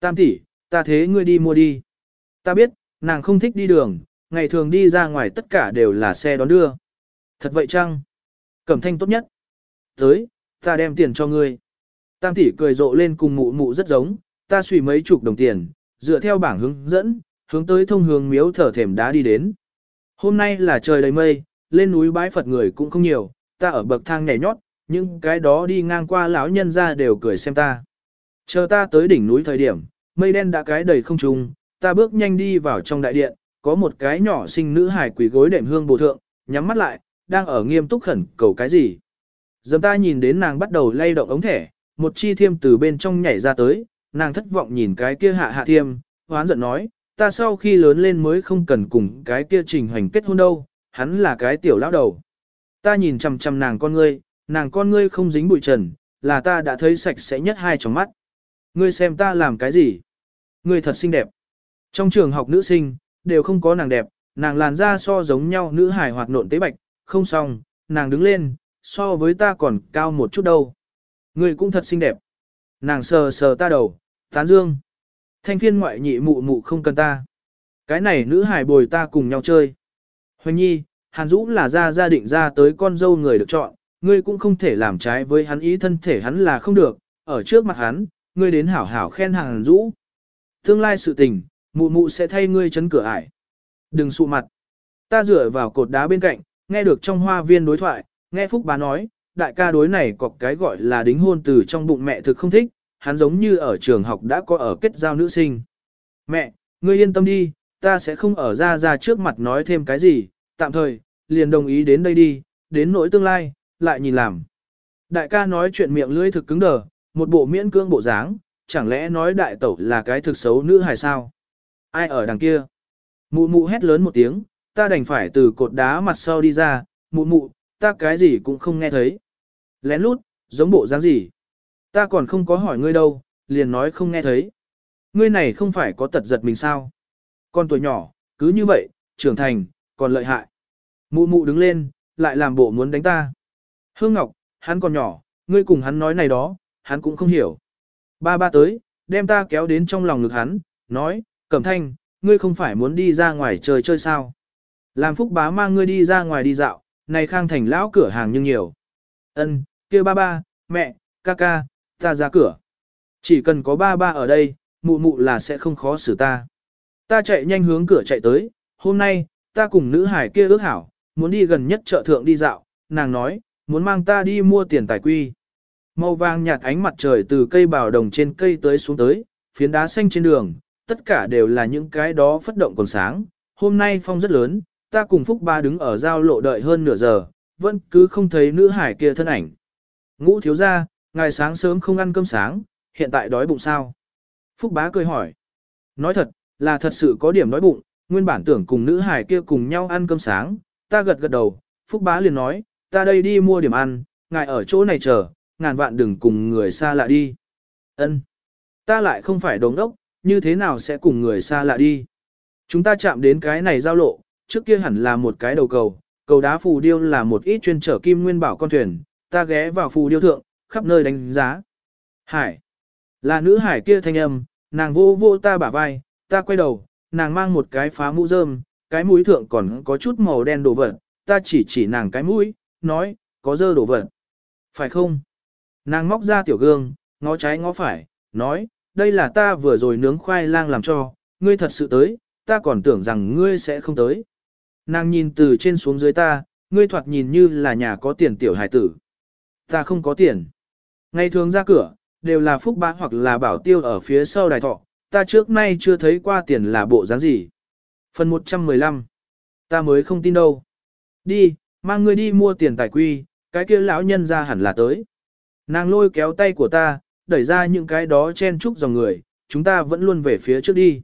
Tam tỷ, ta thế ngươi đi mua đi. Ta biết, nàng không thích đi đường, ngày thường đi ra ngoài tất cả đều là xe đón đưa. Thật vậy chăng? Cẩm thanh tốt nhất. Tới, ta đem tiền cho ngươi. Tam tỷ cười rộ lên cùng mụ mụ rất giống, ta suy mấy chục đồng tiền, dựa theo bảng hướng dẫn, hướng tới thông hướng miếu thở thềm đá đi đến. Hôm nay là trời đầy mây, lên núi bái Phật người cũng không nhiều, ta ở bậc thang nhảy nhót, nhưng cái đó đi ngang qua lão nhân ra đều cười xem ta. Chờ ta tới đỉnh núi thời điểm, mây đen đã cái đầy không trùng, ta bước nhanh đi vào trong đại điện, có một cái nhỏ sinh nữ hài quỷ gối đệm hương bồ thượng, nhắm mắt lại, đang ở nghiêm túc khẩn cầu cái gì. Dầm ta nhìn đến nàng bắt đầu lay động ống thẻ, một chi thiêm từ bên trong nhảy ra tới, nàng thất vọng nhìn cái kia hạ hạ thiêm, hoán giận nói, ta sau khi lớn lên mới không cần cùng cái kia trình hành kết hôn đâu, hắn là cái tiểu lão đầu. Ta nhìn chằm chằm nàng con ngươi, nàng con ngươi không dính bụi trần, là ta đã thấy sạch sẽ nhất hai trong mắt. Ngươi xem ta làm cái gì? Ngươi thật xinh đẹp. Trong trường học nữ sinh, đều không có nàng đẹp, nàng làn da so giống nhau nữ hài hoặc nộn tế bạch, không xong, nàng đứng lên, so với ta còn cao một chút đâu. người cũng thật xinh đẹp. Nàng sờ sờ ta đầu, tán dương. Thanh phiên ngoại nhị mụ mụ không cần ta. Cái này nữ hải bồi ta cùng nhau chơi. Hoành nhi, Hàn Dũ là ra gia định ra tới con dâu người được chọn, ngươi cũng không thể làm trái với hắn ý thân thể hắn là không được, ở trước mặt hắn, ngươi đến hảo hảo khen Hàn Dũ. Tương lai sự tình, mụ mụ sẽ thay ngươi chấn cửa ải. Đừng sụ mặt. Ta dựa vào cột đá bên cạnh, nghe được trong hoa viên đối thoại, nghe Phúc bá nói, đại ca đối này có cái gọi là đính hôn từ trong bụng mẹ thực không thích, hắn giống như ở trường học đã có ở kết giao nữ sinh. Mẹ, ngươi yên tâm đi, ta sẽ không ở ra ra trước mặt nói thêm cái gì, tạm thời, liền đồng ý đến đây đi, đến nỗi tương lai, lại nhìn làm. Đại ca nói chuyện miệng lưỡi thực cứng đờ, một bộ miễn cương bộ dáng, chẳng lẽ nói đại tẩu là cái thực xấu nữ hài sao? Ai ở đằng kia? Mụ mụ hét lớn một tiếng, ta đành phải từ cột đá mặt sau đi ra, mụ mụ, ta cái gì cũng không nghe thấy. Lén lút, giống bộ dáng gì? Ta còn không có hỏi ngươi đâu, liền nói không nghe thấy. Ngươi này không phải có tật giật mình sao? Con tuổi nhỏ, cứ như vậy, trưởng thành, còn lợi hại. Mụ mụ đứng lên, lại làm bộ muốn đánh ta. Hương Ngọc, hắn còn nhỏ, ngươi cùng hắn nói này đó, hắn cũng không hiểu. Ba ba tới, đem ta kéo đến trong lòng ngực hắn, nói, Cẩm Thanh, ngươi không phải muốn đi ra ngoài chơi chơi sao? Làm phúc bá mang ngươi đi ra ngoài đi dạo, này khang thành lão cửa hàng nhưng nhiều. Ân, kia ba ba, mẹ, ca ca, ta ra cửa. Chỉ cần có ba ba ở đây, mụ mụ là sẽ không khó xử ta. Ta chạy nhanh hướng cửa chạy tới, hôm nay, ta cùng nữ hải kia ước hảo, muốn đi gần nhất chợ thượng đi dạo, nàng nói, muốn mang ta đi mua tiền tài quy. Màu vàng nhạt ánh mặt trời từ cây bào đồng trên cây tới xuống tới, phiến đá xanh trên đường, tất cả đều là những cái đó phất động còn sáng. Hôm nay phong rất lớn, ta cùng Phúc Ba đứng ở giao lộ đợi hơn nửa giờ, vẫn cứ không thấy nữ hải kia thân ảnh. Ngũ thiếu ra, ngày sáng sớm không ăn cơm sáng, hiện tại đói bụng sao? Phúc Bá cười hỏi. Nói thật, là thật sự có điểm đói bụng, nguyên bản tưởng cùng nữ hải kia cùng nhau ăn cơm sáng, ta gật gật đầu, Phúc Bá liền nói, ta đây đi mua điểm ăn, ngài ở chỗ này chờ, ngàn vạn đừng cùng người xa lạ đi. Ân, Ta lại không phải đống đốc, như thế nào sẽ cùng người xa lạ đi? Chúng ta chạm đến cái này giao lộ, trước kia hẳn là một cái đầu cầu, cầu đá phù điêu là một ít chuyên trở kim nguyên bảo con thuyền, ta ghé vào phù điêu thượng, khắp nơi đánh giá. Hải, là nữ hải kia thanh âm, nàng vô vô ta bả vai, ta quay đầu, nàng mang một cái phá mũ rơm, cái mũi thượng còn có chút màu đen đổ vật, ta chỉ chỉ nàng cái mũi, nói, có dơ đổ vật. Phải không? Nàng móc ra tiểu gương, ngó trái ngó phải, nói, đây là ta vừa rồi nướng khoai lang làm cho, ngươi thật sự tới, ta còn tưởng rằng ngươi sẽ không tới. Nàng nhìn từ trên xuống dưới ta, ngươi thoạt nhìn như là nhà có tiền tiểu hải tử. Ta không có tiền. Ngày thường ra cửa, đều là phúc bá hoặc là bảo tiêu ở phía sau đài thọ, ta trước nay chưa thấy qua tiền là bộ dáng gì. Phần 115. Ta mới không tin đâu. Đi, mang ngươi đi mua tiền tài quy, cái kia lão nhân ra hẳn là tới. Nàng lôi kéo tay của ta, đẩy ra những cái đó chen chúc dòng người, chúng ta vẫn luôn về phía trước đi.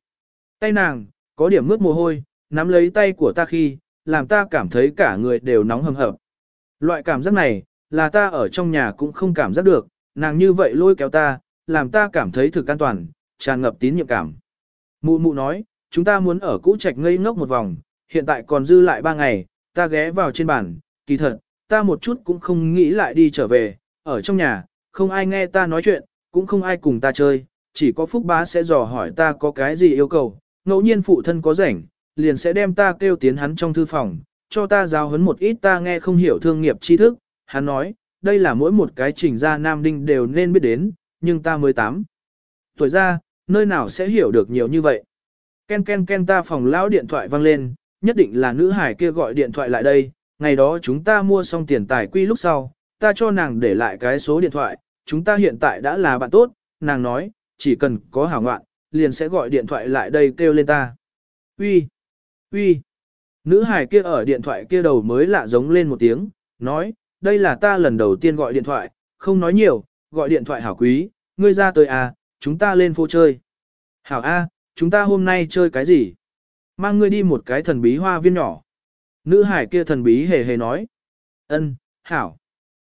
Tay nàng, có điểm mướt mồ hôi, nắm lấy tay của ta khi, làm ta cảm thấy cả người đều nóng hầm hập. Loại cảm giác này, là ta ở trong nhà cũng không cảm giác được, nàng như vậy lôi kéo ta, làm ta cảm thấy thực an toàn, tràn ngập tín nhiệm cảm. Mụ mụ nói, chúng ta muốn ở cũ trạch ngây ngốc một vòng, hiện tại còn dư lại ba ngày, ta ghé vào trên bàn, kỳ thật, ta một chút cũng không nghĩ lại đi trở về, ở trong nhà, không ai nghe ta nói chuyện, cũng không ai cùng ta chơi, chỉ có Phúc Bá sẽ dò hỏi ta có cái gì yêu cầu, ngẫu nhiên phụ thân có rảnh, liền sẽ đem ta kêu tiến hắn trong thư phòng, cho ta giáo huấn một ít ta nghe không hiểu thương nghiệp tri thức, hắn nói, đây là mỗi một cái trình ra Nam Đinh đều nên biết đến, nhưng ta mới tám Tuổi ra, nơi nào sẽ hiểu được nhiều như vậy. Ken ken ken ta phòng lão điện thoại vang lên, nhất định là nữ hải kia gọi điện thoại lại đây, ngày đó chúng ta mua xong tiền tài quy lúc sau, ta cho nàng để lại cái số điện thoại, chúng ta hiện tại đã là bạn tốt, nàng nói, chỉ cần có hảo ngoạn, liền sẽ gọi điện thoại lại đây kêu lên ta. Uy, uy, nữ hải kia ở điện thoại kia đầu mới lạ giống lên một tiếng, nói, đây là ta lần đầu tiên gọi điện thoại, không nói nhiều, gọi điện thoại hảo quý, ngươi ra tới à, chúng ta lên phố chơi. Hảo A, chúng ta hôm nay chơi cái gì? Mang ngươi đi một cái thần bí hoa viên nhỏ. Nữ hải kia thần bí hề hề nói. Ân, hảo.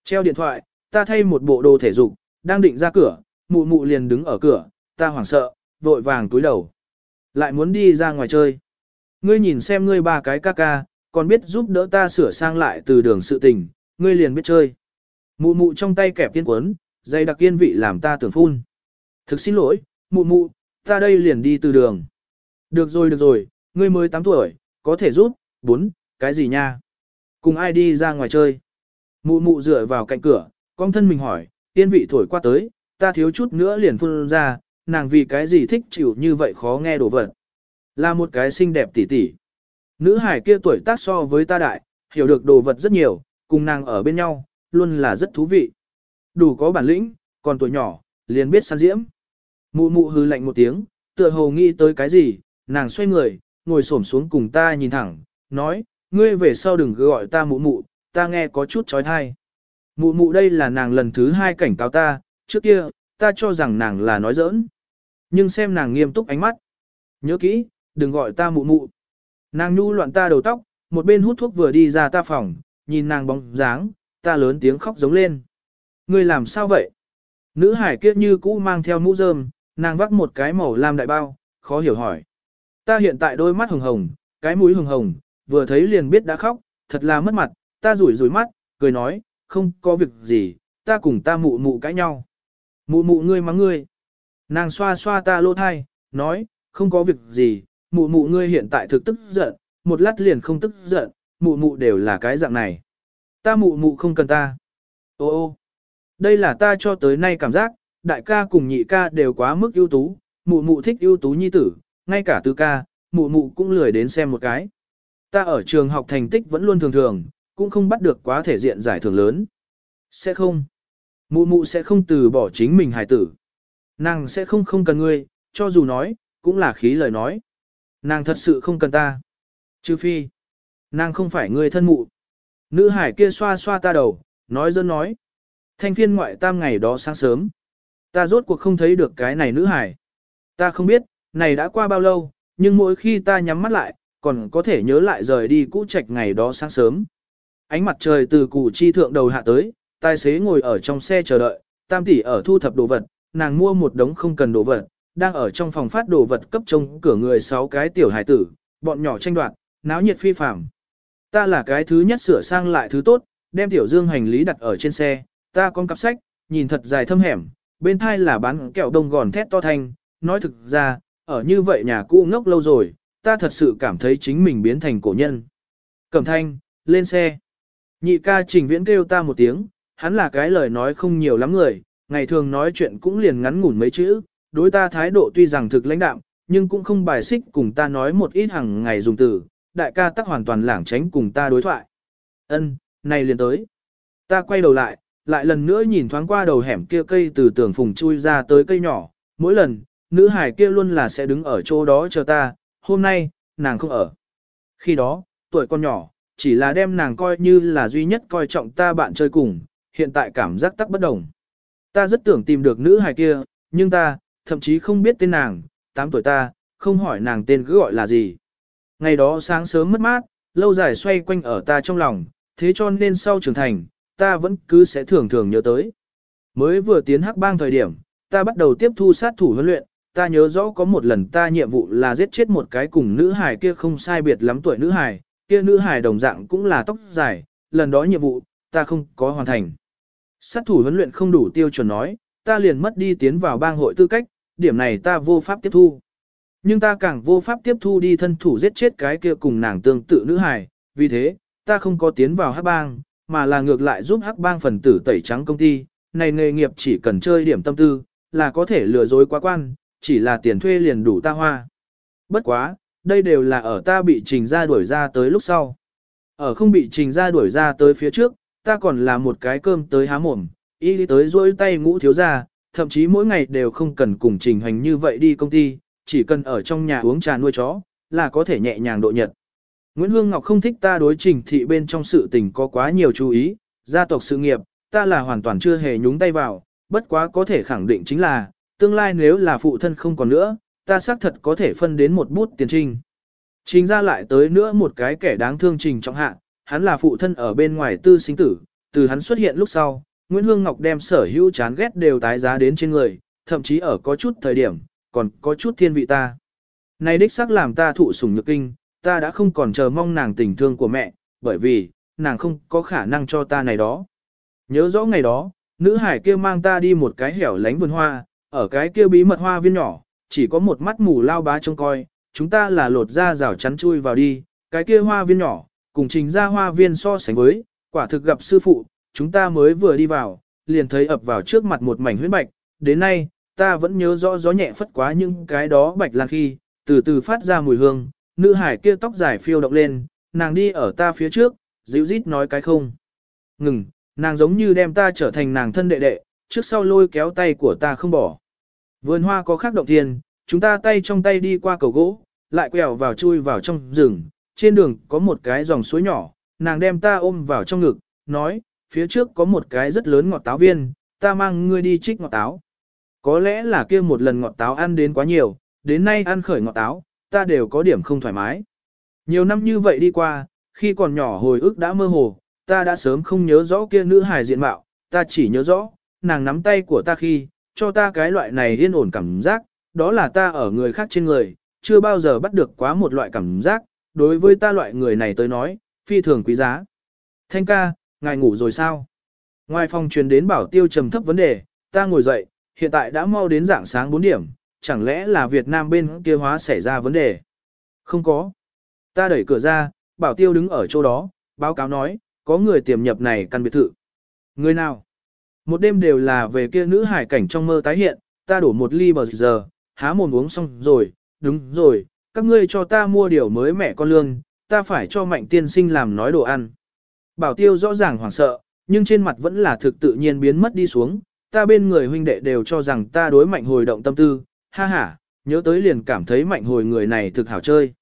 Treo điện thoại, ta thay một bộ đồ thể dục, đang định ra cửa, mụ mụ liền đứng ở cửa, ta hoảng sợ, vội vàng túi đầu. Lại muốn đi ra ngoài chơi. Ngươi nhìn xem ngươi ba cái ca ca, còn biết giúp đỡ ta sửa sang lại từ đường sự tình, ngươi liền biết chơi. Mụ mụ trong tay kẹp tiên quấn, dây đặc yên vị làm ta tưởng phun. Thực xin lỗi, mụ mụ, ta đây liền đi từ đường. Được rồi được rồi, ngươi mới 8 tuổi, có thể giúp, bốn, cái gì nha? Cùng ai đi ra ngoài chơi? Mụ mụ dựa vào cạnh cửa, con thân mình hỏi, tiên vị thổi qua tới, ta thiếu chút nữa liền phun ra, nàng vì cái gì thích chịu như vậy khó nghe đổ vật. Là một cái xinh đẹp tỷ tỷ, Nữ hải kia tuổi tác so với ta đại, hiểu được đồ vật rất nhiều, cùng nàng ở bên nhau, luôn là rất thú vị. Đủ có bản lĩnh, còn tuổi nhỏ, liền biết săn diễm. Mụ mụ hư lạnh một tiếng, tựa hồ nghĩ tới cái gì, nàng xoay người, ngồi xổm xuống cùng ta nhìn thẳng, nói, ngươi về sau đừng gọi ta mụ mụ, ta nghe có chút trói thai. Mụ mụ đây là nàng lần thứ hai cảnh cáo ta, trước kia, ta cho rằng nàng là nói giỡn. Nhưng xem nàng nghiêm túc ánh mắt. Nhớ kỹ, đừng gọi ta mụ mụ. Nàng nhu loạn ta đầu tóc, một bên hút thuốc vừa đi ra ta phòng, nhìn nàng bóng dáng, ta lớn tiếng khóc giống lên. Ngươi làm sao vậy? Nữ hải kiết như cũ mang theo mũ rơm, nàng vắt một cái màu lam đại bao, khó hiểu hỏi. Ta hiện tại đôi mắt hồng hồng, cái mũi hồng hồng, vừa thấy liền biết đã khóc, thật là mất mặt, ta rủi rủi mắt, cười nói, không có việc gì, ta cùng ta mụ mụ cãi nhau. Mụ mụ ngươi mắng ngươi. Nàng xoa xoa ta lỗ thai, nói, không có việc gì, mụ mụ ngươi hiện tại thực tức giận, một lát liền không tức giận, mụ mụ đều là cái dạng này. Ta mụ mụ không cần ta. Ô ô, đây là ta cho tới nay cảm giác, đại ca cùng nhị ca đều quá mức ưu tú, mụ mụ thích ưu tú nhi tử, ngay cả tứ ca, mụ mụ cũng lười đến xem một cái. Ta ở trường học thành tích vẫn luôn thường thường, cũng không bắt được quá thể diện giải thưởng lớn. Sẽ không. Mụ mụ sẽ không từ bỏ chính mình hài tử. Nàng sẽ không không cần ngươi, cho dù nói, cũng là khí lời nói. Nàng thật sự không cần ta. Trừ phi. Nàng không phải người thân mụ. Nữ hải kia xoa xoa ta đầu, nói dân nói. Thanh phiên ngoại tam ngày đó sáng sớm. Ta rốt cuộc không thấy được cái này nữ hải. Ta không biết, này đã qua bao lâu, nhưng mỗi khi ta nhắm mắt lại, còn có thể nhớ lại rời đi cũ trạch ngày đó sáng sớm. Ánh mặt trời từ củ chi thượng đầu hạ tới, tài xế ngồi ở trong xe chờ đợi, tam tỷ ở thu thập đồ vật, nàng mua một đống không cần đồ vật, đang ở trong phòng phát đồ vật cấp trông cửa người sáu cái tiểu hải tử, bọn nhỏ tranh đoạt, náo nhiệt phi phàm. Ta là cái thứ nhất sửa sang lại thứ tốt, đem tiểu dương hành lý đặt ở trên xe, ta con cặp sách, nhìn thật dài thâm hẻm, bên thai là bán kẹo đông gòn thét to thanh, nói thực ra, ở như vậy nhà cũ ngốc lâu rồi, ta thật sự cảm thấy chính mình biến thành cổ nhân. Cẩm thanh, lên xe. Nhị ca trình viễn kêu ta một tiếng, hắn là cái lời nói không nhiều lắm người, ngày thường nói chuyện cũng liền ngắn ngủn mấy chữ, đối ta thái độ tuy rằng thực lãnh đạm, nhưng cũng không bài xích cùng ta nói một ít hàng ngày dùng từ, đại ca tắc hoàn toàn lảng tránh cùng ta đối thoại. Ân, này liền tới. Ta quay đầu lại, lại lần nữa nhìn thoáng qua đầu hẻm kia cây từ tường phùng chui ra tới cây nhỏ, mỗi lần, nữ hải kia luôn là sẽ đứng ở chỗ đó chờ ta, hôm nay, nàng không ở. Khi đó, tuổi con nhỏ, chỉ là đem nàng coi như là duy nhất coi trọng ta bạn chơi cùng, hiện tại cảm giác tắc bất đồng. Ta rất tưởng tìm được nữ hài kia, nhưng ta, thậm chí không biết tên nàng, 8 tuổi ta, không hỏi nàng tên cứ gọi là gì. Ngày đó sáng sớm mất mát, lâu dài xoay quanh ở ta trong lòng, thế cho nên sau trưởng thành, ta vẫn cứ sẽ thường thường nhớ tới. Mới vừa tiến hắc bang thời điểm, ta bắt đầu tiếp thu sát thủ huấn luyện, ta nhớ rõ có một lần ta nhiệm vụ là giết chết một cái cùng nữ hài kia không sai biệt lắm tuổi nữ hài, kia nữ hài đồng dạng cũng là tóc dài, lần đó nhiệm vụ, ta không có hoàn thành. Sát thủ huấn luyện không đủ tiêu chuẩn nói, ta liền mất đi tiến vào bang hội tư cách, điểm này ta vô pháp tiếp thu. Nhưng ta càng vô pháp tiếp thu đi thân thủ giết chết cái kia cùng nàng tương tự nữ hài, vì thế, ta không có tiến vào hắc bang, mà là ngược lại giúp hắc bang phần tử tẩy trắng công ty, này nghề nghiệp chỉ cần chơi điểm tâm tư, là có thể lừa dối quá quan, chỉ là tiền thuê liền đủ ta hoa. Bất quá, đây đều là ở ta bị trình ra đuổi ra tới lúc sau. Ở không bị trình ra đuổi ra tới phía trước, ta còn là một cái cơm tới há mồm, y đi tới rỗi tay ngũ thiếu ra, thậm chí mỗi ngày đều không cần cùng trình hành như vậy đi công ty, chỉ cần ở trong nhà uống trà nuôi chó, là có thể nhẹ nhàng độ nhật. Nguyễn Hương Ngọc không thích ta đối trình thị bên trong sự tình có quá nhiều chú ý, gia tộc sự nghiệp, ta là hoàn toàn chưa hề nhúng tay vào, bất quá có thể khẳng định chính là, tương lai nếu là phụ thân không còn nữa, ta xác thật có thể phân đến một bút tiền trình. Trình ra lại tới nữa một cái kẻ đáng thương trình trọng hạ, hắn là phụ thân ở bên ngoài tư sinh tử, từ hắn xuất hiện lúc sau, Nguyễn Hương Ngọc đem sở hữu chán ghét đều tái giá đến trên người, thậm chí ở có chút thời điểm, còn có chút thiên vị ta. Này đích xác làm ta thụ sủng nhược kinh, ta đã không còn chờ mong nàng tình thương của mẹ, bởi vì, nàng không có khả năng cho ta này đó. Nhớ rõ ngày đó, nữ hải kia mang ta đi một cái hẻo lánh vườn hoa, ở cái kia bí mật hoa viên nhỏ, chỉ có một mắt mù lao bá trông coi, chúng ta là lột ra rào chắn chui vào đi, cái kia hoa viên nhỏ, cùng trình ra hoa viên so sánh với, quả thực gặp sư phụ, chúng ta mới vừa đi vào, liền thấy ập vào trước mặt một mảnh huyết bạch, đến nay, ta vẫn nhớ rõ gió nhẹ phất quá những cái đó bạch lan khi, từ từ phát ra mùi hương, nữ hải kia tóc dài phiêu động lên, nàng đi ở ta phía trước, dịu rít nói cái không. Ngừng, nàng giống như đem ta trở thành nàng thân đệ đệ, trước sau lôi kéo tay của ta không bỏ. Vườn hoa có khác động thiên, chúng ta tay trong tay đi qua cầu gỗ, lại quẹo vào chui vào trong rừng, trên đường có một cái dòng suối nhỏ, nàng đem ta ôm vào trong ngực, nói, phía trước có một cái rất lớn ngọt táo viên, ta mang ngươi đi trích ngọt táo. Có lẽ là kia một lần ngọt táo ăn đến quá nhiều, đến nay ăn khởi ngọt táo, ta đều có điểm không thoải mái. Nhiều năm như vậy đi qua, khi còn nhỏ hồi ức đã mơ hồ, ta đã sớm không nhớ rõ kia nữ hài diện mạo, ta chỉ nhớ rõ, nàng nắm tay của ta khi, cho ta cái loại này yên ổn cảm giác, đó là ta ở người khác trên người, chưa bao giờ bắt được quá một loại cảm giác, đối với ta loại người này tới nói, phi thường quý giá. Thanh ca, ngài ngủ rồi sao? Ngoài phòng truyền đến bảo tiêu trầm thấp vấn đề, ta ngồi dậy, hiện tại đã mau đến dạng sáng 4 điểm, chẳng lẽ là Việt Nam bên kia hóa xảy ra vấn đề? Không có. Ta đẩy cửa ra, bảo tiêu đứng ở chỗ đó, báo cáo nói, có người tiềm nhập này căn biệt thự. Người nào? Một đêm đều là về kia nữ hải cảnh trong mơ tái hiện, ta đổ một ly bờ giờ, há mồm uống xong rồi, đúng rồi, các ngươi cho ta mua điều mới mẹ con lương, ta phải cho mạnh tiên sinh làm nói đồ ăn. Bảo tiêu rõ ràng hoảng sợ, nhưng trên mặt vẫn là thực tự nhiên biến mất đi xuống, ta bên người huynh đệ đều cho rằng ta đối mạnh hồi động tâm tư, ha ha, nhớ tới liền cảm thấy mạnh hồi người này thực hảo chơi.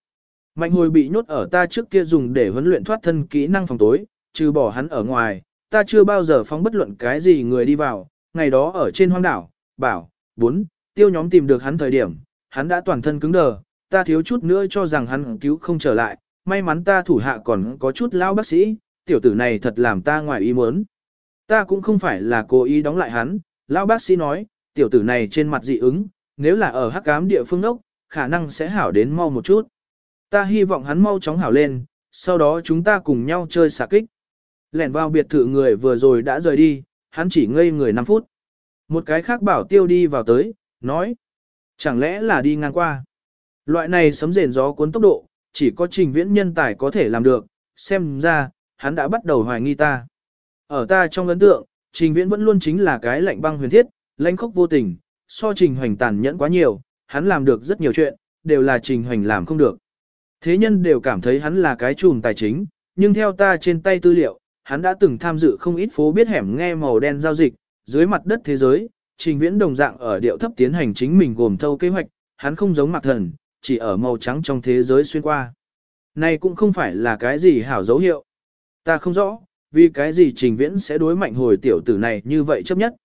Mạnh hồi bị nhốt ở ta trước kia dùng để huấn luyện thoát thân kỹ năng phòng tối, trừ bỏ hắn ở ngoài, ta chưa bao giờ phóng bất luận cái gì người đi vào, ngày đó ở trên hoang đảo, bảo, bốn, tiêu nhóm tìm được hắn thời điểm, hắn đã toàn thân cứng đờ, ta thiếu chút nữa cho rằng hắn cứu không trở lại, may mắn ta thủ hạ còn có chút lao bác sĩ, tiểu tử này thật làm ta ngoài ý muốn. Ta cũng không phải là cố ý đóng lại hắn, lão bác sĩ nói, tiểu tử này trên mặt dị ứng, nếu là ở hắc ám địa phương ốc, khả năng sẽ hảo đến mau một chút. Ta hy vọng hắn mau chóng hảo lên, sau đó chúng ta cùng nhau chơi xạ kích. Lẻn vào biệt thự người vừa rồi đã rời đi, hắn chỉ ngây người 5 phút. Một cái khác bảo tiêu đi vào tới, nói. Chẳng lẽ là đi ngang qua. Loại này sấm rền gió cuốn tốc độ, chỉ có trình viễn nhân tài có thể làm được, xem ra, hắn đã bắt đầu hoài nghi ta. Ở ta trong ấn tượng, trình viễn vẫn luôn chính là cái lạnh băng huyền thiết, lãnh khốc vô tình, so trình hoành tàn nhẫn quá nhiều, hắn làm được rất nhiều chuyện, đều là trình hoành làm không được. Thế nhân đều cảm thấy hắn là cái trùm tài chính, nhưng theo ta trên tay tư liệu, hắn đã từng tham dự không ít phố biết hẻm nghe màu đen giao dịch, dưới mặt đất thế giới, trình viễn đồng dạng ở điệu thấp tiến hành chính mình gồm thâu kế hoạch, hắn không giống mặt thần, chỉ ở màu trắng trong thế giới xuyên qua. Này cũng không phải là cái gì hảo dấu hiệu. Ta không rõ, vì cái gì trình viễn sẽ đối mạnh hồi tiểu tử này như vậy chấp nhất.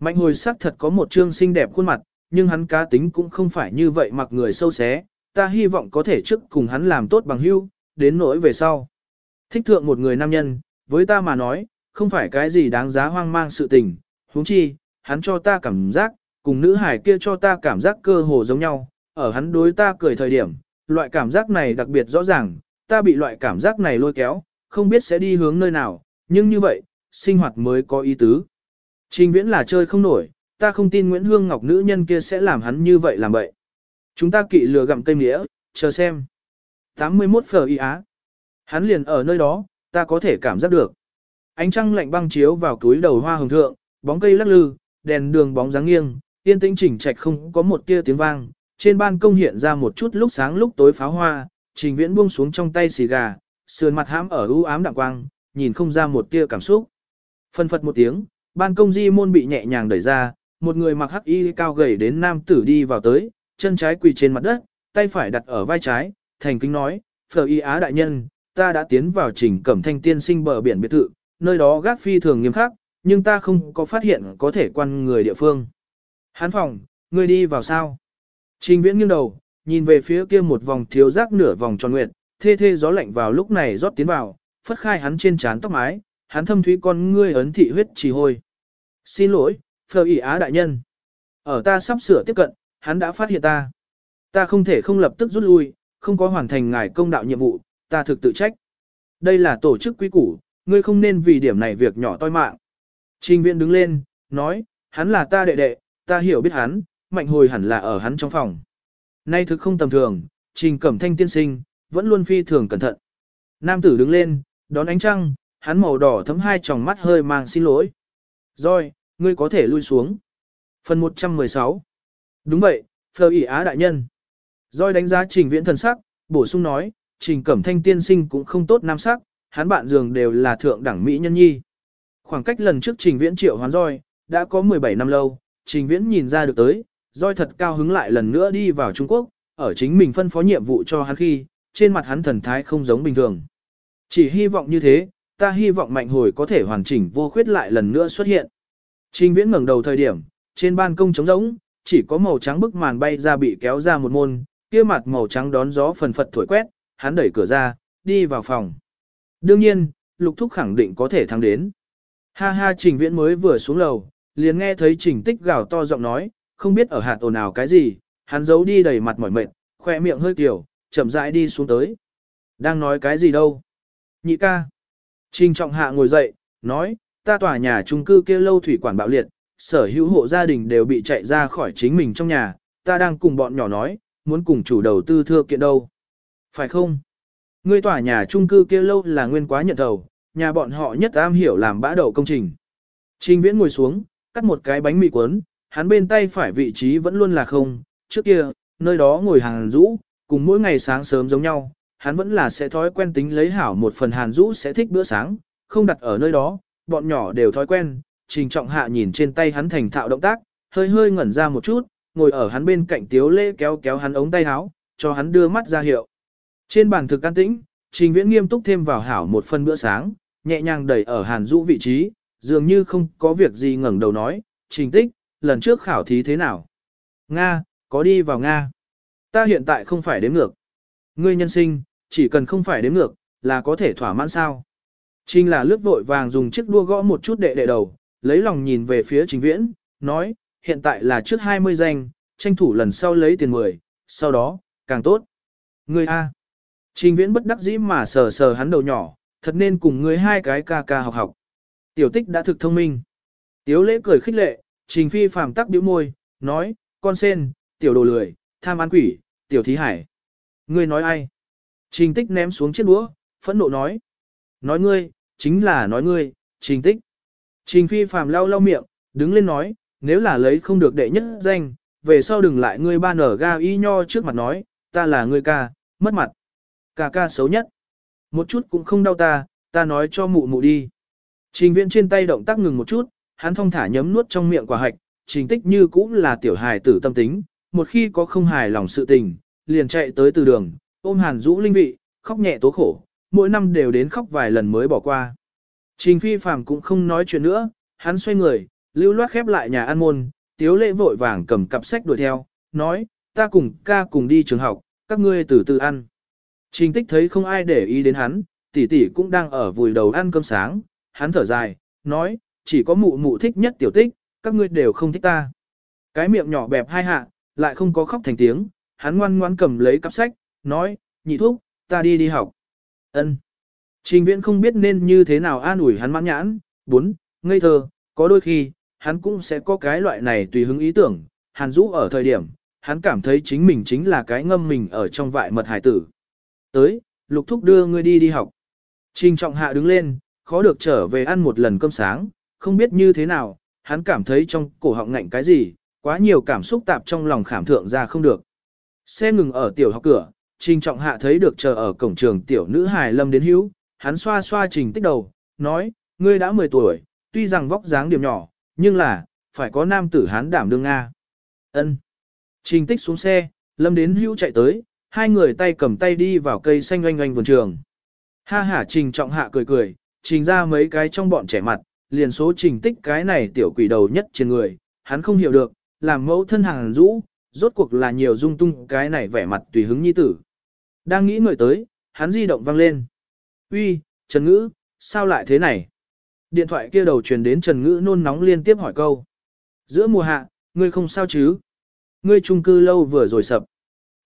Mạnh hồi sắc thật có một trương xinh đẹp khuôn mặt, nhưng hắn cá tính cũng không phải như vậy mặc người sâu xé, ta hy vọng có thể trước cùng hắn làm tốt bằng hưu, đến nỗi về sau. Thích thượng một người nam nhân, với ta mà nói, không phải cái gì đáng giá hoang mang sự tình, huống chi, hắn cho ta cảm giác, cùng nữ hải kia cho ta cảm giác cơ hồ giống nhau, ở hắn đối ta cười thời điểm, loại cảm giác này đặc biệt rõ ràng, ta bị loại cảm giác này lôi kéo, không biết sẽ đi hướng nơi nào, nhưng như vậy, sinh hoạt mới có ý tứ. Trình viễn là chơi không nổi, ta không tin Nguyễn Hương Ngọc nữ nhân kia sẽ làm hắn như vậy làm vậy. Chúng ta kỵ lừa gặm cây nghĩa, chờ xem. 81 phở y á. Hắn liền ở nơi đó, ta có thể cảm giác được. Ánh trăng lạnh băng chiếu vào túi đầu hoa hồng thượng, bóng cây lắc lư, đèn đường bóng dáng nghiêng, yên tĩnh chỉnh trạch không có một tia tiếng vang. Trên ban công hiện ra một chút lúc sáng lúc tối pháo hoa, trình viễn buông xuống trong tay xì gà, sườn mặt hãm ở u ám đạm quang, nhìn không ra một tia cảm xúc. Phân phật một tiếng, ban công di môn bị nhẹ nhàng đẩy ra, một người mặc hắc y cao gầy đến nam tử đi vào tới, chân trái quỳ trên mặt đất, tay phải đặt ở vai trái, thành kính nói, phở y á đại nhân, ta đã tiến vào trình cẩm thanh tiên sinh bờ biển biệt thự, nơi đó gác phi thường nghiêm khắc, nhưng ta không có phát hiện có thể quan người địa phương. Hán phòng, ngươi đi vào sao? Trình viễn nghiêng đầu, nhìn về phía kia một vòng thiếu giác nửa vòng tròn nguyệt, thê thê gió lạnh vào lúc này rót tiến vào, phất khai hắn trên trán tóc mái, hắn thâm thúy con ngươi ấn thị huyết trì hôi. Xin lỗi, Phờ ỉ á đại nhân. Ở ta sắp sửa tiếp cận, hắn đã phát hiện ta. Ta không thể không lập tức rút lui, không có hoàn thành ngài công đạo nhiệm vụ, ta thực tự trách. Đây là tổ chức quý củ, ngươi không nên vì điểm này việc nhỏ toi mạng. Trình viện đứng lên, nói, hắn là ta đệ đệ, ta hiểu biết hắn, mạnh hồi hẳn là ở hắn trong phòng. Nay thực không tầm thường, trình cẩm thanh tiên sinh, vẫn luôn phi thường cẩn thận. Nam tử đứng lên, đón ánh trăng, hắn màu đỏ thấm hai tròng mắt hơi mang xin lỗi. Rồi, ngươi có thể lui xuống. Phần 116 Đúng vậy, Phờ ỉ Á đại nhân. Rồi đánh giá trình viễn thần sắc, bổ sung nói, trình cẩm thanh tiên sinh cũng không tốt nam sắc, hắn bạn giường đều là thượng đẳng mỹ nhân nhi. Khoảng cách lần trước trình viễn triệu hoán roi, đã có 17 năm lâu, trình viễn nhìn ra được tới, roi thật cao hứng lại lần nữa đi vào Trung Quốc, ở chính mình phân phó nhiệm vụ cho hắn khi, trên mặt hắn thần thái không giống bình thường. Chỉ hy vọng như thế, ta hy vọng mạnh hồi có thể hoàn chỉnh vô khuyết lại lần nữa xuất hiện. Trình viễn ngẩng đầu thời điểm, trên ban công trống rỗng, chỉ có màu trắng bức màn bay ra bị kéo ra một môn, kia mặt màu trắng đón gió phần phật thổi quét, hắn đẩy cửa ra, đi vào phòng. Đương nhiên, lục thúc khẳng định có thể thắng đến. Ha ha trình viễn mới vừa xuống lầu, liền nghe thấy trình tích gào to giọng nói, không biết ở hạt ồn nào cái gì, hắn giấu đi đầy mặt mỏi mệt, khoe miệng hơi kiểu, chậm rãi đi xuống tới. Đang nói cái gì đâu? Nhị ca. Trình trọng hạ ngồi dậy, nói, ta tòa nhà chung cư kia lâu thủy quản bạo liệt, sở hữu hộ gia đình đều bị chạy ra khỏi chính mình trong nhà, ta đang cùng bọn nhỏ nói, muốn cùng chủ đầu tư thưa kiện đâu. Phải không? Ngươi tòa nhà chung cư kia lâu là nguyên quá nhận đầu, nhà bọn họ nhất am hiểu làm bã đầu công trình. Trình viễn ngồi xuống, cắt một cái bánh mì cuốn, hắn bên tay phải vị trí vẫn luôn là không, trước kia, nơi đó ngồi hàng rũ, cùng mỗi ngày sáng sớm giống nhau, hắn vẫn là sẽ thói quen tính lấy hảo một phần hàn rũ sẽ thích bữa sáng, không đặt ở nơi đó, bọn nhỏ đều thói quen, trình trọng hạ nhìn trên tay hắn thành thạo động tác, hơi hơi ngẩn ra một chút, ngồi ở hắn bên cạnh tiếu lễ kéo kéo hắn ống tay áo, cho hắn đưa mắt ra hiệu. Trên bàn thực an tĩnh, trình viễn nghiêm túc thêm vào hảo một phần bữa sáng, nhẹ nhàng đẩy ở hàn rũ vị trí, dường như không có việc gì ngẩng đầu nói, trình tích, lần trước khảo thí thế nào? Nga, có đi vào Nga. Ta hiện tại không phải đếm ngược. Ngươi nhân sinh, chỉ cần không phải đếm ngược, là có thể thỏa mãn sao. Trình là lướt vội vàng dùng chiếc đua gõ một chút đệ đệ đầu, lấy lòng nhìn về phía trình viễn, nói, hiện tại là trước 20 danh, tranh thủ lần sau lấy tiền 10, sau đó, càng tốt. Ngươi A. Trình viễn bất đắc dĩ mà sờ sờ hắn đầu nhỏ, thật nên cùng ngươi hai cái ca ca học học. Tiểu tích đã thực thông minh. Tiếu lễ cười khích lệ, trình phi phàm tắc biểu môi, nói, con sen, tiểu đồ lười, tham ăn quỷ, tiểu thí hải. Ngươi nói ai? Trình tích ném xuống chiếc đũa, phẫn nộ nói. Nói ngươi, chính là nói ngươi, trình tích. Trình phi phàm lau lau miệng, đứng lên nói, nếu là lấy không được đệ nhất danh, về sau đừng lại ngươi ba nở ga y nho trước mặt nói, ta là ngươi ca, mất mặt. Ca ca xấu nhất. Một chút cũng không đau ta, ta nói cho mụ mụ đi. Trình viện trên tay động tác ngừng một chút, hắn thong thả nhấm nuốt trong miệng quả hạch, trình tích như cũng là tiểu hài tử tâm tính, một khi có không hài lòng sự tình, liền chạy tới từ đường, ôm hàn rũ linh vị, khóc nhẹ tố khổ, mỗi năm đều đến khóc vài lần mới bỏ qua. Trình phi phàm cũng không nói chuyện nữa, hắn xoay người, lưu loát khép lại nhà ăn môn, tiếu lệ vội vàng cầm cặp sách đuổi theo, nói, ta cùng ca cùng đi trường học, các ngươi từ từ ăn. Trình tích thấy không ai để ý đến hắn, tỷ tỷ cũng đang ở vùi đầu ăn cơm sáng, hắn thở dài, nói, chỉ có mụ mụ thích nhất tiểu tích, các ngươi đều không thích ta. Cái miệng nhỏ bẹp hai hạ, lại không có khóc thành tiếng, hắn ngoan ngoan cầm lấy cặp sách, nói, nhị thúc, ta đi đi học. ân Trình viễn không biết nên như thế nào an ủi hắn mãn nhãn, bốn, ngây thơ, có đôi khi, hắn cũng sẽ có cái loại này tùy hứng ý tưởng, hàn rũ ở thời điểm, hắn cảm thấy chính mình chính là cái ngâm mình ở trong vại mật hải tử. Tới, lục thúc đưa ngươi đi đi học. Trình trọng hạ đứng lên, khó được trở về ăn một lần cơm sáng, không biết như thế nào, hắn cảm thấy trong cổ họng ngạnh cái gì, quá nhiều cảm xúc tạp trong lòng khảm thượng ra không được. Xe ngừng ở tiểu học cửa, Trình Trọng Hạ thấy được chờ ở cổng trường tiểu nữ hài lâm đến hữu, hắn xoa xoa Trình tích đầu, nói, ngươi đã 10 tuổi, tuy rằng vóc dáng điểm nhỏ, nhưng là, phải có nam tử hán đảm đương Nga. ân Trình tích xuống xe, lâm đến hữu chạy tới, hai người tay cầm tay đi vào cây xanh oanh oanh vườn trường. Ha ha Trình Trọng Hạ cười cười, trình ra mấy cái trong bọn trẻ mặt, liền số trình tích cái này tiểu quỷ đầu nhất trên người, hắn không hiểu được, làm mẫu thân hàng rũ, rốt cuộc là nhiều dung tung cái này vẻ mặt tùy hứng nhi tử. Đang nghĩ người tới, hắn di động vang lên. Uy, Trần Ngữ, sao lại thế này? Điện thoại kia đầu truyền đến Trần Ngữ nôn nóng liên tiếp hỏi câu. Giữa mùa hạ, ngươi không sao chứ? Ngươi trung cư lâu vừa rồi sập.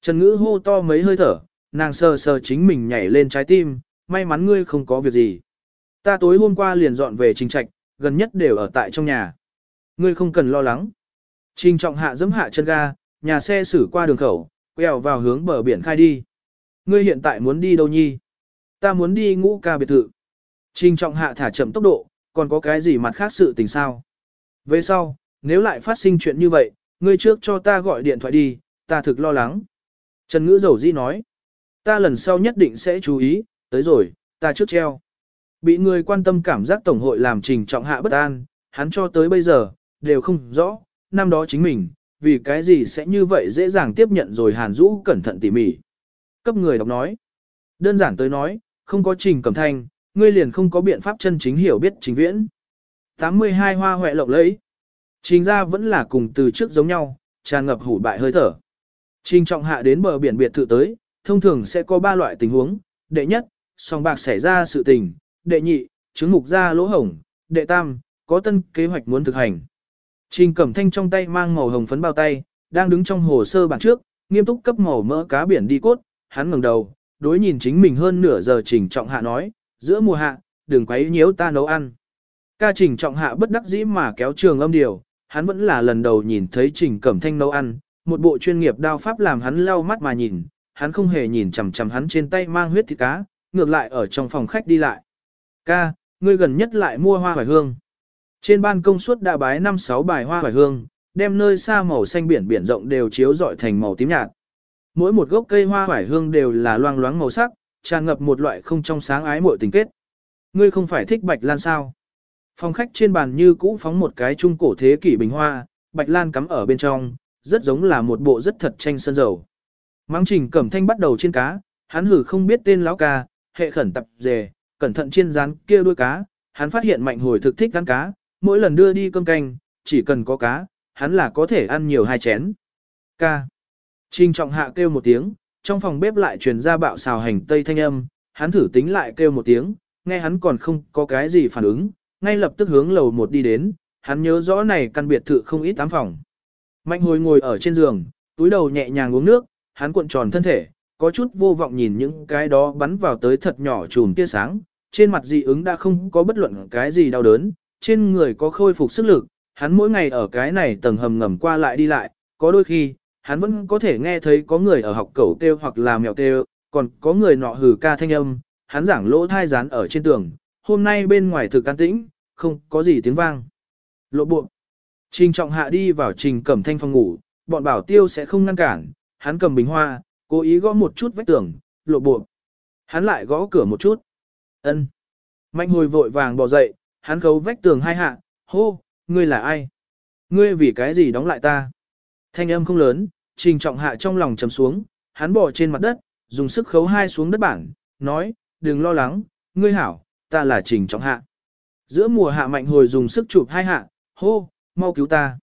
Trần Ngữ hô to mấy hơi thở, nàng sờ sờ chính mình nhảy lên trái tim, may mắn ngươi không có việc gì. Ta tối hôm qua liền dọn về trình trạch, gần nhất đều ở tại trong nhà. Ngươi không cần lo lắng. Trình trọng hạ dẫm hạ chân ga, nhà xe xử qua đường khẩu, quẹo vào hướng bờ biển khai đi. Ngươi hiện tại muốn đi đâu nhi? Ta muốn đi ngũ ca biệt thự. Trình trọng hạ thả chậm tốc độ, còn có cái gì mặt khác sự tình sao? Về sau, nếu lại phát sinh chuyện như vậy, ngươi trước cho ta gọi điện thoại đi, ta thực lo lắng. Trần ngữ dầu di nói. Ta lần sau nhất định sẽ chú ý, tới rồi, ta trước treo. Bị người quan tâm cảm giác tổng hội làm trình trọng hạ bất an, hắn cho tới bây giờ, đều không rõ, năm đó chính mình, vì cái gì sẽ như vậy dễ dàng tiếp nhận rồi hàn rũ cẩn thận tỉ mỉ. Cấp người đọc nói. Đơn giản tới nói, không có trình cầm thanh, ngươi liền không có biện pháp chân chính hiểu biết trình viễn. 82 hoa hoẹ lộng lẫy. Trình ra vẫn là cùng từ trước giống nhau, tràn ngập hủ bại hơi thở. Trình trọng hạ đến bờ biển biệt thự tới, thông thường sẽ có ba loại tình huống. Đệ nhất, song bạc xảy ra sự tình. Đệ nhị, chứng mục ra lỗ hổng. Đệ tam, có tân kế hoạch muốn thực hành. Trình Cẩm Thanh trong tay mang màu hồng phấn bao tay, đang đứng trong hồ sơ bản trước, nghiêm túc cấp màu mỡ cá biển đi cốt, hắn ngẩng đầu, đối nhìn chính mình hơn nửa giờ Trình Trọng Hạ nói, giữa mùa hạ, đừng quấy nhiễu ta nấu ăn. Ca Trình Trọng Hạ bất đắc dĩ mà kéo trường âm điều, hắn vẫn là lần đầu nhìn thấy Trình Cẩm Thanh nấu ăn, một bộ chuyên nghiệp đao pháp làm hắn lau mắt mà nhìn, hắn không hề nhìn chằm chằm hắn trên tay mang huyết thịt cá, ngược lại ở trong phòng khách đi lại. Ca, ngươi gần nhất lại mua hoa hoài hương. Trên ban công suốt đã bái năm sáu bài hoa hoài hương, đem nơi xa màu xanh biển biển rộng đều chiếu rọi thành màu tím nhạt. Mỗi một gốc cây hoa hoài hương đều là loang loáng màu sắc, tràn ngập một loại không trong sáng ái muội tình kết. Ngươi không phải thích bạch lan sao? Phòng khách trên bàn như cũ phóng một cái trung cổ thế kỷ bình hoa, bạch lan cắm ở bên trong, rất giống là một bộ rất thật tranh sơn dầu. Mắng trình cẩm thanh bắt đầu trên cá, hắn hử không biết tên lão ca, hệ khẩn tập dề, cẩn thận chiên rán kia đuôi cá, hắn phát hiện mạnh hồi thực thích ăn cá, mỗi lần đưa đi cơm canh, chỉ cần có cá, hắn là có thể ăn nhiều hai chén. Ca. Trình trọng hạ kêu một tiếng, trong phòng bếp lại truyền ra bạo xào hành tây thanh âm, hắn thử tính lại kêu một tiếng, nghe hắn còn không có cái gì phản ứng, ngay lập tức hướng lầu một đi đến, hắn nhớ rõ này căn biệt thự không ít tám phòng. Mạnh hồi ngồi ở trên giường, túi đầu nhẹ nhàng uống nước, hắn cuộn tròn thân thể, có chút vô vọng nhìn những cái đó bắn vào tới thật nhỏ chùm tia sáng, trên mặt dị ứng đã không có bất luận cái gì đau đớn, trên người có khôi phục sức lực, hắn mỗi ngày ở cái này tầng hầm ngầm qua lại đi lại, có đôi khi, hắn vẫn có thể nghe thấy có người ở học cẩu kêu hoặc là mèo kêu, còn có người nọ hừ ca thanh âm, hắn giảng lỗ thai rán ở trên tường, hôm nay bên ngoài thực an tĩnh, không có gì tiếng vang. Lộ bộ. Trình trọng hạ đi vào trình cẩm thanh phòng ngủ, bọn bảo tiêu sẽ không ngăn cản, hắn cầm bình hoa, cố ý gõ một chút vách tường, lộ bộ. Hắn lại gõ cửa một chút. ân Mạnh hồi vội vàng bỏ dậy, hắn khấu vách tường hai hạ, hô, ngươi là ai? Ngươi vì cái gì đóng lại ta? Thanh âm không lớn, trình trọng hạ trong lòng trầm xuống, hắn bỏ trên mặt đất, dùng sức khấu hai xuống đất bản, nói, đừng lo lắng, ngươi hảo, ta là trình trọng hạ. Giữa mùa hạ mạnh hồi dùng sức chụp hai hạ, hô, mau cứu ta.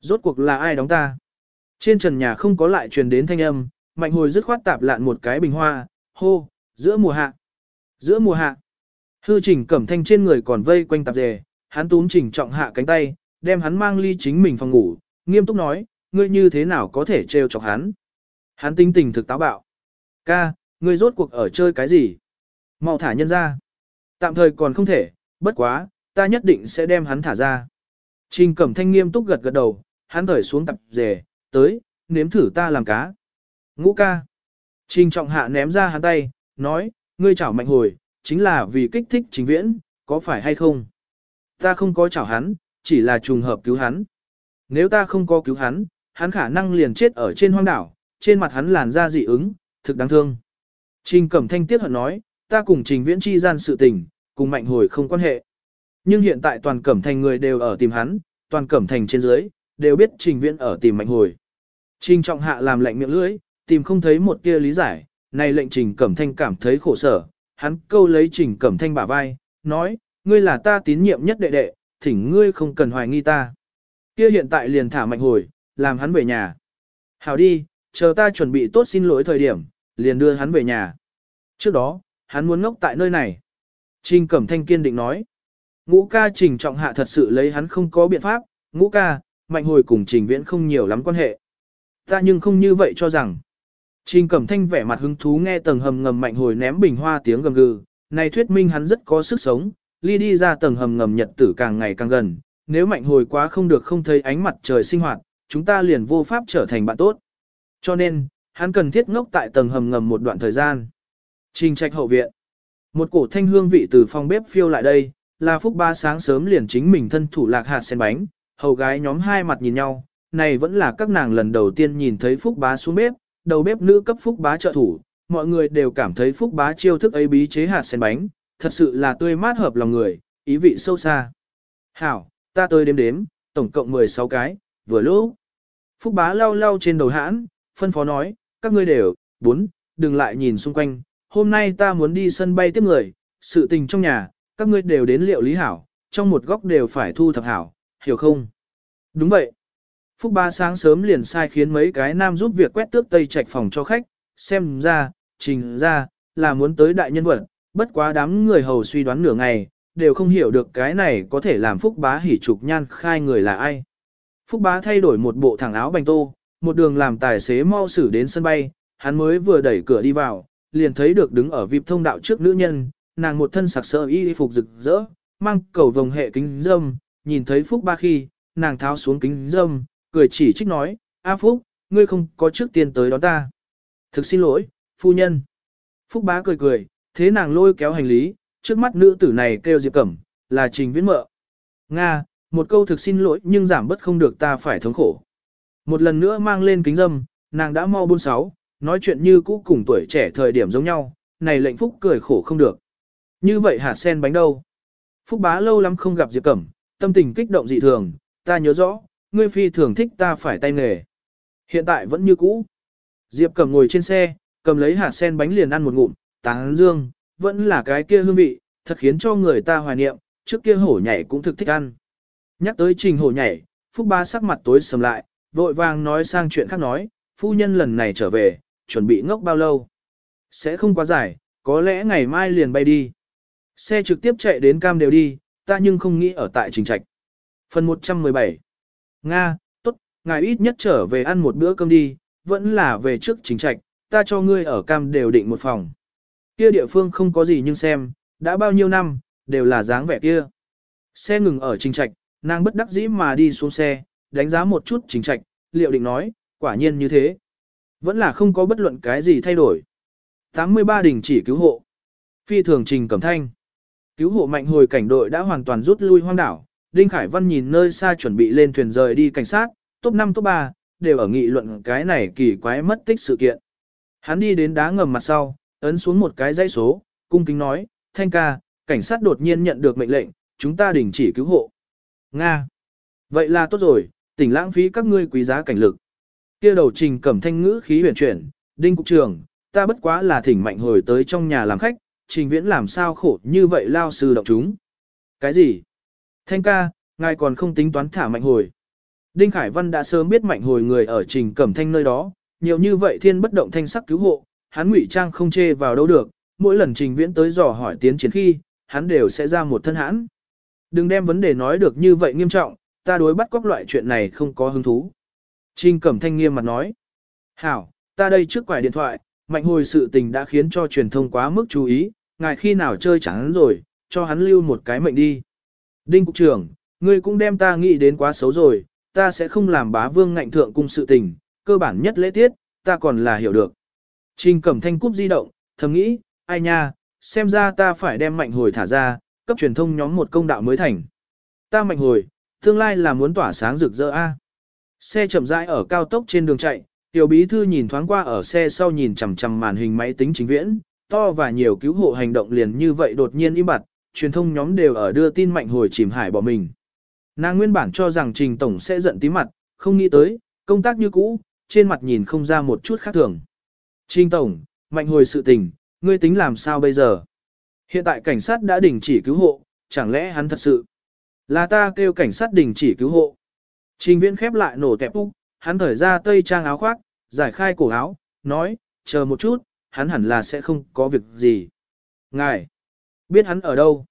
Rốt cuộc là ai đóng ta? Trên trần nhà không có lại truyền đến thanh âm, mạnh hồi dứt khoát tạp lạn một cái bình hoa, hô, giữa mùa hạ. Giữa mùa hạ. Hư trình cẩm thanh trên người còn vây quanh tạp dề, hắn túm trình trọng hạ cánh tay, đem hắn mang ly chính mình phòng ngủ, nghiêm túc nói, ngươi như thế nào có thể trêu chọc hắn. Hắn tinh tình thực táo bạo. Ca, ngươi rốt cuộc ở chơi cái gì? mau thả nhân ra. Tạm thời còn không thể, bất quá, ta nhất định sẽ đem hắn thả ra. Trình Cẩm Thanh nghiêm túc gật gật đầu, hắn thởi xuống tập dề, tới, nếm thử ta làm cá. Ngũ ca. Trình Trọng Hạ ném ra hắn tay, nói, ngươi chảo mạnh hồi, chính là vì kích thích trình viễn, có phải hay không? Ta không có chảo hắn, chỉ là trùng hợp cứu hắn. Nếu ta không có cứu hắn, hắn khả năng liền chết ở trên hoang đảo, trên mặt hắn làn da dị ứng, thực đáng thương. Trình Cẩm Thanh tiếc hận nói, ta cùng trình viễn chi gian sự tình, cùng mạnh hồi không quan hệ. Nhưng hiện tại toàn cẩm thành người đều ở tìm hắn, toàn cẩm thành trên dưới, đều biết trình viễn ở tìm mạnh hồi. Trình trọng hạ làm lạnh miệng lưỡi, tìm không thấy một kia lý giải, này lệnh trình cẩm thanh cảm thấy khổ sở, hắn câu lấy trình cẩm thanh bả vai, nói, ngươi là ta tín nhiệm nhất đệ đệ, thỉnh ngươi không cần hoài nghi ta. Kia hiện tại liền thả mạnh hồi, làm hắn về nhà. Hảo đi, chờ ta chuẩn bị tốt xin lỗi thời điểm, liền đưa hắn về nhà. Trước đó, hắn muốn ngốc tại nơi này. Trình Cẩm Thanh kiên định nói. Ngũ ca trình trọng hạ thật sự lấy hắn không có biện pháp, ngũ ca, mạnh hồi cùng trình viễn không nhiều lắm quan hệ. Ta nhưng không như vậy cho rằng. Trình Cẩm Thanh vẻ mặt hứng thú nghe tầng hầm ngầm mạnh hồi ném bình hoa tiếng gầm gừ, này thuyết minh hắn rất có sức sống, ly đi ra tầng hầm ngầm nhật tử càng ngày càng gần, nếu mạnh hồi quá không được không thấy ánh mặt trời sinh hoạt, chúng ta liền vô pháp trở thành bạn tốt. Cho nên, hắn cần thiết ngốc tại tầng hầm ngầm một đoạn thời gian. Trình trạch hậu viện. Một cổ thanh hương vị từ phòng bếp phiêu lại đây, là phúc ba sáng sớm liền chính mình thân thủ lạc hạt sen bánh, hầu gái nhóm hai mặt nhìn nhau, này vẫn là các nàng lần đầu tiên nhìn thấy phúc bá xuống bếp, đầu bếp nữ cấp phúc bá trợ thủ, mọi người đều cảm thấy phúc bá chiêu thức ấy bí chế hạt sen bánh, thật sự là tươi mát hợp lòng người, ý vị sâu xa. Hảo, ta tới đếm đếm, tổng cộng 16 cái, vừa lúc. Phúc bá lau lau trên đầu hãn, phân phó nói, các ngươi đều, bốn, đừng lại nhìn xung quanh, hôm nay ta muốn đi sân bay tiếp người, sự tình trong nhà, các ngươi đều đến liệu lý hảo, trong một góc đều phải thu thập hảo, hiểu không? Đúng vậy. Phúc ba sáng sớm liền sai khiến mấy cái nam giúp việc quét tước tây trạch phòng cho khách, xem ra, trình ra, là muốn tới đại nhân vật, bất quá đám người hầu suy đoán nửa ngày, đều không hiểu được cái này có thể làm Phúc bá hỉ trục nhan khai người là ai. Phúc bá thay đổi một bộ thẳng áo bành tô, một đường làm tài xế mau xử đến sân bay, hắn mới vừa đẩy cửa đi vào, liền thấy được đứng ở vip thông đạo trước nữ nhân, nàng một thân sặc sỡ y phục rực rỡ, mang cầu vồng hệ kính dâm, nhìn thấy Phúc ba khi, nàng tháo xuống kính dâm, cười chỉ trích nói, A Phúc, ngươi không có trước tiên tới đón ta. Thực xin lỗi, phu nhân. Phúc bá cười cười, thế nàng lôi kéo hành lý, trước mắt nữ tử này kêu Diệp Cẩm, là trình viễn mợ. Nga, một câu thực xin lỗi nhưng giảm bất không được ta phải thống khổ. Một lần nữa mang lên kính dâm, nàng đã mau buôn sáu, nói chuyện như cũ cùng tuổi trẻ thời điểm giống nhau, này lệnh Phúc cười khổ không được. Như vậy hạt sen bánh đâu? Phúc bá lâu lắm không gặp Diệp Cẩm, tâm tình kích động dị thường, ta nhớ rõ, ngươi phi thường thích ta phải tay nghề. Hiện tại vẫn như cũ. Diệp cầm ngồi trên xe, cầm lấy hạt sen bánh liền ăn một ngụm, tán dương, vẫn là cái kia hương vị, thật khiến cho người ta hoài niệm, trước kia hổ nhảy cũng thực thích ăn. Nhắc tới trình hổ nhảy, Phúc Ba sắc mặt tối sầm lại, vội vàng nói sang chuyện khác nói, phu nhân lần này trở về, chuẩn bị ngốc bao lâu? Sẽ không quá dài, có lẽ ngày mai liền bay đi. Xe trực tiếp chạy đến cam đều đi, ta nhưng không nghĩ ở tại trình trạch. Phần 117 Nga, tốt, ngài ít nhất trở về ăn một bữa cơm đi, vẫn là về trước trình trạch, ta cho ngươi ở cam đều định một phòng. Kia địa phương không có gì nhưng xem, đã bao nhiêu năm, đều là dáng vẻ kia. Xe ngừng ở trình trạch, nàng bất đắc dĩ mà đi xuống xe, đánh giá một chút trình trạch, liệu định nói, quả nhiên như thế. Vẫn là không có bất luận cái gì thay đổi. 83 đình chỉ cứu hộ. Phi thường trình cẩm thanh. Cứu hộ mạnh hồi cảnh đội đã hoàn toàn rút lui hoang đảo. Đinh Khải Văn nhìn nơi xa chuẩn bị lên thuyền rời đi cảnh sát, top 5 top 3, đều ở nghị luận cái này kỳ quái mất tích sự kiện. Hắn đi đến đá ngầm mặt sau, ấn xuống một cái dãy số, cung kính nói, thanh ca, cảnh sát đột nhiên nhận được mệnh lệnh, chúng ta đình chỉ cứu hộ. Nga. Vậy là tốt rồi, tỉnh lãng phí các ngươi quý giá cảnh lực kia đầu trình cẩm thanh ngữ khí huyền chuyển, đinh cục trưởng, ta bất quá là thỉnh mạnh hồi tới trong nhà làm khách, trình viễn làm sao khổ như vậy lao sư động chúng. Cái gì? Thanh ca, ngài còn không tính toán thả mạnh hồi. Đinh Khải Văn đã sớm biết mạnh hồi người ở trình cẩm thanh nơi đó, nhiều như vậy thiên bất động thanh sắc cứu hộ, hắn ngụy trang không chê vào đâu được, mỗi lần trình viễn tới dò hỏi tiến chiến khi, hắn đều sẽ ra một thân hãn. Đừng đem vấn đề nói được như vậy nghiêm trọng, ta đối bắt cóc loại chuyện này không có hứng thú. Trình Cẩm Thanh nghiêm mặt nói. Hảo, ta đây trước quải điện thoại, mạnh hồi sự tình đã khiến cho truyền thông quá mức chú ý, ngài khi nào chơi chẳng rồi, cho hắn lưu một cái mệnh đi. Đinh Cục trưởng, ngươi cũng đem ta nghĩ đến quá xấu rồi, ta sẽ không làm bá vương ngạnh thượng cung sự tình, cơ bản nhất lễ tiết, ta còn là hiểu được. Trình Cẩm Thanh cúp di động, thầm nghĩ, ai nha, xem ra ta phải đem mạnh hồi thả ra, cấp truyền thông nhóm một công đạo mới thành. Ta mạnh hồi, tương lai là muốn tỏa sáng rực rỡ A. Xe chậm rãi ở cao tốc trên đường chạy, tiểu bí thư nhìn thoáng qua ở xe sau nhìn chằm chằm màn hình máy tính chính viễn, to và nhiều cứu hộ hành động liền như vậy đột nhiên im bặt, truyền thông nhóm đều ở đưa tin mạnh hồi chìm hải bỏ mình. Nàng nguyên bản cho rằng Trình Tổng sẽ giận tí mặt, không nghĩ tới, công tác như cũ, trên mặt nhìn không ra một chút khác thường. Trình Tổng, mạnh hồi sự tình, ngươi tính làm sao bây giờ? Hiện tại cảnh sát đã đình chỉ cứu hộ, chẳng lẽ hắn thật sự? Là ta kêu cảnh sát đình chỉ cứu hộ. Trình viễn khép lại nổ tẹp úc, hắn thở ra tây trang áo khoác, giải khai cổ áo, nói, chờ một chút, hắn hẳn là sẽ không có việc gì. Ngài, biết hắn ở đâu?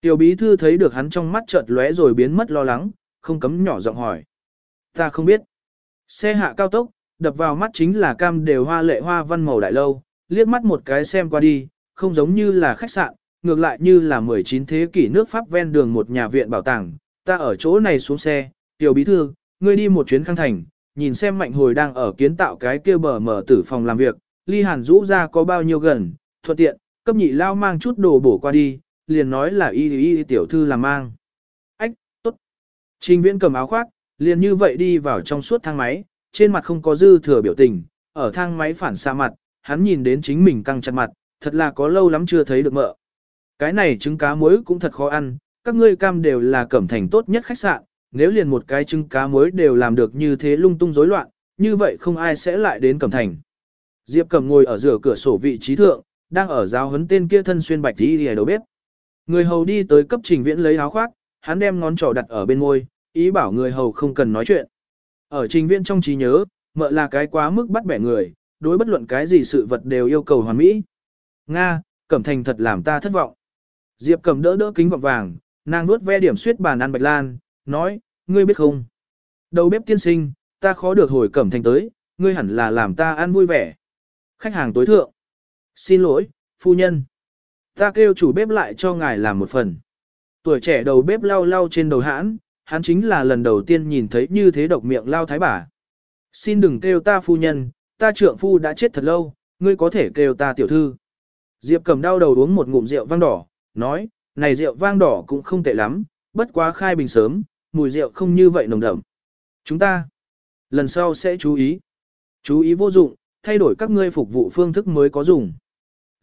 Tiểu bí thư thấy được hắn trong mắt chợt lóe rồi biến mất lo lắng, không cấm nhỏ giọng hỏi. Ta không biết. Xe hạ cao tốc, đập vào mắt chính là cam đều hoa lệ hoa văn màu đại lâu, liếc mắt một cái xem qua đi, không giống như là khách sạn, ngược lại như là 19 thế kỷ nước Pháp ven đường một nhà viện bảo tàng. Ta ở chỗ này xuống xe, tiểu bí thư, ngươi đi một chuyến khang thành, nhìn xem mạnh hồi đang ở kiến tạo cái kia bờ mở tử phòng làm việc, ly hàn rũ ra có bao nhiêu gần, thuận tiện, cấp nhị lao mang chút đồ bổ qua đi, liền nói là y y tiểu thư làm mang. Ách, tốt. Trình viễn cầm áo khoác, liền như vậy đi vào trong suốt thang máy, trên mặt không có dư thừa biểu tình, ở thang máy phản xa mặt, hắn nhìn đến chính mình căng chặt mặt, thật là có lâu lắm chưa thấy được mợ. Cái này trứng cá muối cũng thật khó ăn, các ngươi cam đều là cẩm thành tốt nhất khách sạn, nếu liền một cái trứng cá muối đều làm được như thế lung tung rối loạn, như vậy không ai sẽ lại đến cẩm thành. Diệp Cẩm ngồi ở giữa cửa sổ vị trí thượng, đang ở giáo huấn tên kia thân xuyên bạch đi ở đầu bếp. Người hầu đi tới cấp trình viễn lấy áo khoác, hắn đem ngón trỏ đặt ở bên môi, ý bảo người hầu không cần nói chuyện. Ở trình viễn trong trí nhớ, mợ là cái quá mức bắt bẻ người, đối bất luận cái gì sự vật đều yêu cầu hoàn mỹ. Nga, Cẩm Thành thật làm ta thất vọng. Diệp Cẩm đỡ đỡ kính gọng vàng, nàng nuốt ve điểm suyết bàn ăn bạch lan, nói, ngươi biết không? Đầu bếp tiên sinh, ta khó được hồi Cẩm Thành tới, ngươi hẳn là làm ta ăn vui vẻ. Khách hàng tối thượng. Xin lỗi, phu nhân. Ta kêu chủ bếp lại cho ngài làm một phần. Tuổi trẻ đầu bếp lau lau trên đầu hãn, hắn chính là lần đầu tiên nhìn thấy như thế độc miệng lao thái bà. Xin đừng kêu ta phu nhân, ta trượng phu đã chết thật lâu, ngươi có thể kêu ta tiểu thư. Diệp cầm đau đầu uống một ngụm rượu vang đỏ, nói, này rượu vang đỏ cũng không tệ lắm, bất quá khai bình sớm, mùi rượu không như vậy nồng đậm. Chúng ta, lần sau sẽ chú ý. Chú ý vô dụng, thay đổi các ngươi phục vụ phương thức mới có dùng.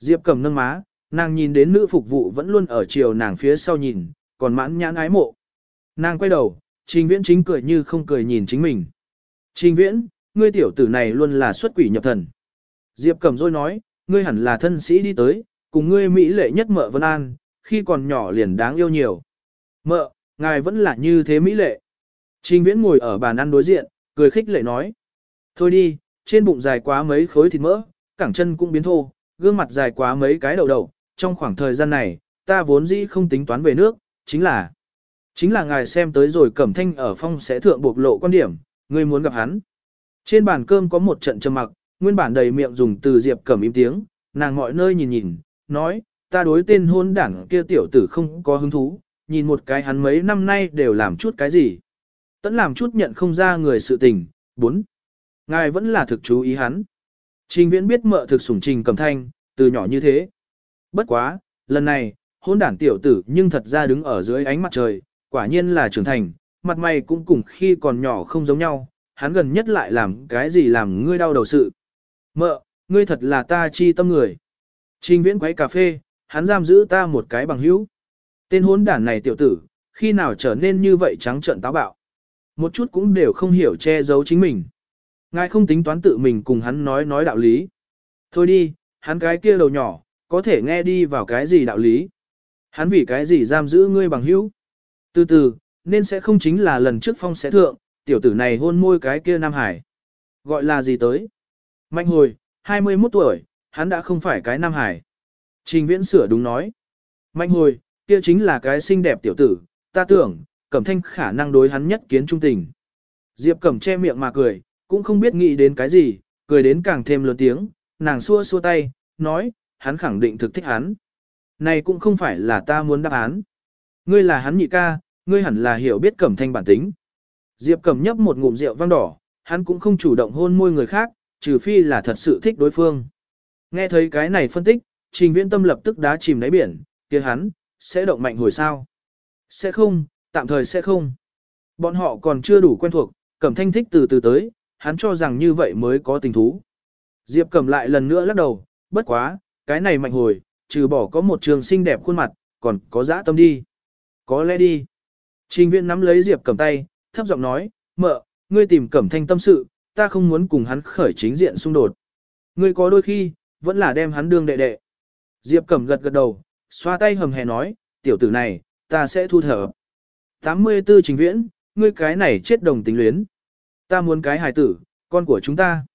Diệp cầm nâng má, nàng nhìn đến nữ phục vụ vẫn luôn ở chiều nàng phía sau nhìn, còn mãn nhãn ái mộ. Nàng quay đầu, trình viễn chính cười như không cười nhìn chính mình. Trình viễn, ngươi tiểu tử này luôn là xuất quỷ nhập thần. Diệp Cẩm rồi nói, ngươi hẳn là thân sĩ đi tới, cùng ngươi mỹ lệ nhất mợ Vân An, khi còn nhỏ liền đáng yêu nhiều. Mợ, ngài vẫn là như thế mỹ lệ. Trình Viễn ngồi ở bàn ăn đối diện, cười khích lệ nói. Thôi đi, trên bụng dài quá mấy khối thịt mỡ, cẳng chân cũng biến thô, gương mặt dài quá mấy cái đầu đầu. Trong khoảng thời gian này, ta vốn dĩ không tính toán về nước, chính là... Chính là ngài xem tới rồi cẩm thanh ở phong sẽ thượng bộc lộ quan điểm, ngươi muốn gặp hắn. Trên bàn cơm có một trận trầm mặc, nguyên bản đầy miệng dùng từ Diệp Cẩm im tiếng, nàng mọi nơi nhìn nhìn, nói, ta đối tên hôn đảng kia tiểu tử không có hứng thú, nhìn một cái hắn mấy năm nay đều làm chút cái gì. Tẫn làm chút nhận không ra người sự tình. bốn. Ngài vẫn là thực chú ý hắn. Trình viễn biết mợ thực sủng trình cầm thanh, từ nhỏ như thế. Bất quá, lần này, hôn đản tiểu tử nhưng thật ra đứng ở dưới ánh mặt trời, quả nhiên là trưởng thành, mặt mày cũng cùng khi còn nhỏ không giống nhau, hắn gần nhất lại làm cái gì làm ngươi đau đầu sự. Mợ, ngươi thật là ta chi tâm người. Trình viễn quấy cà phê, hắn giam giữ ta một cái bằng hữu. Tên hôn đản này tiểu tử, khi nào trở nên như vậy trắng trợn táo bạo. Một chút cũng đều không hiểu che giấu chính mình. Ngài không tính toán tự mình cùng hắn nói nói đạo lý. Thôi đi, hắn cái kia đầu nhỏ, có thể nghe đi vào cái gì đạo lý. Hắn vì cái gì giam giữ ngươi bằng hữu. Từ từ, nên sẽ không chính là lần trước phong sẽ thượng, tiểu tử này hôn môi cái kia Nam Hải. Gọi là gì tới? Mạnh hồi, 21 tuổi, hắn đã không phải cái Nam Hải. Trình viễn sửa đúng nói. Mạnh hồi, kia chính là cái xinh đẹp tiểu tử, ta tưởng, Cẩm Thanh khả năng đối hắn nhất kiến trung tình. Diệp Cẩm che miệng mà cười, cũng không biết nghĩ đến cái gì, cười đến càng thêm lớn tiếng, nàng xua xua tay, nói, hắn khẳng định thực thích hắn. Này cũng không phải là ta muốn đáp án. Ngươi là hắn nhị ca, ngươi hẳn là hiểu biết Cẩm Thanh bản tính. Diệp Cẩm nhấp một ngụm rượu vang đỏ, hắn cũng không chủ động hôn môi người khác, trừ phi là thật sự thích đối phương. Nghe thấy cái này phân tích, Trình Viễn Tâm lập tức đá chìm đáy biển, kia hắn sẽ động mạnh hồi sao? Sẽ không, tạm thời sẽ không. Bọn họ còn chưa đủ quen thuộc, Cẩm Thanh thích từ từ tới, hắn cho rằng như vậy mới có tình thú. Diệp Cẩm lại lần nữa lắc đầu, bất quá, cái này mạnh hồi, trừ bỏ có một trường xinh đẹp khuôn mặt, còn có dã tâm đi. Có lẽ đi. Trình Viễn nắm lấy Diệp Cẩm tay, thấp giọng nói, mợ, ngươi tìm Cẩm Thanh tâm sự, ta không muốn cùng hắn khởi chính diện xung đột. Ngươi có đôi khi, vẫn là đem hắn đương đệ đệ. Diệp Cẩm gật gật đầu, xoa tay hầm hè nói, tiểu tử này, ta sẽ thu thở. 84 trình viễn, ngươi cái này chết đồng tính luyến. Ta muốn cái hài tử, con của chúng ta.